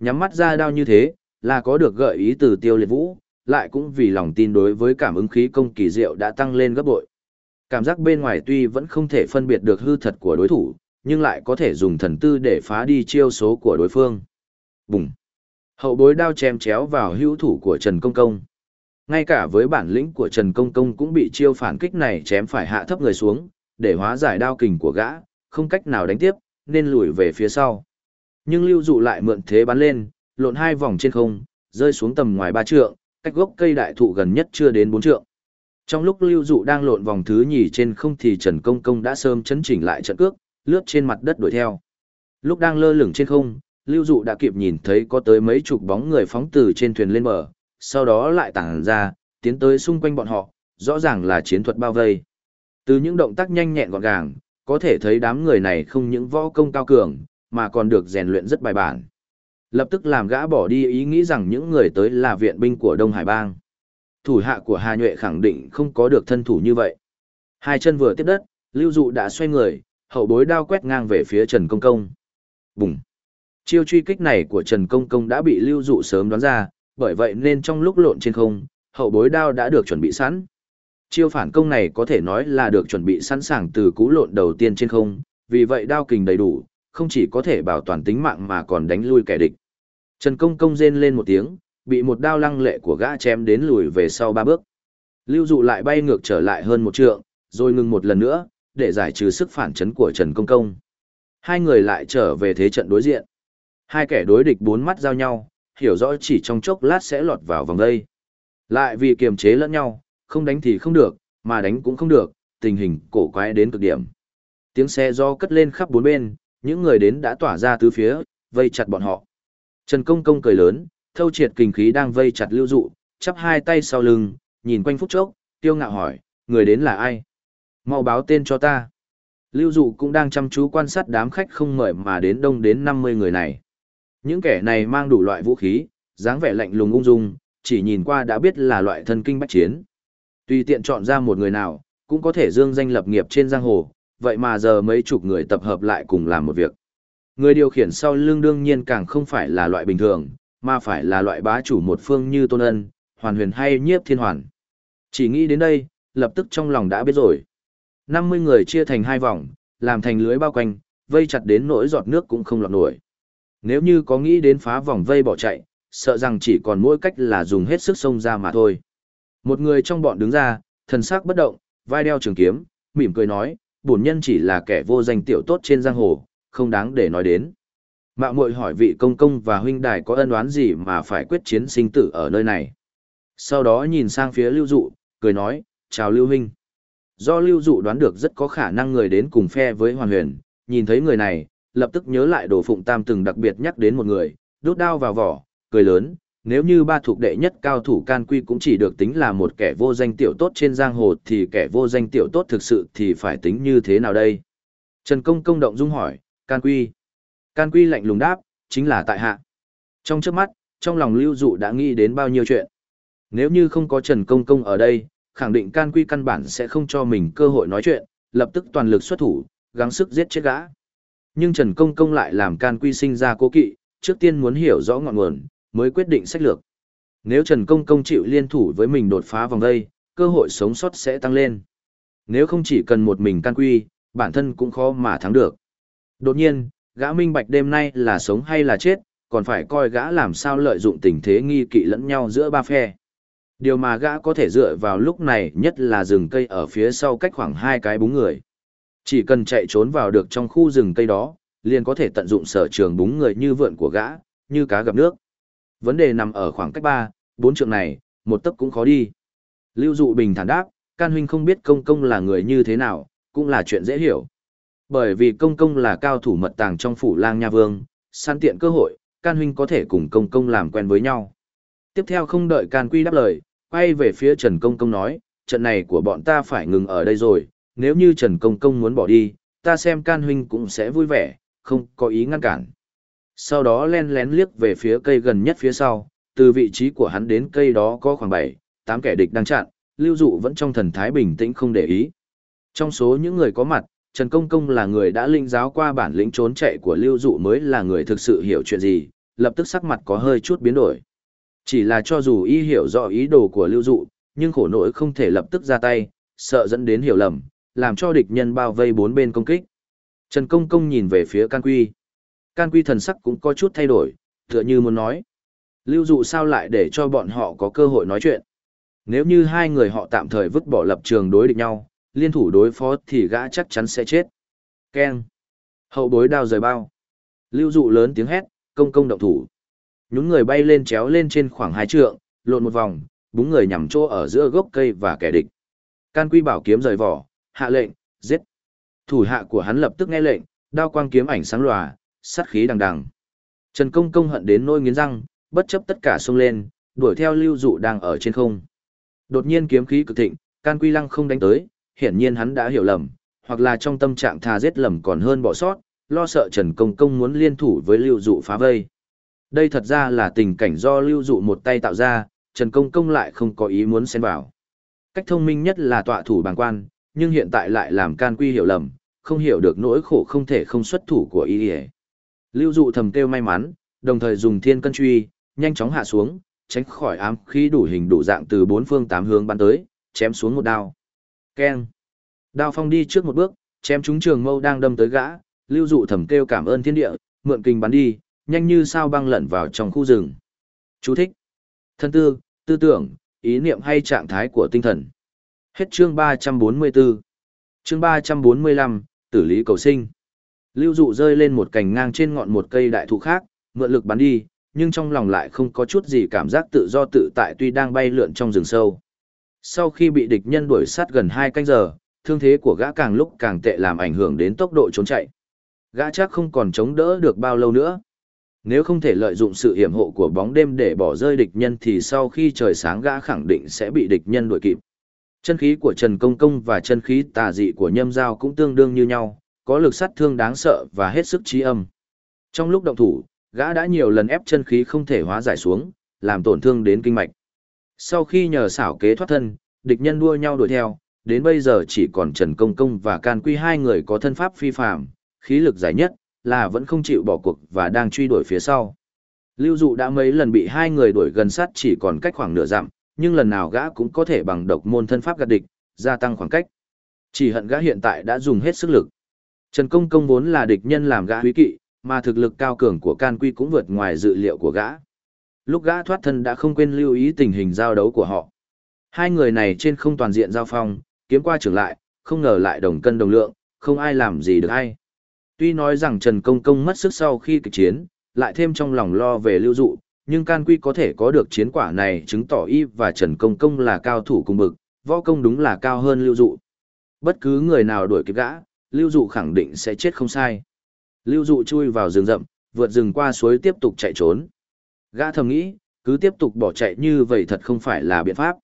Nhắm mắt ra đao như thế, là có được gợi ý từ tiêu liệt vũ, lại cũng vì lòng tin đối với cảm ứng khí công kỳ diệu đã tăng lên gấp bội. Cảm giác bên ngoài tuy vẫn không thể phân biệt được hư thật của đối thủ, nhưng lại có thể dùng thần tư để phá đi chiêu số của đối phương. Bùng! Hậu bối đao chém chéo vào hữu thủ của Trần Công Công. Ngay cả với bản lĩnh của Trần Công Công cũng bị chiêu phản kích này chém phải hạ thấp người xuống, để hóa giải đao kình của gã, không cách nào đánh tiếp, nên lùi về phía sau. Nhưng lưu dụ lại mượn thế bắn lên, lộn hai vòng trên không, rơi xuống tầm ngoài ba trượng, cách gốc cây đại thụ gần nhất chưa đến bốn trượng. Trong lúc lưu dụ đang lộn vòng thứ nhì trên không thì Trần Công Công đã sớm chấn chỉnh lại trận cước, lướt trên mặt đất đuổi theo. Lúc đang lơ lửng trên không, lưu dụ đã kịp nhìn thấy có tới mấy chục bóng người phóng từ trên thuyền lên bờ, sau đó lại tản ra, tiến tới xung quanh bọn họ, rõ ràng là chiến thuật bao vây. Từ những động tác nhanh nhẹn gọn gàng, có thể thấy đám người này không những võ công cao cường, mà còn được rèn luyện rất bài bản. Lập tức làm gã bỏ đi ý nghĩ rằng những người tới là viện binh của Đông Hải Bang. Thủ hạ của Hà Nhuệ khẳng định không có được thân thủ như vậy. Hai chân vừa tiếp đất, Lưu Dụ đã xoay người, hậu bối đao quét ngang về phía Trần Công Công. Bùng! Chiêu truy kích này của Trần Công Công đã bị Lưu Dụ sớm đoán ra, bởi vậy nên trong lúc lộn trên không, hậu bối đao đã được chuẩn bị sẵn. Chiêu phản công này có thể nói là được chuẩn bị sẵn sàng từ cú lộn đầu tiên trên không, vì vậy đao kình đầy đủ, không chỉ có thể bảo toàn tính mạng mà còn đánh lui kẻ địch. Trần Công Công rên lên một tiếng, bị một đao lăng lệ của gã chém đến lùi về sau ba bước. Lưu dụ lại bay ngược trở lại hơn một trượng, rồi ngừng một lần nữa, để giải trừ sức phản chấn của Trần Công Công. Hai người lại trở về thế trận đối diện. Hai kẻ đối địch bốn mắt giao nhau, hiểu rõ chỉ trong chốc lát sẽ lọt vào vòng đây. Lại vì kiềm chế lẫn nhau, không đánh thì không được, mà đánh cũng không được, tình hình cổ quái đến cực điểm. Tiếng xe do cất lên khắp bốn bên, những người đến đã tỏa ra tứ phía, vây chặt bọn họ. Trần Công Công cười lớn, thâu triệt kinh khí đang vây chặt lưu dụ, chắp hai tay sau lưng, nhìn quanh phút chốc, tiêu ngạo hỏi, người đến là ai? Mau báo tên cho ta. Lưu dụ cũng đang chăm chú quan sát đám khách không mời mà đến đông đến 50 người này. Những kẻ này mang đủ loại vũ khí, dáng vẻ lạnh lùng ung dung, chỉ nhìn qua đã biết là loại thân kinh bách chiến. Tùy tiện chọn ra một người nào, cũng có thể dương danh lập nghiệp trên giang hồ, vậy mà giờ mấy chục người tập hợp lại cùng làm một việc. Người điều khiển sau lưng đương nhiên càng không phải là loại bình thường, mà phải là loại bá chủ một phương như Tôn Ân, Hoàn Huyền hay Nhiếp Thiên Hoàn. Chỉ nghĩ đến đây, lập tức trong lòng đã biết rồi. 50 người chia thành hai vòng, làm thành lưới bao quanh, vây chặt đến nỗi giọt nước cũng không lọt nổi. Nếu như có nghĩ đến phá vòng vây bỏ chạy, sợ rằng chỉ còn mỗi cách là dùng hết sức xông ra mà thôi. Một người trong bọn đứng ra, thần sắc bất động, vai đeo trường kiếm, mỉm cười nói, bổn nhân chỉ là kẻ vô danh tiểu tốt trên giang hồ, không đáng để nói đến. Mạo muội hỏi vị công công và huynh đài có ân oán gì mà phải quyết chiến sinh tử ở nơi này. Sau đó nhìn sang phía lưu dụ, cười nói, chào lưu huynh. Do lưu dụ đoán được rất có khả năng người đến cùng phe với hoàn huyền, nhìn thấy người này, lập tức nhớ lại đồ phụng tam từng đặc biệt nhắc đến một người, đốt đao vào vỏ, cười lớn, nếu như ba thuộc đệ nhất cao thủ can quy cũng chỉ được tính là một kẻ vô danh tiểu tốt trên giang hồ thì kẻ vô danh tiểu tốt thực sự thì phải tính như thế nào đây? Trần Công công động dung hỏi, can quy. Can quy lạnh lùng đáp, chính là tại hạ. Trong trước mắt, trong lòng lưu dụ đã nghĩ đến bao nhiêu chuyện. Nếu như không có Trần Công công ở đây, khẳng định can quy căn bản sẽ không cho mình cơ hội nói chuyện, lập tức toàn lực xuất thủ, gắng sức giết chết gã. Nhưng Trần Công công lại làm can quy sinh ra cố kỵ, trước tiên muốn hiểu rõ ngọn nguồn, mới quyết định sách lược. Nếu Trần Công Công chịu liên thủ với mình đột phá vòng đây, cơ hội sống sót sẽ tăng lên. Nếu không chỉ cần một mình can quy, bản thân cũng khó mà thắng được. Đột nhiên, gã minh bạch đêm nay là sống hay là chết, còn phải coi gã làm sao lợi dụng tình thế nghi kỵ lẫn nhau giữa ba phe. Điều mà gã có thể dựa vào lúc này nhất là rừng cây ở phía sau cách khoảng hai cái búng người. Chỉ cần chạy trốn vào được trong khu rừng cây đó, liền có thể tận dụng sở trường đúng người như vượn của gã, như cá gặp nước. Vấn đề nằm ở khoảng cách ba, bốn trượng này, một tấc cũng khó đi. Lưu dụ bình thản đáp, can huynh không biết công công là người như thế nào, cũng là chuyện dễ hiểu. Bởi vì công công là cao thủ mật tàng trong phủ lang nha vương, săn tiện cơ hội, can huynh có thể cùng công công làm quen với nhau. Tiếp theo không đợi can quy đáp lời, quay về phía Trần Công Công nói, trận này của bọn ta phải ngừng ở đây rồi, nếu như Trần Công Công muốn bỏ đi, ta xem can huynh cũng sẽ vui vẻ, không có ý ngăn cản. Sau đó len lén liếc về phía cây gần nhất phía sau, từ vị trí của hắn đến cây đó có khoảng 7, 8 kẻ địch đang chặn, lưu dụ vẫn trong thần thái bình tĩnh không để ý. Trong số những người có mặt, Trần Công Công là người đã linh giáo qua bản lĩnh trốn chạy của lưu dụ mới là người thực sự hiểu chuyện gì, lập tức sắc mặt có hơi chút biến đổi. Chỉ là cho dù y hiểu rõ ý đồ của lưu dụ, nhưng khổ nỗi không thể lập tức ra tay, sợ dẫn đến hiểu lầm, làm cho địch nhân bao vây bốn bên công kích. Trần Công Công nhìn về phía Can Quy. Can Quy thần sắc cũng có chút thay đổi, tựa như muốn nói. Lưu dụ sao lại để cho bọn họ có cơ hội nói chuyện. Nếu như hai người họ tạm thời vứt bỏ lập trường đối địch nhau, liên thủ đối phó thì gã chắc chắn sẽ chết. Keng. Hậu bối đao rời bao. Lưu dụ lớn tiếng hét, công công động thủ. Nhún người bay lên chéo lên trên khoảng hai trượng, lộn một vòng, búng người nhằm chỗ ở giữa gốc cây và kẻ địch. Can Quy bảo kiếm rời vỏ, hạ lệnh, giết. Thủ hạ của hắn lập tức nghe lệnh, đao quang kiếm ảnh sáng lòa, sát khí đằng đằng. Trần Công Công hận đến nỗi nghiến răng, bất chấp tất cả xông lên, đuổi theo Lưu Dụ đang ở trên không. Đột nhiên kiếm khí cực thịnh, Can Quy Lăng không đánh tới, hiển nhiên hắn đã hiểu lầm, hoặc là trong tâm trạng tha giết lầm còn hơn bỏ sót, lo sợ Trần Công Công muốn liên thủ với Lưu Dụ phá vây. Đây thật ra là tình cảnh do Lưu Dụ một tay tạo ra, Trần Công Công lại không có ý muốn xen vào. Cách thông minh nhất là tọa thủ bàng quan, nhưng hiện tại lại làm Can Quy hiểu lầm, không hiểu được nỗi khổ không thể không xuất thủ của Y ý. Lưu dụ thầm kêu may mắn, đồng thời dùng thiên cân truy, nhanh chóng hạ xuống, tránh khỏi ám khí đủ hình đủ dạng từ bốn phương tám hướng bắn tới, chém xuống một đao. Keng. Đao phong đi trước một bước, chém trúng trường mâu đang đâm tới gã, lưu dụ thầm kêu cảm ơn thiên địa, mượn kinh bắn đi, nhanh như sao băng lẩn vào trong khu rừng. Chú thích. Thân tư, tư tưởng, ý niệm hay trạng thái của tinh thần. Hết chương 344. Chương 345, tử lý cầu sinh. Lưu dụ rơi lên một cành ngang trên ngọn một cây đại thụ khác, mượn lực bắn đi, nhưng trong lòng lại không có chút gì cảm giác tự do tự tại tuy đang bay lượn trong rừng sâu. Sau khi bị địch nhân đuổi sát gần 2 canh giờ, thương thế của gã càng lúc càng tệ làm ảnh hưởng đến tốc độ trốn chạy. Gã chắc không còn chống đỡ được bao lâu nữa. Nếu không thể lợi dụng sự hiểm hộ của bóng đêm để bỏ rơi địch nhân thì sau khi trời sáng gã khẳng định sẽ bị địch nhân đuổi kịp. Chân khí của Trần Công Công và chân khí tà dị của Nhâm Giao cũng tương đương như nhau, có lực sát thương đáng sợ và hết sức trí âm. Trong lúc động thủ, gã đã nhiều lần ép chân khí không thể hóa giải xuống, làm tổn thương đến kinh mạch. Sau khi nhờ xảo kế thoát thân, địch nhân đua nhau đuổi theo, đến bây giờ chỉ còn Trần Công Công và Can Quy hai người có thân pháp phi phàm, khí lực giải nhất, là vẫn không chịu bỏ cuộc và đang truy đuổi phía sau. Lưu Dụ đã mấy lần bị hai người đuổi gần sát chỉ còn cách khoảng nửa dặm, nhưng lần nào gã cũng có thể bằng độc môn thân pháp gạt địch, gia tăng khoảng cách. Chỉ hận gã hiện tại đã dùng hết sức lực. Trần Công Công vốn là địch nhân làm gã quý kỵ, mà thực lực cao cường của Can Quy cũng vượt ngoài dự liệu của gã. Lúc gã thoát thân đã không quên lưu ý tình hình giao đấu của họ. Hai người này trên không toàn diện giao phong, kiếm qua trưởng lại, không ngờ lại đồng cân đồng lượng, không ai làm gì được ai. Tuy nói rằng Trần Công Công mất sức sau khi kịch chiến, lại thêm trong lòng lo về lưu dụ, nhưng Can Quy có thể có được chiến quả này chứng tỏ y và Trần Công Công là cao thủ cùng bực, võ công đúng là cao hơn lưu dụ. Bất cứ người nào đuổi kịp gã, lưu dụ khẳng định sẽ chết không sai. Lưu dụ chui vào rừng rậm, vượt rừng qua suối tiếp tục chạy trốn. Gã thầm nghĩ, cứ tiếp tục bỏ chạy như vậy thật không phải là biện pháp.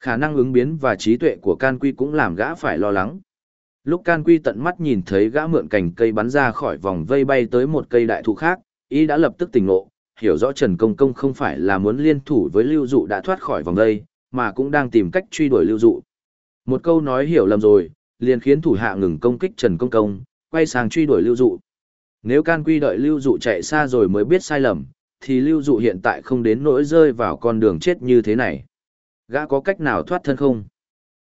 Khả năng ứng biến và trí tuệ của Can Quy cũng làm gã phải lo lắng. Lúc Can Quy tận mắt nhìn thấy gã mượn cành cây bắn ra khỏi vòng vây bay tới một cây đại thụ khác, y đã lập tức tỉnh ngộ, hiểu rõ Trần Công Công không phải là muốn liên thủ với Lưu Dụ đã thoát khỏi vòng đây, mà cũng đang tìm cách truy đuổi Lưu Dụ. Một câu nói hiểu lầm rồi, liền khiến thủ hạ ngừng công kích Trần Công Công, quay sang truy đuổi Lưu Dụ. Nếu Can Quy đợi Lưu Dụ chạy xa rồi mới biết sai lầm, thì Lưu Dụ hiện tại không đến nỗi rơi vào con đường chết như thế này. Gã có cách nào thoát thân không?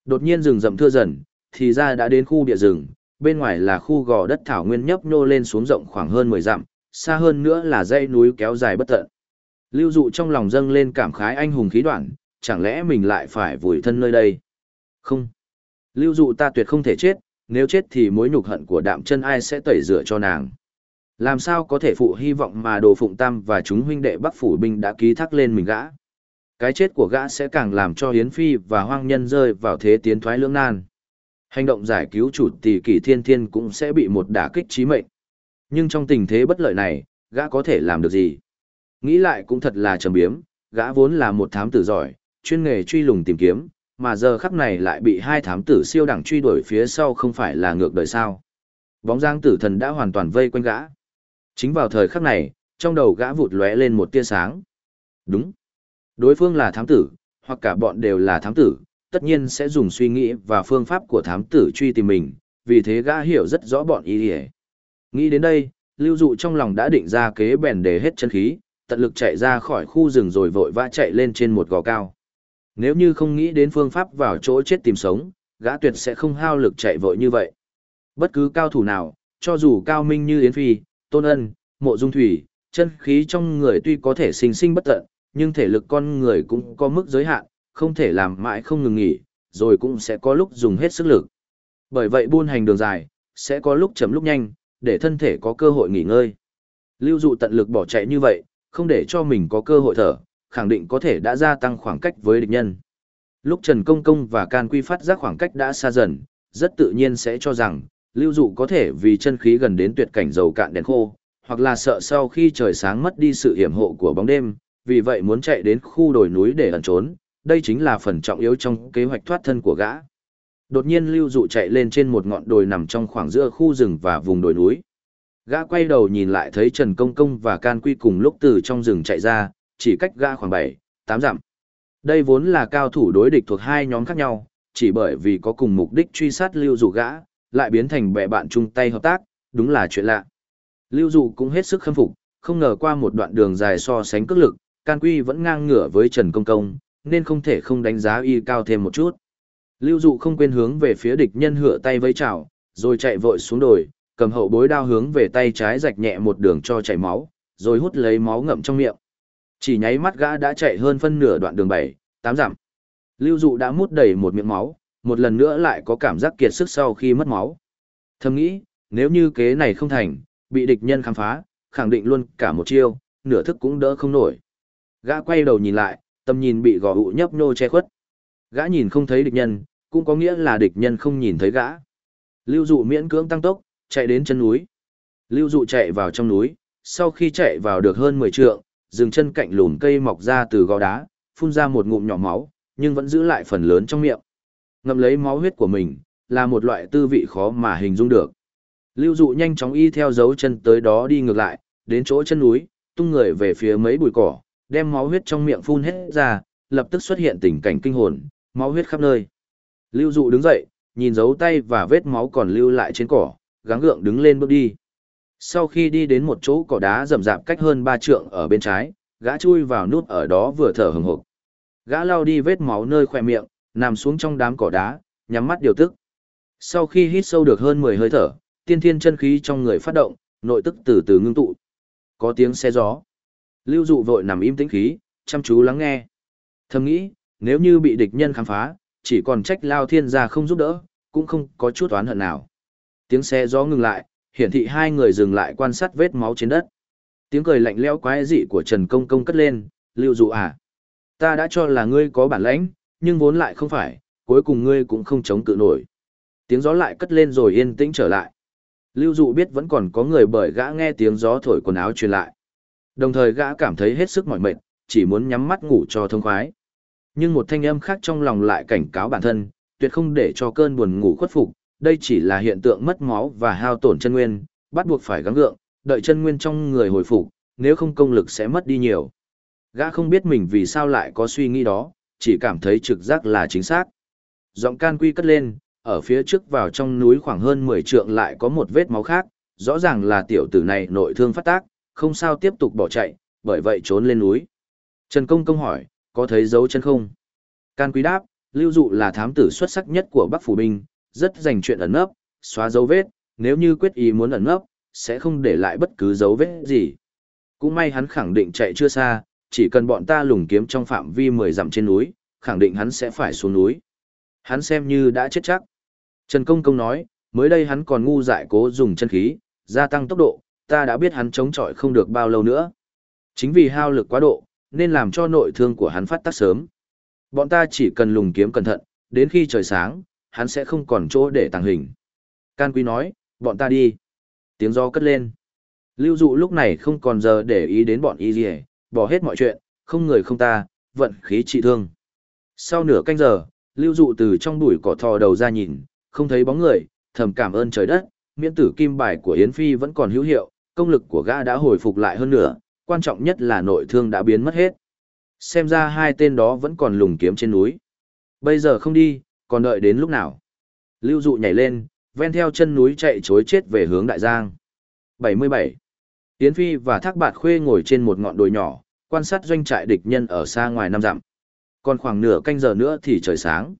Đột nhiên rừng rậm thưa dần, thì ra đã đến khu địa rừng, bên ngoài là khu gò đất thảo nguyên nhấp nhô lên xuống rộng khoảng hơn 10 dặm, xa hơn nữa là dãy núi kéo dài bất tận. Lưu dụ trong lòng dâng lên cảm khái anh hùng khí đoạn, chẳng lẽ mình lại phải vùi thân nơi đây? Không. Lưu dụ ta tuyệt không thể chết, nếu chết thì mối nhục hận của đạm chân ai sẽ tẩy rửa cho nàng. Làm sao có thể phụ hy vọng mà đồ phụng tam và chúng huynh đệ bắc phủ binh đã ký thác lên mình gã. Cái chết của gã sẽ càng làm cho Hiến Phi và hoang nhân rơi vào thế tiến thoái lưỡng nan. Hành động giải cứu chủ tỷ kỷ thiên thiên cũng sẽ bị một đả kích chí mệnh. Nhưng trong tình thế bất lợi này, gã có thể làm được gì? Nghĩ lại cũng thật là trầm biếm, gã vốn là một thám tử giỏi, chuyên nghề truy lùng tìm kiếm, mà giờ khắc này lại bị hai thám tử siêu đẳng truy đuổi phía sau không phải là ngược đời sao. Bóng dáng tử thần đã hoàn toàn vây quanh gã. Chính vào thời khắc này, trong đầu gã vụt lóe lên một tia sáng. Đúng. Đối phương là thám tử, hoặc cả bọn đều là thám tử, tất nhiên sẽ dùng suy nghĩ và phương pháp của thám tử truy tìm mình, vì thế gã hiểu rất rõ bọn ý hề. Nghĩ đến đây, lưu dụ trong lòng đã định ra kế bèn để hết chân khí, tận lực chạy ra khỏi khu rừng rồi vội vã chạy lên trên một gò cao. Nếu như không nghĩ đến phương pháp vào chỗ chết tìm sống, gã tuyệt sẽ không hao lực chạy vội như vậy. Bất cứ cao thủ nào, cho dù cao minh như Yến Phi, Tôn Ân, Mộ Dung Thủy, chân khí trong người tuy có thể sinh sinh bất tận, nhưng thể lực con người cũng có mức giới hạn, không thể làm mãi không ngừng nghỉ, rồi cũng sẽ có lúc dùng hết sức lực. Bởi vậy buôn hành đường dài, sẽ có lúc chậm lúc nhanh, để thân thể có cơ hội nghỉ ngơi. Lưu dụ tận lực bỏ chạy như vậy, không để cho mình có cơ hội thở, khẳng định có thể đã gia tăng khoảng cách với địch nhân. Lúc Trần Công Công và Can Quy phát giác khoảng cách đã xa dần, rất tự nhiên sẽ cho rằng, lưu dụ có thể vì chân khí gần đến tuyệt cảnh dầu cạn đèn khô, hoặc là sợ sau khi trời sáng mất đi sự hiểm hộ của bóng đêm, vì vậy muốn chạy đến khu đồi núi để ẩn trốn, đây chính là phần trọng yếu trong kế hoạch thoát thân của gã. Đột nhiên lưu dụ chạy lên trên một ngọn đồi nằm trong khoảng giữa khu rừng và vùng đồi núi. Gã quay đầu nhìn lại thấy Trần Công Công và Can Quy cùng lúc từ trong rừng chạy ra, chỉ cách gã khoảng 7, 8 dặm. Đây vốn là cao thủ đối địch thuộc hai nhóm khác nhau, chỉ bởi vì có cùng mục đích truy sát lưu dụ gã, lại biến thành bè bạn chung tay hợp tác, đúng là chuyện lạ. Lưu dụ cũng hết sức khâm phục, không ngờ qua một đoạn đường dài so sánh cước lực, Can Quy vẫn ngang ngửa với Trần Công Công, nên không thể không đánh giá y cao thêm một chút. Lưu dụ không quên hướng về phía địch nhân hựa tay vây chảo, rồi chạy vội xuống đồi, cầm hậu bối đao hướng về tay trái rạch nhẹ một đường cho chảy máu, rồi hút lấy máu ngậm trong miệng. Chỉ nháy mắt gã đã chạy hơn phân nửa đoạn đường 7, 8 dặm. Lưu dụ đã mút đầy một miệng máu, một lần nữa lại có cảm giác kiệt sức sau khi mất máu. Thầm nghĩ, nếu như kế này không thành, bị địch nhân khám phá, khẳng định luôn cả một chiêu, nửa thức cũng đỡ không nổi. Gã quay đầu nhìn lại, tầm nhìn bị gò ụ nhấp nhô che khuất. Gã nhìn không thấy địch nhân, cũng có nghĩa là địch nhân không nhìn thấy gã. Lưu dụ miễn cưỡng tăng tốc, chạy đến chân núi. Lưu dụ chạy vào trong núi, sau khi chạy vào được hơn 10 trượng, dừng chân cạnh lùm cây mọc ra từ gò đá, phun ra một ngụm nhỏ máu, nhưng vẫn giữ lại phần lớn trong miệng. Ngậm lấy máu huyết của mình, là một loại tư vị khó mà hình dung được. Lưu dụ nhanh chóng y theo dấu chân tới đó đi ngược lại, đến chỗ chân núi, tung người về phía mấy bụi cỏ, đem máu huyết trong miệng phun hết ra, lập tức xuất hiện tình cảnh kinh hồn, máu huyết khắp nơi. Lưu dụ đứng dậy, nhìn dấu tay và vết máu còn lưu lại trên cỏ, gắng gượng đứng lên bước đi. Sau khi đi đến một chỗ cỏ đá rậm rạp cách hơn ba trượng ở bên trái, gã chui vào nút ở đó vừa thở hừng hực. Gã lao đi vết máu nơi khỏe miệng, nằm xuống trong đám cỏ đá, nhắm mắt điều tức. Sau khi hít sâu được hơn 10 hơi thở, tiên thiên chân khí trong người phát động, nội tức từ từ ngưng tụ. Có tiếng xe gió. Lưu dụ vội nằm im tĩnh khí, chăm chú lắng nghe. Thầm nghĩ, nếu như bị địch nhân khám phá, chỉ còn trách lao thiên gia không giúp đỡ, cũng không có chút oán hận nào. Tiếng xe gió ngừng lại, hiển thị hai người dừng lại quan sát vết máu trên đất. Tiếng cười lạnh lẽo quái dị của Trần Công Công cất lên, lưu dụ à. Ta đã cho là ngươi có bản lãnh, nhưng vốn lại không phải, cuối cùng ngươi cũng không chống cự nổi. Tiếng gió lại cất lên rồi yên tĩnh trở lại. Lưu dụ biết vẫn còn có người bởi gã nghe tiếng gió thổi quần áo truyền lại. Đồng thời gã cảm thấy hết sức mỏi mệt, chỉ muốn nhắm mắt ngủ cho thông khoái. Nhưng một thanh âm khác trong lòng lại cảnh cáo bản thân, tuyệt không để cho cơn buồn ngủ khuất phục, đây chỉ là hiện tượng mất máu và hao tổn chân nguyên, bắt buộc phải gắng gượng, đợi chân nguyên trong người hồi phục, nếu không công lực sẽ mất đi nhiều. Gã không biết mình vì sao lại có suy nghĩ đó, chỉ cảm thấy trực giác là chính xác. Giọng can quy cất lên, ở phía trước vào trong núi khoảng hơn 10 trượng lại có một vết máu khác, rõ ràng là tiểu tử này nội thương phát tác, không sao tiếp tục bỏ chạy, bởi vậy trốn lên núi. Trần Công Công hỏi, có thấy dấu chân không? Can Quý đáp, Lưu Dụ là thám tử xuất sắc nhất của Bắc Phủ Binh, rất dành chuyện ẩn nấp, xóa dấu vết, nếu như quyết ý muốn ẩn nấp, sẽ không để lại bất cứ dấu vết gì. Cũng may hắn khẳng định chạy chưa xa, chỉ cần bọn ta lùng kiếm trong phạm vi 10 dặm trên núi, khẳng định hắn sẽ phải xuống núi. Hắn xem như đã chết chắc. Trần Công Công nói, mới đây hắn còn ngu dại cố dùng chân khí, gia tăng tốc độ, ta đã biết hắn chống chọi không được bao lâu nữa. Chính vì hao lực quá độ, nên làm cho nội thương của hắn phát tác sớm. Bọn ta chỉ cần lùng kiếm cẩn thận, đến khi trời sáng, hắn sẽ không còn chỗ để tàng hình. Can Quý nói, bọn ta đi. Tiếng gió cất lên. Lưu dụ lúc này không còn giờ để ý đến bọn y gì bỏ hết mọi chuyện, không người không ta, vận khí trị thương. Sau nửa canh giờ, lưu dụ từ trong bụi cỏ thò đầu ra nhìn, không thấy bóng người, thầm cảm ơn trời đất, miễn tử kim bài của Yến Phi vẫn còn hữu hiệu, công lực của gã đã hồi phục lại hơn nữa, quan trọng nhất là nội thương đã biến mất hết. Xem ra hai tên đó vẫn còn lùng kiếm trên núi. Bây giờ không đi, còn đợi đến lúc nào. Lưu dụ nhảy lên, ven theo chân núi chạy chối chết về hướng Đại Giang. 77. Yến Phi và Thác Bạt Khuê ngồi trên một ngọn đồi nhỏ, quan sát doanh trại địch nhân ở xa ngoài năm dặm. Còn khoảng nửa canh giờ nữa thì trời sáng.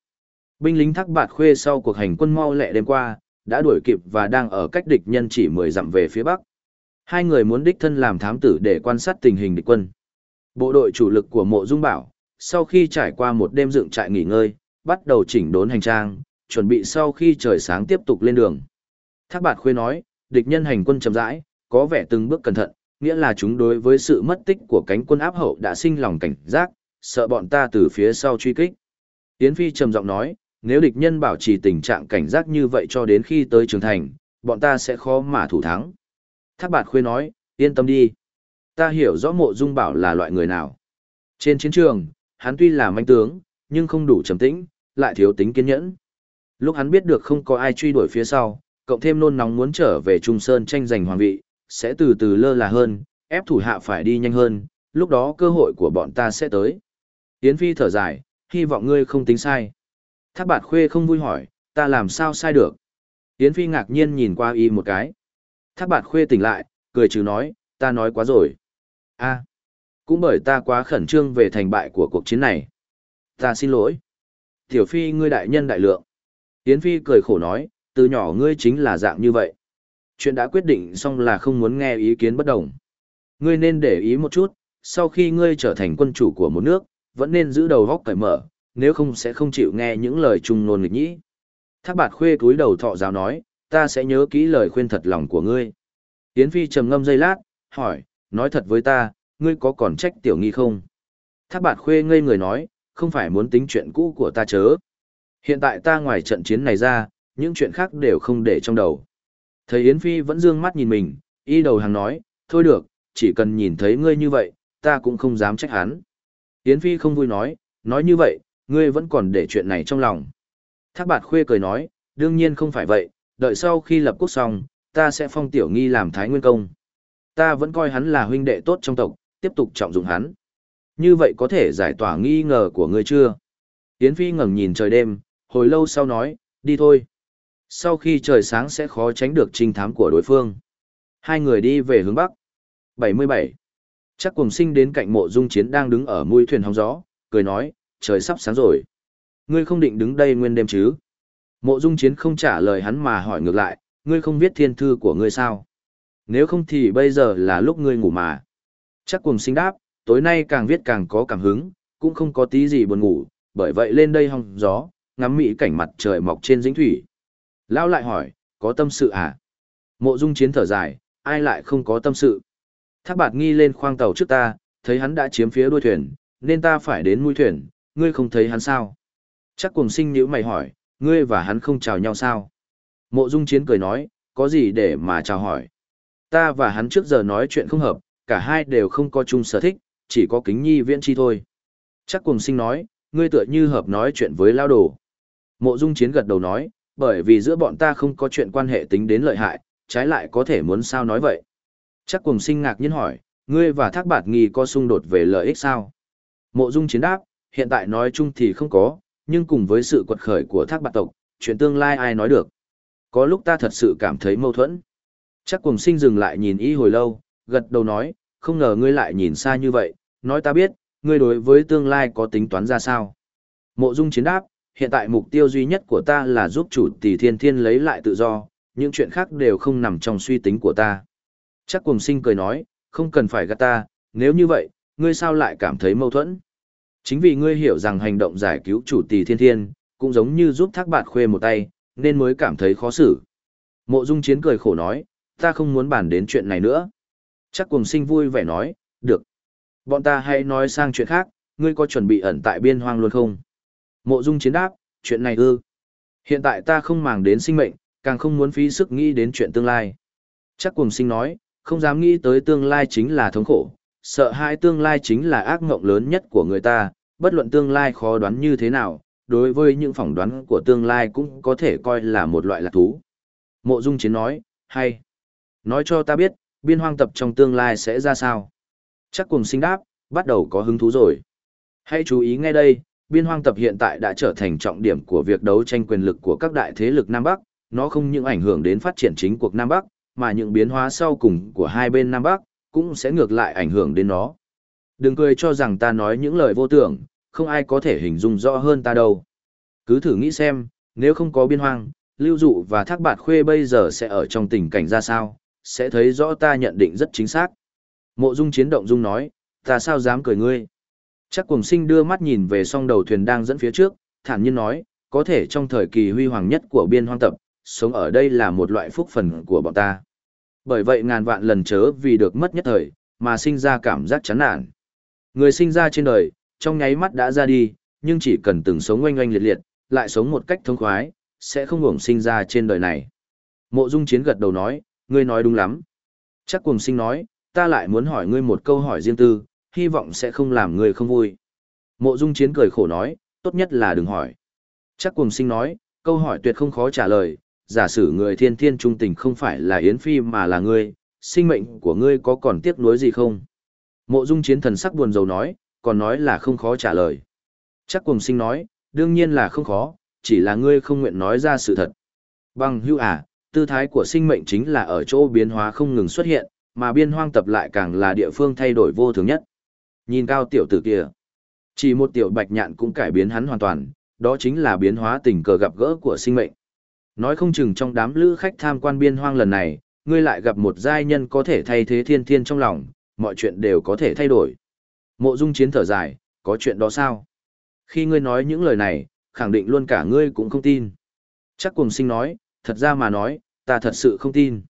Binh lính Thác Bạt Khuê sau cuộc hành quân mau lẹ đêm qua, đã đuổi kịp và đang ở cách địch nhân chỉ 10 dặm về phía bắc. Hai người muốn đích thân làm thám tử để quan sát tình hình địch quân. Bộ đội chủ lực của Mộ Dung Bảo, sau khi trải qua một đêm dựng trại nghỉ ngơi, bắt đầu chỉnh đốn hành trang, chuẩn bị sau khi trời sáng tiếp tục lên đường. Thác Bạt Khuê nói, địch nhân hành quân chậm rãi, có vẻ từng bước cẩn thận, nghĩa là chúng đối với sự mất tích của cánh quân áp hậu đã sinh lòng cảnh giác, sợ bọn ta từ phía sau truy kích. Yến Phi trầm giọng nói, nếu địch nhân bảo trì tình trạng cảnh giác như vậy cho đến khi tới trường thành, bọn ta sẽ khó mà thủ thắng. Thác bạt khuê nói, yên tâm đi. Ta hiểu rõ mộ dung bảo là loại người nào. Trên chiến trường, hắn tuy là manh tướng, nhưng không đủ trầm tĩnh, lại thiếu tính kiên nhẫn. Lúc hắn biết được không có ai truy đuổi phía sau, cộng thêm nôn nóng muốn trở về Trung Sơn tranh giành hoàng vị, sẽ từ từ lơ là hơn, ép thủ hạ phải đi nhanh hơn, lúc đó cơ hội của bọn ta sẽ tới. Yến Phi thở dài, hy vọng ngươi không tính sai. Thác bạt khuê không vui hỏi, ta làm sao sai được. Yến Phi ngạc nhiên nhìn qua y một cái. Thác bạt khuê tỉnh lại, cười chứ nói, ta nói quá rồi. a cũng bởi ta quá khẩn trương về thành bại của cuộc chiến này. Ta xin lỗi. Tiểu Phi ngươi đại nhân đại lượng. Yến Phi cười khổ nói, từ nhỏ ngươi chính là dạng như vậy. Chuyện đã quyết định xong là không muốn nghe ý kiến bất đồng. Ngươi nên để ý một chút, sau khi ngươi trở thành quân chủ của một nước, vẫn nên giữ đầu góc cởi mở, nếu không sẽ không chịu nghe những lời chung nôn nghịch nhĩ. Thác bạt khuê túi đầu thọ giáo nói, ta sẽ nhớ kỹ lời khuyên thật lòng của ngươi. Yến Phi trầm ngâm giây lát, hỏi, nói thật với ta, ngươi có còn trách tiểu nghi không? Thác bạt khuê ngây người nói, không phải muốn tính chuyện cũ của ta chớ. Hiện tại ta ngoài trận chiến này ra, những chuyện khác đều không để trong đầu. Thấy Yến Phi vẫn dương mắt nhìn mình, y đầu hàng nói, thôi được, chỉ cần nhìn thấy ngươi như vậy, ta cũng không dám trách hắn. Yến Phi không vui nói, nói như vậy, ngươi vẫn còn để chuyện này trong lòng. Thác bạt khuê cười nói, đương nhiên không phải vậy, đợi sau khi lập quốc xong, ta sẽ phong tiểu nghi làm thái nguyên công. Ta vẫn coi hắn là huynh đệ tốt trong tộc, tiếp tục trọng dụng hắn. Như vậy có thể giải tỏa nghi ngờ của ngươi chưa? Yến Phi ngẩng nhìn trời đêm, hồi lâu sau nói, đi thôi. Sau khi trời sáng sẽ khó tránh được trinh thám của đối phương. Hai người đi về hướng Bắc. 77. Chắc cùng sinh đến cạnh mộ dung chiến đang đứng ở mũi thuyền hóng gió, cười nói, trời sắp sáng rồi. Ngươi không định đứng đây nguyên đêm chứ? Mộ dung chiến không trả lời hắn mà hỏi ngược lại, ngươi không viết thiên thư của ngươi sao? Nếu không thì bây giờ là lúc ngươi ngủ mà. Chắc cùng sinh đáp, tối nay càng viết càng có cảm hứng, cũng không có tí gì buồn ngủ, bởi vậy lên đây hong gió, ngắm mỹ cảnh mặt trời mọc trên dĩnh thủy. Lão lại hỏi, có tâm sự à? Mộ dung chiến thở dài, ai lại không có tâm sự? Thác bạt nghi lên khoang tàu trước ta, thấy hắn đã chiếm phía đuôi thuyền, nên ta phải đến mũi thuyền, ngươi không thấy hắn sao? Chắc cùng sinh nhữ mày hỏi, ngươi và hắn không chào nhau sao? Mộ dung chiến cười nói, có gì để mà chào hỏi? Ta và hắn trước giờ nói chuyện không hợp, cả hai đều không có chung sở thích, chỉ có kính nhi viễn chi thôi. Chắc cùng sinh nói, ngươi tựa như hợp nói chuyện với lao đồ. Mộ dung chiến gật đầu nói, bởi vì giữa bọn ta không có chuyện quan hệ tính đến lợi hại, trái lại có thể muốn sao nói vậy. Chắc cùng sinh ngạc nhiên hỏi, ngươi và thác bạt nghi có xung đột về lợi ích sao? Mộ dung chiến đáp, hiện tại nói chung thì không có, nhưng cùng với sự quật khởi của thác bạt tộc, chuyện tương lai ai nói được. Có lúc ta thật sự cảm thấy mâu thuẫn. Chắc cùng sinh dừng lại nhìn y hồi lâu, gật đầu nói, không ngờ ngươi lại nhìn xa như vậy, nói ta biết, ngươi đối với tương lai có tính toán ra sao. Mộ dung chiến đáp, hiện tại mục tiêu duy nhất của ta là giúp chủ tỷ thiên thiên lấy lại tự do, những chuyện khác đều không nằm trong suy tính của ta. Chắc cùng sinh cười nói, không cần phải gắt ta, nếu như vậy, ngươi sao lại cảm thấy mâu thuẫn? Chính vì ngươi hiểu rằng hành động giải cứu chủ tỷ thiên thiên, cũng giống như giúp thác bạt khuê một tay, nên mới cảm thấy khó xử. Mộ dung chiến cười khổ nói, ta không muốn bàn đến chuyện này nữa. Chắc cùng sinh vui vẻ nói, được. Bọn ta hãy nói sang chuyện khác, ngươi có chuẩn bị ẩn tại biên hoang luôn không? Mộ dung chiến đáp, chuyện này ư. Hiện tại ta không màng đến sinh mệnh, càng không muốn phí sức nghĩ đến chuyện tương lai. Chắc cùng sinh nói, không dám nghĩ tới tương lai chính là thống khổ, sợ hãi tương lai chính là ác mộng lớn nhất của người ta, bất luận tương lai khó đoán như thế nào, đối với những phỏng đoán của tương lai cũng có thể coi là một loại lạc thú. Mộ Dung Chiến nói, hay. Nói cho ta biết, biên hoang tập trong tương lai sẽ ra sao. Chắc cùng sinh đáp, bắt đầu có hứng thú rồi. Hãy chú ý ngay đây, biên hoang tập hiện tại đã trở thành trọng điểm của việc đấu tranh quyền lực của các đại thế lực Nam Bắc, nó không những ảnh hưởng đến phát triển chính cuộc Nam Bắc, mà những biến hóa sau cùng của hai bên Nam Bắc, cũng sẽ ngược lại ảnh hưởng đến nó. Đừng cười cho rằng ta nói những lời vô tưởng, không ai có thể hình dung rõ hơn ta đâu. Cứ thử nghĩ xem, nếu không có biên hoang, lưu dụ và thác bạt khuê bây giờ sẽ ở trong tình cảnh ra sao, sẽ thấy rõ ta nhận định rất chính xác. Mộ dung chiến động dung nói, ta sao dám cười ngươi. Chắc cùng sinh đưa mắt nhìn về song đầu thuyền đang dẫn phía trước, thản nhiên nói, có thể trong thời kỳ huy hoàng nhất của biên hoang tập, sống ở đây là một loại phúc phần của bọn ta. Bởi vậy ngàn vạn lần chớ vì được mất nhất thời, mà sinh ra cảm giác chán nản. Người sinh ra trên đời, trong nháy mắt đã ra đi, nhưng chỉ cần từng sống oanh oanh liệt liệt, lại sống một cách thông khoái, sẽ không hưởng sinh ra trên đời này. Mộ Dung Chiến gật đầu nói, ngươi nói đúng lắm. Chắc cùng sinh nói, ta lại muốn hỏi ngươi một câu hỏi riêng tư, hy vọng sẽ không làm ngươi không vui. Mộ Dung Chiến cười khổ nói, tốt nhất là đừng hỏi. Chắc cùng sinh nói, câu hỏi tuyệt không khó trả lời, giả sử người thiên thiên trung tình không phải là Yến Phi mà là ngươi, sinh mệnh của ngươi có còn tiếc nuối gì không? Mộ Dung Chiến thần sắc buồn rầu nói, còn nói là không khó trả lời. Chắc cùng sinh nói, đương nhiên là không khó, chỉ là ngươi không nguyện nói ra sự thật. Bằng hưu à, tư thái của sinh mệnh chính là ở chỗ biến hóa không ngừng xuất hiện, mà biên hoang tập lại càng là địa phương thay đổi vô thường nhất. Nhìn cao tiểu tử kia, chỉ một tiểu bạch nhạn cũng cải biến hắn hoàn toàn, đó chính là biến hóa tình cờ gặp gỡ của sinh mệnh. Nói không chừng trong đám lữ khách tham quan biên hoang lần này, ngươi lại gặp một giai nhân có thể thay thế thiên thiên trong lòng, mọi chuyện đều có thể thay đổi. Mộ dung chiến thở dài, có chuyện đó sao? Khi ngươi nói những lời này, khẳng định luôn cả ngươi cũng không tin. Chắc cùng sinh nói, thật ra mà nói, ta thật sự không tin.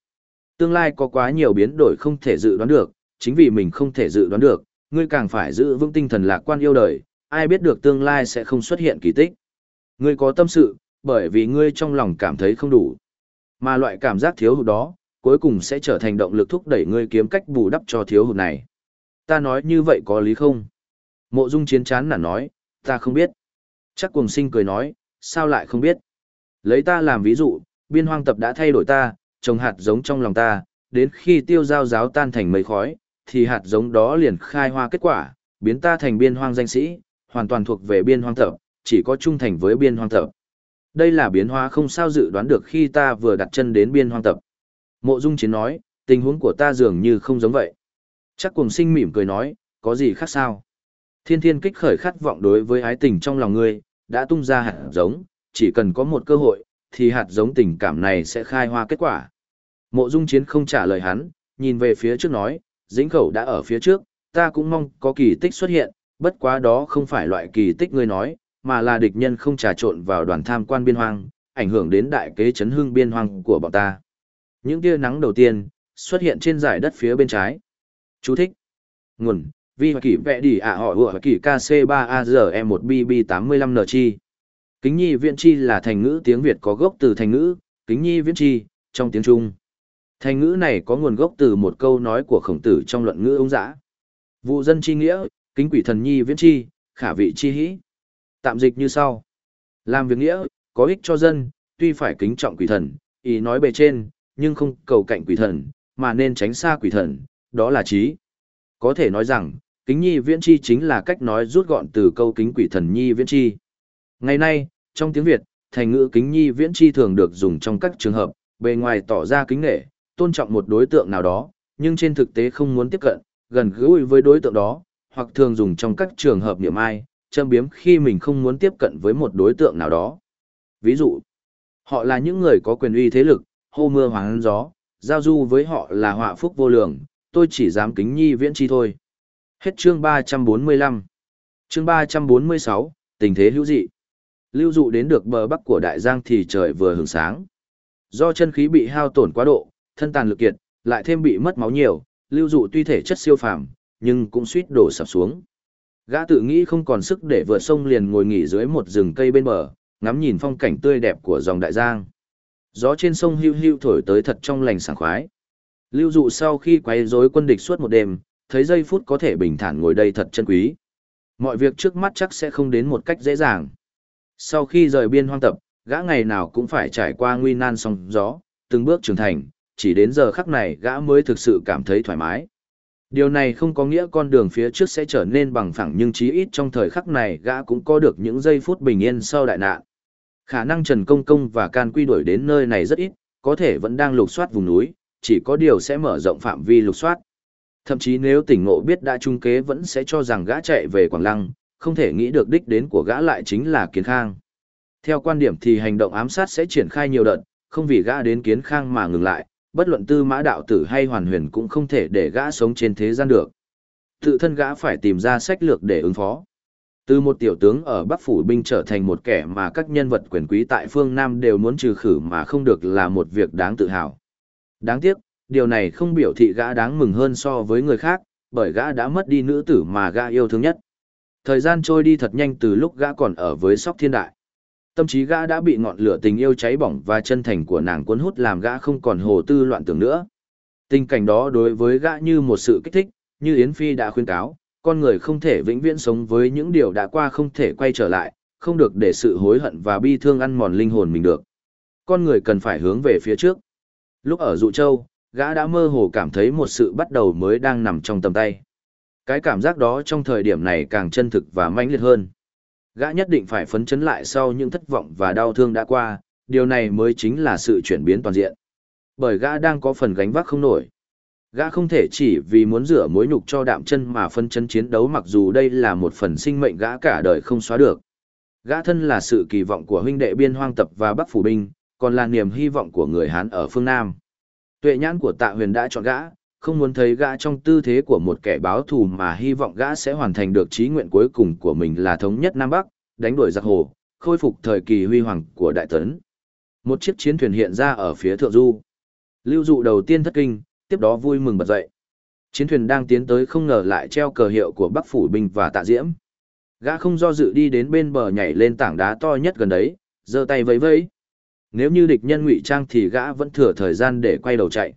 Tương lai có quá nhiều biến đổi không thể dự đoán được, chính vì mình không thể dự đoán được, ngươi càng phải giữ vững tinh thần lạc quan yêu đời, ai biết được tương lai sẽ không xuất hiện kỳ tích. Ngươi có tâm sự, bởi vì ngươi trong lòng cảm thấy không đủ. Mà loại cảm giác thiếu hụt đó, cuối cùng sẽ trở thành động lực thúc đẩy ngươi kiếm cách bù đắp cho thiếu hụt này. Ta nói như vậy có lý không? Mộ Dung chiến chán nản nói, ta không biết. Chắc cùng sinh cười nói, sao lại không biết? Lấy ta làm ví dụ, biên hoang tập đã thay đổi ta, trồng hạt giống trong lòng ta, đến khi tiêu giao giáo tan thành mây khói, thì hạt giống đó liền khai hoa kết quả, biến ta thành biên hoang danh sĩ, hoàn toàn thuộc về biên hoang tập, chỉ có trung thành với biên hoang tập. Đây là biến hóa không sao dự đoán được khi ta vừa đặt chân đến biên hoang tập. Mộ Dung Chiến nói, tình huống của ta dường như không giống vậy. Chắc cùng sinh mỉm cười nói, có gì khác sao? Thiên thiên kích khởi khát vọng đối với ái tình trong lòng ngươi, đã tung ra hạt giống, chỉ cần có một cơ hội, thì hạt giống tình cảm này sẽ khai hoa kết quả. Mộ Dung Chiến không trả lời hắn, nhìn về phía trước nói, dĩnh khẩu đã ở phía trước, ta cũng mong có kỳ tích xuất hiện, bất quá đó không phải loại kỳ tích ngươi nói, mà là địch nhân không trà trộn vào đoàn tham quan biên hoang, ảnh hưởng đến đại kế chấn hương biên hoang của bọn ta. Những tia nắng đầu tiên, xuất hiện trên giải đất phía bên trái. Chú thích. Nguồn, vi kỷ Vệ Đỉ ạ họ vừa kỷ KC3AZE1BB85N chi. Kính nhi viễn chi là thành ngữ tiếng Việt có gốc từ thành ngữ, kính nhi viễn chi, trong tiếng Trung. Thành ngữ này có nguồn gốc từ một câu nói của khổng tử trong luận ngữ ông giã. Vụ dân chi nghĩa, kính quỷ thần nhi viễn chi, khả vị chi hĩ. Tạm dịch như sau. Làm việc nghĩa, có ích cho dân, tuy phải kính trọng quỷ thần, ý nói bề trên, nhưng không cầu cạnh quỷ thần, mà nên tránh xa quỷ thần, đó là trí. Có thể nói rằng, kính nhi viễn chi chính là cách nói rút gọn từ câu kính quỷ thần nhi viễn chi. Ngày nay, trong tiếng Việt, thành ngữ kính nhi viễn chi thường được dùng trong các trường hợp, bề ngoài tỏ ra kính nghệ, tôn trọng một đối tượng nào đó, nhưng trên thực tế không muốn tiếp cận, gần gũi với đối tượng đó, hoặc thường dùng trong các trường hợp niệm ai, châm biếm khi mình không muốn tiếp cận với một đối tượng nào đó. Ví dụ, họ là những người có quyền uy thế lực, hô mưa hoàng gió, giao du với họ là họa phúc vô lượng, tôi chỉ dám kính nhi viễn chi thôi. Hết chương 345. Chương 346, tình thế hữu dị. Lưu dụ đến được bờ bắc của đại giang thì trời vừa hưởng sáng. Do chân khí bị hao tổn quá độ, thân tàn lực kiệt, lại thêm bị mất máu nhiều, lưu dụ tuy thể chất siêu phàm, nhưng cũng suýt đổ sập xuống. Gã tự nghĩ không còn sức để vượt sông liền ngồi nghỉ dưới một rừng cây bên bờ, ngắm nhìn phong cảnh tươi đẹp của dòng đại giang. Gió trên sông hưu hưu thổi tới thật trong lành sảng khoái. Lưu dụ sau khi quay rối quân địch suốt một đêm, thấy giây phút có thể bình thản ngồi đây thật chân quý. Mọi việc trước mắt chắc sẽ không đến một cách dễ dàng. Sau khi rời biên hoang tập, gã ngày nào cũng phải trải qua nguy nan sóng gió, từng bước trưởng thành, chỉ đến giờ khắc này gã mới thực sự cảm thấy thoải mái. Điều này không có nghĩa con đường phía trước sẽ trở nên bằng phẳng nhưng chí ít trong thời khắc này gã cũng có được những giây phút bình yên sau đại nạn. Khả năng Trần Công Công và Can Quy đuổi đến nơi này rất ít, có thể vẫn đang lục soát vùng núi, chỉ có điều sẽ mở rộng phạm vi lục soát. Thậm chí nếu tỉnh ngộ biết đã trung kế vẫn sẽ cho rằng gã chạy về Quảng Lăng, không thể nghĩ được đích đến của gã lại chính là Kiến Khang. Theo quan điểm thì hành động ám sát sẽ triển khai nhiều đợt, không vì gã đến Kiến Khang mà ngừng lại, bất luận tư mã đạo tử hay hoàn huyền cũng không thể để gã sống trên thế gian được. Tự thân gã phải tìm ra sách lược để ứng phó. Từ một tiểu tướng ở Bắc Phủ Binh trở thành một kẻ mà các nhân vật quyền quý tại phương Nam đều muốn trừ khử mà không được là một việc đáng tự hào. Đáng tiếc, điều này không biểu thị gã đáng mừng hơn so với người khác, bởi gã đã mất đi nữ tử mà gã yêu thương nhất. Thời gian trôi đi thật nhanh từ lúc gã còn ở với sóc thiên đại. Tâm trí gã đã bị ngọn lửa tình yêu cháy bỏng và chân thành của nàng cuốn hút làm gã không còn hồ tư loạn tưởng nữa. Tình cảnh đó đối với gã như một sự kích thích, như Yến Phi đã khuyên cáo, con người không thể vĩnh viễn sống với những điều đã qua không thể quay trở lại, không được để sự hối hận và bi thương ăn mòn linh hồn mình được. Con người cần phải hướng về phía trước. Lúc ở Dụ Châu, gã đã mơ hồ cảm thấy một sự bắt đầu mới đang nằm trong tầm tay. Cái cảm giác đó trong thời điểm này càng chân thực và mãnh liệt hơn. Gã nhất định phải phấn chấn lại sau những thất vọng và đau thương đã qua, điều này mới chính là sự chuyển biến toàn diện. Bởi gã đang có phần gánh vác không nổi. Gã không thể chỉ vì muốn rửa mối nhục cho đạm chân mà phân chân chiến đấu mặc dù đây là một phần sinh mệnh gã cả đời không xóa được. Gã thân là sự kỳ vọng của huynh đệ biên hoang tập và bắc phủ binh, còn là niềm hy vọng của người Hán ở phương Nam. Tuệ nhãn của tạ huyền đã chọn gã, không muốn thấy gã trong tư thế của một kẻ báo thù mà hy vọng gã sẽ hoàn thành được trí nguyện cuối cùng của mình là thống nhất Nam Bắc, đánh đuổi giặc hồ, khôi phục thời kỳ huy hoàng của Đại Tấn. Một chiếc chiến thuyền hiện ra ở phía thượng du. Lưu dụ đầu tiên thất kinh, tiếp đó vui mừng bật dậy. Chiến thuyền đang tiến tới không ngờ lại treo cờ hiệu của Bắc Phủ Binh và Tạ Diễm. Gã không do dự đi đến bên bờ nhảy lên tảng đá to nhất gần đấy, giơ tay vẫy vẫy. Nếu như địch nhân ngụy trang thì gã vẫn thừa thời gian để quay đầu chạy.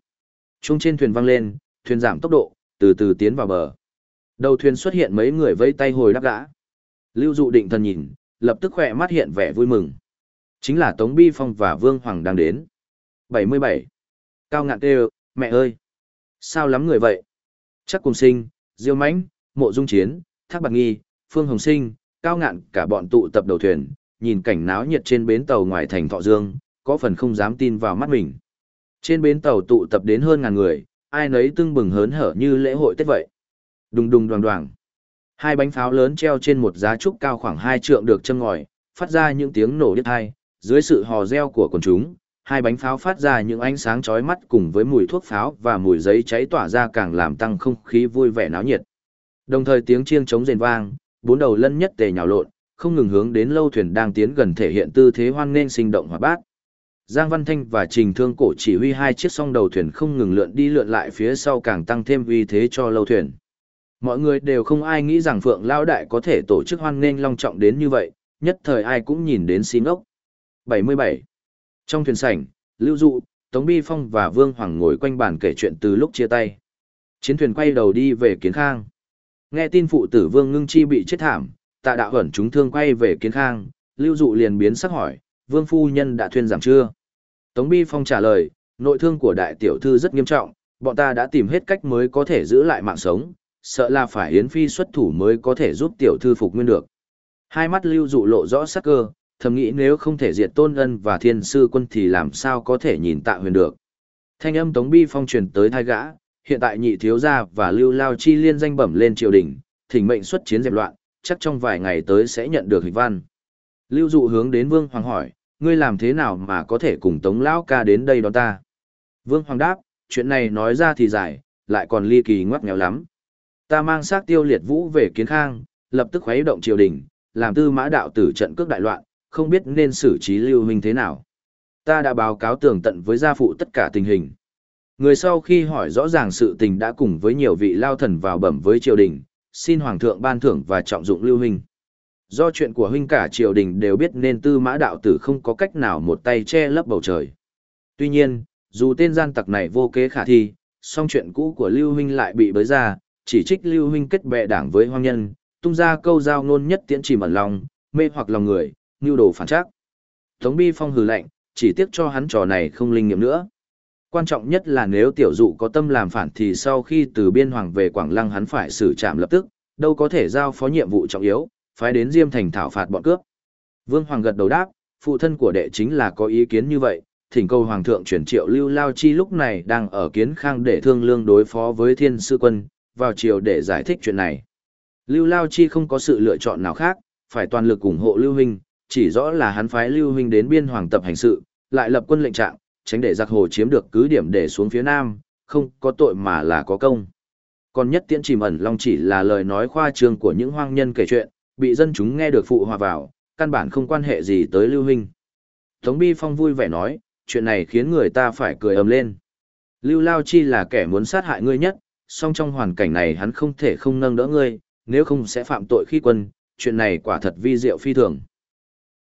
Trung trên thuyền văng lên, thuyền giảm tốc độ, từ từ tiến vào bờ. Đầu thuyền xuất hiện mấy người vẫy tay hồi đáp gã. Lưu dụ định thần nhìn, lập tức khỏe mắt hiện vẻ vui mừng. Chính là Tống Bi Phong và Vương Hoàng đang đến. 77. Cao ngạn kêu, mẹ ơi! Sao lắm người vậy? Chắc cùng sinh, Diêu Mãnh, Mộ Dung Chiến, Thác Bạc Nghi, Phương Hồng Sinh, Cao ngạn cả bọn tụ tập đầu thuyền, nhìn cảnh náo nhiệt trên bến tàu ngoài thành Thọ Dương, có phần không dám tin vào mắt mình. Trên bến tàu tụ tập đến hơn ngàn người, ai nấy tưng bừng hớn hở như lễ hội Tết vậy. Đùng đùng đoàng đoàng. Hai bánh pháo lớn treo trên một giá trúc cao khoảng hai trượng được châm ngòi, phát ra những tiếng nổ điếc tai, dưới sự hò reo của quần chúng, hai bánh pháo phát ra những ánh sáng chói mắt cùng với mùi thuốc pháo và mùi giấy cháy tỏa ra càng làm tăng không khí vui vẻ náo nhiệt. Đồng thời tiếng chiêng trống rền vang, bốn đầu lân nhất tề nhào lộn, không ngừng hướng đến lâu thuyền đang tiến gần thể hiện tư thế hoan nghênh sinh động hoạt bát. Giang Văn Thanh và Trình Thương Cổ chỉ huy hai chiếc song đầu thuyền không ngừng lượn đi lượn lại phía sau càng tăng thêm uy thế cho lâu thuyền. Mọi người đều không ai nghĩ rằng Phượng Lao Đại có thể tổ chức hoan nghênh long trọng đến như vậy, nhất thời ai cũng nhìn đến xin ốc. 77. Trong thuyền sảnh, Lưu Dụ, Tống Bi Phong và Vương Hoàng ngồi quanh bàn kể chuyện từ lúc chia tay. Chiến thuyền quay đầu đi về Kiến Khang. Nghe tin phụ tử Vương Ngưng Chi bị chết thảm, tạ đạo ẩn chúng thương quay về Kiến Khang, Lưu Dụ liền biến sắc hỏi, Vương Phu Nhân đã thuyên giảm chưa? Tống Bi Phong trả lời, nội thương của đại tiểu thư rất nghiêm trọng, bọn ta đã tìm hết cách mới có thể giữ lại mạng sống, sợ là phải Yến Phi xuất thủ mới có thể giúp tiểu thư phục nguyên được. Hai mắt lưu dụ lộ rõ sắc cơ, thầm nghĩ nếu không thể diệt tôn ân và thiên sư quân thì làm sao có thể nhìn tạ huyền được. Thanh âm Tống Bi Phong truyền tới thai gã, hiện tại nhị thiếu gia và lưu lao chi liên danh bẩm lên triều đình, thỉnh mệnh xuất chiến dẹp loạn, chắc trong vài ngày tới sẽ nhận được hình văn. Lưu dụ hướng đến Vương Hoàng hỏi, ngươi làm thế nào mà có thể cùng Tống Lão ca đến đây đón ta? Vương Hoàng đáp, chuyện này nói ra thì dài, lại còn ly kỳ ngoắc nghèo lắm. Ta mang xác tiêu liệt vũ về kiến khang, lập tức khuấy động triều đình, làm tư mã đạo tử trận cước đại loạn, không biết nên xử trí lưu huynh thế nào. Ta đã báo cáo tường tận với gia phụ tất cả tình hình. Người sau khi hỏi rõ ràng sự tình đã cùng với nhiều vị lao thần vào bẩm với triều đình, xin hoàng thượng ban thưởng và trọng dụng lưu huynh. Do chuyện của huynh cả triều đình đều biết nên tư mã đạo tử không có cách nào một tay che lấp bầu trời. Tuy nhiên, dù tên gian tặc này vô kế khả thi, song chuyện cũ của lưu huynh lại bị bới ra, chỉ trích lưu huynh kết bè đảng với hoang nhân, tung ra câu giao ngôn nhất tiễn chỉ ẩn lòng, mê hoặc lòng người, nưu đồ phản trắc. Tống Bi Phong hừ lạnh, chỉ tiếc cho hắn trò này không linh nghiệm nữa. Quan trọng nhất là nếu tiểu dụ có tâm làm phản thì sau khi từ biên hoàng về Quảng Lăng hắn phải xử trảm lập tức, đâu có thể giao phó nhiệm vụ trọng yếu, phái đến Diêm Thành thảo phạt bọn cướp. Vương Hoàng gật đầu đáp, phụ thân của đệ chính là có ý kiến như vậy, thỉnh cầu Hoàng thượng chuyển triệu Lưu Lao Chi lúc này đang ở kiến khang để thương lương đối phó với thiên sư quân, vào triều để giải thích chuyện này. Lưu Lao Chi không có sự lựa chọn nào khác, phải toàn lực ủng hộ Lưu Huynh, chỉ rõ là hắn phái Lưu Huynh đến biên hoàng tập hành sự, lại lập quân lệnh trạng, tránh để giặc hồ chiếm được cứ điểm để xuống phía nam, không có tội mà là có công. Còn nhất tiễn chìm ẩn long chỉ là lời nói khoa trương của những hoang nhân kể chuyện, bị dân chúng nghe được phụ hòa vào, căn bản không quan hệ gì tới Lưu Huynh. Tống Bi Phong vui vẻ nói, chuyện này khiến người ta phải cười ầm lên. Lưu Lao Chi là kẻ muốn sát hại ngươi nhất, song trong hoàn cảnh này hắn không thể không nâng đỡ ngươi, nếu không sẽ phạm tội khi quân, chuyện này quả thật vi diệu phi thường.